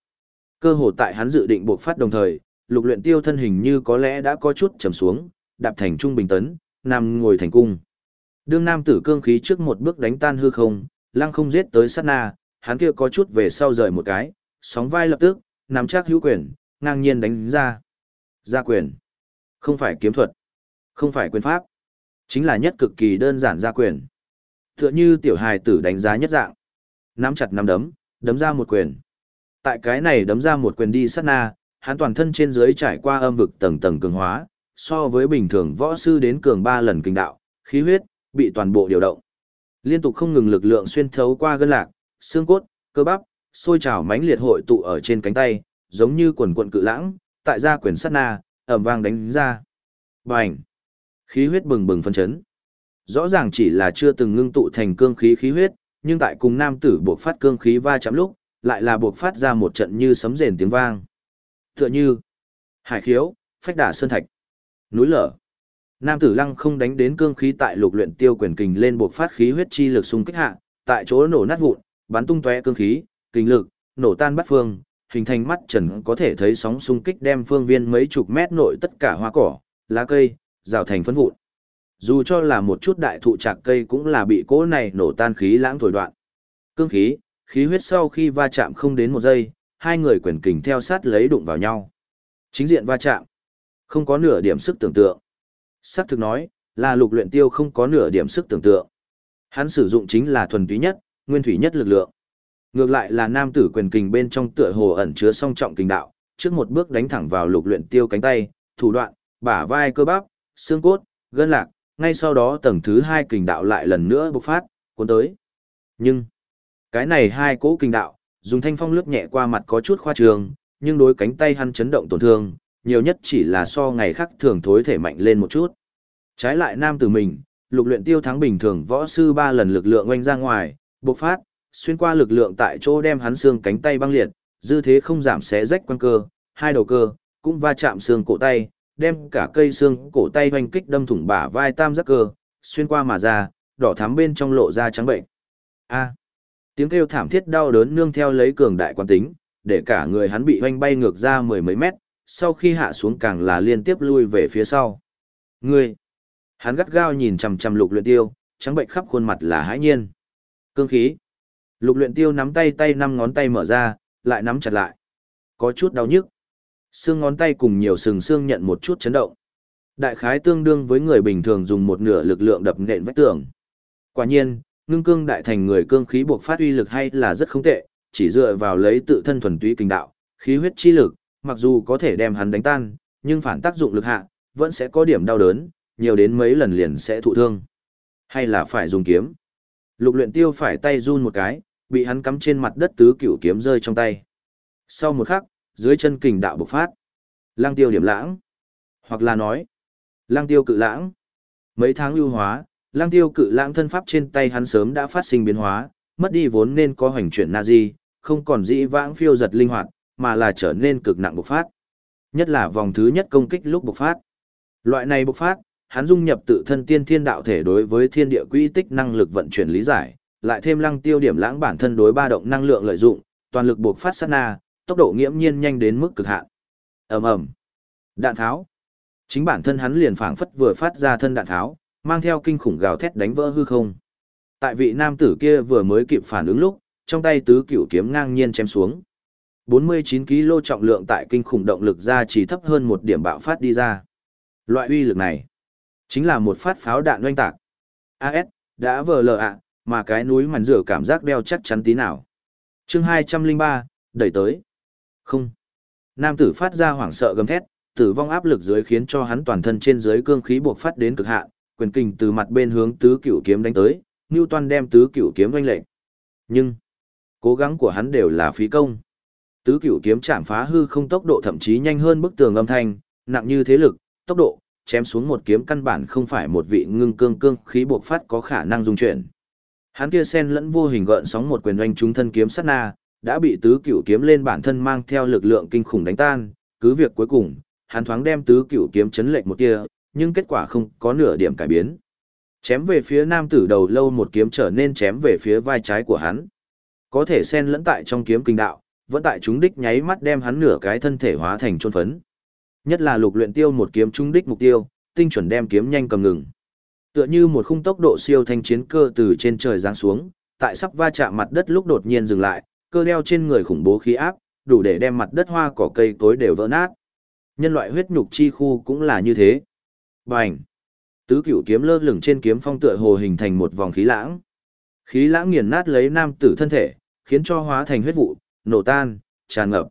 A: cơ hồ tại hắn dự định buộc phát đồng thời, lục luyện tiêu thân hình như có lẽ đã có chút trầm xuống, đạp thành trung bình tấn, nằm ngồi thành cung. Đương nam tử cương khí trước một bước đánh tan hư không, lăng không giết tới sát na, hắn kia có chút về sau rời một cái, sóng vai lập tức, nắm chắc hữu quyền, ngang nhiên đánh ra. Gia quyền. Không phải kiếm thuật. Không phải quyền pháp. Chính là nhất cực kỳ đơn giản gia quyền. Tựa như tiểu hài tử đánh giá nhất dạng. Nắm chặt nắm đấm, đấm ra một quyền. Tại cái này đấm ra một quyền đi sát na, hắn toàn thân trên dưới trải qua âm vực tầng tầng cường hóa, so với bình thường võ sư đến cường ba lần kinh đạo, khí huyết, bị toàn bộ điều động. Liên tục không ngừng lực lượng xuyên thấu qua gân lạc, xương cốt, cơ bắp, sôi trào mãnh liệt hội tụ ở trên cánh tay, giống như quần quần cự lãng, tại ra quyền sát na, ầm vang đánh ra. Bành! Khí huyết bừng bừng phân chấn. Rõ ràng chỉ là chưa từng ngưng tụ thành cương khí khí huyết, nhưng tại cùng nam tử buộc phát cương khí va chạm lúc, lại là buộc phát ra một trận như sấm rền tiếng vang. Tựa như hải khiếu, phách đả sơn thạch, núi lở. Nam tử lăng không đánh đến cương khí tại lục luyện tiêu quyền kình lên buộc phát khí huyết chi lực xung kích hạ, tại chỗ nổ nát vụn, bắn tung tóe cương khí, kình lực, nổ tan bắt phương, hình thành mắt trần có thể thấy sóng xung kích đem phương viên mấy chục mét nội tất cả hoa cỏ, lá cây, rào thành phấn vụn. Dù cho là một chút đại thụ trạc cây cũng là bị cỗ này nổ tan khí lãng thổi đoạn. Cương khí, khí huyết sau khi va chạm không đến một giây, hai người quyền kình theo sát lấy đụng vào nhau. Chính diện va chạm. Không có nửa điểm sức tưởng tượng. Sắc thực nói, là lục luyện tiêu không có nửa điểm sức tưởng tượng. Hắn sử dụng chính là thuần túy nhất, nguyên thủy nhất lực lượng. Ngược lại là nam tử quyền kình bên trong tựa hồ ẩn chứa song trọng kình đạo, trước một bước đánh thẳng vào lục luyện tiêu cánh tay, thủ đoạn, bả vai cơ bắp, xương cốt, gân lạc, ngay sau đó tầng thứ hai kình đạo lại lần nữa bộc phát, cuốn tới. Nhưng, cái này hai cỗ kinh đạo, dùng thanh phong lướt nhẹ qua mặt có chút khoa trương, nhưng đối cánh tay hắn chấn động tổn thương, nhiều nhất chỉ là so ngày khác thường thối thể mạnh lên một chút. Trái lại nam tử mình, lục luyện tiêu thắng bình thường võ sư ba lần lực lượng oanh ra ngoài, bộc phát, xuyên qua lực lượng tại chỗ đem hắn xương cánh tay băng liệt, dư thế không giảm xé rách quan cơ, hai đầu cơ, cũng va chạm xương cổ tay, đem cả cây xương cổ tay hoành kích đâm thủng bả vai tam giác cơ, xuyên qua mà ra, đỏ thắm bên trong lộ ra trắng bệnh. A tiếng kêu thảm thiết đau đớn nương theo lấy cường đại quan tính, để cả người hắn bị hoanh bay ngược ra mười mấy mét, sau khi hạ xuống càng là liên tiếp lui về phía sau. Ngươi. Hắn gắt gao nhìn chằm chằm lục luyện tiêu, trắng bệnh khắp khuôn mặt là hãi nhiên. Cương khí. Lục luyện tiêu nắm tay tay năm ngón tay mở ra, lại nắm chặt lại. Có chút đau nhức. Xương ngón tay cùng nhiều sừng xương nhận một chút chấn động. Đại khái tương đương với người bình thường dùng một nửa lực lượng đập nện vách tường. Quả nhiên, ngưng cương đại thành người cương khí buộc phát uy lực hay là rất không tệ, chỉ dựa vào lấy tự thân thuần túy kinh đạo, khí huyết chi lực, mặc dù có thể đem hắn đánh tan, nhưng phản tác dụng lực hạ, vẫn sẽ có điểm đau đớn, nhiều đến mấy lần liền sẽ thụ thương. Hay là phải dùng kiếm. Lục luyện tiêu phải tay run một cái, bị hắn cắm trên mặt đất tứ cửu kiếm rơi trong tay. Sau một khắc, dưới chân kình đạo bộc phát. Lăng tiêu điểm lãng. Hoặc là nói, lăng tiêu cự lãng. Mấy tháng lưu hóa, Lang tiêu cự lãng thân pháp trên tay hắn sớm đã phát sinh biến hóa, mất đi vốn nên có hoành chuyển na di, không còn dĩ vãng phiêu giật linh hoạt, mà là trở nên cực nặng bộc phát. Nhất là vòng thứ nhất công kích lúc bộc phát. Loại này bộc phát, hắn dung nhập tự thân tiên thiên đạo thể đối với thiên địa quỹ tích năng lực vận chuyển lý giải, lại thêm lăng tiêu điểm lãng bản thân đối ba động năng lượng lợi dụng, toàn lực bộc phát sát na, tốc độ nghiễm nhiên nhanh đến mức cực hạn. Ầm ầm. Đạn tháo. Chính bản thân hắn liền phảng phất vừa phát ra thân đạn tháo, mang theo kinh khủng gào thét đánh vỡ hư không. Tại vị nam tử kia vừa mới kịp phản ứng lúc, trong tay tứ cửu kiếm ngang nhiên chém xuống. 49 kg trọng lượng tại kinh khủng động lực ra chỉ thấp hơn một điểm bạo phát đi ra. Loại uy lực này, chính là một phát pháo đạn oanh tạc. AS, đã vờ lờ ạ, mà cái núi mảnh rửa cảm giác đeo chắc chắn tí nào. chương 203, đẩy tới. Không. Nam tử phát ra hoảng sợ gầm thét, tử vong áp lực dưới khiến cho hắn toàn thân trên dưới cương khí buộc phát đến cực hạn, quyền kình từ mặt bên hướng tứ cửu kiếm đánh tới, Newton đem tứ cửu kiếm vanh lệnh. Nhưng, cố gắng của hắn đều là phí công. Tứ cửu kiếm chạm phá hư không tốc độ thậm chí nhanh hơn bức tường âm thanh, nặng như thế lực, tốc độ, chém xuống một kiếm căn bản không phải một vị ngưng cương cương khí buộc phát có khả năng dung chuyển. Hắn kia sen lẫn vô hình gợn sóng một quyền oanh trúng thân kiếm sát na, đã bị tứ cửu kiếm lên bản thân mang theo lực lượng kinh khủng đánh tan, cứ việc cuối cùng, hắn thoáng đem tứ cửu kiếm chấn lệch một tia, nhưng kết quả không có nửa điểm cải biến. Chém về phía nam tử đầu lâu một kiếm trở nên chém về phía vai trái của hắn. Có thể xen lẫn tại trong kiếm kinh đạo, vẫn tại chúng đích nháy mắt đem hắn nửa cái thân thể hóa thành trôn phấn. Nhất là lục luyện tiêu một kiếm trúng đích mục tiêu, tinh chuẩn đem kiếm nhanh cầm ngừng. Tựa như một khung tốc độ siêu thanh chiến cơ từ trên trời giáng xuống, tại sắp va chạm mặt đất lúc đột nhiên dừng lại, cơ đeo trên người khủng bố khí áp, đủ để đem mặt đất hoa cỏ cây cối đều vỡ nát. Nhân loại huyết nhục chi khu cũng là như thế. Bành! Tứ cửu kiếm lơ lửng trên kiếm phong tựa hồ hình thành một vòng khí lãng. Khí lãng nghiền nát lấy nam tử thân thể, khiến cho hóa thành huyết vụ, nổ tan, tràn ngập.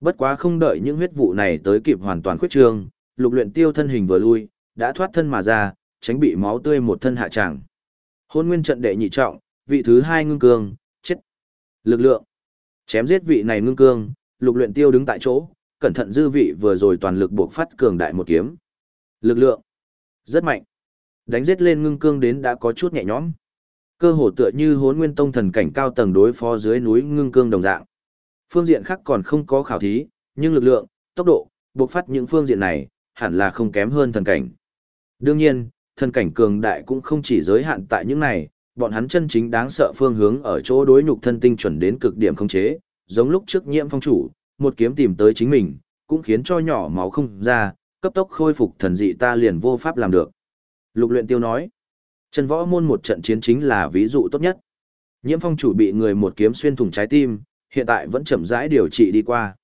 A: Bất quá không đợi những huyết vụ này tới kịp hoàn toàn khuyết trương, lục luyện tiêu thân hình vừa lui, đã thoát thân mà ra, tránh bị máu tươi một thân hạ tràng. Hôn nguyên trận đệ nhị trọng, vị thứ hai ngưng cương, chết. Lực lượng. Chém giết vị này ngưng cương, lục luyện tiêu đứng tại chỗ, cẩn thận dư vị vừa rồi toàn lực buộc phát cường đại một kiếm. Lực lượng. Rất mạnh. Đánh giết lên ngưng cương đến đã có chút nhẹ nhõm. Cơ hồ tựa như hốn nguyên tông thần cảnh cao tầng đối phó dưới núi ngưng cương đồng dạng. Phương diện khác còn không có khảo thí, nhưng lực lượng, tốc độ, buộc phát những phương diện này, hẳn là không kém hơn thần cảnh. Đương nhiên, thần cảnh cường đại cũng không chỉ giới hạn tại những này, bọn hắn chân chính đáng sợ phương hướng ở chỗ đối nhục thân tinh chuẩn đến cực điểm không chế, giống lúc trước nhiễm phong chủ, một kiếm tìm tới chính mình, cũng khiến cho nhỏ máu không ra, cấp tốc khôi phục thần dị ta liền vô pháp làm được. Lục luyện tiêu nói, chân võ môn một trận chiến chính là ví dụ tốt nhất. Nhiễm phong chủ bị người một kiếm xuyên thủng trái tim, hiện tại vẫn chậm rãi điều trị đi qua.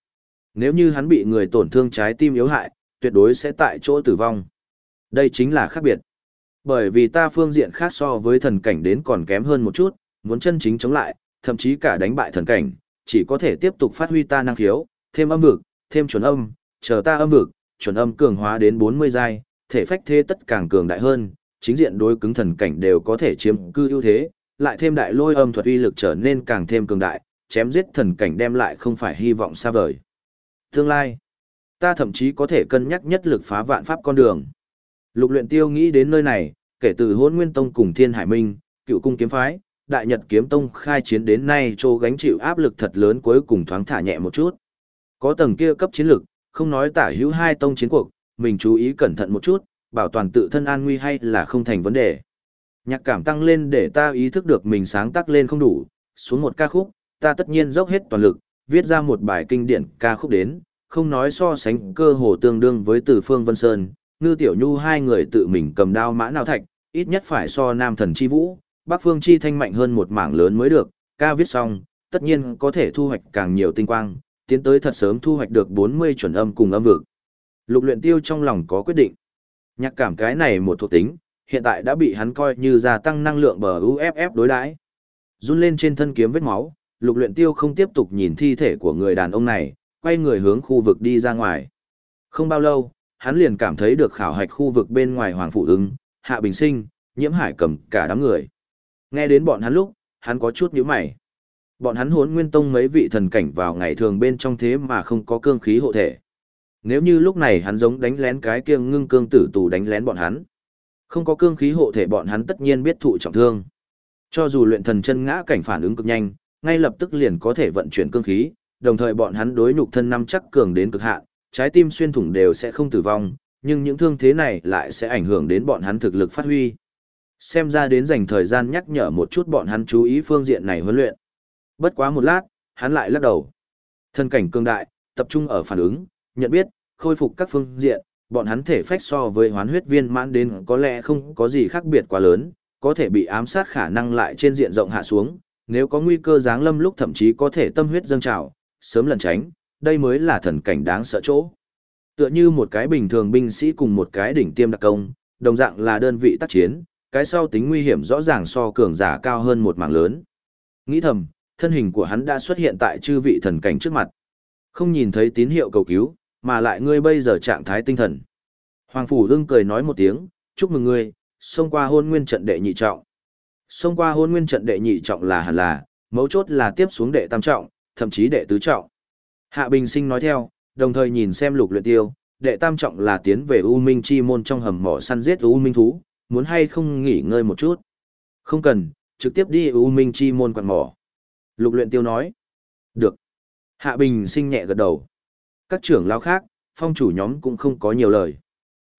A: Nếu như hắn bị người tổn thương trái tim yếu hại, tuyệt đối sẽ tại chỗ tử vong. Đây chính là khác biệt. Bởi vì ta phương diện khác so với thần cảnh đến còn kém hơn một chút, muốn chân chính chống lại, thậm chí cả đánh bại thần cảnh, chỉ có thể tiếp tục phát huy ta năng khiếu, thêm âm vực, thêm chuẩn âm, chờ ta âm vực, chuẩn âm cường hóa đến 40 giai, thể phách thế tất càng cường đại hơn, chính diện đối cứng thần cảnh đều có thể chiếm cư ưu thế, lại thêm đại lôi âm thuật uy lực trở nên càng thêm cường đại, chém giết thần cảnh đem lại không phải hy vọng xa vời. Tương lai, ta thậm chí có thể cân nhắc nhất lực phá vạn pháp con đường. Lục luyện tiêu nghĩ đến nơi này, kể từ hôn nguyên tông cùng thiên hải minh, cựu cung kiếm phái, đại nhật kiếm tông khai chiến đến nay trô gánh chịu áp lực thật lớn cuối cùng thoáng thả nhẹ một chút. Có tầng kia cấp chiến lực, không nói tả hữu hai tông chiến cuộc, mình chú ý cẩn thận một chút, bảo toàn tự thân an nguy hay là không thành vấn đề. Nhạc cảm tăng lên để ta ý thức được mình sáng tác lên không đủ, xuống một ca khúc, ta tất nhiên dốc hết toàn lực, viết ra một bài kinh điển ca khúc đến, không nói so sánh cơ hồ tương đương với từ phương Vân Sơn, ngư tiểu nhu hai người tự mình cầm đao mã nào thạch, ít nhất phải so nam thần chi vũ, bắc phương chi thanh mạnh hơn một mảng lớn mới được, ca viết xong, tất nhiên có thể thu hoạch càng nhiều tinh quang, tiến tới thật sớm thu hoạch được 40 chuẩn âm cùng âm vực. Lục luyện tiêu trong lòng có quyết định. Nhạc cảm cái này một thuộc tính, hiện tại đã bị hắn coi như gia tăng năng lượng bờ UFF đối đãi. Run lên trên thân kiếm vết máu, lục luyện tiêu không tiếp tục nhìn thi thể của người đàn ông này, quay người hướng khu vực đi ra ngoài. Không bao lâu, hắn liền cảm thấy được khảo hạch khu vực bên ngoài Hoàng Phụ ứng, Hạ Bình Sinh, Nhiễm Hải cầm cả đám người. Nghe đến bọn hắn lúc, hắn có chút nhíu mày. Bọn hắn hốn nguyên tông mấy vị thần cảnh vào ngày thường bên trong thế mà không có cương khí hộ thể. Nếu như lúc này hắn giống đánh lén cái kia ngưng cương tử tù đánh lén bọn hắn. Không có cương khí hộ thể bọn hắn tất nhiên biết thụ trọng thương. Cho dù luyện thần chân ngã cảnh phản ứng cực nhanh, ngay lập tức liền có thể vận chuyển cương khí, đồng thời bọn hắn đối nhục thân năm chắc cường đến cực hạn, trái tim xuyên thủng đều sẽ không tử vong, nhưng những thương thế này lại sẽ ảnh hưởng đến bọn hắn thực lực phát huy. Xem ra đến dành thời gian nhắc nhở một chút bọn hắn chú ý phương diện này huấn luyện. Bất quá một lát, hắn lại lắc đầu. Thân cảnh cường đại, tập trung ở phản ứng, nhận biết, khôi phục các phương diện, bọn hắn thể phách so với hoán huyết viên mãn đến có lẽ không có gì khác biệt quá lớn, có thể bị ám sát khả năng lại trên diện rộng hạ xuống, nếu có nguy cơ giáng lâm lúc thậm chí có thể tâm huyết dâng trào, sớm lần tránh, đây mới là thần cảnh đáng sợ chỗ. Tựa như một cái bình thường binh sĩ cùng một cái đỉnh tiêm đặc công, đồng dạng là đơn vị tác chiến, cái sau tính nguy hiểm rõ ràng so cường giả cao hơn một mảng lớn. Nghĩ thầm, thân hình của hắn đã xuất hiện tại chư vị thần cảnh trước mặt. Không nhìn thấy tín hiệu cầu cứu, mà lại ngươi bây giờ trạng thái tinh thần. Hoàng Phủ Ưng cười nói một tiếng, chúc mừng ngươi, xông qua hôn nguyên trận đệ nhị trọng. Xông qua hôn nguyên trận đệ nhị trọng là hẳn là, mấu chốt là tiếp xuống đệ tam trọng, thậm chí đệ tứ trọng. Hạ Bình Sinh nói theo, đồng thời nhìn xem lục luyện tiêu, đệ tam trọng là tiến về U Minh Chi môn trong hầm mỏ săn giết U Minh thú, muốn hay không nghỉ ngơi một chút. Không cần, trực tiếp đi U Minh Chi môn quặng mỏ. Lục luyện tiêu nói. Được. Hạ Bình Sinh nhẹ gật đầu. Các trưởng lão khác, phong chủ nhóm cũng không có nhiều lời.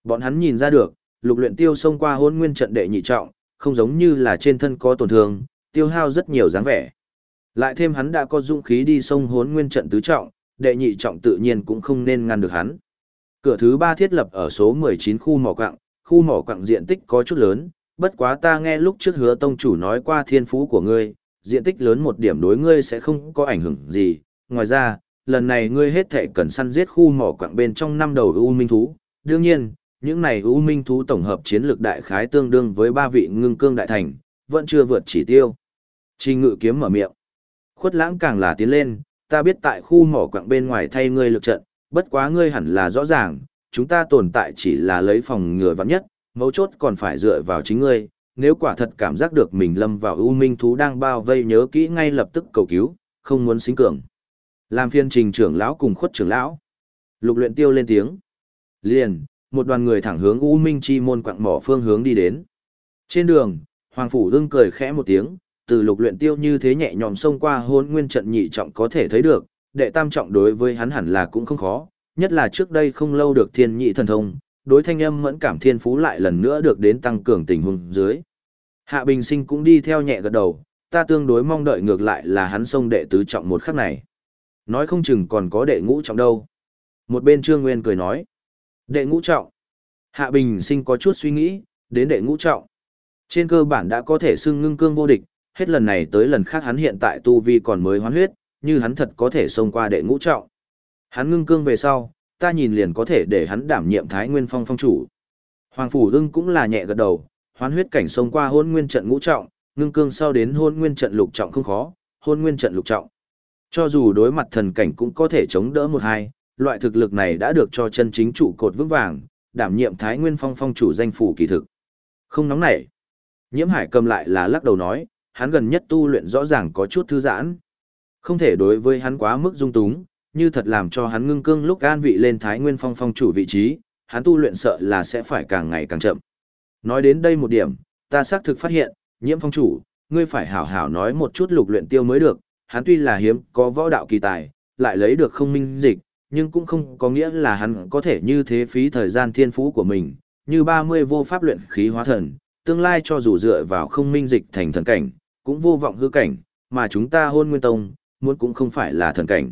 A: Bọn hắn nhìn ra được, lục luyện tiêu xông qua hôn nguyên trận đệ nhị trọng, không giống như là trên thân có tổn thương, tiêu hao rất nhiều dáng vẻ. Lại thêm hắn đã có dũng khí đi sông hốn nguyên trận tứ trọng, đệ nhị trọng tự nhiên cũng không nên ngăn được hắn. Cửa thứ ba thiết lập ở số 19 khu mỏ quặng, khu mỏ quặng diện tích có chút lớn, bất quá ta nghe lúc trước hứa tông chủ nói qua thiên phú của ngươi, diện tích lớn một điểm đối ngươi sẽ không có ảnh hưởng gì. Ngoài ra, lần này ngươi hết thể cần săn giết khu mỏ quặng bên trong năm đầu U Minh Thú. Đương nhiên, những này U Minh Thú tổng hợp chiến lược đại khái tương đương với ba vị ngưng cương đại thành, vẫn chưa vượt chỉ tiêu. Trình ngự kiếm mở miệng. Khuất lãng càng là tiến lên, ta biết tại khu mỏ quặng bên ngoài thay ngươi lực trận, bất quá ngươi hẳn là rõ ràng, chúng ta tồn tại chỉ là lấy phòng ngừa vắng nhất, mấu chốt còn phải dựa vào chính ngươi, nếu quả thật cảm giác được mình lâm vào ưu minh thú đang bao vây nhớ kỹ ngay lập tức cầu cứu, không muốn xính cường. Làm phiên trình trưởng lão cùng khuất trưởng lão. Lục luyện tiêu lên tiếng. Liền, một đoàn người thẳng hướng U Minh Chi môn quặng mỏ phương hướng đi đến. Trên đường, Hoàng Phủ đương cười khẽ một tiếng, từ lục luyện tiêu như thế nhẹ nhõm xông qua hôn nguyên trận nhị trọng có thể thấy được, đệ tam trọng đối với hắn hẳn là cũng không khó, nhất là trước đây không lâu được thiên nhị thần thông, đối thanh âm mẫn cảm thiên phú lại lần nữa được đến tăng cường tình huống dưới. Hạ Bình Sinh cũng đi theo nhẹ gật đầu, ta tương đối mong đợi ngược lại là hắn xông đệ tứ trọng một khắc này. Nói không chừng còn có đệ ngũ trọng đâu. Một bên Trương Nguyên cười nói, đệ ngũ trọng. Hạ Bình Sinh có chút suy nghĩ, đến đệ ngũ trọng. Trên cơ bản đã có thể xưng ngưng cương vô địch, hết lần này tới lần khác hắn hiện tại tu vi còn mới hoán huyết, như hắn thật có thể xông qua đệ ngũ trọng. Hắn ngưng cương về sau, ta nhìn liền có thể để hắn đảm nhiệm Thái Nguyên Phong phong chủ. Hoàng Phủ Ưng cũng là nhẹ gật đầu, hoán huyết cảnh xông qua hôn nguyên trận ngũ trọng, ngưng cương sau đến hôn nguyên trận lục trọng không khó, hôn nguyên trận lục trọng. Cho dù đối mặt thần cảnh cũng có thể chống đỡ một hai, loại thực lực này đã được cho chân chính trụ cột vững vàng, đảm nhiệm Thái Nguyên Phong phong chủ danh phủ kỳ thực. Không nóng nảy. Nhiễm Hải cầm lại là lắc đầu nói, hắn gần nhất tu luyện rõ ràng có chút thư giãn. Không thể đối với hắn quá mức dung túng, như thật làm cho hắn ngưng cương lúc an vị lên Thái Nguyên Phong phong chủ vị trí, hắn tu luyện sợ là sẽ phải càng ngày càng chậm. Nói đến đây một điểm, ta xác thực phát hiện, nhiễm phong chủ, ngươi phải hảo hảo nói một chút lục luyện tiêu mới được, hắn tuy là hiếm có võ đạo kỳ tài, lại lấy được không minh dịch, nhưng cũng không có nghĩa là hắn có thể như thế phí thời gian thiên phú của mình, như 30 vô pháp luyện khí hóa thần, tương lai cho dù dựa vào không minh dịch thành thần cảnh, cũng vô vọng hư cảnh, mà chúng ta hôn nguyên tông, muốn cũng không phải là thần cảnh.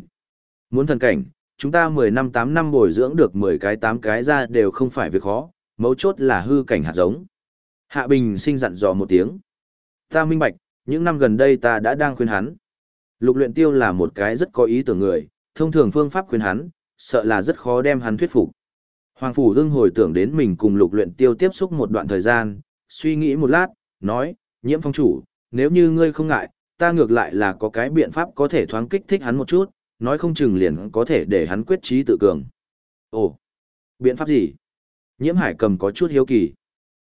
A: Muốn thần cảnh, chúng ta 10 năm 8 năm bồi dưỡng được 10 cái 8 cái ra đều không phải việc khó, mấu chốt là hư cảnh hạt giống. Hạ Bình sinh dặn dò một tiếng. Ta minh bạch, những năm gần đây ta đã đang khuyên hắn. Lục luyện tiêu là một cái rất có ý tưởng người, thông thường phương pháp khuyên hắn, sợ là rất khó đem hắn thuyết phục. Hoàng Phủ Hưng hồi tưởng đến mình cùng lục luyện tiêu tiếp xúc một đoạn thời gian, suy nghĩ một lát, nói, nhiễm phong chủ, nếu như ngươi không ngại, ta ngược lại là có cái biện pháp có thể thoáng kích thích hắn một chút, nói không chừng liền có thể để hắn quyết trí tự cường. Ồ, biện pháp gì? Nhiễm hải cầm có chút hiếu kỳ.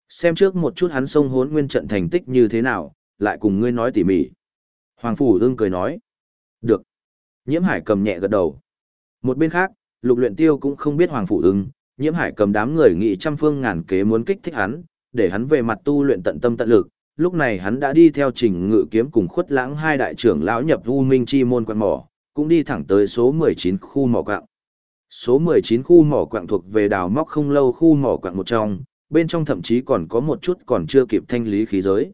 A: Xem trước một chút hắn sông hốn nguyên trận thành tích như thế nào, lại cùng ngươi nói tỉ mỉ. Hoàng Phủ Hưng cười nói. Được. Nhiễm hải cầm nhẹ gật đầu. Một bên khác, lục luyện tiêu cũng không biết Hoàng Phủ Hưng, nhiễm hải cầm đám người nghị trăm phương ngàn kế muốn kích thích hắn, để hắn về mặt tu luyện tận tâm tận lực. Lúc này hắn đã đi theo trình ngự kiếm cùng khuất lãng hai đại trưởng lão nhập vu minh chi môn quan mỏ, cũng đi thẳng tới số 19 khu mỏ quạng. Số 19 khu mỏ quạng thuộc về đào móc không lâu khu mỏ quạng một trong, bên trong thậm chí còn có một chút còn chưa kịp thanh lý khí giới.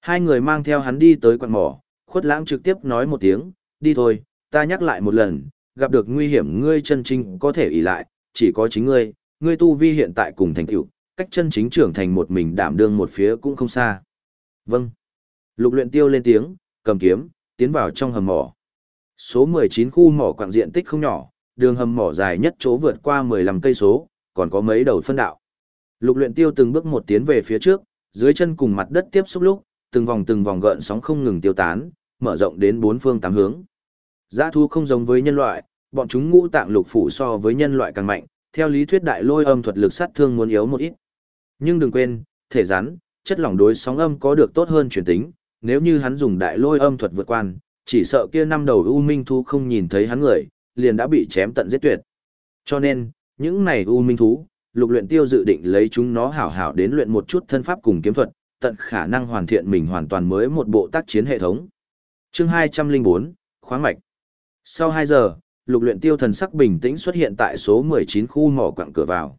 A: Hai người mang theo hắn đi tới quạng mỏ, khuất lãng trực tiếp nói một tiếng, đi thôi, ta nhắc lại một lần, gặp được nguy hiểm ngươi chân chính có thể ỷ lại, chỉ có chính ngươi, ngươi tu vi hiện tại cùng thành tựu, cách chân chính trưởng thành một mình đảm đương một phía cũng không xa. Vâng. Lục luyện tiêu lên tiếng, cầm kiếm, tiến vào trong hầm mỏ. Số 19 khu mỏ quặng diện tích không nhỏ, đường hầm mỏ dài nhất chỗ vượt qua 15 cây số, còn có mấy đầu phân đạo. Lục luyện tiêu từng bước một tiến về phía trước, dưới chân cùng mặt đất tiếp xúc lúc, từng vòng từng vòng gợn sóng không ngừng tiêu tán, mở rộng đến bốn phương tám hướng. Giá thú không giống với nhân loại, bọn chúng ngũ tạng lục phủ so với nhân loại càng mạnh, theo lý thuyết đại lôi âm thuật lực sát thương muốn yếu một ít. Nhưng đừng quên, thể rắn, chất lỏng đối sóng âm có được tốt hơn truyền tính, nếu như hắn dùng đại lôi âm thuật vượt quan, chỉ sợ kia năm đầu U Minh Thú không nhìn thấy hắn người, liền đã bị chém tận giết tuyệt. Cho nên, những này U Minh Thú, lục luyện tiêu dự định lấy chúng nó hảo hảo đến luyện một chút thân pháp cùng kiếm thuật, tận khả năng hoàn thiện mình hoàn toàn mới một bộ tác chiến hệ thống. Chương 204, khoáng mạch. Sau 2 giờ, lục luyện tiêu thần sắc bình tĩnh xuất hiện tại số 19 khu mỏ quặng cửa vào.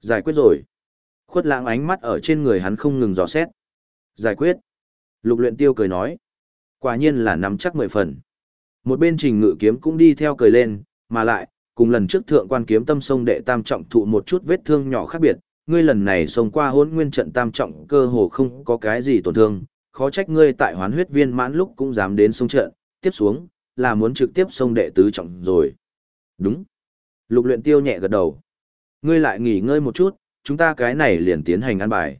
A: Giải quyết rồi. Khuất lãng ánh mắt ở trên người hắn không ngừng dò xét. Giải quyết. Lục luyện tiêu cười nói. Quả nhiên là nắm chắc mười phần. Một bên trình ngự kiếm cũng đi theo cười lên, mà lại, cùng lần trước thượng quan kiếm tâm sông đệ tam trọng thụ một chút vết thương nhỏ khác biệt, ngươi lần này xông qua hỗn nguyên trận tam trọng cơ hồ không có cái gì tổn thương, khó trách ngươi tại hoán huyết viên mãn lúc cũng dám đến sông trận, tiếp xuống, là muốn trực tiếp sông đệ tứ trọng rồi. Đúng. Lục luyện tiêu nhẹ gật đầu. Ngươi lại nghỉ ngơi một chút, chúng ta cái này liền tiến hành ăn bài.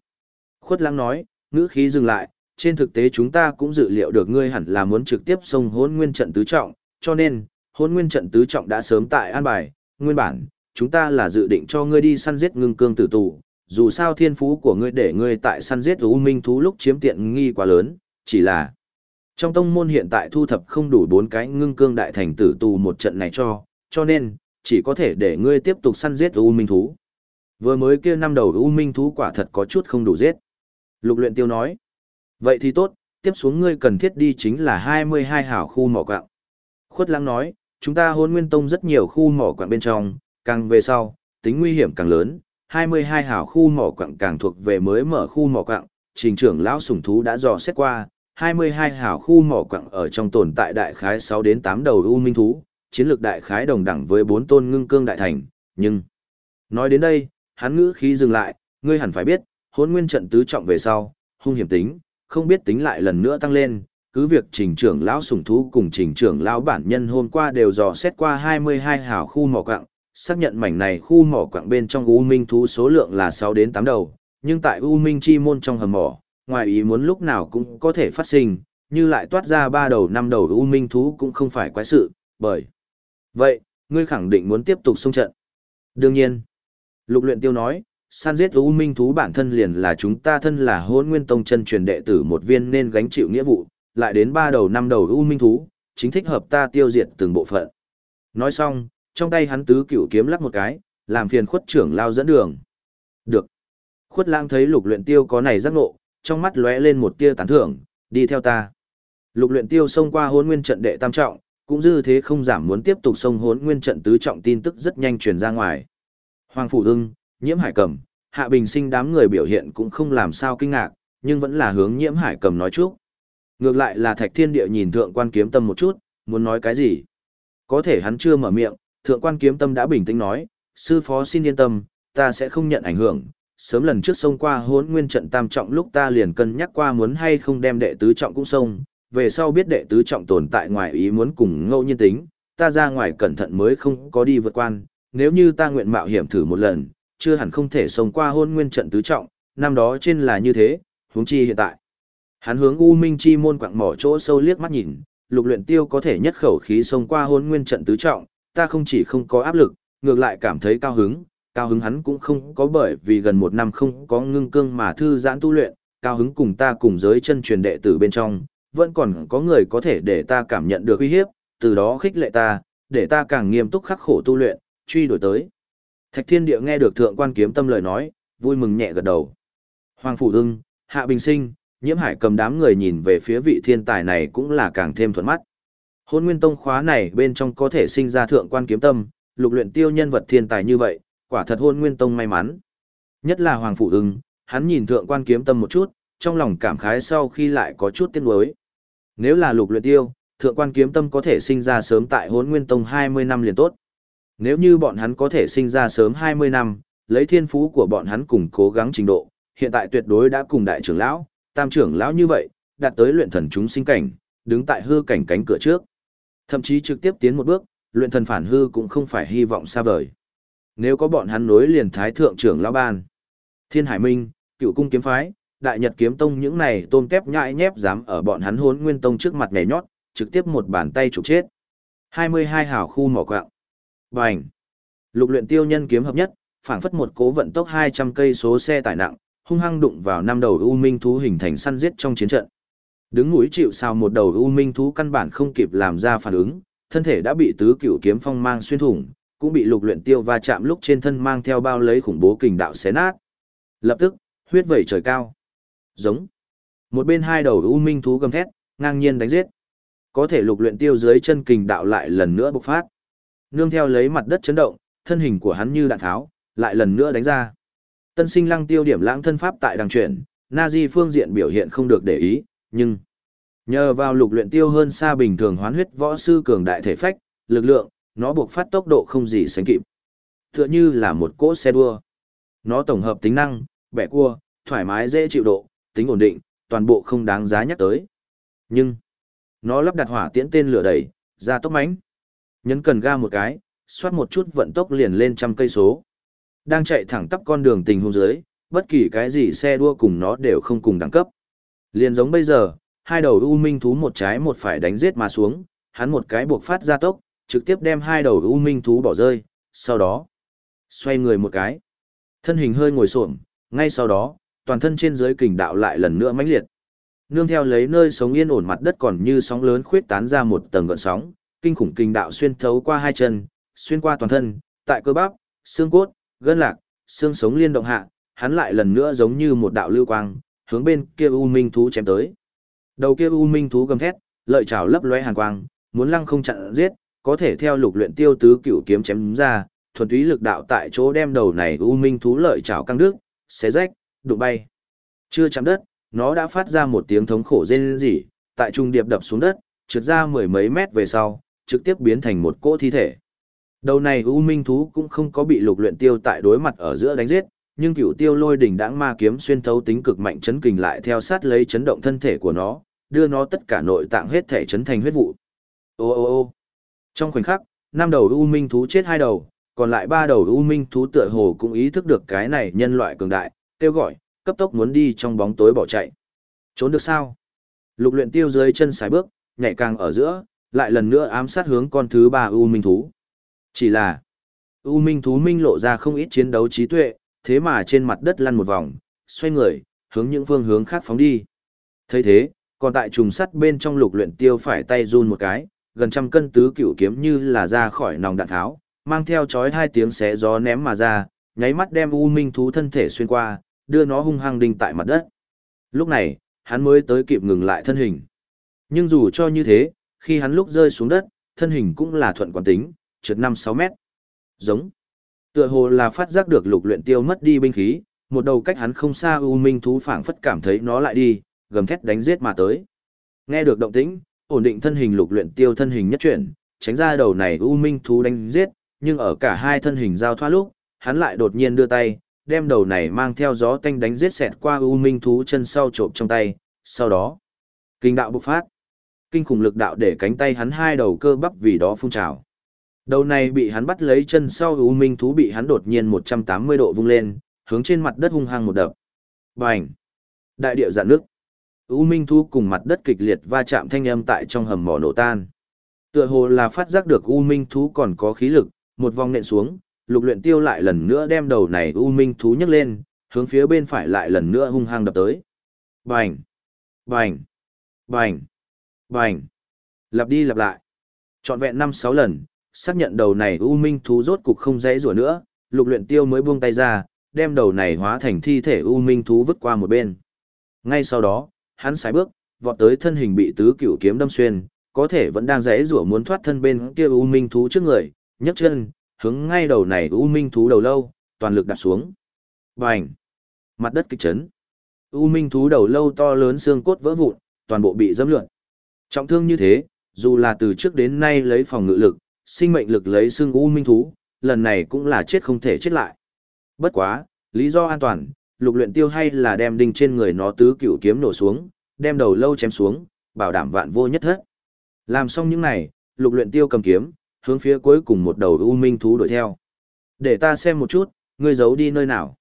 A: Khuất lăng nói, ngữ khí dừng lại, trên thực tế chúng ta cũng dự liệu được ngươi hẳn là muốn trực tiếp xông hôn nguyên trận tứ trọng, cho nên, hôn nguyên trận tứ trọng đã sớm tại an bài, nguyên bản, chúng ta là dự định cho ngươi đi săn giết ngưng cương tử tù, dù sao thiên phú của ngươi để ngươi tại săn giết u minh thú lúc chiếm tiện nghi quá lớn, chỉ là trong tông môn hiện tại thu thập không đủ bốn cái ngưng cương đại thành tử tù một trận này cho, cho nên, chỉ có thể để ngươi tiếp tục săn giết u minh thú. Vừa mới kia năm đầu u minh thú quả thật có chút không đủ giết. Lục luyện tiêu nói, Vậy thì tốt, tiếp xuống ngươi cần thiết đi chính là 22 hảo khu mỏ quạng. Khuất lãng nói, chúng ta hôn nguyên tông rất nhiều khu mỏ quạng bên trong, càng về sau, tính nguy hiểm càng lớn, 22 hảo khu mỏ quạng càng thuộc về mới mở khu mỏ quạng, trình trưởng lão sủng thú đã dò xét qua, 22 hảo khu mỏ quạng ở trong tồn tại đại khái 6 đến 8 đầu u minh thú, chiến lược đại khái đồng đẳng với 4 tôn ngưng cương đại thành, nhưng... Nói đến đây, hắn ngữ khí dừng lại, ngươi hẳn phải biết, hôn nguyên trận tứ trọng về sau, hung hiểm tính, không biết tính lại lần nữa tăng lên, cứ việc trình trưởng lão sủng thú cùng trình trưởng lão bản nhân hôm qua đều dò xét qua 22 hào khu mỏ quặng, xác nhận mảnh này khu mỏ quặng bên trong U Minh thú số lượng là 6 đến 8 đầu, nhưng tại U Minh chi môn trong hầm mỏ, ngoài ý muốn lúc nào cũng có thể phát sinh, như lại toát ra ba đầu năm đầu U Minh thú cũng không phải quái sự, bởi. Vậy, ngươi khẳng định muốn tiếp tục xung trận. Đương nhiên. Lục luyện tiêu nói, san giết U Minh thú bản thân liền là chúng ta thân là hôn nguyên tông chân truyền đệ tử một viên nên gánh chịu nghĩa vụ, lại đến ba đầu năm đầu U Minh thú, chính thích hợp ta tiêu diệt từng bộ phận. Nói xong, trong tay hắn tứ cửu kiếm lắc một cái, làm phiền khuất trưởng lao dẫn đường. Được. Khuất lang thấy lục luyện tiêu có này giác ngộ, trong mắt lóe lên một tia tán thưởng, đi theo ta. Lục luyện tiêu xông qua hôn nguyên trận đệ tam trọng, cũng dư thế không giảm muốn tiếp tục xông hốn nguyên trận tứ trọng tin tức rất nhanh truyền ra ngoài. Hoàng Phủ Ưng, Nhiễm Hải Cầm, Hạ Bình Sinh đám người biểu hiện cũng không làm sao kinh ngạc, nhưng vẫn là hướng Nhiễm Hải Cầm nói chút. Ngược lại là Thạch Thiên Địa nhìn Thượng Quan Kiếm Tâm một chút, muốn nói cái gì? Có thể hắn chưa mở miệng, Thượng Quan Kiếm Tâm đã bình tĩnh nói, sư phó xin yên tâm, ta sẽ không nhận ảnh hưởng. Sớm lần trước xông qua hốn nguyên trận tam trọng lúc ta liền cân nhắc qua muốn hay không đem đệ tứ trọng cũng xông, về sau biết đệ tứ trọng tồn tại ngoài ý muốn cùng ngẫu nhiên tính, ta ra ngoài cẩn thận mới không có đi vượt quan, nếu như ta nguyện mạo hiểm thử một lần, chưa hẳn không thể sống qua hôn nguyên trận tứ trọng, năm đó trên là như thế, huống chi hiện tại. Hắn hướng U Minh Chi môn quạng mỏ chỗ sâu liếc mắt nhìn, lục luyện tiêu có thể nhất khẩu khí xông qua hôn nguyên trận tứ trọng, ta không chỉ không có áp lực, ngược lại cảm thấy cao hứng, cao hứng hắn cũng không có bởi vì gần một năm không có ngưng cương mà thư giãn tu luyện, cao hứng cùng ta cùng giới chân truyền đệ tử bên trong, vẫn còn có người có thể để ta cảm nhận được uy hiếp, từ đó khích lệ ta, để ta càng nghiêm túc khắc khổ tu luyện, truy đuổi tới. Thạch Thiên Địa nghe được thượng quan kiếm tâm lời nói, vui mừng nhẹ gật đầu. Hoàng Phủ Ưng, Hạ Bình Sinh, Nhiễm Hải cầm đám người nhìn về phía vị thiên tài này cũng là càng thêm thuận mắt. Hôn Nguyên Tông khóa này bên trong có thể sinh ra thượng quan kiếm tâm, lục luyện tiêu nhân vật thiên tài như vậy, quả thật Hôn Nguyên Tông may mắn. Nhất là Hoàng Phủ Ưng, hắn nhìn thượng quan kiếm tâm một chút, trong lòng cảm khái sau khi lại có chút tiếc nuối. Nếu là lục luyện tiêu, thượng quan kiếm tâm có thể sinh ra sớm tại Hôn nguyên tông 20 năm liền tốt. Nếu như bọn hắn có thể sinh ra sớm 20 năm, lấy thiên phú của bọn hắn cùng cố gắng trình độ, hiện tại tuyệt đối đã cùng đại trưởng lão, tam trưởng lão như vậy, đạt tới luyện thần chúng sinh cảnh, đứng tại hư cảnh cánh cửa trước. Thậm chí trực tiếp tiến một bước, luyện thần phản hư cũng không phải hy vọng xa vời. Nếu có bọn hắn nối liền thái thượng trưởng lão ban, Thiên Hải Minh, Cựu cung kiếm phái, đại nhật kiếm tông những này tôm tép nhãi nhép dám ở bọn hắn hốn nguyên tông trước mặt nhảy nhót, trực tiếp một bàn tay chụp chết. 22 hào khu mỏ quạng. Bành. Lục luyện tiêu nhân kiếm hợp nhất, phảng phất một cố vận tốc 200 cây số xe tải nặng, hung hăng đụng vào năm đầu u minh thú hình thành săn giết trong chiến trận. Đứng núi chịu sao một đầu u minh thú căn bản không kịp làm ra phản ứng, thân thể đã bị tứ cửu kiếm phong mang xuyên thủng, cũng bị lục luyện tiêu va chạm lúc trên thân mang theo bao lấy khủng bố kình đạo xé nát. Lập tức, huyết vẩy trời cao giống. Một bên hai đầu u minh thú gầm thét, ngang nhiên đánh giết. Có thể lục luyện tiêu dưới chân kình đạo lại lần nữa bộc phát. Nương theo lấy mặt đất chấn động, thân hình của hắn như đạn tháo, lại lần nữa đánh ra. Tân sinh lăng tiêu điểm lãng thân pháp tại đằng chuyển, Nazi phương diện biểu hiện không được để ý, nhưng nhờ vào lục luyện tiêu hơn xa bình thường hoán huyết võ sư cường đại thể phách, lực lượng, nó buộc phát tốc độ không gì sánh kịp. Tựa như là một cỗ xe đua. Nó tổng hợp tính năng, bẻ cua, thoải mái dễ chịu độ, tính ổn định, toàn bộ không đáng giá nhắc tới. Nhưng, nó lắp đặt hỏa tiễn tên lửa đẩy, ra tốc mánh. Nhấn cần ga một cái, xoát một chút vận tốc liền lên trăm cây số. Đang chạy thẳng tắp con đường tình hôn dưới, bất kỳ cái gì xe đua cùng nó đều không cùng đẳng cấp. Liền giống bây giờ, hai đầu U Minh thú một trái một phải đánh giết mà xuống, hắn một cái buộc phát ra tốc, trực tiếp đem hai đầu U Minh thú bỏ rơi, sau đó xoay người một cái. Thân hình hơi ngồi xổm, ngay sau đó, toàn thân trên dưới kình đạo lại lần nữa mãnh liệt. Nương theo lấy nơi sống yên ổn mặt đất còn như sóng lớn khuyết tán ra một tầng gợn sóng, kinh khủng kình đạo xuyên thấu qua hai chân, xuyên qua toàn thân, tại cơ bắp, xương cốt, gân lạc, xương sống liên động hạ, hắn lại lần nữa giống như một đạo lưu quang, hướng bên kia u minh thú chém tới. Đầu kia u minh thú gầm thét, lợi chảo lấp lóe hàn quang, muốn lăng không chặn giết, có thể theo lục luyện tiêu tứ cửu kiếm chém ra, thuần túy lực đạo tại chỗ đem đầu này u minh thú lợi chảo căng đứt, xé rách, đụng bay. Chưa chạm đất, nó đã phát ra một tiếng thống khổ rên rỉ, tại trung điệp đập xuống đất, trượt ra mười mấy mét về sau, trực tiếp biến thành một cỗ thi thể. Đầu này U Minh thú cũng không có bị lục luyện tiêu tại đối mặt ở giữa đánh giết, nhưng cửu tiêu lôi đỉnh đãng ma kiếm xuyên thấu tính cực mạnh chấn kình lại theo sát lấy chấn động thân thể của nó, đưa nó tất cả nội tạng hết thể chấn thành huyết vụ. Ô ô ô. Trong khoảnh khắc, năm đầu U Minh thú chết hai đầu, còn lại ba đầu U Minh thú tựa hồ cũng ý thức được cái này nhân loại cường đại, kêu gọi, cấp tốc muốn đi trong bóng tối bỏ chạy. Trốn được sao? Lục luyện tiêu dưới chân sải bước, nhảy càng ở giữa, lại lần nữa ám sát hướng con thứ ba U Minh thú. Chỉ là, U Minh thú minh lộ ra không ít chiến đấu trí tuệ, thế mà trên mặt đất lăn một vòng, xoay người, hướng những phương hướng khác phóng đi. thấy thế, còn tại trùng sắt bên trong lục luyện tiêu phải tay run một cái, gần trăm cân tứ cửu kiếm như là ra khỏi nòng đạn tháo, mang theo chói hai tiếng xé gió ném mà ra, nháy mắt đem U Minh thú thân thể xuyên qua, đưa nó hung hăng đinh tại mặt đất. Lúc này, hắn mới tới kịp ngừng lại thân hình. Nhưng dù cho như thế, khi hắn lúc rơi xuống đất, thân hình cũng là thuận quán tính, trượt 5-6 mét. Giống. Tựa hồ là phát giác được lục luyện tiêu mất đi binh khí, một đầu cách hắn không xa U Minh thú phảng phất cảm thấy nó lại đi, gầm thét đánh giết mà tới. Nghe được động tĩnh, ổn định thân hình lục luyện tiêu thân hình nhất chuyển, tránh ra đầu này U Minh thú đánh giết, nhưng ở cả hai thân hình giao thoa lúc, hắn lại đột nhiên đưa tay, đem đầu này mang theo gió tanh đánh giết xẹt qua U Minh thú chân sau trộm trong tay, sau đó, kinh đạo bộc phát. Kinh khủng lực đạo để cánh tay hắn hai đầu cơ bắp vì đó phun trào. Đầu này bị hắn bắt lấy chân sau U Minh thú bị hắn đột nhiên 180 độ vung lên, hướng trên mặt đất hung hăng một đập. Bành! Đại địa dạn nước. U Minh thú cùng mặt đất kịch liệt va chạm thanh âm tại trong hầm mỏ nổ tan. Tựa hồ là phát giác được U Minh thú còn có khí lực, một vòng nện xuống, lục luyện tiêu lại lần nữa đem đầu này U Minh thú nhấc lên, hướng phía bên phải lại lần nữa hung hăng đập tới. Bành! Bành! Bành! Bành! Lặp đi lặp lại. Chọn vẹn 5-6 lần, xác nhận đầu này U Minh thú rốt cục không dễ rủa nữa, lục luyện tiêu mới buông tay ra, đem đầu này hóa thành thi thể U Minh thú vứt qua một bên. Ngay sau đó, hắn sải bước, vọt tới thân hình bị tứ cửu kiếm đâm xuyên, có thể vẫn đang dễ rủa muốn thoát thân bên kia U Minh thú trước người, nhấc chân, hướng ngay đầu này U Minh thú đầu lâu, toàn lực đặt xuống. Bành! Mặt đất kịch chấn. U Minh thú đầu lâu to lớn xương cốt vỡ vụn, toàn bộ bị dẫm lượn. Trọng thương như thế, dù là từ trước đến nay lấy phòng ngự lực, sinh mệnh lực lấy xương U Minh thú, lần này cũng là chết không thể chết lại. Bất quá, lý do an toàn, lục luyện tiêu hay là đem đinh trên người nó tứ cửu kiếm nổ xuống, đem đầu lâu chém xuống, bảo đảm vạn vô nhất thất. Làm xong những này, lục luyện tiêu cầm kiếm, hướng phía cuối cùng một đầu u minh thú đuổi theo. Để ta xem một chút, ngươi giấu đi nơi nào.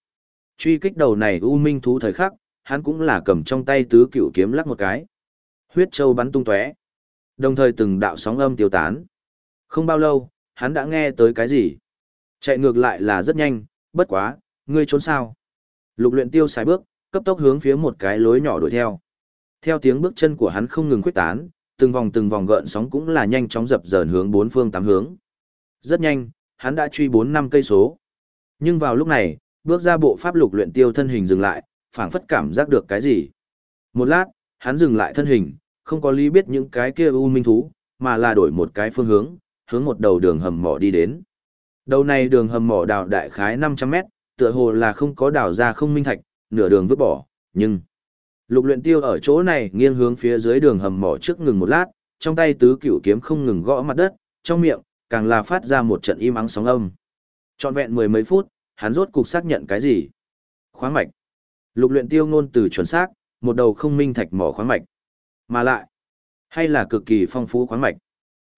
A: Truy kích đầu này u minh thú thời khắc, hắn cũng là cầm trong tay tứ cửu kiếm lắc một cái. Huyết châu bắn tung tóe. Đồng thời từng đạo sóng âm tiêu tán. Không bao lâu, hắn đã nghe tới cái gì. Chạy ngược lại là rất nhanh, bất quá, ngươi trốn sao? Lục luyện tiêu xài bước, cấp tốc hướng phía một cái lối nhỏ đuổi theo. Theo tiếng bước chân của hắn không ngừng khuếch tán, từng vòng từng vòng gợn sóng cũng là nhanh chóng dập dờn hướng bốn phương tám hướng. Rất nhanh, hắn đã truy bốn năm cây số. Nhưng vào lúc này, bước ra bộ pháp lục luyện tiêu thân hình dừng lại, phảng phất cảm giác được cái gì. Một lát, hắn dừng lại thân hình, không có lý biết những cái kia u minh thú, mà là đổi một cái phương hướng, hướng một đầu đường hầm mỏ đi đến. Đầu này đường hầm mỏ đào đại khái 500 mét, tựa hồ là không có đào ra không minh thạch, nửa đường vứt bỏ, nhưng lục luyện tiêu ở chỗ này nghiêng hướng phía dưới đường hầm mỏ trước ngừng một lát, trong tay tứ cửu kiếm không ngừng gõ mặt đất, trong miệng càng là phát ra một trận im ắng sóng âm. Trọn vẹn mười mấy phút, hắn rốt cục xác nhận cái gì? Khoáng mạch. Lục luyện tiêu ngôn từ chuẩn xác, một đầu không minh thạch mỏ khoáng mạch. Mà lại, hay là cực kỳ phong phú khoáng mạch.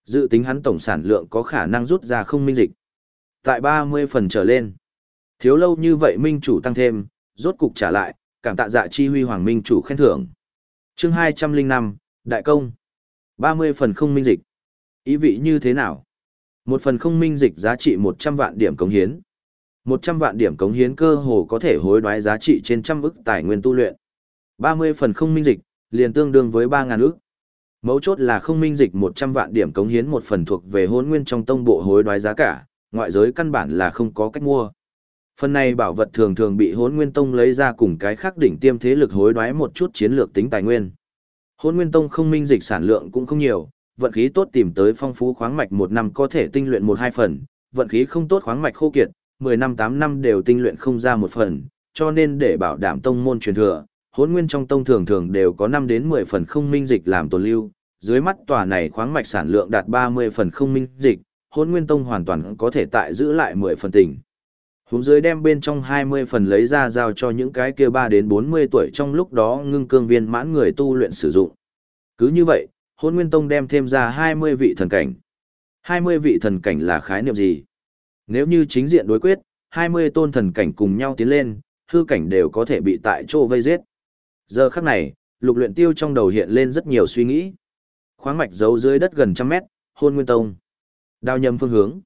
A: Dự tính hắn tổng sản lượng có khả năng rút ra không minh dịch. Tại 30 phần trở lên. Thiếu lâu như vậy minh chủ tăng thêm, rốt cục trả lại, cảm tạ dạ chi huy hoàng minh chủ khen thưởng. chương 205, Đại công. 30 phần không minh dịch. Ý vị như thế nào? Một phần không minh dịch giá trị 100 vạn điểm cống hiến. 100 vạn điểm cống hiến cơ hồ có thể hối đoái giá trị trên trăm ức tài nguyên tu luyện. 30 phần không minh dịch, liền tương đương với 3.000 ước. Mấu chốt là không minh dịch 100 vạn điểm cống hiến một phần thuộc về hôn nguyên trong tông bộ hối đoái giá cả, ngoại giới căn bản là không có cách mua. Phần này bảo vật thường thường bị hốn nguyên tông lấy ra cùng cái khác đỉnh tiêm thế lực hối đoái một chút chiến lược tính tài nguyên. Hôn nguyên tông không minh dịch sản lượng cũng không nhiều, vận khí tốt tìm tới phong phú khoáng mạch một năm có thể tinh luyện một hai phần, vận khí không tốt khoáng mạch khô kiệt, 10 năm 8 năm đều tinh luyện không ra một phần, cho nên để bảo đảm tông môn truyền thừa, Hỗn nguyên trong tông thường thường đều có 5 đến 10 phần không minh dịch làm tồn lưu, dưới mắt tòa này khoáng mạch sản lượng đạt 30 phần không minh dịch, hỗn nguyên tông hoàn toàn có thể tại giữ lại 10 phần tỉnh. Hướng dưới đem bên trong 20 phần lấy ra giao cho những cái kia 3 đến 40 tuổi trong lúc đó ngưng cương viên mãn người tu luyện sử dụng. Cứ như vậy, hôn nguyên tông đem thêm ra 20 vị thần cảnh. 20 vị thần cảnh là khái niệm gì? Nếu như chính diện đối quyết, 20 tôn thần cảnh cùng nhau tiến lên, hư cảnh đều có thể bị tại chỗ vây giết. Giờ khắc này, lục luyện tiêu trong đầu hiện lên rất nhiều suy nghĩ. Khoáng mạch giấu dưới đất gần trăm mét, hôn nguyên tông. Đao nhầm phương hướng.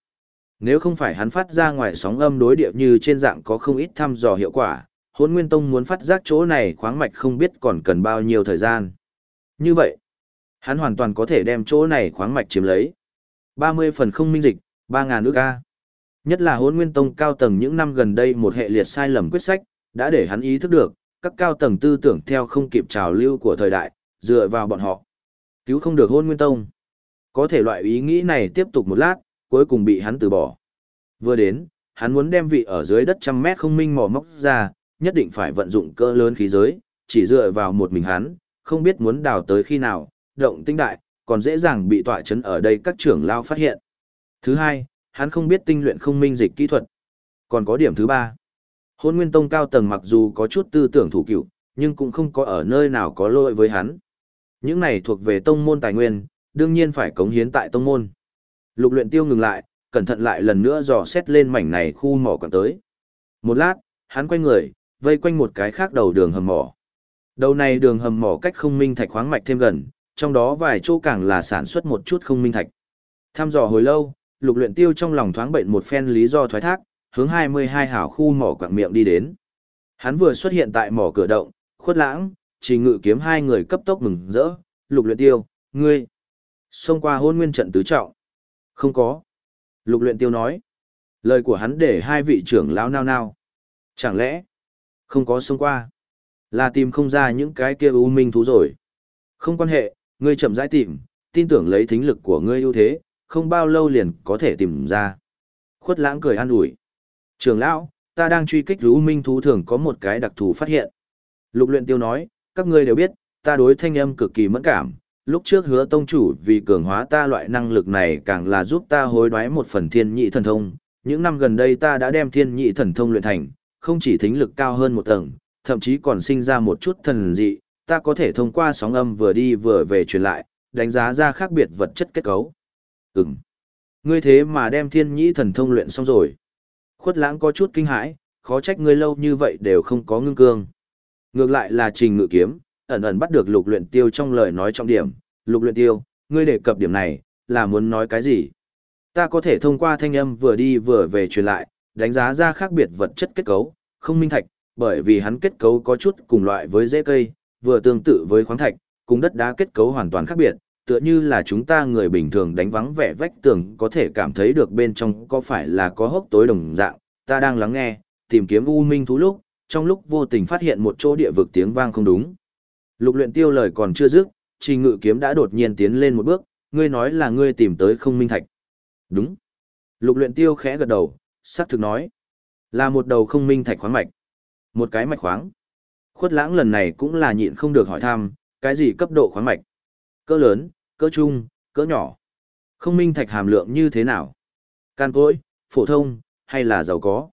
A: Nếu không phải hắn phát ra ngoài sóng âm đối địa như trên dạng có không ít thăm dò hiệu quả, hôn nguyên tông muốn phát giác chỗ này khoáng mạch không biết còn cần bao nhiêu thời gian. Như vậy, hắn hoàn toàn có thể đem chỗ này khoáng mạch chiếm lấy. 30 phần không minh dịch, 3.000 ước A. Nhất là hôn nguyên tông cao tầng những năm gần đây một hệ liệt sai lầm quyết sách, đã để hắn ý thức được, các cao tầng tư tưởng theo không kịp trào lưu của thời đại, dựa vào bọn họ. Cứu không được hôn nguyên tông. Có thể loại ý nghĩ này tiếp tục một lát, cuối cùng bị hắn từ bỏ. Vừa đến, hắn muốn đem vị ở dưới đất trăm mét không minh mò móc ra, nhất định phải vận dụng cơ lớn khí giới, chỉ dựa vào một mình hắn, không biết muốn đào tới khi nào, động tinh đại, còn dễ dàng bị tọa chấn ở đây các trưởng lao phát hiện. Thứ hai, hắn không biết tinh luyện không minh dịch kỹ thuật. Còn có điểm thứ ba. Hôn Nguyên Tông cao tầng mặc dù có chút tư tưởng thủ cựu, nhưng cũng không có ở nơi nào có lỗi với hắn. Những này thuộc về tông môn tài nguyên, đương nhiên phải cống hiến tại tông môn. Lục luyện tiêu ngừng lại, cẩn thận lại lần nữa dò xét lên mảnh này khu mỏ quảng tới. Một lát, hắn quay người, vây quanh một cái khác đầu đường hầm mỏ. Đầu này đường hầm mỏ cách không minh thạch khoáng mạch thêm gần, trong đó vài chỗ càng là sản xuất một chút không minh thạch. Tham dò hồi lâu, lục luyện tiêu trong lòng thoáng bệnh một phen lý do thoái thác, hướng 22 hảo khu mỏ quảng miệng đi đến. Hắn vừa xuất hiện tại mỏ cửa động, khuất lãng, chỉ ngự kiếm hai người cấp tốc mừng rỡ, lục luyện tiêu, ngươi, xông qua hôn nguyên trận tứ trọng. Không có. Lục luyện tiêu nói. Lời của hắn để hai vị trưởng lão nao nao. Chẳng lẽ, không có xông qua. Là tìm không ra những cái kia u minh thú rồi. Không quan hệ, ngươi chậm rãi tìm, tin tưởng lấy thính lực của ngươi ưu thế, không bao lâu liền có thể tìm ra. Khuất lãng cười an ủi. Trường lão, ta đang truy kích u minh thú thường có một cái đặc thù phát hiện. Lục luyện tiêu nói, các ngươi đều biết, ta đối thanh âm cực kỳ mẫn cảm. Lúc trước hứa tông chủ vì cường hóa ta loại năng lực này càng là giúp ta hối đoái một phần thiên nhị thần thông. Những năm gần đây ta đã đem thiên nhị thần thông luyện thành, không chỉ thính lực cao hơn một tầng, thậm chí còn sinh ra một chút thần dị, ta có thể thông qua sóng âm vừa đi vừa về truyền lại, đánh giá ra khác biệt vật chất kết cấu. Ừm. Ngươi thế mà đem thiên nhĩ thần thông luyện xong rồi. Khuất lãng có chút kinh hãi, khó trách ngươi lâu như vậy đều không có ngưng cương. Ngược lại là trình ngự kiếm, ẩn ẩn bắt được lục luyện tiêu trong lời nói trọng điểm. Lục luyện tiêu, ngươi đề cập điểm này, là muốn nói cái gì? Ta có thể thông qua thanh âm vừa đi vừa về truyền lại, đánh giá ra khác biệt vật chất kết cấu, không minh thạch, bởi vì hắn kết cấu có chút cùng loại với rễ cây, vừa tương tự với khoáng thạch, cùng đất đá kết cấu hoàn toàn khác biệt, tựa như là chúng ta người bình thường đánh vắng vẻ vách tường có thể cảm thấy được bên trong có phải là có hốc tối đồng dạng, ta đang lắng nghe, tìm kiếm u minh thú lúc, trong lúc vô tình phát hiện một chỗ địa vực tiếng vang không đúng. Lục luyện tiêu lời còn chưa dứt, trình ngự kiếm đã đột nhiên tiến lên một bước, ngươi nói là ngươi tìm tới không minh thạch. Đúng. Lục luyện tiêu khẽ gật đầu, sắc thực nói. Là một đầu không minh thạch khoáng mạch. Một cái mạch khoáng. Khuất lãng lần này cũng là nhịn không được hỏi thăm, cái gì cấp độ khoáng mạch? Cỡ lớn, cỡ trung, cỡ nhỏ. Không minh thạch hàm lượng như thế nào? Can cối, phổ thông, hay là giàu có?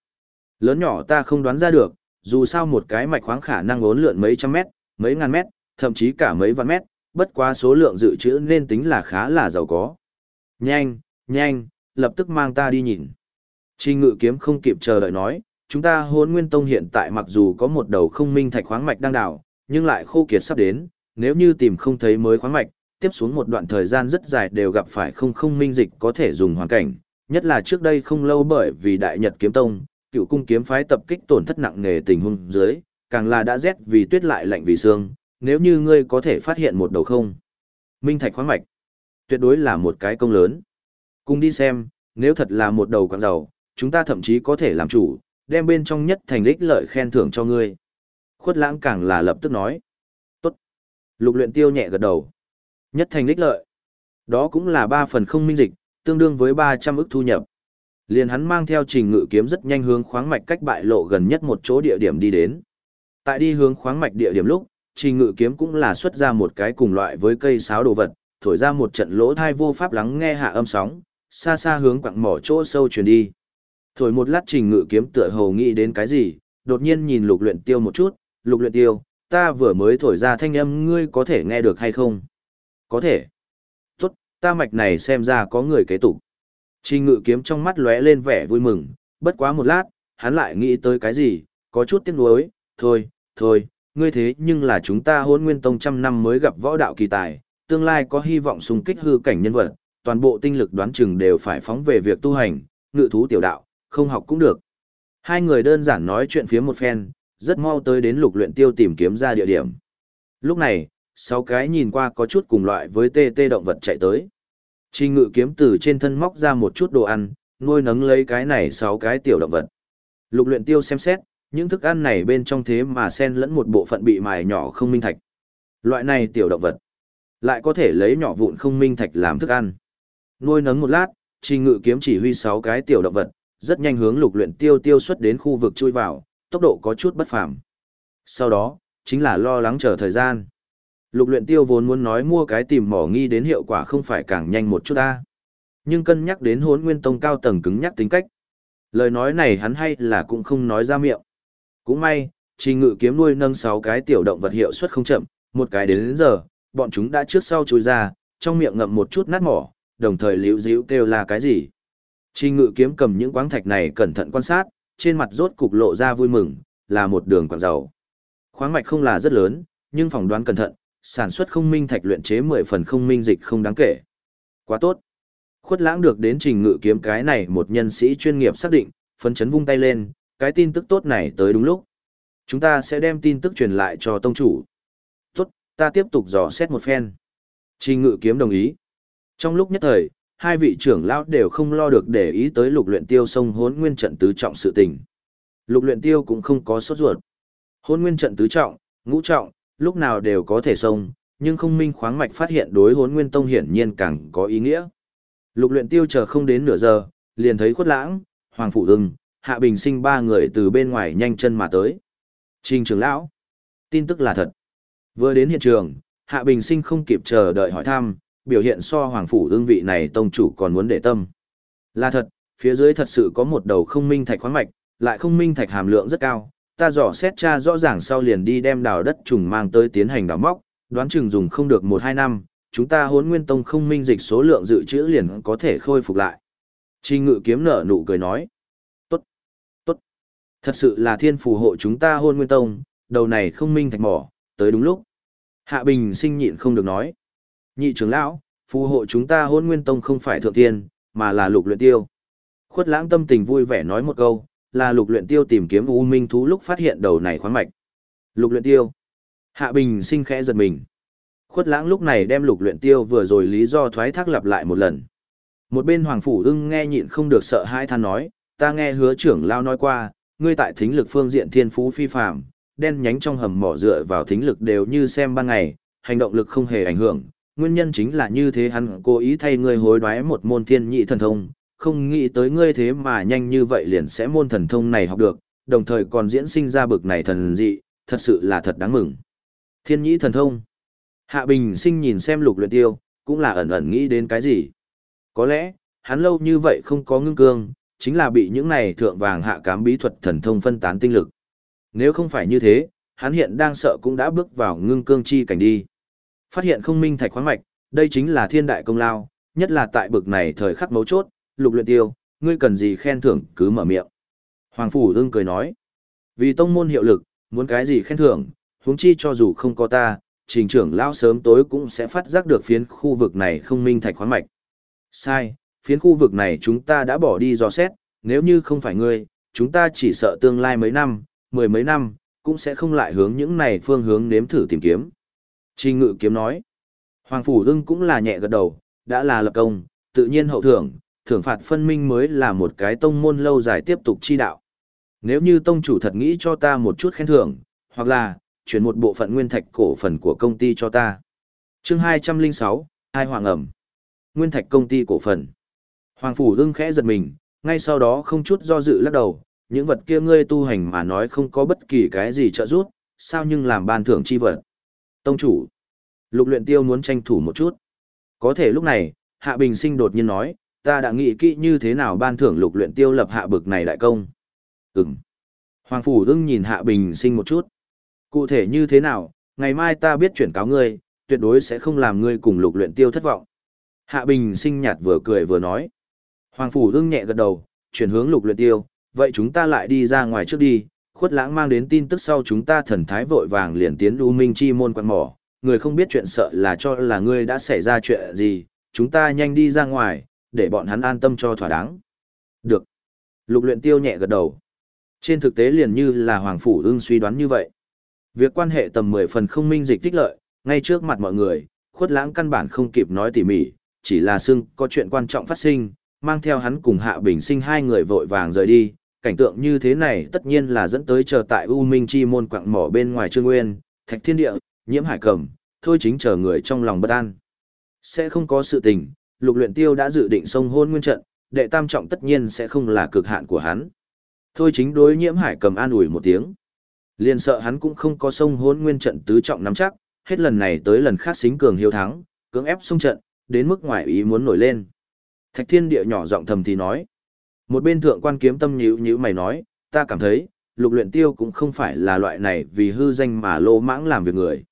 A: Lớn nhỏ ta không đoán ra được, dù sao một cái mạch khoáng khả năng ốn lượn mấy trăm mét, mấy ngàn mét, thậm chí cả mấy vạn mét, bất quá số lượng dự trữ nên tính là khá là giàu có. Nhanh, nhanh, lập tức mang ta đi nhìn. Trình ngự kiếm không kịp chờ đợi nói, chúng ta hôn nguyên tông hiện tại mặc dù có một đầu không minh thạch khoáng mạch đang đào, nhưng lại khô kiệt sắp đến, nếu như tìm không thấy mới khoáng mạch, tiếp xuống một đoạn thời gian rất dài đều gặp phải không không minh dịch có thể dùng hoàn cảnh, nhất là trước đây không lâu bởi vì đại nhật kiếm tông, cựu cung kiếm phái tập kích tổn thất nặng nề tình huống dưới, càng là đã rét vì tuyết lại lạnh vì xương, nếu như ngươi có thể phát hiện một đầu không minh thạch khoáng mạch, tuyệt đối là một cái công lớn. Cùng đi xem, nếu thật là một đầu quảng giàu, chúng ta thậm chí có thể làm chủ, đem bên trong nhất thành lích lợi khen thưởng cho ngươi. Khuất lãng càng là lập tức nói. Tốt. Lục luyện tiêu nhẹ gật đầu. Nhất thành lích lợi. Đó cũng là ba phần không minh dịch, tương đương với 300 ức thu nhập. Liền hắn mang theo trình ngự kiếm rất nhanh hướng khoáng mạch cách bại lộ gần nhất một chỗ địa điểm đi đến. Tại đi hướng khoáng mạch địa điểm lúc, trình ngự kiếm cũng là xuất ra một cái cùng loại với cây sáo đồ vật, thổi ra một trận lỗ thai vô pháp lắng nghe hạ âm sóng, xa xa hướng quặng mỏ chỗ sâu truyền đi. Thổi một lát trình ngự kiếm tựa hồ nghĩ đến cái gì, đột nhiên nhìn lục luyện tiêu một chút, lục luyện tiêu, ta vừa mới thổi ra thanh âm ngươi có thể nghe được hay không? Có thể. Tốt, ta mạch này xem ra có người kế tục. Trình ngự kiếm trong mắt lóe lên vẻ vui mừng, bất quá một lát, hắn lại nghĩ tới cái gì, có chút tiếc nuối, thôi, thôi, ngươi thế nhưng là chúng ta hôn nguyên tông trăm năm mới gặp võ đạo kỳ tài, tương lai có hy vọng xung kích hư cảnh nhân vật, toàn bộ tinh lực đoán chừng đều phải phóng về việc tu hành, ngự thú tiểu đạo, không học cũng được. Hai người đơn giản nói chuyện phía một phen, rất mau tới đến lục luyện tiêu tìm kiếm ra địa điểm. Lúc này, sáu cái nhìn qua có chút cùng loại với tê tê động vật chạy tới. Trình ngự kiếm từ trên thân móc ra một chút đồ ăn, nuôi nấng lấy cái này sáu cái tiểu động vật. Lục luyện tiêu xem xét, những thức ăn này bên trong thế mà xen lẫn một bộ phận bị mài nhỏ không minh thạch. Loại này tiểu động vật, lại có thể lấy nhỏ vụn không minh thạch làm thức ăn. Nuôi nấng một lát, trình ngự kiếm chỉ huy sáu cái tiểu động vật, rất nhanh hướng lục luyện tiêu tiêu xuất đến khu vực chui vào, tốc độ có chút bất phàm. Sau đó, chính là lo lắng chờ thời gian. Lục luyện tiêu vốn muốn nói mua cái tìm mỏ nghi đến hiệu quả không phải càng nhanh một chút ta. Nhưng cân nhắc đến hốn nguyên tông cao tầng cứng nhắc tính cách. Lời nói này hắn hay là cũng không nói ra miệng. Cũng may, trình ngự kiếm nuôi nâng 6 cái tiểu động vật hiệu suất không chậm, một cái đến đến giờ, bọn chúng đã trước sau chui ra, trong miệng ngậm một chút nát mỏ, đồng thời liễu díu kêu là cái gì. Trình ngự kiếm cầm những quáng thạch này cẩn thận quan sát, trên mặt rốt cục lộ ra vui mừng, là một đường quảng giàu. Khoáng mạch không là rất lớn, nhưng phỏng đoán cẩn thận, sản xuất không minh thạch luyện chế 10 phần không minh dịch không đáng kể. Quá tốt. Khuất lãng được đến trình ngự kiếm cái này một nhân sĩ chuyên nghiệp xác định, phấn chấn vung tay lên, cái tin tức tốt này tới đúng lúc. Chúng ta sẽ đem tin tức truyền lại cho tông chủ. Tốt, ta tiếp tục dò xét một phen. Trình ngự kiếm đồng ý. Trong lúc nhất thời, hai vị trưởng lão đều không lo được để ý tới lục luyện tiêu sông hốn nguyên trận tứ trọng sự tình. Lục luyện tiêu cũng không có sốt ruột. Hốn nguyên trận tứ trọng, ngũ trọng, lúc nào đều có thể xông, nhưng không minh khoáng mạch phát hiện đối hốn nguyên tông hiển nhiên càng có ý nghĩa. Lục luyện tiêu chờ không đến nửa giờ, liền thấy khuất lãng, hoàng phủ ưng, hạ bình sinh ba người từ bên ngoài nhanh chân mà tới. Trình trưởng lão, tin tức là thật. Vừa đến hiện trường, hạ bình sinh không kịp chờ đợi hỏi thăm, biểu hiện so hoàng phủ ưng vị này tông chủ còn muốn để tâm. Là thật, phía dưới thật sự có một đầu không minh thạch khoáng mạch, lại không minh thạch hàm lượng rất cao, ta dò xét cha rõ ràng sau liền đi đem đào đất trùng mang tới tiến hành đào móc, đoán chừng dùng không được 1-2 năm, chúng ta hốn nguyên tông không minh dịch số lượng dự trữ liền có thể khôi phục lại. Trình ngự kiếm nở nụ cười nói. Tốt, tốt. Thật sự là thiên phù hộ chúng ta hôn nguyên tông, đầu này không minh thạch mỏ, tới đúng lúc. Hạ Bình sinh nhịn không được nói. Nhị trưởng lão, phù hộ chúng ta hôn nguyên tông không phải thượng tiên, mà là lục luyện tiêu. Khuất lãng tâm tình vui vẻ nói một câu, là lục luyện tiêu tìm kiếm U Minh thú lúc phát hiện đầu này khoáng mạch. Lục luyện tiêu. Hạ Bình sinh khẽ giật mình. Khuất lãng lúc này đem lục luyện tiêu vừa rồi lý do thoái thác lặp lại một lần. Một bên Hoàng Phủ ưng nghe nhịn không được sợ hãi than nói, ta nghe hứa trưởng lao nói qua, ngươi tại thính lực phương diện thiên phú phi phàm, đen nhánh trong hầm mỏ dựa vào thính lực đều như xem ban ngày, hành động lực không hề ảnh hưởng. Nguyên nhân chính là như thế hắn cố ý thay ngươi hối đoái một môn thiên nhị thần thông, không nghĩ tới ngươi thế mà nhanh như vậy liền sẽ môn thần thông này học được, đồng thời còn diễn sinh ra bực này thần dị, thật sự là thật đáng mừng. Thiên nhị thần thông. Hạ Bình sinh nhìn xem lục luyện tiêu, cũng là ẩn ẩn nghĩ đến cái gì. Có lẽ, hắn lâu như vậy không có ngưng cương, chính là bị những này thượng vàng hạ cám bí thuật thần thông phân tán tinh lực. Nếu không phải như thế, hắn hiện đang sợ cũng đã bước vào ngưng cương chi cảnh đi. Phát hiện không minh thạch khoáng mạch, đây chính là thiên đại công lao, nhất là tại bực này thời khắc mấu chốt, lục luyện tiêu, ngươi cần gì khen thưởng cứ mở miệng. Hoàng Phủ Hưng cười nói, vì tông môn hiệu lực, muốn cái gì khen thưởng, huống chi cho dù không có ta, trình trưởng lão sớm tối cũng sẽ phát giác được phiến khu vực này không minh thạch khoáng mạch. Sai, phiến khu vực này chúng ta đã bỏ đi dò xét, nếu như không phải ngươi, chúng ta chỉ sợ tương lai mấy năm, mười mấy năm, cũng sẽ không lại hướng những này phương hướng nếm thử tìm kiếm. Trình ngự kiếm nói, Hoàng Phủ Hưng cũng là nhẹ gật đầu, đã là lập công, tự nhiên hậu thưởng, thưởng phạt phân minh mới là một cái tông môn lâu dài tiếp tục chi đạo. Nếu như tông chủ thật nghĩ cho ta một chút khen thưởng, hoặc là, chuyển một bộ phận nguyên thạch cổ phần của công ty cho ta. chương 206, hai hoàng ẩm. Nguyên thạch công ty cổ phần. Hoàng phủ ưng khẽ giật mình, ngay sau đó không chút do dự lắc đầu, những vật kia ngươi tu hành mà nói không có bất kỳ cái gì trợ giúp, sao nhưng làm ban thưởng chi vật. Tông chủ. Lục luyện tiêu muốn tranh thủ một chút. Có thể lúc này, Hạ Bình Sinh đột nhiên nói, ta đã nghĩ kỹ như thế nào ban thưởng lục luyện tiêu lập hạ bực này đại công. Ừm. Hoàng Phủ ưng nhìn Hạ Bình Sinh một chút. Cụ thể như thế nào, ngày mai ta biết chuyển cáo ngươi, tuyệt đối sẽ không làm ngươi cùng lục luyện tiêu thất vọng. Hạ Bình sinh nhạt vừa cười vừa nói. Hoàng Phủ ưng nhẹ gật đầu, chuyển hướng lục luyện tiêu, vậy chúng ta lại đi ra ngoài trước đi, khuất lãng mang đến tin tức sau chúng ta thần thái vội vàng liền tiến U Minh Chi môn quan mỏ, người không biết chuyện sợ là cho là ngươi đã xảy ra chuyện gì, chúng ta nhanh đi ra ngoài, để bọn hắn an tâm cho thỏa đáng. Được. Lục luyện tiêu nhẹ gật đầu. Trên thực tế liền như là Hoàng Phủ ưng suy đoán như vậy. Việc quan hệ tầm 10 phần không minh dịch tích lợi, ngay trước mặt mọi người, khuất lãng căn bản không kịp nói tỉ mỉ, chỉ là xưng có chuyện quan trọng phát sinh, mang theo hắn cùng Hạ Bình sinh hai người vội vàng rời đi. Cảnh tượng như thế này tất nhiên là dẫn tới chờ tại U Minh Chi môn quạng mỏ bên ngoài Trương Nguyên, Thạch Thiên Địa, Nhiễm Hải Cầm, thôi chính chờ người trong lòng bất an. Sẽ không có sự tình, lục luyện tiêu đã dự định sông hôn nguyên trận, đệ tam trọng tất nhiên sẽ không là cực hạn của hắn. Thôi chính đối Nhiễm Hải Cầm an ủi một tiếng. Liên sợ hắn cũng không có sông hôn nguyên trận tứ trọng nắm chắc, hết lần này tới lần khác xính cường hiếu thắng, cưỡng ép xông trận, đến mức ngoài ý muốn nổi lên. Thạch thiên địa nhỏ giọng thầm thì nói. Một bên thượng quan kiếm tâm nhíu nhíu mày nói, ta cảm thấy, lục luyện tiêu cũng không phải là loại này vì hư danh mà lô mãng làm việc người.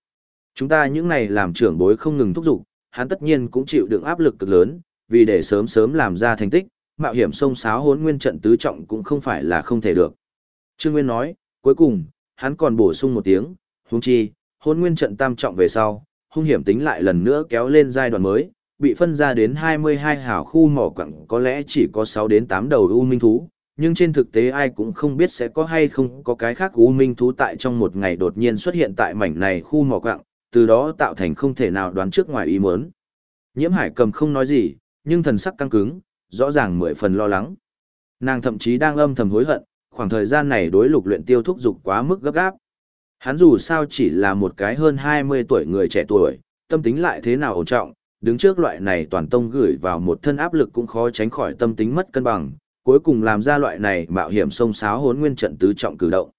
A: Chúng ta những này làm trưởng bối không ngừng thúc giục, hắn tất nhiên cũng chịu đựng áp lực cực lớn, vì để sớm sớm làm ra thành tích, mạo hiểm sông sáo hốn nguyên trận tứ trọng cũng không phải là không thể được. Trương Nguyên nói, cuối cùng, hắn còn bổ sung một tiếng, huống chi, hôn nguyên trận tam trọng về sau, hung hiểm tính lại lần nữa kéo lên giai đoạn mới, bị phân ra đến 22 hảo khu mỏ quặng có lẽ chỉ có 6 đến 8 đầu u minh thú, nhưng trên thực tế ai cũng không biết sẽ có hay không có cái khác u minh thú tại trong một ngày đột nhiên xuất hiện tại mảnh này khu mỏ quặng, từ đó tạo thành không thể nào đoán trước ngoài ý muốn. Nhiễm Hải cầm không nói gì, nhưng thần sắc căng cứng, rõ ràng mười phần lo lắng. Nàng thậm chí đang âm thầm hối hận, khoảng thời gian này đối lục luyện tiêu thúc dục quá mức gấp gáp. Hắn dù sao chỉ là một cái hơn 20 tuổi người trẻ tuổi, tâm tính lại thế nào ổn trọng, đứng trước loại này toàn tông gửi vào một thân áp lực cũng khó tránh khỏi tâm tính mất cân bằng, cuối cùng làm ra loại này mạo hiểm xông xáo hốn nguyên trận tứ trọng cử động.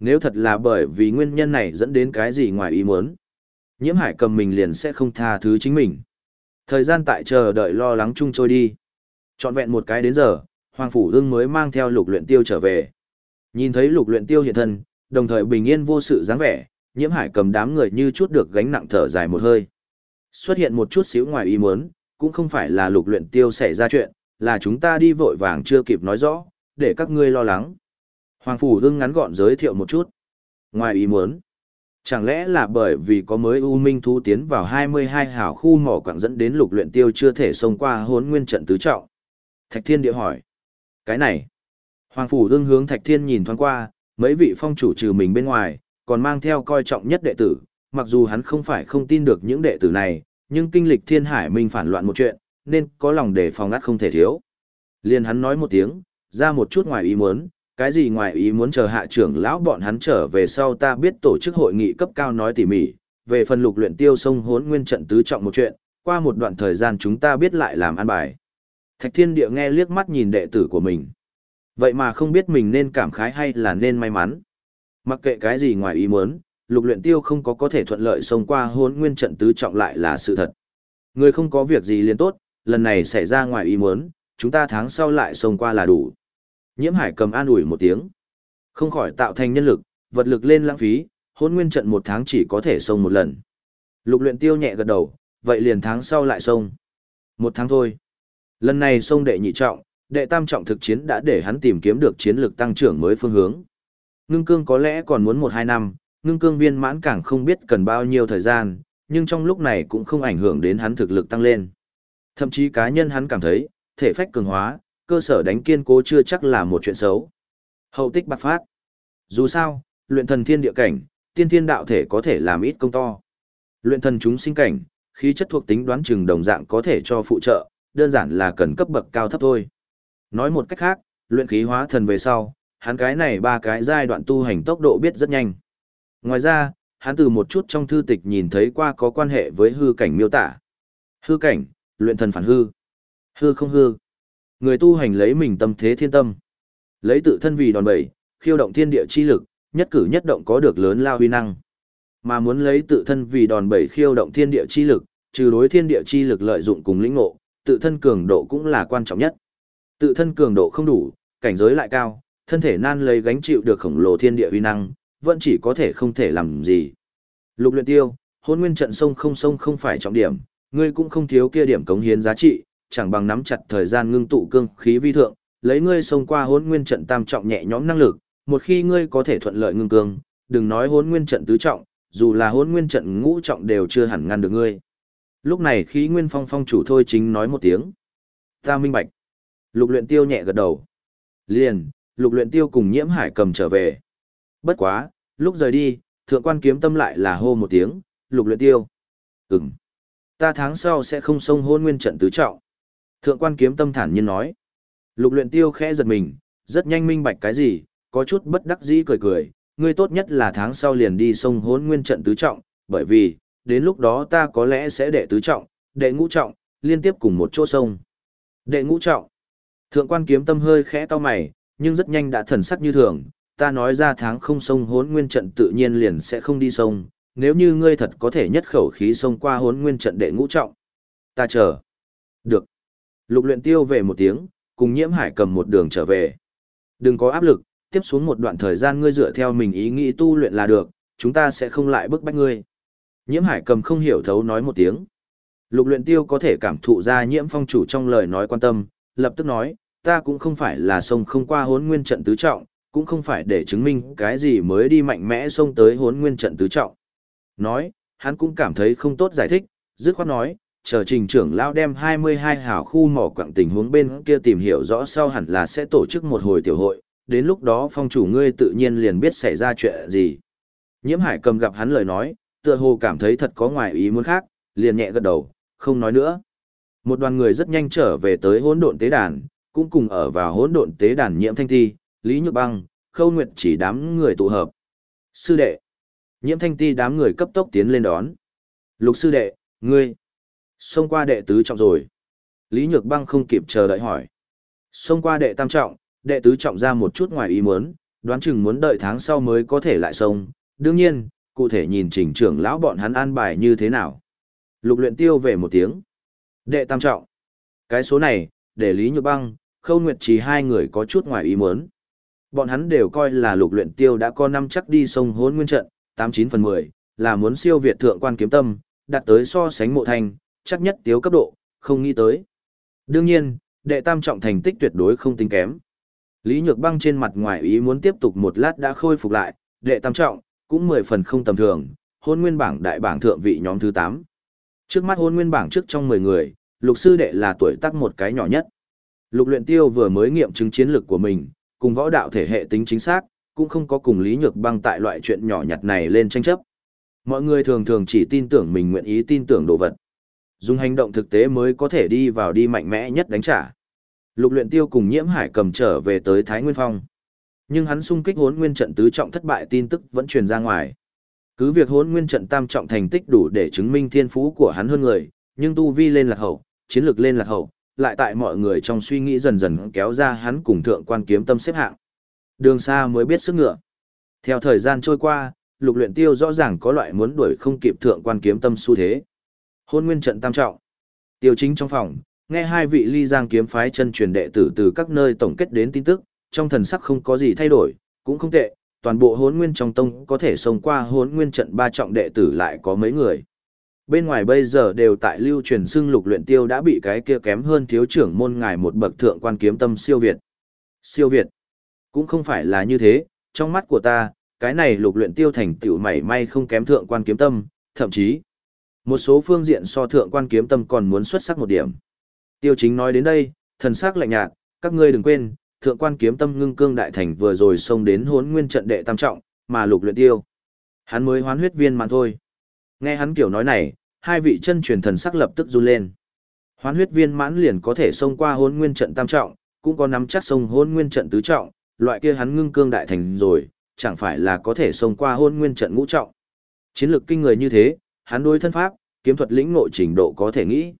A: Nếu thật là bởi vì nguyên nhân này dẫn đến cái gì ngoài ý muốn, nhiễm hải cầm mình liền sẽ không tha thứ chính mình. Thời gian tại chờ đợi lo lắng chung trôi đi. Chọn vẹn một cái đến giờ, Hoàng Phủ Ưng mới mang theo lục luyện tiêu trở về. Nhìn thấy lục luyện tiêu hiện thân, đồng thời bình yên vô sự dáng vẻ, nhiễm hải cầm đám người như chút được gánh nặng thở dài một hơi. Xuất hiện một chút xíu ngoài ý muốn, cũng không phải là lục luyện tiêu xảy ra chuyện, là chúng ta đi vội vàng chưa kịp nói rõ, để các ngươi lo lắng. Hoàng Phủ Ưng ngắn gọn giới thiệu một chút. Ngoài ý muốn, chẳng lẽ là bởi vì có mới U Minh Thú tiến vào 22 hào khu mỏ quảng dẫn đến lục luyện tiêu chưa thể xông qua hốn nguyên trận tứ trọng? Thạch Thiên địa hỏi. Cái này. Hoàng Phủ đương hướng Thạch Thiên nhìn thoáng qua, mấy vị phong chủ trừ mình bên ngoài, còn mang theo coi trọng nhất đệ tử, mặc dù hắn không phải không tin được những đệ tử này, nhưng kinh lịch thiên hải minh phản loạn một chuyện, nên có lòng để phòng ngắt không thể thiếu. Liên hắn nói một tiếng, ra một chút ngoài ý muốn, cái gì ngoài ý muốn chờ hạ trưởng lão bọn hắn trở về sau ta biết tổ chức hội nghị cấp cao nói tỉ mỉ, về phần lục luyện tiêu sông hốn nguyên trận tứ trọng một chuyện, qua một đoạn thời gian chúng ta biết lại làm an bài. Thạch thiên địa nghe liếc mắt nhìn đệ tử của mình. Vậy mà không biết mình nên cảm khái hay là nên may mắn. Mặc kệ cái gì ngoài ý muốn, lục luyện tiêu không có có thể thuận lợi xông qua hốn nguyên trận tứ trọng lại là sự thật. Người không có việc gì liền tốt, lần này xảy ra ngoài ý muốn, chúng ta tháng sau lại xông qua là đủ. Nhiễm hải cầm an ủi một tiếng. Không khỏi tạo thành nhân lực, vật lực lên lãng phí, hôn nguyên trận một tháng chỉ có thể xông một lần. Lục luyện tiêu nhẹ gật đầu, vậy liền tháng sau lại xông. Một tháng thôi. Lần này xông đệ nhị trọng, đệ tam trọng thực chiến đã để hắn tìm kiếm được chiến lược tăng trưởng mới phương hướng. Ngưng cương có lẽ còn muốn một hai năm, ngưng cương viên mãn càng không biết cần bao nhiêu thời gian, nhưng trong lúc này cũng không ảnh hưởng đến hắn thực lực tăng lên. Thậm chí cá nhân hắn cảm thấy, thể phách cường hóa, cơ sở đánh kiên cố chưa chắc là một chuyện xấu. Hậu tích bạc phát. Dù sao, luyện thần thiên địa cảnh, tiên thiên đạo thể có thể làm ít công to. Luyện thần chúng sinh cảnh, khí chất thuộc tính đoán chừng đồng dạng có thể cho phụ trợ, đơn giản là cần cấp bậc cao thấp thôi. Nói một cách khác, luyện khí hóa thần về sau, hắn cái này ba cái giai đoạn tu hành tốc độ biết rất nhanh. Ngoài ra, hắn từ một chút trong thư tịch nhìn thấy qua có quan hệ với hư cảnh miêu tả. Hư cảnh, luyện thần phản hư. Hư không hư. Người tu hành lấy mình tâm thế thiên tâm. Lấy tự thân vì đòn bẩy, khiêu động thiên địa chi lực, nhất cử nhất động có được lớn lao huy năng. Mà muốn lấy tự thân vì đòn bẩy khiêu động thiên địa chi lực, trừ đối thiên địa chi lực lợi dụng cùng lĩnh ngộ, tự thân cường độ cũng là quan trọng nhất. Tự thân cường độ không đủ, cảnh giới lại cao, thân thể nan lấy gánh chịu được khổng lồ thiên địa uy năng, vẫn chỉ có thể không thể làm gì. Lục luyện tiêu, hôn nguyên trận sông không sông không phải trọng điểm, ngươi cũng không thiếu kia điểm cống hiến giá trị, chẳng bằng nắm chặt thời gian ngưng tụ cương khí vi thượng, lấy ngươi xông qua hỗn nguyên trận tam trọng nhẹ nhõm năng lực, một khi ngươi có thể thuận lợi ngưng cương, đừng nói hỗn nguyên trận tứ trọng, dù là hỗn nguyên trận ngũ trọng đều chưa hẳn ngăn được ngươi. Lúc này khí nguyên phong phong chủ thôi chính nói một tiếng. Ta minh bạch. Lục luyện tiêu nhẹ gật đầu. Liền, lục luyện tiêu cùng nhiễm hải cầm trở về. Bất quá, lúc rời đi, thượng quan kiếm tâm lại là hô một tiếng, lục luyện tiêu. Ừm. Ta tháng sau sẽ không xông hôn nguyên trận tứ trọng. Thượng quan kiếm tâm thản nhiên nói. Lục luyện tiêu khẽ giật mình, rất nhanh minh bạch cái gì, có chút bất đắc dĩ cười cười. Ngươi tốt nhất là tháng sau liền đi sông hốn nguyên trận tứ trọng, bởi vì, đến lúc đó ta có lẽ sẽ đệ tứ trọng, đệ ngũ trọng, liên tiếp cùng một chỗ sông. Đệ ngũ trọng. Thượng quan kiếm tâm hơi khẽ to mày, nhưng rất nhanh đã thần sắc như thường, ta nói ra tháng không sông hốn nguyên trận tự nhiên liền sẽ không đi sông, nếu như ngươi thật có thể nhất khẩu khí sông qua hốn nguyên trận đệ ngũ trọng. Ta chờ. Được. Lục luyện tiêu về một tiếng, cùng nhiễm hải cầm một đường trở về. Đừng có áp lực, tiếp xuống một đoạn thời gian ngươi dựa theo mình ý nghĩ tu luyện là được, chúng ta sẽ không lại bức bách ngươi. Nhiễm hải cầm không hiểu thấu nói một tiếng. Lục luyện tiêu có thể cảm thụ ra nhiễm phong chủ trong lời nói quan tâm, lập tức nói, ta cũng không phải là sông không qua hốn nguyên trận tứ trọng, cũng không phải để chứng minh cái gì mới đi mạnh mẽ xông tới hốn nguyên trận tứ trọng. Nói, hắn cũng cảm thấy không tốt giải thích, dứt khoát nói, chờ trình trưởng lao đem 22 hảo khu mỏ quặng tình huống bên kia tìm hiểu rõ sau hẳn là sẽ tổ chức một hồi tiểu hội, đến lúc đó phong chủ ngươi tự nhiên liền biết xảy ra chuyện gì. Nhiễm hải cầm gặp hắn lời nói, tựa hồ cảm thấy thật có ngoài ý muốn khác, liền nhẹ gật đầu, không nói nữa. Một đoàn người rất nhanh trở về tới hỗn độn tế đàn, cũng cùng ở vào hỗn độn tế đàn nhiễm thanh thi, Lý Nhược Băng, Khâu Nguyệt chỉ đám người tụ hợp. Sư đệ. Nhiễm thanh ti đám người cấp tốc tiến lên đón. Lục sư đệ, ngươi. Xông qua đệ tứ trọng rồi. Lý Nhược Băng không kịp chờ đợi hỏi. Xông qua đệ tam trọng, đệ tứ trọng ra một chút ngoài ý muốn, đoán chừng muốn đợi tháng sau mới có thể lại xông. Đương nhiên, cụ thể nhìn trình trưởng lão bọn hắn an bài như thế nào. Lục luyện tiêu về một tiếng. Đệ tam trọng. Cái số này, để Lý Nhược Băng, Khâu Nguyệt Trì hai người có chút ngoài ý muốn. Bọn hắn đều coi là lục luyện tiêu đã có năm chắc đi sông hốn nguyên trận, 89 phần 10, là muốn siêu việt thượng quan kiếm tâm, đạt tới so sánh mộ thành, chắc nhất tiếu cấp độ, không nghĩ tới. Đương nhiên, đệ tam trọng thành tích tuyệt đối không tính kém. Lý Nhược Băng trên mặt ngoài ý muốn tiếp tục một lát đã khôi phục lại, đệ tam trọng, cũng 10 phần không tầm thường, hôn nguyên bảng đại bảng thượng vị nhóm thứ 8. Trước mắt hôn nguyên bảng trước trong 10 người, lục sư đệ là tuổi tác một cái nhỏ nhất. Lục luyện tiêu vừa mới nghiệm chứng chiến lược của mình, cùng võ đạo thể hệ tính chính xác, cũng không có cùng Lý Nhược Băng tại loại chuyện nhỏ nhặt này lên tranh chấp. Mọi người thường thường chỉ tin tưởng mình nguyện ý tin tưởng đồ vật. Dùng hành động thực tế mới có thể đi vào đi mạnh mẽ nhất đánh trả. Lục luyện tiêu cùng nhiễm hải cầm trở về tới Thái Nguyên Phong. Nhưng hắn xung kích hốn nguyên trận tứ trọng thất bại tin tức vẫn truyền ra ngoài. Cứ việc hốn nguyên trận tam trọng thành tích đủ để chứng minh thiên phú của hắn hơn người, nhưng tu vi lên lạc hậu, chiến lược lên lạc hậu, lại tại mọi người trong suy nghĩ dần dần kéo ra hắn cùng thượng quan kiếm tâm xếp hạng. Đường xa mới biết sức ngựa. Theo thời gian trôi qua, lục luyện tiêu rõ ràng có loại muốn đuổi không kịp thượng quan kiếm tâm xu thế. Hôn nguyên trận tam trọng. Tiêu chính trong phòng, nghe hai vị ly giang kiếm phái chân truyền đệ tử từ các nơi tổng kết đến tin tức, trong thần sắc không có gì thay đổi, cũng không tệ, toàn bộ hốn nguyên trong tông có thể xông qua hốn nguyên trận ba trọng đệ tử lại có mấy người. Bên ngoài bây giờ đều tại lưu truyền xưng lục luyện tiêu đã bị cái kia kém hơn thiếu trưởng môn ngài một bậc thượng quan kiếm tâm siêu việt. Siêu việt. Cũng không phải là như thế, trong mắt của ta, cái này lục luyện tiêu thành tựu mảy may không kém thượng quan kiếm tâm, thậm chí, một số phương diện so thượng quan kiếm tâm còn muốn xuất sắc một điểm. Tiêu chính nói đến đây, thần sắc lạnh nhạt, các ngươi đừng quên, thượng quan kiếm tâm ngưng cương đại thành vừa rồi xông đến hốn nguyên trận đệ tam trọng, mà lục luyện tiêu. Hắn mới hoán huyết viên mà thôi. Nghe hắn kiểu nói này, hai vị chân truyền thần sắc lập tức run lên. Hoán huyết viên mãn liền có thể xông qua hôn nguyên trận tam trọng, cũng có nắm chắc xông hôn nguyên trận tứ trọng, loại kia hắn ngưng cương đại thành rồi, chẳng phải là có thể xông qua hôn nguyên trận ngũ trọng. Chiến lược kinh người như thế, hắn đối thân pháp, kiếm thuật lĩnh ngộ trình độ có thể nghĩ.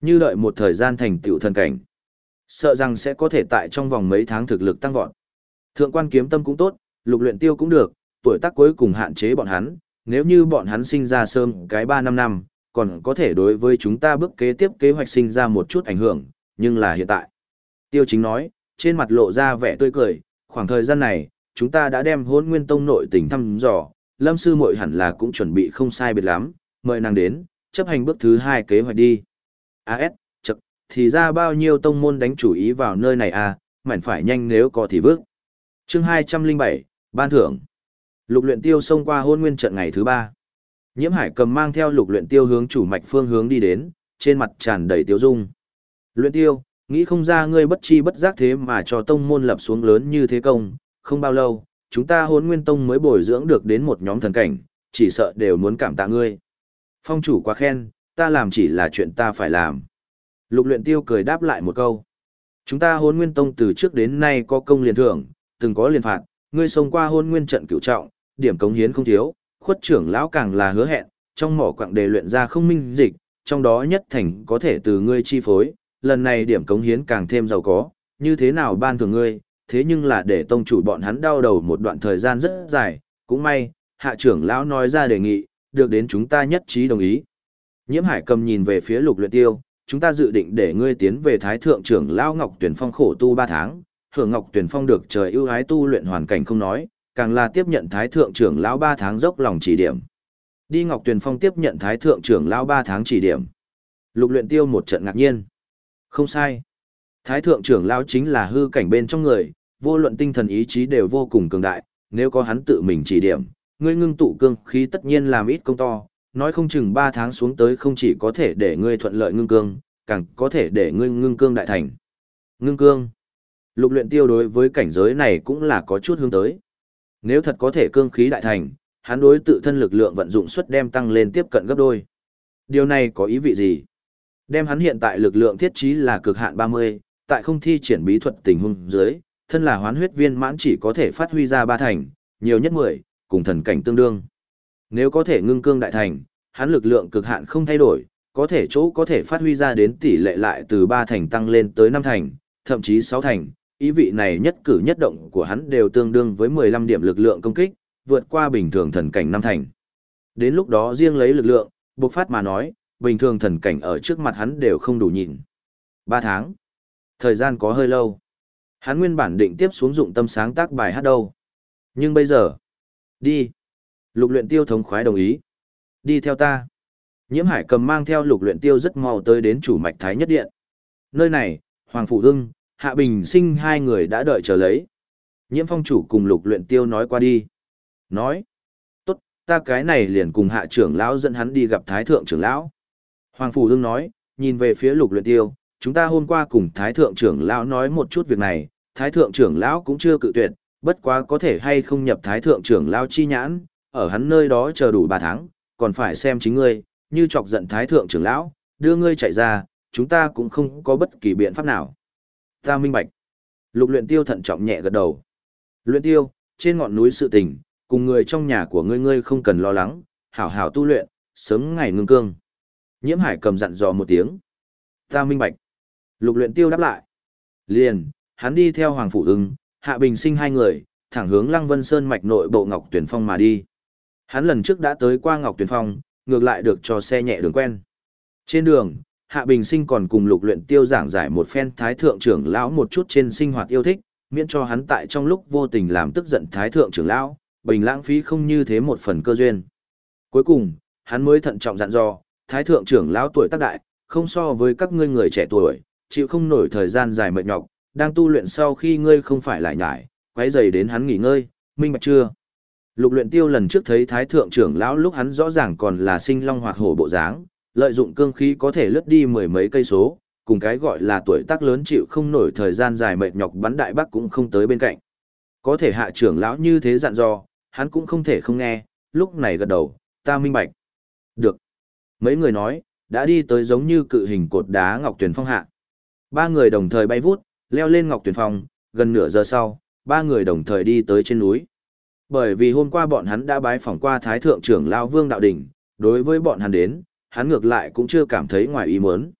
A: Như đợi một thời gian thành tựu thần cảnh. Sợ rằng sẽ có thể tại trong vòng mấy tháng thực lực tăng vọt. Thượng quan kiếm tâm cũng tốt, lục luyện tiêu cũng được, tuổi tác cuối cùng hạn chế bọn hắn, nếu như bọn hắn sinh ra sớm cái 3 năm năm, còn có thể đối với chúng ta bước kế tiếp kế hoạch sinh ra một chút ảnh hưởng, nhưng là hiện tại. Tiêu chính nói, trên mặt lộ ra vẻ tươi cười, khoảng thời gian này, chúng ta đã đem hôn nguyên tông nội tình thăm dò, lâm sư muội hẳn là cũng chuẩn bị không sai biệt lắm, mời nàng đến, chấp hành bước thứ hai kế hoạch đi. AS, chật, thì ra bao nhiêu tông môn đánh chủ ý vào nơi này à, mảnh phải nhanh nếu có thì vước. Chương 207, Ban thưởng. Lục luyện tiêu xông qua hôn nguyên trận ngày thứ ba. Nhiễm hải cầm mang theo lục luyện tiêu hướng chủ mạch phương hướng đi đến, trên mặt tràn đầy tiêu dung. Luyện tiêu, nghĩ không ra ngươi bất chi bất giác thế mà cho tông môn lập xuống lớn như thế công, không bao lâu, chúng ta hôn nguyên tông mới bồi dưỡng được đến một nhóm thần cảnh, chỉ sợ đều muốn cảm tạ ngươi. Phong chủ quá khen, ta làm chỉ là chuyện ta phải làm. Lục luyện tiêu cười đáp lại một câu. Chúng ta hôn nguyên tông từ trước đến nay có công liền thưởng, từng có liền phạt, ngươi xông qua hôn nguyên trận cửu trọng, điểm cống hiến không thiếu, khuất trưởng lão càng là hứa hẹn, trong mỏ quặng đề luyện ra không minh dịch, trong đó nhất thành có thể từ ngươi chi phối, lần này điểm cống hiến càng thêm giàu có, như thế nào ban thường ngươi, thế nhưng là để tông chủ bọn hắn đau đầu một đoạn thời gian rất dài, cũng may, hạ trưởng lão nói ra đề nghị, được đến chúng ta nhất trí đồng ý. Nhiễm hải cầm nhìn về phía lục luyện tiêu, chúng ta dự định để ngươi tiến về thái thượng trưởng lão Ngọc Tuyển Phong khổ tu 3 tháng, hưởng Ngọc Tuyển Phong được trời ưu ái tu luyện hoàn cảnh không nói, càng là tiếp nhận thái thượng trưởng lão 3 tháng dốc lòng chỉ điểm. Đi Ngọc Tuyển Phong tiếp nhận thái thượng trưởng lão 3 tháng chỉ điểm. Lục luyện tiêu một trận ngạc nhiên. Không sai. Thái thượng trưởng lão chính là hư cảnh bên trong người, vô luận tinh thần ý chí đều vô cùng cường đại, nếu có hắn tự mình chỉ điểm, ngươi ngưng tụ cương khí tất nhiên làm ít công to, nói không chừng 3 tháng xuống tới không chỉ có thể để ngươi thuận lợi ngưng cương, càng có thể để ngươi ngưng cương đại thành. Ngưng cương. Lục luyện tiêu đối với cảnh giới này cũng là có chút hướng tới. Nếu thật có thể cương khí đại thành, hắn đối tự thân lực lượng vận dụng suất đem tăng lên tiếp cận gấp đôi. Điều này có ý vị gì? Đem hắn hiện tại lực lượng thiết trí là cực hạn 30, tại không thi triển bí thuật tình huống dưới, thân là hoán huyết viên mãn chỉ có thể phát huy ra ba thành, nhiều nhất 10, cùng thần cảnh tương đương. Nếu có thể ngưng cương đại thành, hắn lực lượng cực hạn không thay đổi, có thể chỗ có thể phát huy ra đến tỷ lệ lại từ 3 thành tăng lên tới 5 thành, thậm chí 6 thành, ý vị này nhất cử nhất động của hắn đều tương đương với 15 điểm lực lượng công kích, vượt qua bình thường thần cảnh 5 thành. Đến lúc đó riêng lấy lực lượng, bộc phát mà nói, bình thường thần cảnh ở trước mặt hắn đều không đủ nhìn. 3 tháng. Thời gian có hơi lâu. Hắn nguyên bản định tiếp xuống dụng tâm sáng tác bài hát đâu. Nhưng bây giờ, đi. Lục luyện tiêu thống khoái đồng ý. Đi theo ta. Nhiễm hải cầm mang theo lục luyện tiêu rất mau tới đến chủ mạch thái nhất điện. Nơi này, Hoàng phủ Hưng, Hạ Bình sinh hai người đã đợi chờ lấy. Nhiễm phong chủ cùng lục luyện tiêu nói qua đi. Nói. Tốt, ta cái này liền cùng hạ trưởng lão dẫn hắn đi gặp thái thượng trưởng lão. Hoàng Phủ Hưng nói, nhìn về phía lục luyện tiêu, chúng ta hôm qua cùng thái thượng trưởng lão nói một chút việc này, thái thượng trưởng lão cũng chưa cự tuyệt, bất quá có thể hay không nhập thái thượng trưởng lão chi nhãn, ở hắn nơi đó chờ đủ 3 tháng, còn phải xem chính ngươi, như chọc giận thái thượng trưởng lão, đưa ngươi chạy ra, chúng ta cũng không có bất kỳ biện pháp nào. Ta minh bạch. Lục luyện tiêu thận trọng nhẹ gật đầu. Luyện tiêu, trên ngọn núi sự tình, cùng người trong nhà của ngươi ngươi không cần lo lắng, hảo hảo tu luyện, sớm ngày ngưng cương. Nhiễm hải cầm dặn dò một tiếng. Ta minh bạch. Lục luyện tiêu đáp lại. Liền, hắn đi theo Hoàng Phủ ưng, Hạ Bình sinh hai người, thẳng hướng Lăng Vân Sơn mạch nội bộ Ngọc Tuyển Phong mà đi. Hắn lần trước đã tới qua Ngọc Tuyển Phong, ngược lại được cho xe nhẹ đường quen. Trên đường, Hạ Bình Sinh còn cùng lục luyện tiêu giảng giải một phen Thái Thượng trưởng lão một chút trên sinh hoạt yêu thích, miễn cho hắn tại trong lúc vô tình làm tức giận Thái Thượng trưởng lão, bình lãng phí không như thế một phần cơ duyên. Cuối cùng, hắn mới thận trọng dặn dò, Thái Thượng trưởng lão tuổi tác đại, không so với các ngươi người trẻ tuổi, chịu không nổi thời gian dài mệt nhọc, đang tu luyện sau khi ngươi không phải lại nhải, quấy rầy đến hắn nghỉ ngơi, minh bạch chưa? Lục luyện tiêu lần trước thấy thái thượng trưởng lão lúc hắn rõ ràng còn là sinh long hoạt hổ bộ dáng, lợi dụng cương khí có thể lướt đi mười mấy cây số, cùng cái gọi là tuổi tác lớn chịu không nổi thời gian dài mệt nhọc bắn đại bác cũng không tới bên cạnh. Có thể hạ trưởng lão như thế dặn dò, hắn cũng không thể không nghe, lúc này gật đầu, ta minh bạch. Được. Mấy người nói, đã đi tới giống như cự hình cột đá ngọc tuyển phong hạ. Ba người đồng thời bay vút, leo lên ngọc tuyển phong, gần nửa giờ sau, ba người đồng thời đi tới trên núi. Bởi vì hôm qua bọn hắn đã bái phỏng qua Thái Thượng trưởng Lao Vương Đạo Đình, đối với bọn hắn đến, hắn ngược lại cũng chưa cảm thấy ngoài ý muốn.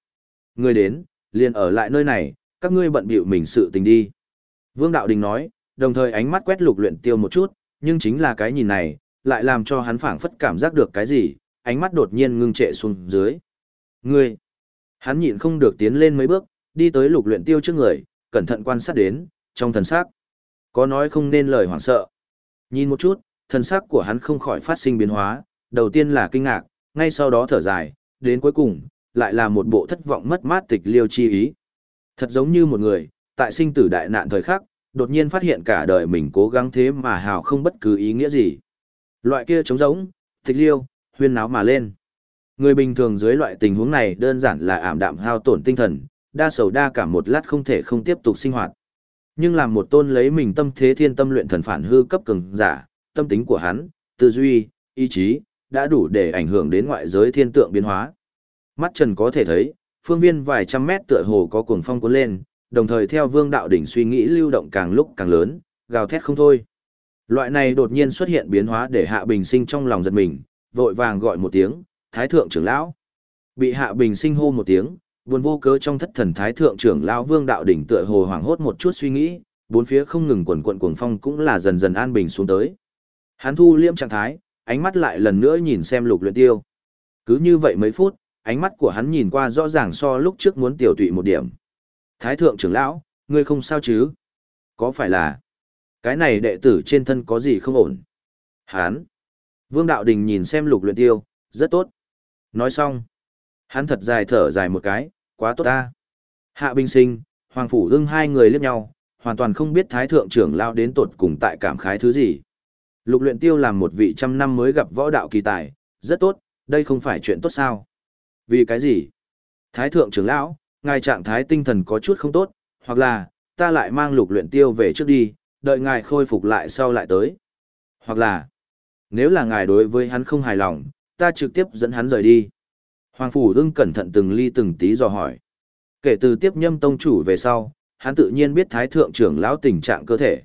A: Người đến, liền ở lại nơi này, các ngươi bận bịu mình sự tình đi. Vương Đạo Đình nói, đồng thời ánh mắt quét lục luyện tiêu một chút, nhưng chính là cái nhìn này, lại làm cho hắn phảng phất cảm giác được cái gì, ánh mắt đột nhiên ngưng trệ xuống dưới. Ngươi! Hắn nhịn không được tiến lên mấy bước, đi tới lục luyện tiêu trước người, cẩn thận quan sát đến, trong thần sắc. Có nói không nên lời hoảng sợ. Nhìn một chút, thần sắc của hắn không khỏi phát sinh biến hóa, đầu tiên là kinh ngạc, ngay sau đó thở dài, đến cuối cùng, lại là một bộ thất vọng mất mát tịch liêu chi ý. Thật giống như một người, tại sinh tử đại nạn thời khắc, đột nhiên phát hiện cả đời mình cố gắng thế mà hào không bất cứ ý nghĩa gì. Loại kia trống rỗng, tịch liêu, huyên náo mà lên. Người bình thường dưới loại tình huống này đơn giản là ảm đạm hao tổn tinh thần, đa sầu đa cả một lát không thể không tiếp tục sinh hoạt. Nhưng làm một tôn lấy mình tâm thế thiên tâm luyện thần phản hư cấp cường giả, tâm tính của hắn, tư duy, ý chí, đã đủ để ảnh hưởng đến ngoại giới thiên tượng biến hóa. Mắt trần có thể thấy, phương viên vài trăm mét tựa hồ có cuồng phong cuốn lên, đồng thời theo vương đạo đỉnh suy nghĩ lưu động càng lúc càng lớn, gào thét không thôi. Loại này đột nhiên xuất hiện biến hóa để Hạ Bình Sinh trong lòng giật mình, vội vàng gọi một tiếng, Thái thượng trưởng lão. Bị Hạ Bình Sinh hô một tiếng, buồn vô cớ trong thất thần Thái thượng trưởng lão Vương đạo đỉnh tựa hồ hoảng hốt một chút suy nghĩ, bốn phía không ngừng quần quần cuồng phong cũng là dần dần an bình xuống tới. Hắn thu liễm trạng thái, ánh mắt lại lần nữa nhìn xem Lục Luyện Tiêu. Cứ như vậy mấy phút, ánh mắt của hắn nhìn qua rõ ràng so lúc trước muốn tiểu tụy một điểm. Thái thượng trưởng lão, ngươi không sao chứ? Có phải là cái này đệ tử trên thân có gì không ổn? Hắn. Vương Đạo Đình nhìn xem lục luyện tiêu, rất tốt. Nói xong. Hắn thật dài thở dài một cái, quá tốt ta. Hạ Bình Sinh, Hoàng Phủ ưng hai người liếc nhau, hoàn toàn không biết Thái Thượng trưởng lão đến tột cùng tại cảm khái thứ gì. Lục luyện tiêu làm một vị trăm năm mới gặp võ đạo kỳ tài, rất tốt, đây không phải chuyện tốt sao? Vì cái gì? Thái Thượng trưởng lão, ngài trạng thái tinh thần có chút không tốt, hoặc là, ta lại mang lục luyện tiêu về trước đi, đợi ngài khôi phục lại sau lại tới. Hoặc là, nếu là ngài đối với hắn không hài lòng, ta trực tiếp dẫn hắn rời đi. Hoàng Phủ ưng cẩn thận từng ly từng tí dò hỏi. Kể từ tiếp nhâm tông chủ về sau, hắn tự nhiên biết thái thượng trưởng lão tình trạng cơ thể.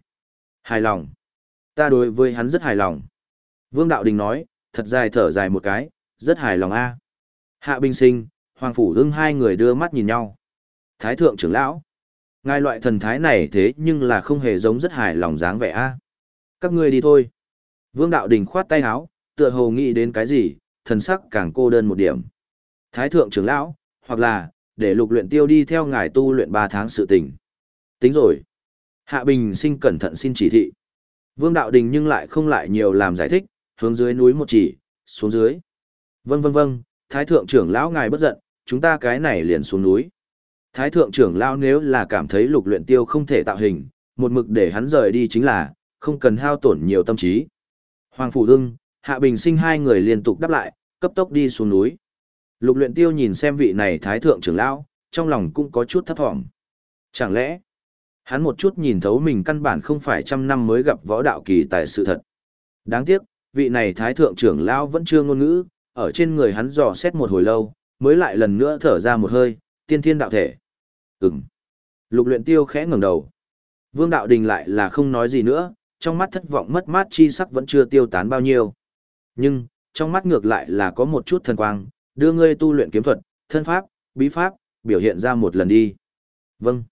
A: Hài lòng. Ta đối với hắn rất hài lòng. Vương Đạo Đình nói, thật dài thở dài một cái, rất hài lòng a. Hạ Bình Sinh, Hoàng Phủ ưng hai người đưa mắt nhìn nhau. Thái thượng trưởng lão. Ngài loại thần thái này thế nhưng là không hề giống rất hài lòng dáng vẻ a. Các ngươi đi thôi. Vương Đạo Đình khoát tay áo, tựa hồ nghĩ đến cái gì, thần sắc càng cô đơn một điểm. Thái thượng trưởng lão, hoặc là, để lục luyện tiêu đi theo ngài tu luyện 3 tháng sự tình. Tính rồi. Hạ Bình sinh cẩn thận xin chỉ thị. Vương Đạo Đình nhưng lại không lại nhiều làm giải thích, hướng dưới núi một chỉ, xuống dưới. Vâng vâng vâng, Thái thượng trưởng lão ngài bất giận, chúng ta cái này liền xuống núi. Thái thượng trưởng lão nếu là cảm thấy lục luyện tiêu không thể tạo hình, một mực để hắn rời đi chính là, không cần hao tổn nhiều tâm trí. Hoàng Phủ đương, Hạ Bình sinh hai người liên tục đáp lại, cấp tốc đi xuống núi. Lục luyện tiêu nhìn xem vị này thái thượng trưởng lão, trong lòng cũng có chút thấp thỏm. Chẳng lẽ, hắn một chút nhìn thấu mình căn bản không phải trăm năm mới gặp võ đạo kỳ tài sự thật. Đáng tiếc, vị này thái thượng trưởng lão vẫn chưa ngôn ngữ, ở trên người hắn dò xét một hồi lâu, mới lại lần nữa thở ra một hơi, tiên thiên đạo thể. Ừm. Lục luyện tiêu khẽ ngẩng đầu. Vương đạo đình lại là không nói gì nữa, trong mắt thất vọng mất mát chi sắc vẫn chưa tiêu tán bao nhiêu. Nhưng, trong mắt ngược lại là có một chút thần quang, đưa ngươi tu luyện kiếm thuật, thân pháp, bí pháp, biểu hiện ra một lần đi. Vâng.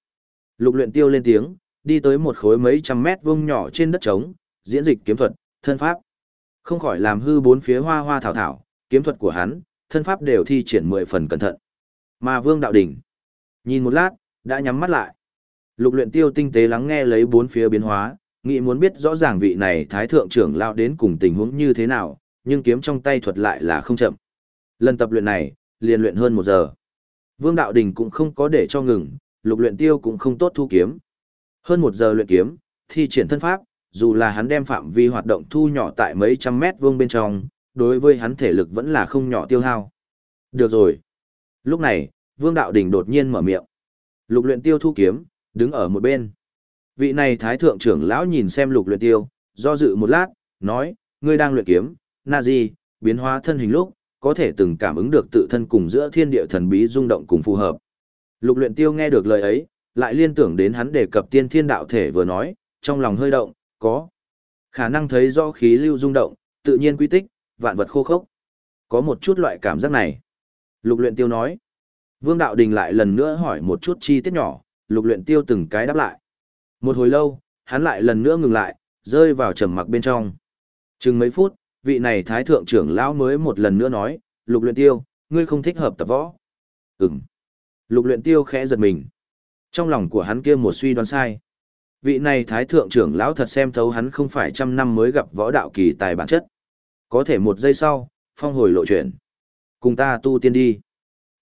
A: Lục luyện tiêu lên tiếng, đi tới một khối mấy trăm mét vuông nhỏ trên đất trống, diễn dịch kiếm thuật, thân pháp. Không khỏi làm hư bốn phía hoa hoa thảo thảo, kiếm thuật của hắn, thân pháp đều thi triển mười phần cẩn thận. Mà Vương Đạo Đỉnh, nhìn một lát, đã nhắm mắt lại. Lục luyện tiêu tinh tế lắng nghe lấy bốn phía biến hóa, nghĩ muốn biết rõ ràng vị này thái thượng trưởng lao đến cùng tình huống như thế nào, nhưng kiếm trong tay thuật lại là không chậm. Lần tập luyện này, liền luyện hơn một giờ. Vương Đạo Đình cũng không có để cho ngừng, lục luyện tiêu cũng không tốt thu kiếm. Hơn một giờ luyện kiếm, thi triển thân pháp, dù là hắn đem phạm vi hoạt động thu nhỏ tại mấy trăm mét vuông bên trong, đối với hắn thể lực vẫn là không nhỏ tiêu hao. Được rồi. Lúc này, Vương Đạo Đình đột nhiên mở miệng. Lục luyện tiêu thu kiếm, đứng ở một bên. Vị này thái thượng trưởng lão nhìn xem lục luyện tiêu, do dự một lát, nói, ngươi đang luyện kiếm, na di, biến hóa thân hình lúc, có thể từng cảm ứng được tự thân cùng giữa thiên địa thần bí rung động cùng phù hợp. Lục luyện tiêu nghe được lời ấy, lại liên tưởng đến hắn đề cập tiên thiên đạo thể vừa nói, trong lòng hơi động, có khả năng thấy rõ khí lưu rung động, tự nhiên quy tích, vạn vật khô khốc. Có một chút loại cảm giác này. Lục luyện tiêu nói. Vương Đạo Đình lại lần nữa hỏi một chút chi tiết nhỏ, lục luyện tiêu từng cái đáp lại. Một hồi lâu, hắn lại lần nữa ngừng lại, rơi vào trầm mặc bên trong. Chừng mấy phút, vị này thái thượng trưởng lão mới một lần nữa nói, lục luyện tiêu, ngươi không thích hợp tập võ. Ừm. Lục luyện tiêu khẽ giật mình. Trong lòng của hắn kia một suy đoán sai. Vị này thái thượng trưởng lão thật xem thấu hắn không phải trăm năm mới gặp võ đạo kỳ tài bản chất. Có thể một giây sau, phong hồi lộ chuyển. Cùng ta tu tiên đi.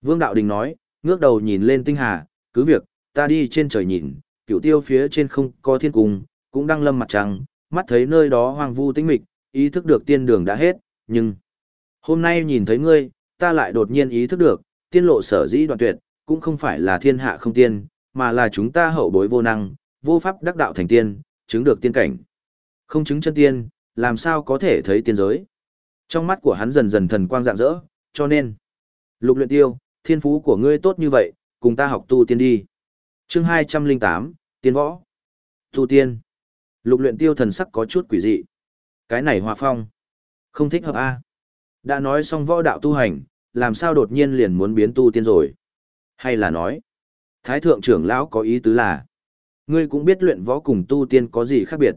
A: Vương Đạo Đình nói, ngước đầu nhìn lên tinh hà, cứ việc, ta đi trên trời nhìn, cửu tiêu phía trên không có thiên cung, cũng đang lâm mặt trăng, mắt thấy nơi đó hoang vu tĩnh mịch, ý thức được tiên đường đã hết, nhưng hôm nay nhìn thấy ngươi, ta lại đột nhiên ý thức được, tiên lộ sở dĩ đoạn tuyệt, cũng không phải là thiên hạ không tiên, mà là chúng ta hậu bối vô năng, vô pháp đắc đạo thành tiên, chứng được tiên cảnh. Không chứng chân tiên, làm sao có thể thấy tiên giới. Trong mắt của hắn dần dần thần quang rạng rỡ, cho nên, lục luyện tiêu, thiên phú của ngươi tốt như vậy, cùng ta học tu tiên đi. Chương 208, Tiên võ. Tu tiên. Lục luyện tiêu thần sắc có chút quỷ dị. Cái này hòa phong. Không thích hợp a. Đã nói xong võ đạo tu hành, làm sao đột nhiên liền muốn biến tu tiên rồi? Hay là nói, Thái thượng trưởng lão có ý tứ là, ngươi cũng biết luyện võ cùng tu tiên có gì khác biệt.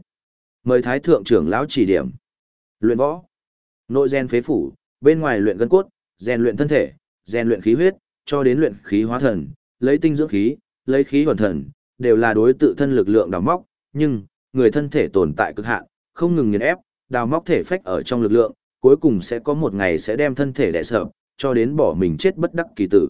A: Mời Thái thượng trưởng lão chỉ điểm. Luyện võ, nội gen phế phủ, bên ngoài luyện gân cốt, rèn luyện thân thể, rèn luyện khí huyết, cho đến luyện khí hóa thần, lấy tinh dưỡng khí, lấy khí hoàn thần, đều là đối tự thân lực lượng đào móc, nhưng người thân thể tồn tại cực hạn, không ngừng nghiền ép, đào móc thể phách ở trong lực lượng, cuối cùng sẽ có một ngày sẽ đem thân thể đè sập, cho đến bỏ mình chết bất đắc kỳ tử.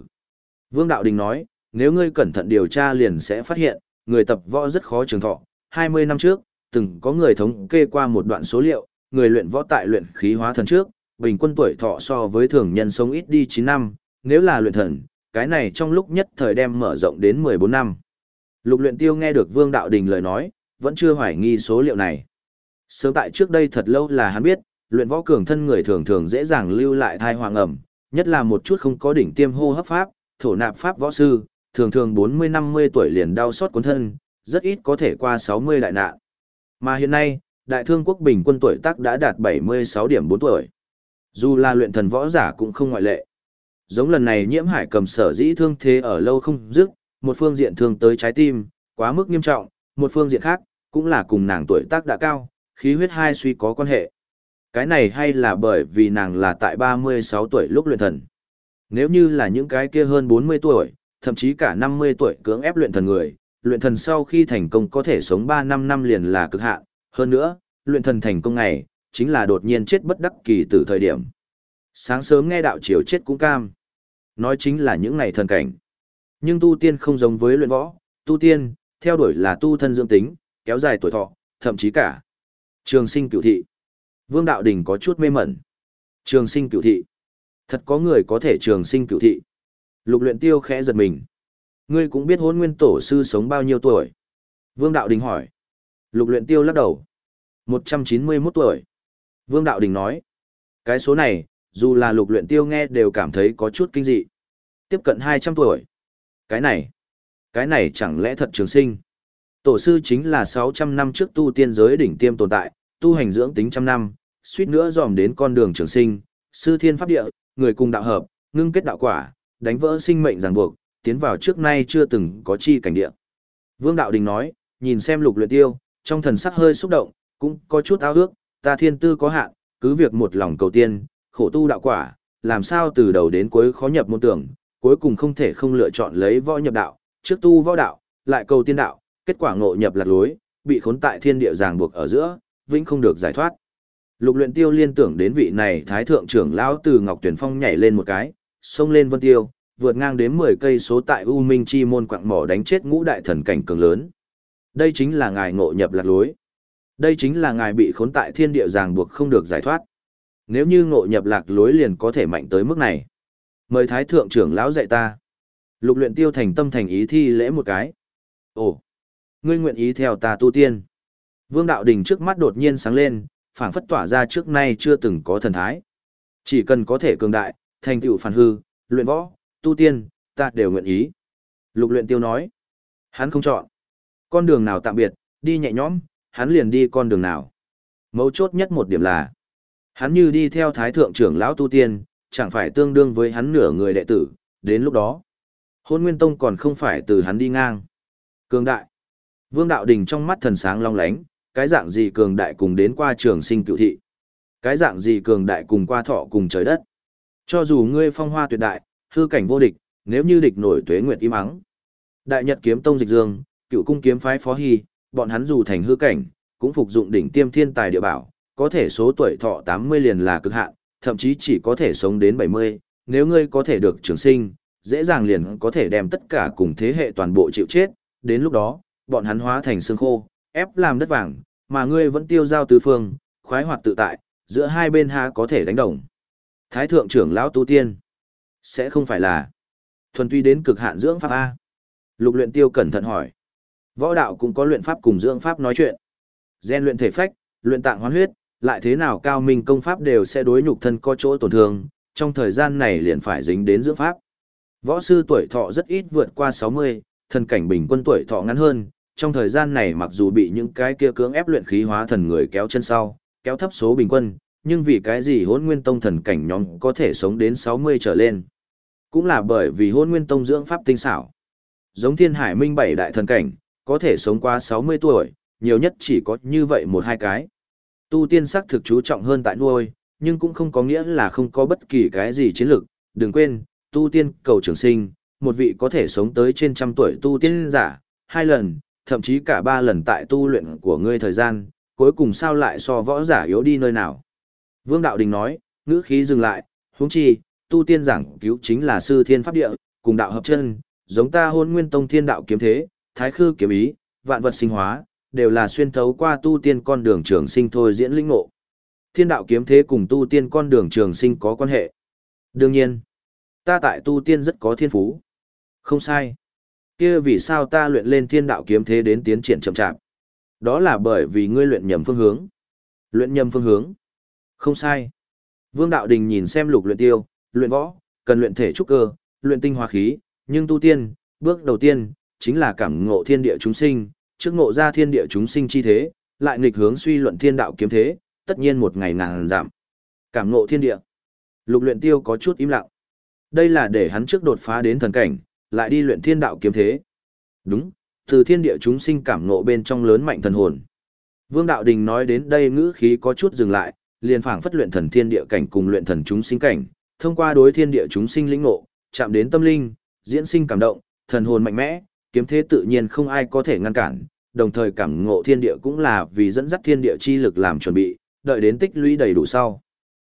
A: Vương Đạo Đình nói, nếu ngươi cẩn thận điều tra liền sẽ phát hiện, người tập võ rất khó trường thọ. 20 năm trước, từng có người thống kê qua một đoạn số liệu, người luyện võ tại luyện khí hóa thần trước, bình quân tuổi thọ so với thường nhân sống ít đi 9 năm, nếu là luyện thần, cái này trong lúc nhất thời đem mở rộng đến 14 năm. Lục luyện tiêu nghe được Vương Đạo Đình lời nói, vẫn chưa hoài nghi số liệu này. Sớm tại trước đây thật lâu là hắn biết, luyện võ cường thân người thường thường dễ dàng lưu lại thai hoàng ẩm, nhất là một chút không có đỉnh tiêm hô hấp pháp, thổ nạp pháp võ sư, thường thường 40-50 tuổi liền đau sót cuốn thân, rất ít có thể qua 60 đại nạn. Mà hiện nay, đại thương quốc bình quân tuổi tác đã đạt 76 điểm 4 tuổi. Dù là luyện thần võ giả cũng không ngoại lệ. Giống lần này nhiễm hải cầm sở dĩ thương thế ở lâu không dứt, một phương diện thương tới trái tim, quá mức nghiêm trọng, một phương diện khác, cũng là cùng nàng tuổi tác đã cao, khí huyết hai suy có quan hệ. Cái này hay là bởi vì nàng là tại 36 tuổi lúc luyện thần. Nếu như là những cái kia hơn 40 tuổi, thậm chí cả 50 tuổi cưỡng ép luyện thần người, luyện thần sau khi thành công có thể sống 3 năm năm liền là cực hạn, hơn nữa, luyện thần thành công này chính là đột nhiên chết bất đắc kỳ từ thời điểm. Sáng sớm nghe đạo chiều chết cũng cam. Nói chính là những ngày thần cảnh. Nhưng tu tiên không giống với luyện võ, tu tiên, theo đuổi là tu thân dưỡng tính, kéo dài tuổi thọ, thậm chí cả trường sinh cựu thị. Vương Đạo Đình có chút mê mẩn. Trường sinh cựu thị. Thật có người có thể trường sinh cựu thị. Lục luyện tiêu khẽ giật mình. Ngươi cũng biết hôn nguyên tổ sư sống bao nhiêu tuổi? Vương Đạo Đình hỏi. Lục luyện tiêu lắc đầu. 191 tuổi. Vương Đạo Đình nói. Cái số này, dù là lục luyện tiêu nghe đều cảm thấy có chút kinh dị. Tiếp cận 200 tuổi. Cái này, cái này chẳng lẽ thật trường sinh? Tổ sư chính là 600 năm trước tu tiên giới đỉnh tiêm tồn tại, tu hành dưỡng tính trăm năm, suýt nữa dòm đến con đường trường sinh, sư thiên pháp địa, người cùng đạo hợp, ngưng kết đạo quả, đánh vỡ sinh mệnh ràng buộc, tiến vào trước nay chưa từng có chi cảnh địa. Vương Đạo Đình nói, nhìn xem lục luyện tiêu, trong thần sắc hơi xúc động, cũng có chút ao ước, ta thiên tư có hạn, cứ việc một lòng cầu tiên, khổ tu đạo quả, làm sao từ đầu đến cuối khó nhập môn tưởng, cuối cùng không thể không lựa chọn lấy võ nhập đạo, trước tu võ đạo, lại cầu tiên đạo, kết quả ngộ nhập lạc lối, bị khốn tại thiên địa ràng buộc ở giữa, vĩnh không được giải thoát. Lục luyện tiêu liên tưởng đến vị này thái thượng trưởng lão từ Ngọc Tuyển Phong nhảy lên một cái, xông lên vân tiêu, vượt ngang đến 10 cây số tại U Minh Chi môn quạng mỏ đánh chết ngũ đại thần cảnh cường lớn. Đây chính là ngài ngộ nhập lạc lối. Đây chính là ngài bị khốn tại thiên địa ràng buộc không được giải thoát. Nếu như ngộ nhập lạc lối liền có thể mạnh tới mức này. Mời thái thượng trưởng lão dạy ta. Lục luyện tiêu thành tâm thành ý thi lễ một cái. Ồ, ngươi nguyện ý theo ta tu tiên. Vương đạo đình trước mắt đột nhiên sáng lên, phảng phất tỏa ra trước nay chưa từng có thần thái. Chỉ cần có thể cường đại, thành tựu phản hư, luyện võ, tu tiên, ta đều nguyện ý. Lục luyện tiêu nói. Hắn không chọn. Con đường nào tạm biệt, đi nhẹ nhõm, hắn liền đi con đường nào. Mấu chốt nhất một điểm là, hắn như đi theo thái thượng trưởng lão tu tiên, chẳng phải tương đương với hắn nửa người đệ tử, đến lúc đó. Hôn Nguyên Tông còn không phải từ hắn đi ngang. Cường đại. Vương Đạo Đình trong mắt thần sáng long lánh, cái dạng gì cường đại cùng đến qua trường sinh cựu thị. Cái dạng gì cường đại cùng qua thọ cùng trời đất. Cho dù ngươi phong hoa tuyệt đại, hư cảnh vô địch, nếu như địch nổi tuế nguyệt im ắng. Đại Nhật kiếm tông dịch dương, cựu cung kiếm phái phó hy, bọn hắn dù thành hư cảnh, cũng phục dụng đỉnh tiêm thiên tài địa bảo, có thể số tuổi thọ 80 liền là cực hạn, thậm chí chỉ có thể sống đến 70, nếu ngươi có thể được trường sinh, dễ dàng liền có thể đem tất cả cùng thế hệ toàn bộ chịu chết, đến lúc đó, bọn hắn hóa thành xương khô, ép làm đất vàng, mà ngươi vẫn tiêu giao tứ phương, khoái hoạt tự tại, giữa hai bên ha có thể đánh đồng. Thái thượng trưởng lão tu tiên, sẽ không phải là thuần tuy đến cực hạn dưỡng pháp A. Lục luyện tiêu cẩn thận hỏi. Võ đạo cũng có luyện pháp cùng dưỡng pháp nói chuyện. Gen luyện thể phách, luyện tạng hoán huyết, lại thế nào cao minh công pháp đều sẽ đối nhục thân có chỗ tổn thương, trong thời gian này liền phải dính đến dưỡng pháp. Võ sư tuổi thọ rất ít vượt qua 60, thần cảnh bình quân tuổi thọ ngắn hơn, trong thời gian này mặc dù bị những cái kia cưỡng ép luyện khí hóa thần người kéo chân sau, kéo thấp số bình quân, nhưng vì cái gì hôn nguyên tông thần cảnh nhóm có thể sống đến 60 trở lên. Cũng là bởi vì hôn nguyên tông dưỡng pháp tinh xảo. Giống thiên hải minh bảy đại thần cảnh, có thể sống qua 60 tuổi, nhiều nhất chỉ có như vậy một hai cái. Tu tiên sắc thực chú trọng hơn tại nuôi, nhưng cũng không có nghĩa là không có bất kỳ cái gì chiến lược. Đừng quên, tu tiên cầu trường sinh, một vị có thể sống tới trên trăm tuổi tu tiên giả, hai lần, thậm chí cả ba lần tại tu luyện của ngươi thời gian, cuối cùng sao lại so võ giả yếu đi nơi nào. Vương Đạo Đình nói, ngữ khí dừng lại, huống chi, tu tiên giảng cứu chính là sư thiên pháp địa, cùng đạo hợp chân, giống ta hôn nguyên tông thiên đạo kiếm thế, thái khư kiếm ý, vạn vật sinh hóa, đều là xuyên thấu qua tu tiên con đường trường sinh thôi diễn linh ngộ. Thiên đạo kiếm thế cùng tu tiên con đường trường sinh có quan hệ. Đương nhiên, ta tại tu tiên rất có thiên phú. Không sai. Kia vì sao ta luyện lên thiên đạo kiếm thế đến tiến triển chậm chạp? Đó là bởi vì ngươi luyện nhầm phương hướng. Luyện nhầm phương hướng. Không sai. Vương Đạo Đình nhìn xem lục luyện tiêu, luyện võ, cần luyện thể trúc cơ, luyện tinh hoa khí, nhưng tu tiên, bước đầu tiên, chính là cảm ngộ thiên địa chúng sinh, trước ngộ ra thiên địa chúng sinh chi thế, lại nghịch hướng suy luận thiên đạo kiếm thế, tất nhiên một ngày ngàn giảm. Cảm ngộ thiên địa. Lục luyện tiêu có chút im lặng. Đây là để hắn trước đột phá đến thần cảnh, lại đi luyện thiên đạo kiếm thế. Đúng, từ thiên địa chúng sinh cảm ngộ bên trong lớn mạnh thần hồn. Vương Đạo Đình nói đến đây ngữ khí có chút dừng lại, liền phảng phất luyện thần thiên địa cảnh cùng luyện thần chúng sinh cảnh, thông qua đối thiên địa chúng sinh lĩnh ngộ, chạm đến tâm linh, diễn sinh cảm động, thần hồn mạnh mẽ, kiếm thế tự nhiên không ai có thể ngăn cản, đồng thời cảm ngộ thiên địa cũng là vì dẫn dắt thiên địa chi lực làm chuẩn bị, đợi đến tích lũy đầy đủ sau.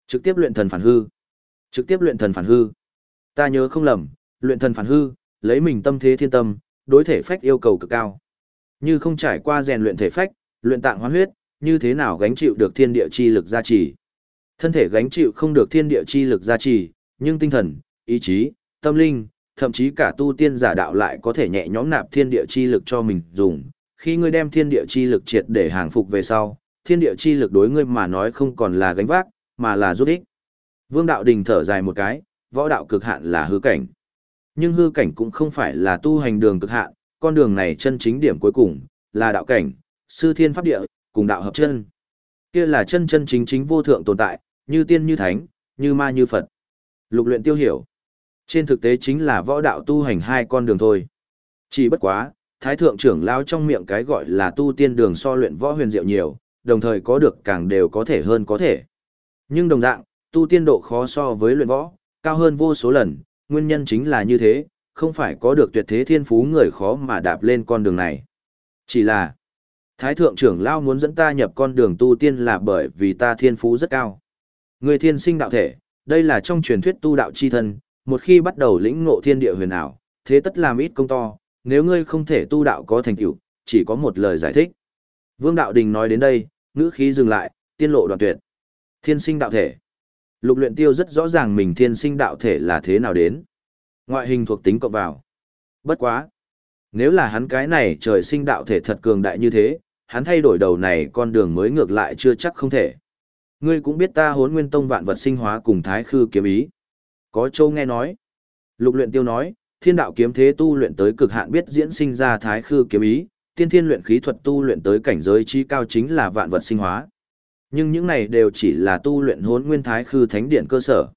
A: Trực tiếp luyện thần phản hư. Trực tiếp luyện thần phản hư. Ta nhớ không lầm, luyện thần phản hư, lấy mình tâm thế thiên tâm, đối thể phách yêu cầu cực cao. Như không trải qua rèn luyện thể phách, luyện tạng hoán huyết, như thế nào gánh chịu được thiên địa chi lực gia trì. Thân thể gánh chịu không được thiên địa chi lực gia trì, nhưng tinh thần, ý chí, tâm linh, thậm chí cả tu tiên giả đạo lại có thể nhẹ nhõm nạp thiên địa chi lực cho mình dùng. Khi ngươi đem thiên địa chi lực triệt để hàng phục về sau, thiên địa chi lực đối ngươi mà nói không còn là gánh vác, mà là giúp ích. Vương đạo đình thở dài một cái, võ đạo cực hạn là hư cảnh. Nhưng hư cảnh cũng không phải là tu hành đường cực hạn, con đường này chân chính điểm cuối cùng, là đạo cảnh, sư thiên pháp địa, cùng đạo hợp chân. Kia là chân chân chính chính vô thượng tồn tại, như tiên như thánh, như ma như Phật. Lục luyện tiêu hiểu. Trên thực tế chính là võ đạo tu hành hai con đường thôi. Chỉ bất quá, thái thượng trưởng lao trong miệng cái gọi là tu tiên đường so luyện võ huyền diệu nhiều, đồng thời có được càng đều có thể hơn có thể. Nhưng đồng dạng, tu tiên độ khó so với luyện võ, cao hơn vô số lần, nguyên nhân chính là như thế, không phải có được tuyệt thế thiên phú người khó mà đạp lên con đường này. Chỉ là, Thái thượng trưởng lao muốn dẫn ta nhập con đường tu tiên là bởi vì ta thiên phú rất cao. Người thiên sinh đạo thể, đây là trong truyền thuyết tu đạo chi thân, một khi bắt đầu lĩnh ngộ thiên địa huyền ảo, thế tất làm ít công to, nếu ngươi không thể tu đạo có thành tựu, chỉ có một lời giải thích. Vương Đạo Đình nói đến đây, ngữ khí dừng lại, tiên lộ đoạn tuyệt. Thiên sinh đạo thể. Lục luyện tiêu rất rõ ràng mình thiên sinh đạo thể là thế nào đến. Ngoại hình thuộc tính cộng vào. Bất quá. Nếu là hắn cái này trời sinh đạo thể thật cường đại như thế, hắn thay đổi đầu này con đường mới ngược lại chưa chắc không thể. Ngươi cũng biết ta hốn nguyên tông vạn vật sinh hóa cùng thái khư kiếm ý. Có châu nghe nói. Lục luyện tiêu nói, thiên đạo kiếm thế tu luyện tới cực hạn biết diễn sinh ra thái khư kiếm ý, tiên thiên luyện khí thuật tu luyện tới cảnh giới chi cao chính là vạn vật sinh hóa. Nhưng những này đều chỉ là tu luyện hốn nguyên thái khư thánh điện cơ sở.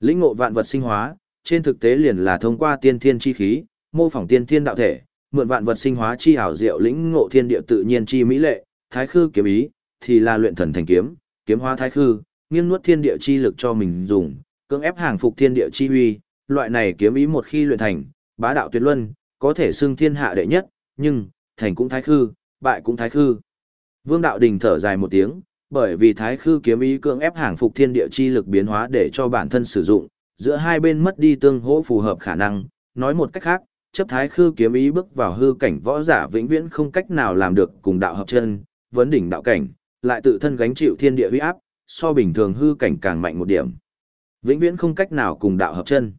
A: Lĩnh ngộ vạn vật sinh hóa, trên thực tế liền là thông qua tiên thiên chi khí, mô phỏng tiên thiên đạo thể, mượn vạn vật sinh hóa chi ảo diệu lĩnh ngộ thiên địa tự nhiên chi mỹ lệ, thái khư kiếm ý, thì là luyện thần thành kiếm, kiếm hóa thái khư, nghiêng nuốt thiên địa chi lực cho mình dùng, cưỡng ép hàng phục thiên địa chi huy, loại này kiếm ý một khi luyện thành, bá đạo tuyệt luân, có thể xưng thiên hạ đệ nhất, nhưng thành cũng thái khư, bại cũng thái khư. Vương đạo đình thở dài một tiếng, bởi vì thái khư kiếm ý cưỡng ép hàng phục thiên địa chi lực biến hóa để cho bản thân sử dụng, giữa hai bên mất đi tương hỗ phù hợp khả năng, nói một cách khác, chấp thái khư kiếm ý bước vào hư cảnh võ giả vĩnh viễn không cách nào làm được cùng đạo hợp chân, vấn đỉnh đạo cảnh, lại tự thân gánh chịu thiên địa uy áp, so bình thường hư cảnh càng mạnh một điểm. Vĩnh viễn không cách nào cùng đạo hợp chân.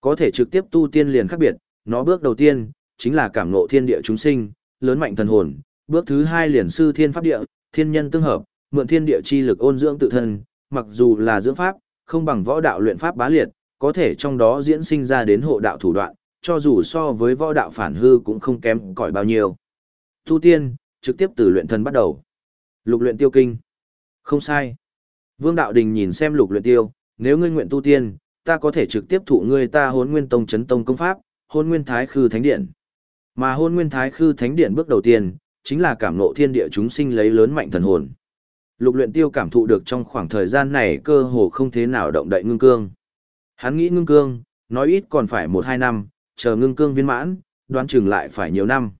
A: Có thể trực tiếp tu tiên liền khác biệt, nó bước đầu tiên chính là cảm ngộ thiên địa chúng sinh, lớn mạnh thần hồn, bước thứ hai liền sư thiên pháp địa, thiên nhân tương hợp, mượn thiên địa chi lực ôn dưỡng tự thân, mặc dù là dưỡng pháp, không bằng võ đạo luyện pháp bá liệt, có thể trong đó diễn sinh ra đến hộ đạo thủ đoạn, cho dù so với võ đạo phản hư cũng không kém cỏi bao nhiêu. Tu tiên, trực tiếp từ luyện thần bắt đầu. Lục luyện tiêu kinh. Không sai. Vương Đạo Đình nhìn xem lục luyện tiêu, nếu ngươi nguyện tu tiên, ta có thể trực tiếp thụ ngươi ta hôn nguyên tông chấn tông công pháp, hôn nguyên thái khư thánh điện. Mà hôn nguyên thái khư thánh điện bước đầu tiên, chính là cảm ngộ thiên địa chúng sinh lấy lớn mạnh thần hồn. Lục luyện tiêu cảm thụ được trong khoảng thời gian này cơ hồ không thế nào động đậy ngưng cương. Hắn nghĩ ngưng cương, nói ít còn phải một hai năm, chờ ngưng cương viên mãn, đoán chừng lại phải nhiều năm.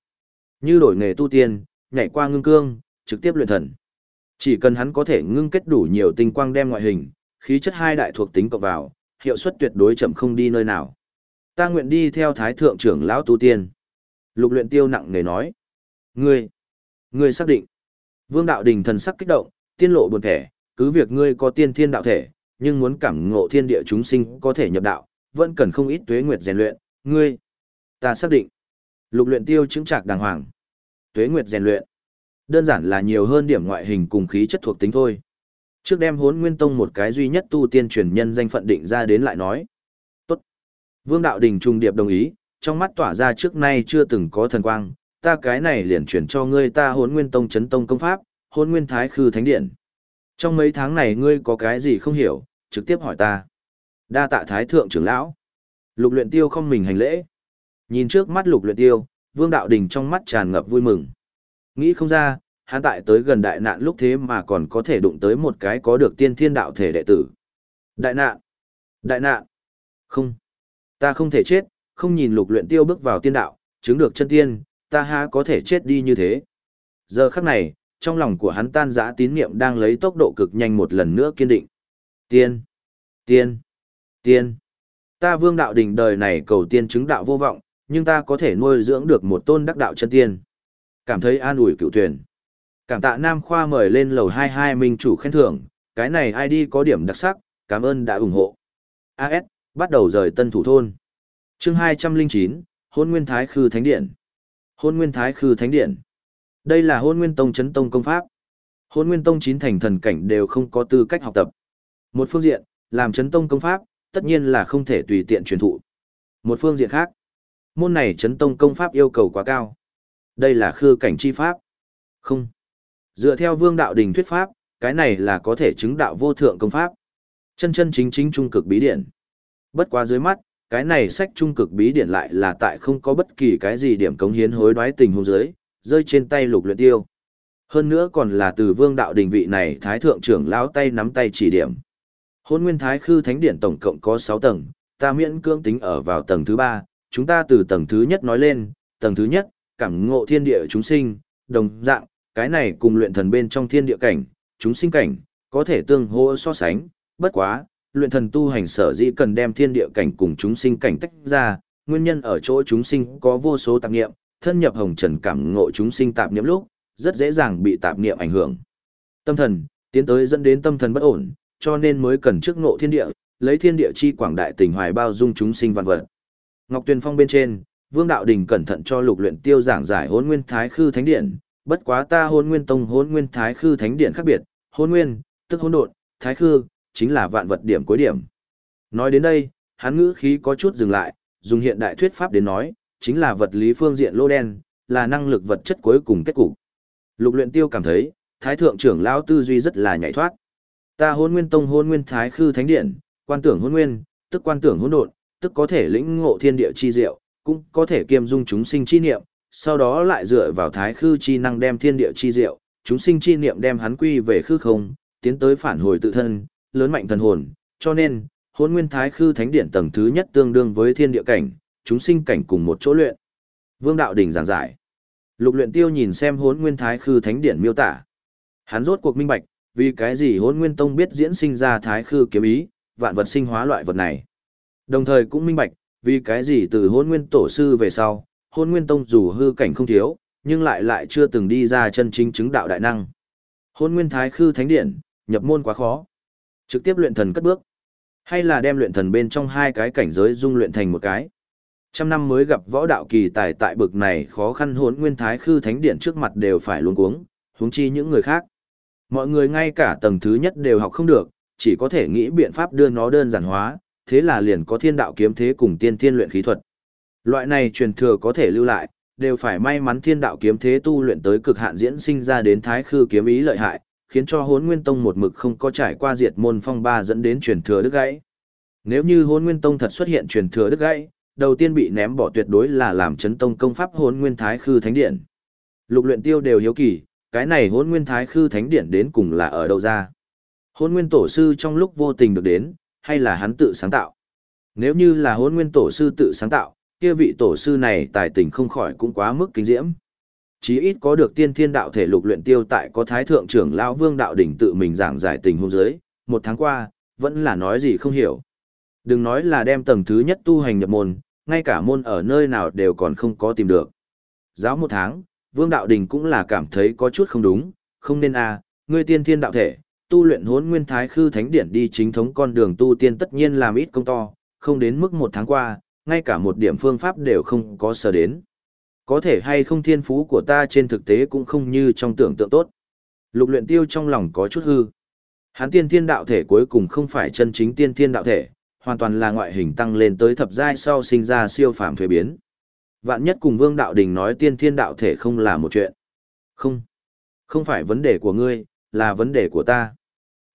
A: Như đổi nghề tu tiên, nhảy qua ngưng cương, trực tiếp luyện thần. Chỉ cần hắn có thể ngưng kết đủ nhiều tinh quang đem ngoại hình, khí chất hai đại thuộc tính cộng vào, hiệu suất tuyệt đối chậm không đi nơi nào. Ta nguyện đi theo thái thượng trưởng lão tu tiên. Lục luyện tiêu nặng nề nói. Ngươi, ngươi xác định. Vương đạo đình thần sắc kích động, tiên lộ buồn thể, cứ việc ngươi có tiên thiên đạo thể, nhưng muốn cảm ngộ thiên địa chúng sinh có thể nhập đạo, vẫn cần không ít tuế nguyệt rèn luyện, ngươi. Ta xác định. Lục luyện tiêu chứng trạc đàng hoàng. Tuế nguyệt rèn luyện. Đơn giản là nhiều hơn điểm ngoại hình cùng khí chất thuộc tính thôi. Trước đem hốn nguyên tông một cái duy nhất tu tiên truyền nhân danh phận định ra đến lại nói. Tốt. Vương đạo đình trung điệp đồng ý, trong mắt tỏa ra trước nay chưa từng có thần quang, ta cái này liền chuyển cho ngươi ta hốn nguyên tông chấn tông công pháp, hôn nguyên thái khư thánh điện. Trong mấy tháng này ngươi có cái gì không hiểu, trực tiếp hỏi ta. Đa tạ thái thượng trưởng lão. Lục luyện tiêu không mình hành lễ. Nhìn trước mắt lục luyện tiêu, vương đạo đình trong mắt tràn ngập vui mừng. Nghĩ không ra, hắn tại tới gần đại nạn lúc thế mà còn có thể đụng tới một cái có được tiên thiên đạo thể đệ tử. Đại nạn! Đại nạn! Không! Ta không thể chết, không nhìn lục luyện tiêu bước vào tiên đạo, chứng được chân tiên, ta há có thể chết đi như thế. Giờ khắc này, trong lòng của hắn tan giã tín niệm đang lấy tốc độ cực nhanh một lần nữa kiên định. Tiên! Tiên! Tiên! Ta vương đạo đỉnh đời này cầu tiên chứng đạo vô vọng, nhưng ta có thể nuôi dưỡng được một tôn đắc đạo chân tiên. Cảm thấy an ủi cựu tuyển. Cảm tạ Nam Khoa mời lên lầu 22 minh chủ khen thưởng, cái này ID có điểm đặc sắc, cảm ơn đã ủng hộ. AS, bắt đầu rời tân thủ thôn. chương 209, Hôn Nguyên Thái Khư Thánh Điện. Hôn Nguyên Thái Khư Thánh Điện. Đây là Hôn Nguyên Tông chấn tông công pháp. Hôn Nguyên Tông chín thành thần cảnh đều không có tư cách học tập. Một phương diện, làm chấn tông công pháp, tất nhiên là không thể tùy tiện truyền thụ. Một phương diện khác, môn này chấn tông công pháp yêu cầu quá cao. Đây là khư cảnh chi pháp. Không. Dựa theo vương đạo đình thuyết pháp, cái này là có thể chứng đạo vô thượng công pháp. Chân chân chính chính trung cực bí điển. Bất quá dưới mắt, cái này sách trung cực bí điển lại là tại không có bất kỳ cái gì điểm cống hiến hối đoái tình huống dưới, rơi trên tay lục luyện tiêu. Hơn nữa còn là từ vương đạo đình vị này thái thượng trưởng lão tay nắm tay chỉ điểm. Hôn nguyên thái khư thánh điển tổng cộng có 6 tầng, ta miễn cưỡng tính ở vào tầng thứ 3, chúng ta từ tầng thứ nhất nói lên, tầng thứ nhất, cảm ngộ thiên địa chúng sinh, đồng dạng, cái này cùng luyện thần bên trong thiên địa cảnh, chúng sinh cảnh, có thể tương hỗ so sánh, bất quá, luyện thần tu hành sở dĩ cần đem thiên địa cảnh cùng chúng sinh cảnh tách ra, nguyên nhân ở chỗ chúng sinh có vô số tạp niệm, thân nhập hồng trần cảm ngộ chúng sinh tạp niệm lúc, rất dễ dàng bị tạp niệm ảnh hưởng. Tâm thần, tiến tới dẫn đến tâm thần bất ổn, cho nên mới cần trước ngộ thiên địa, lấy thiên địa chi quảng đại tình hoài bao dung chúng sinh vạn vật. Ngọc Tuyền Phong bên trên, Vương Đạo Đình cẩn thận cho Lục Luyện Tiêu giảng giải Hỗn Nguyên Thái Khư Thánh Điện, bất quá ta Hỗn Nguyên Tông Hỗn Nguyên Thái Khư Thánh Điện khác biệt, Hỗn Nguyên, tức hỗn độn, Thái Khư chính là vạn vật điểm cuối điểm. Nói đến đây, hắn ngữ khí có chút dừng lại, dùng hiện đại thuyết pháp đến nói, chính là vật lý phương diện lô đen, là năng lực vật chất cuối cùng kết cục. Lục Luyện Tiêu cảm thấy, Thái thượng trưởng lão tư duy rất là nhạy thoát. Ta hôn Nguyên Tông hôn Nguyên Thái Khư Thánh Điện, quan tưởng hôn nguyên, tức quan tưởng hỗn độn, tức có thể lĩnh ngộ thiên địa chi diệu, cũng có thể kiêm dung chúng sinh chi niệm, sau đó lại dựa vào thái khư chi năng đem thiên địa chi diệu, chúng sinh chi niệm đem hắn quy về khư không, tiến tới phản hồi tự thân, lớn mạnh thần hồn, cho nên, hôn nguyên thái khư thánh điện tầng thứ nhất tương đương với thiên địa cảnh, chúng sinh cảnh cùng một chỗ luyện. Vương đạo đỉnh giảng giải. Lục luyện tiêu nhìn xem hốn nguyên thái khư thánh điển miêu tả. Hắn rốt cuộc minh bạch, vì cái gì hốn nguyên tông biết diễn sinh ra thái khư kiếm ý, vạn vật sinh hóa loại vật này. Đồng thời cũng minh bạch, vì cái gì từ hốn nguyên tổ sư về sau, hốn nguyên tông dù hư cảnh không thiếu, nhưng lại lại chưa từng đi ra chân chính chứng đạo đại năng. Hôn nguyên thái khư thánh điển nhập môn quá khó. Trực tiếp luyện thần cất bước. Hay là đem luyện thần bên trong hai cái cảnh giới dung luyện thành một cái. Trăm năm mới gặp võ đạo kỳ tài tại bực này khó khăn hốn nguyên thái khư thánh điện trước mặt đều phải luống cuống, huống chi những người khác. Mọi người ngay cả tầng thứ nhất đều học không được, chỉ có thể nghĩ biện pháp đưa nó đơn giản hóa, thế là liền có thiên đạo kiếm thế cùng tiên thiên luyện khí thuật. Loại này truyền thừa có thể lưu lại, đều phải may mắn thiên đạo kiếm thế tu luyện tới cực hạn diễn sinh ra đến thái khư kiếm ý lợi hại, khiến cho hốn nguyên tông một mực không có trải qua diệt môn phong ba dẫn đến truyền thừa đứt gãy. Nếu như hốn nguyên tông thật xuất hiện truyền thừa đứt gãy, đầu tiên bị ném bỏ tuyệt đối là làm chấn tông công pháp hôn nguyên thái khư thánh điện. Lục luyện tiêu đều hiếu kỳ, cái này hôn nguyên thái khư thánh điện đến cùng là ở đâu ra. Hôn nguyên tổ sư trong lúc vô tình được đến, hay là hắn tự sáng tạo. Nếu như là hôn nguyên tổ sư tự sáng tạo, kia vị tổ sư này tài tình không khỏi cũng quá mức kinh diễm. Chí ít có được tiên thiên đạo thể lục luyện tiêu tại có thái thượng trưởng lão vương đạo đỉnh tự mình giảng giải tình huống giới, một tháng qua, vẫn là nói gì không hiểu. Đừng nói là đem tầng thứ nhất tu hành nhập môn, ngay cả môn ở nơi nào đều còn không có tìm được. Giáo một tháng, vương đạo đình cũng là cảm thấy có chút không đúng, không nên a, à, ngươi tiên thiên đạo thể, tu luyện hốn nguyên thái khư thánh điển đi chính thống con đường tu tiên tất nhiên làm ít công to, không đến mức một tháng qua, ngay cả một điểm phương pháp đều không có sở đến. Có thể hay không thiên phú của ta trên thực tế cũng không như trong tưởng tượng tốt. Lục luyện tiêu trong lòng có chút hư. Hắn tiên thiên đạo thể cuối cùng không phải chân chính tiên thiên đạo thể, hoàn toàn là ngoại hình tăng lên tới thập giai sau sinh ra siêu phàm thuế biến. Vạn nhất cùng vương đạo đình nói tiên thiên đạo thể không là một chuyện. Không. Không phải vấn đề của ngươi, là vấn đề của ta.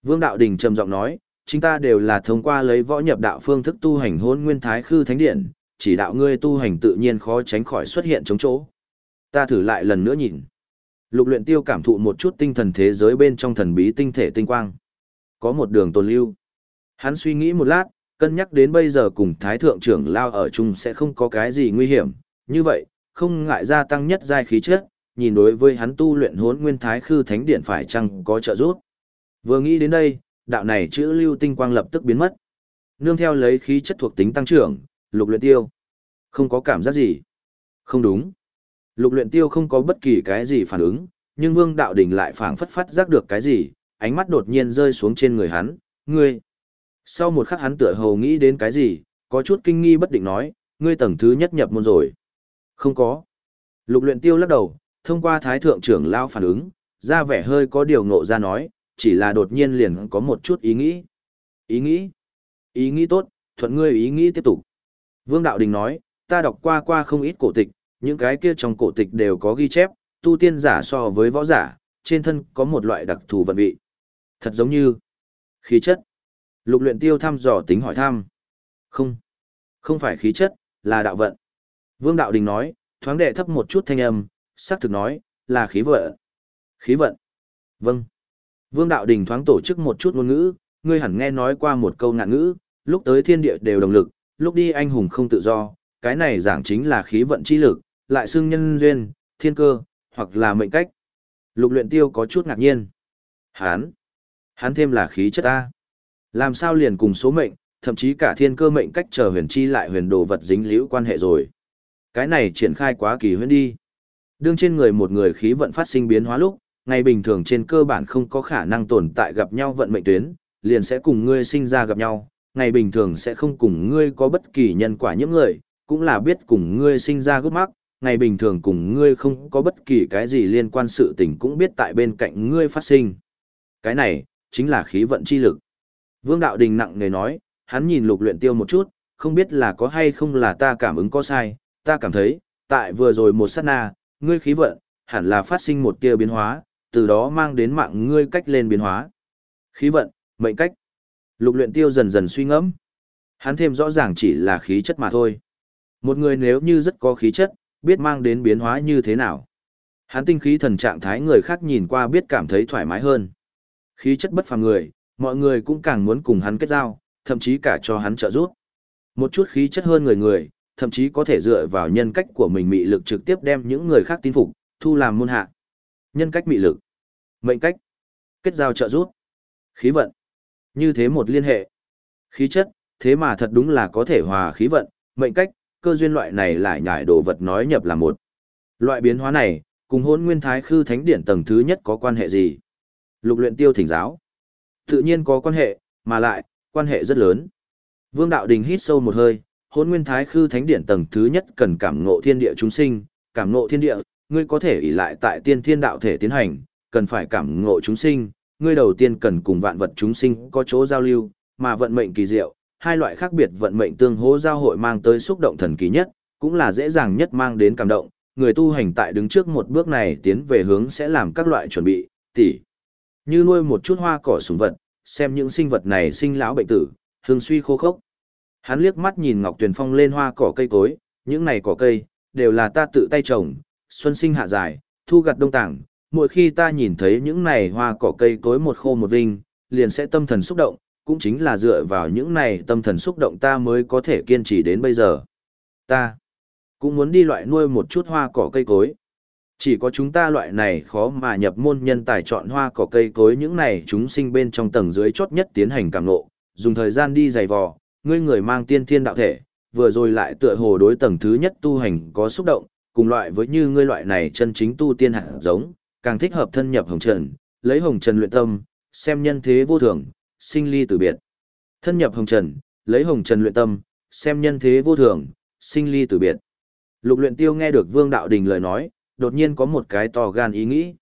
A: Vương đạo đình trầm giọng nói, chúng ta đều là thông qua lấy võ nhập đạo phương thức tu hành hôn nguyên thái khư thánh điện, chỉ đạo ngươi tu hành tự nhiên khó tránh khỏi xuất hiện chống chỗ. Ta thử lại lần nữa nhìn. Lục luyện tiêu cảm thụ một chút tinh thần thế giới bên trong thần bí tinh thể tinh quang. Có một đường tồn lưu. Hắn suy nghĩ một lát, cân nhắc đến bây giờ cùng thái thượng trưởng lao ở chung sẽ không có cái gì nguy hiểm. Như vậy, không ngại gia tăng nhất giai khí chất, nhìn đối với hắn tu luyện hốn nguyên thái khư thánh điện phải chăng có trợ giúp. Vừa nghĩ đến đây, đạo này chữ lưu tinh quang lập tức biến mất. Nương theo lấy khí chất thuộc tính tăng trưởng, lục luyện tiêu. Không có cảm giác gì. Không đúng. Lục luyện tiêu không có bất kỳ cái gì phản ứng, nhưng vương đạo đỉnh lại phảng phất phát giác được cái gì, ánh mắt đột nhiên rơi xuống trên người hắn, ngươi. Sau một khắc hắn tựa hồ nghĩ đến cái gì, có chút kinh nghi bất định nói, ngươi tầng thứ nhất nhập môn rồi. Không có. Lục luyện tiêu lắc đầu, thông qua thái thượng trưởng lao phản ứng, ra vẻ hơi có điều ngộ ra nói, chỉ là đột nhiên liền có một chút ý nghĩ. Ý nghĩ? Ý nghĩ tốt, thuận ngươi ý nghĩ tiếp tục. Vương Đạo Đình nói, ta đọc qua qua không ít cổ tịch, những cái kia trong cổ tịch đều có ghi chép, tu tiên giả so với võ giả, trên thân có một loại đặc thù vận vị. Thật giống như khí chất. Lục luyện tiêu thăm dò tính hỏi thăm. Không, không phải khí chất, là đạo vận. Vương Đạo Đình nói, thoáng đệ thấp một chút thanh âm, sắc thực nói, là khí vận. Khí vận. Vâng. Vương Đạo Đình thoáng tổ chức một chút ngôn ngữ, ngươi hẳn nghe nói qua một câu ngạn ngữ, lúc tới thiên địa đều đồng lực, lúc đi anh hùng không tự do, cái này giảng chính là khí vận chi lực, lại xưng nhân duyên, thiên cơ, hoặc là mệnh cách. Lục luyện tiêu có chút ngạc nhiên. Hán, hán thêm là khí chất ta. Làm sao liền cùng số mệnh, thậm chí cả thiên cơ mệnh cách chờ huyền chi lại huyền đồ vật dính liễu quan hệ rồi. Cái này triển khai quá kỳ huyễn đi. Đương trên người một người khí vận phát sinh biến hóa lúc, ngày bình thường trên cơ bản không có khả năng tồn tại gặp nhau vận mệnh tuyến, liền sẽ cùng ngươi sinh ra gặp nhau, ngày bình thường sẽ không cùng ngươi có bất kỳ nhân quả những người, cũng là biết cùng ngươi sinh ra gút mắc, ngày bình thường cùng ngươi không có bất kỳ cái gì liên quan sự tình cũng biết tại bên cạnh ngươi phát sinh. Cái này, chính là khí vận chi lực. Vương Đạo Đình nặng nề nói, hắn nhìn lục luyện tiêu một chút, không biết là có hay không là ta cảm ứng có sai, ta cảm thấy, tại vừa rồi một sát na, ngươi khí vận, hẳn là phát sinh một tia biến hóa, từ đó mang đến mạng ngươi cách lên biến hóa. Khí vận, mệnh cách. Lục luyện tiêu dần dần suy ngẫm. Hắn thêm rõ ràng chỉ là khí chất mà thôi. Một người nếu như rất có khí chất, biết mang đến biến hóa như thế nào. Hắn tinh khí thần trạng thái người khác nhìn qua biết cảm thấy thoải mái hơn. Khí chất bất phàm người, mọi người cũng càng muốn cùng hắn kết giao, thậm chí cả cho hắn trợ giúp. Một chút khí chất hơn người người, thậm chí có thể dựa vào nhân cách của mình mị lực trực tiếp đem những người khác tin phục, thu làm môn hạ. Nhân cách mị lực, mệnh cách, kết giao trợ giúp, khí vận. Như thế một liên hệ. Khí chất, thế mà thật đúng là có thể hòa khí vận, mệnh cách, cơ duyên loại này lại nhải đồ vật nói nhập là một. Loại biến hóa này, cùng hôn nguyên thái khư thánh điển tầng thứ nhất có quan hệ gì? Lục luyện tiêu thỉnh giáo. Tự nhiên có quan hệ, mà lại, quan hệ rất lớn. Vương Đạo Đình hít sâu một hơi, hôn nguyên thái khư thánh điển tầng thứ nhất cần cảm ngộ thiên địa chúng sinh, cảm ngộ thiên địa, ngươi có thể ỷ lại tại tiên thiên đạo thể tiến hành, cần phải cảm ngộ chúng sinh, ngươi đầu tiên cần cùng vạn vật chúng sinh có chỗ giao lưu, mà vận mệnh kỳ diệu, hai loại khác biệt vận mệnh tương hỗ giao hội mang tới xúc động thần kỳ nhất, cũng là dễ dàng nhất mang đến cảm động, người tu hành tại đứng trước một bước này tiến về hướng sẽ làm các loại chuẩn bị, tỉ như nuôi một chút hoa cỏ sùng vật, xem những sinh vật này sinh lão bệnh tử, hương suy khô khốc. Hắn liếc mắt nhìn Ngọc Tuyền Phong lên hoa cỏ cây cối, những này cỏ cây, đều là ta tự tay trồng, xuân sinh hạ dài, thu gặt đông tảng. Mỗi khi ta nhìn thấy những này hoa cỏ cây cối một khô một vinh, liền sẽ tâm thần xúc động, cũng chính là dựa vào những này tâm thần xúc động ta mới có thể kiên trì đến bây giờ. Ta cũng muốn đi loại nuôi một chút hoa cỏ cây cối. Chỉ có chúng ta loại này khó mà nhập môn nhân tài chọn hoa cỏ cây cối những này chúng sinh bên trong tầng dưới chốt nhất tiến hành cảm ngộ, dùng thời gian đi dày vò, ngươi người mang tiên thiên đạo thể, vừa rồi lại tựa hồ đối tầng thứ nhất tu hành có xúc động, cùng loại với như ngươi loại này chân chính tu tiên hạt giống, càng thích hợp thân nhập hồng trần, lấy hồng trần luyện tâm, xem nhân thế vô thường, sinh ly từ biệt. Thân nhập hồng trần, lấy hồng trần luyện tâm, xem nhân thế vô thường, sinh ly từ biệt. Lục luyện tiêu nghe được Vương Đạo Đình lời nói, đột nhiên có một cái to gan ý nghĩ.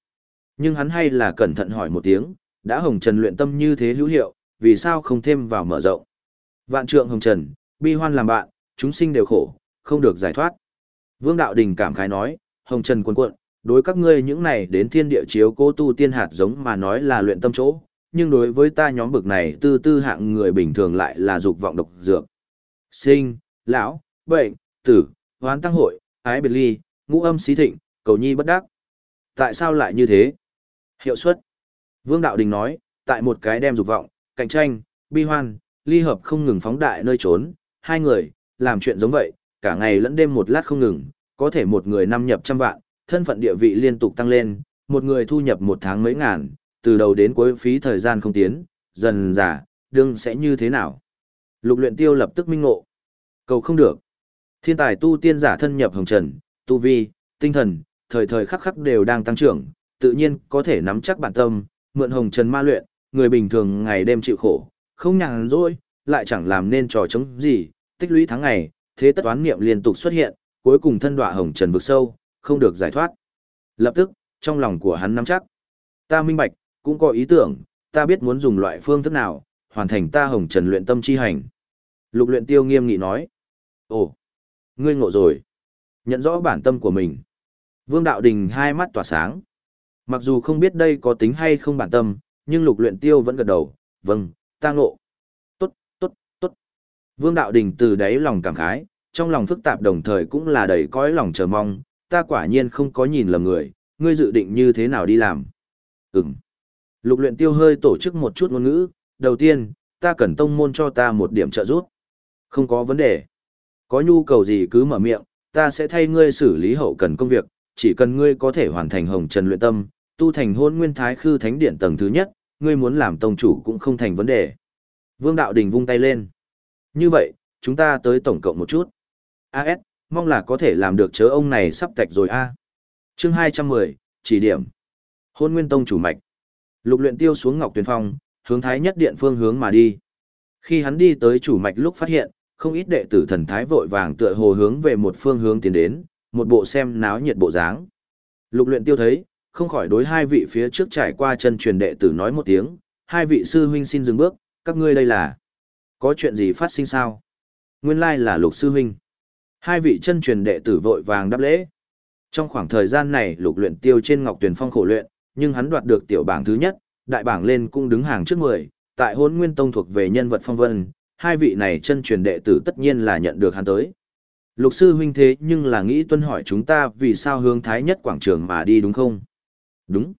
A: Nhưng hắn hay là cẩn thận hỏi một tiếng, đã hồng trần luyện tâm như thế hữu hiệu, vì sao không thêm vào mở rộng. Vạn trượng hồng trần, bi hoan làm bạn, chúng sinh đều khổ, không được giải thoát. Vương Đạo Đình cảm khái nói, hồng trần cuồn cuộn, đối các ngươi những này đến thiên địa chiếu cố tu tiên hạt giống mà nói là luyện tâm chỗ, nhưng đối với ta nhóm bực này tư tư hạng người bình thường lại là dục vọng độc dược. Sinh, lão, bệnh, tử, hoán tăng hội, ái biệt ly, ngũ âm xí thịnh, cầu nhi bất đắc. Tại sao lại như thế? Hiệu suất. Vương Đạo Đình nói, tại một cái đem dục vọng, cạnh tranh, bi hoan, ly hợp không ngừng phóng đại nơi trốn, hai người, làm chuyện giống vậy, cả ngày lẫn đêm một lát không ngừng, có thể một người năm nhập trăm vạn, thân phận địa vị liên tục tăng lên, một người thu nhập một tháng mấy ngàn, từ đầu đến cuối phí thời gian không tiến, dần giả, đương sẽ như thế nào? Lục luyện tiêu lập tức minh ngộ. Cầu không được. Thiên tài tu tiên giả thân nhập hồng trần, tu vi, tinh thần, thời thời khắc khắc đều đang tăng trưởng, tự nhiên có thể nắm chắc bản tâm, mượn hồng trần ma luyện, người bình thường ngày đêm chịu khổ, không nhàn rỗi, lại chẳng làm nên trò chống gì, tích lũy tháng ngày, thế tất toán niệm liên tục xuất hiện, cuối cùng thân đọa hồng trần vực sâu, không được giải thoát. Lập tức, trong lòng của hắn nắm chắc. Ta minh bạch, cũng có ý tưởng, ta biết muốn dùng loại phương thức nào, hoàn thành ta hồng trần luyện tâm chi hành. Lục luyện tiêu nghiêm nghị nói. Ồ, ngươi ngộ rồi. Nhận rõ bản tâm của mình. Vương Đạo Đình hai mắt tỏa sáng. Mặc dù không biết đây có tính hay không bản tâm, nhưng lục luyện tiêu vẫn gật đầu. Vâng, ta ngộ. Tốt, tốt, tốt. Vương Đạo Đình từ đáy lòng cảm khái, trong lòng phức tạp đồng thời cũng là đầy cõi lòng chờ mong. Ta quả nhiên không có nhìn lầm người, ngươi dự định như thế nào đi làm. Ừm. Lục luyện tiêu hơi tổ chức một chút ngôn ngữ, đầu tiên, ta cần tông môn cho ta một điểm trợ giúp. Không có vấn đề. Có nhu cầu gì cứ mở miệng, ta sẽ thay ngươi xử lý hậu cần công việc, chỉ cần ngươi có thể hoàn thành hồng trần luyện tâm, tu thành hôn nguyên thái khư thánh điện tầng thứ nhất, ngươi muốn làm tông chủ cũng không thành vấn đề. Vương Đạo Đình vung tay lên. Như vậy, chúng ta tới tổng cộng một chút. AS, mong là có thể làm được chớ ông này sắp tạch rồi a. Chương 210, chỉ điểm. Hôn Nguyên Tông chủ mạch. Lục luyện tiêu xuống Ngọc Tuyền Phong, hướng Thái Nhất Điện phương hướng mà đi. Khi hắn đi tới chủ mạch lúc phát hiện, không ít đệ tử thần thái vội vàng tựa hồ hướng về một phương hướng tiến đến, một bộ xem náo nhiệt bộ dáng. Lục luyện tiêu thấy, không khỏi đối hai vị phía trước trải qua chân truyền đệ tử nói một tiếng, hai vị sư huynh xin dừng bước, các ngươi đây là có chuyện gì phát sinh sao? Nguyên lai là lục sư huynh. Hai vị chân truyền đệ tử vội vàng đáp lễ. Trong khoảng thời gian này lục luyện tiêu trên ngọc tuyển phong khổ luyện, nhưng hắn đoạt được tiểu bảng thứ nhất, đại bảng lên cũng đứng hàng trước 10, tại hôn nguyên tông thuộc về nhân vật phong vân, hai vị này chân truyền đệ tử tất nhiên là nhận được hắn tới. Lục sư huynh thế nhưng là nghĩ tuân hỏi chúng ta vì sao hướng thái nhất quảng trường mà đi đúng không? Đúng.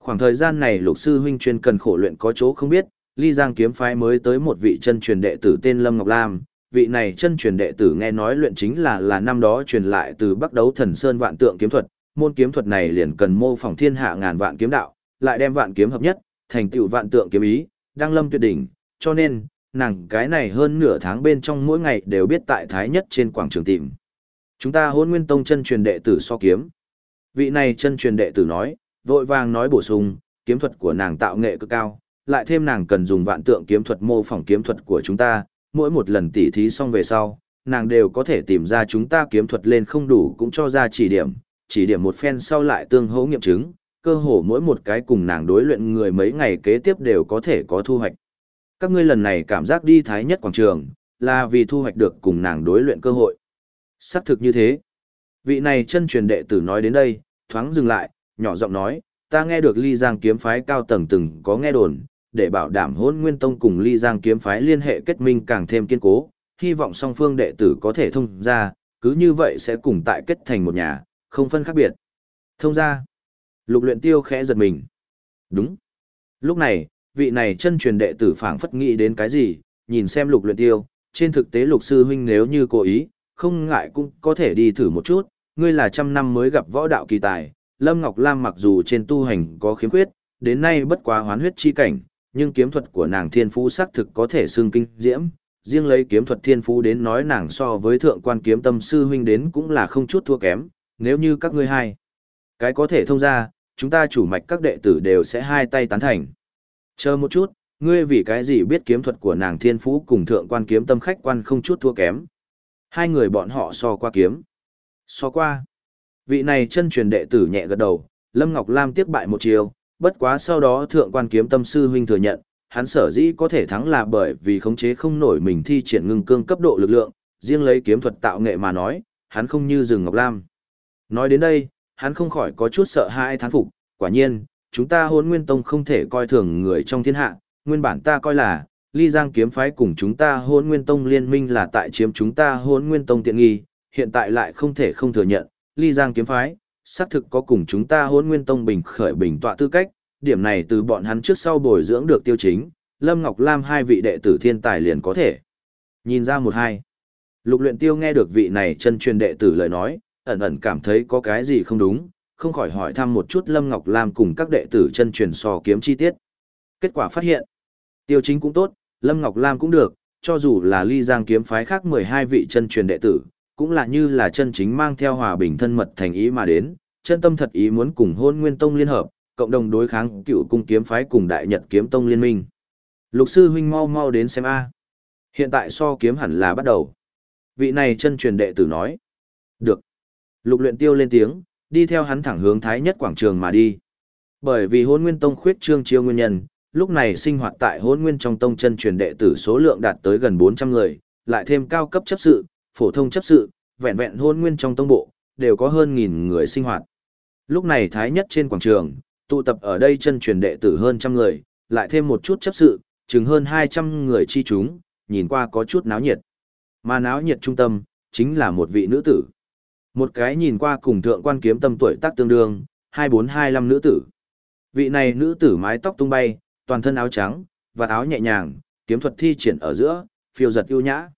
A: Khoảng thời gian này lục sư huynh chuyên cần khổ luyện có chỗ không biết, ly giang kiếm phái mới tới một vị chân truyền đệ tử tên Lâm Ngọc Lam. Vị này chân truyền đệ tử nghe nói luyện chính là là năm đó truyền lại từ Bắc Đấu Thần Sơn vạn tượng kiếm thuật, môn kiếm thuật này liền cần mô phỏng thiên hạ ngàn vạn kiếm đạo, lại đem vạn kiếm hợp nhất, thành tựu vạn tượng kiếm ý, đang lâm tuyệt đỉnh, cho nên nàng cái này hơn nửa tháng bên trong mỗi ngày đều biết tại Thái Nhất trên quảng trường tìm. Chúng ta hôn nguyên tông chân truyền đệ tử so kiếm. Vị này chân truyền đệ tử nói, vội vàng nói bổ sung, kiếm thuật của nàng tạo nghệ cực cao, lại thêm nàng cần dùng vạn tượng kiếm thuật mô phỏng kiếm thuật của chúng ta, mỗi một lần tỉ thí xong về sau, nàng đều có thể tìm ra chúng ta kiếm thuật lên không đủ cũng cho ra chỉ điểm, chỉ điểm một phen sau lại tương hỗ nghiệm chứng, cơ hồ mỗi một cái cùng nàng đối luyện người mấy ngày kế tiếp đều có thể có thu hoạch. Các ngươi lần này cảm giác đi thái nhất quảng trường, là vì thu hoạch được cùng nàng đối luyện cơ hội. Xác thực như thế. Vị này chân truyền đệ tử nói đến đây, thoáng dừng lại, nhỏ giọng nói, ta nghe được ly giang kiếm phái cao tầng từng có nghe đồn, để bảo đảm hôn nguyên tông cùng ly giang kiếm phái liên hệ kết minh càng thêm kiên cố, hy vọng song phương đệ tử có thể thông ra, cứ như vậy sẽ cùng tại kết thành một nhà, không phân khác biệt. Thông ra. Lục luyện tiêu khẽ giật mình. Đúng. Lúc này, vị này chân truyền đệ tử phảng phất nghĩ đến cái gì, nhìn xem lục luyện tiêu, trên thực tế lục sư huynh nếu như cố ý, không ngại cũng có thể đi thử một chút, ngươi là trăm năm mới gặp võ đạo kỳ tài, Lâm Ngọc Lam mặc dù trên tu hành có khiếm khuyết, đến nay bất quá hoán huyết chi cảnh, nhưng kiếm thuật của nàng thiên phú xác thực có thể xưng kinh diễm, riêng lấy kiếm thuật thiên phú đến nói nàng so với thượng quan kiếm tâm sư huynh đến cũng là không chút thua kém, nếu như các ngươi hai cái có thể thông ra, chúng ta chủ mạch các đệ tử đều sẽ hai tay tán thành. Chờ một chút, ngươi vì cái gì biết kiếm thuật của nàng thiên phú cùng thượng quan kiếm tâm khách quan không chút thua kém. Hai người bọn họ so qua kiếm. So qua. Vị này chân truyền đệ tử nhẹ gật đầu, Lâm Ngọc Lam tiếc bại một chiều, bất quá sau đó thượng quan kiếm tâm sư huynh thừa nhận, hắn sở dĩ có thể thắng là bởi vì khống chế không nổi mình thi triển ngưng cương cấp độ lực lượng, riêng lấy kiếm thuật tạo nghệ mà nói, hắn không như rừng Ngọc Lam. Nói đến đây, hắn không khỏi có chút sợ hãi thán phục, quả nhiên, chúng ta hôn nguyên tông không thể coi thường người trong thiên hạ, nguyên bản ta coi là, ly giang kiếm phái cùng chúng ta hôn nguyên tông liên minh là tại chiếm chúng ta hôn nguyên tông tiện nghi, hiện tại lại không thể không thừa nhận, ly giang kiếm phái, xác thực có cùng chúng ta hôn nguyên tông bình khởi bình tọa tư cách, điểm này từ bọn hắn trước sau bồi dưỡng được tiêu chính, Lâm Ngọc Lam hai vị đệ tử thiên tài liền có thể. Nhìn ra một hai. Lục luyện tiêu nghe được vị này chân truyền đệ tử lời nói, ẩn ẩn cảm thấy có cái gì không đúng, không khỏi hỏi thăm một chút Lâm Ngọc Lam cùng các đệ tử chân truyền so kiếm chi tiết. Kết quả phát hiện, tiêu chính cũng tốt, Lâm Ngọc Lam cũng được, cho dù là ly giang kiếm phái khác 12 vị chân truyền đệ tử, cũng là như là chân chính mang theo hòa bình thân mật thành ý mà đến, chân tâm thật ý muốn cùng hôn nguyên tông liên hợp, cộng đồng đối kháng cựu cung kiếm phái cùng đại nhật kiếm tông liên minh. Lục sư huynh mau mau đến xem A. Hiện tại so kiếm hẳn là bắt đầu. Vị này chân truyền đệ tử nói. Được. Lục luyện tiêu lên tiếng, đi theo hắn thẳng hướng thái nhất quảng trường mà đi. Bởi vì hôn nguyên tông khuyết trương chiêu nguyên nhân, lúc này sinh hoạt tại hôn nguyên trong tông chân truyền đệ tử số lượng đạt tới gần 400 người, lại thêm cao cấp chấp sự, phổ thông chấp sự, vẹn vẹn hôn nguyên trong tông bộ, đều có hơn nghìn người sinh hoạt. Lúc này thái nhất trên quảng trường, tụ tập ở đây chân truyền đệ tử hơn trăm người, lại thêm một chút chấp sự, chừng hơn 200 người chi chúng, nhìn qua có chút náo nhiệt. Mà náo nhiệt trung tâm, chính là một vị nữ tử. Một cái nhìn qua cùng thượng quan kiếm tâm tuổi tác tương đương, 2425 nữ tử. Vị này nữ tử mái tóc tung bay, toàn thân áo trắng, và áo nhẹ nhàng, kiếm thuật thi triển ở giữa, phiêu giật ưu nhã.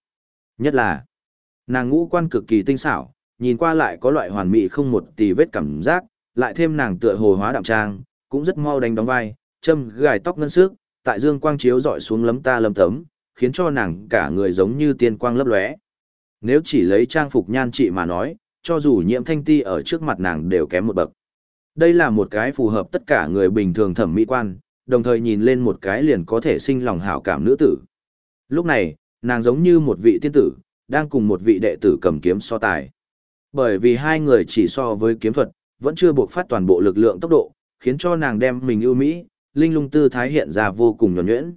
A: Nhất là, nàng ngũ quan cực kỳ tinh xảo, nhìn qua lại có loại hoàn mỹ không một tì vết cảm giác, lại thêm nàng tựa hồ hóa đạm trang, cũng rất mau đánh đóng vai, châm gài tóc ngân sức, tại dương quang chiếu dọi xuống lấm ta lấm tấm, khiến cho nàng cả người giống như tiên quang lấp lóe. Nếu chỉ lấy trang phục nhan trị mà nói, cho dù nhiễm thanh ti ở trước mặt nàng đều kém một bậc. Đây là một cái phù hợp tất cả người bình thường thẩm mỹ quan, đồng thời nhìn lên một cái liền có thể sinh lòng hảo cảm nữ tử. Lúc này, nàng giống như một vị tiên tử, đang cùng một vị đệ tử cầm kiếm so tài. Bởi vì hai người chỉ so với kiếm thuật, vẫn chưa buộc phát toàn bộ lực lượng tốc độ, khiến cho nàng đem mình ưu mỹ, linh lung tư thái hiện ra vô cùng nhỏ nhuyễn.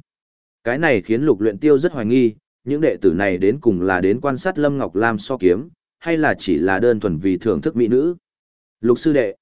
A: Cái này khiến lục luyện tiêu rất hoài nghi, những đệ tử này đến cùng là đến quan sát Lâm Ngọc Lam so kiếm, hay là chỉ là đơn thuần vì thưởng thức mỹ nữ. Lục sư đệ,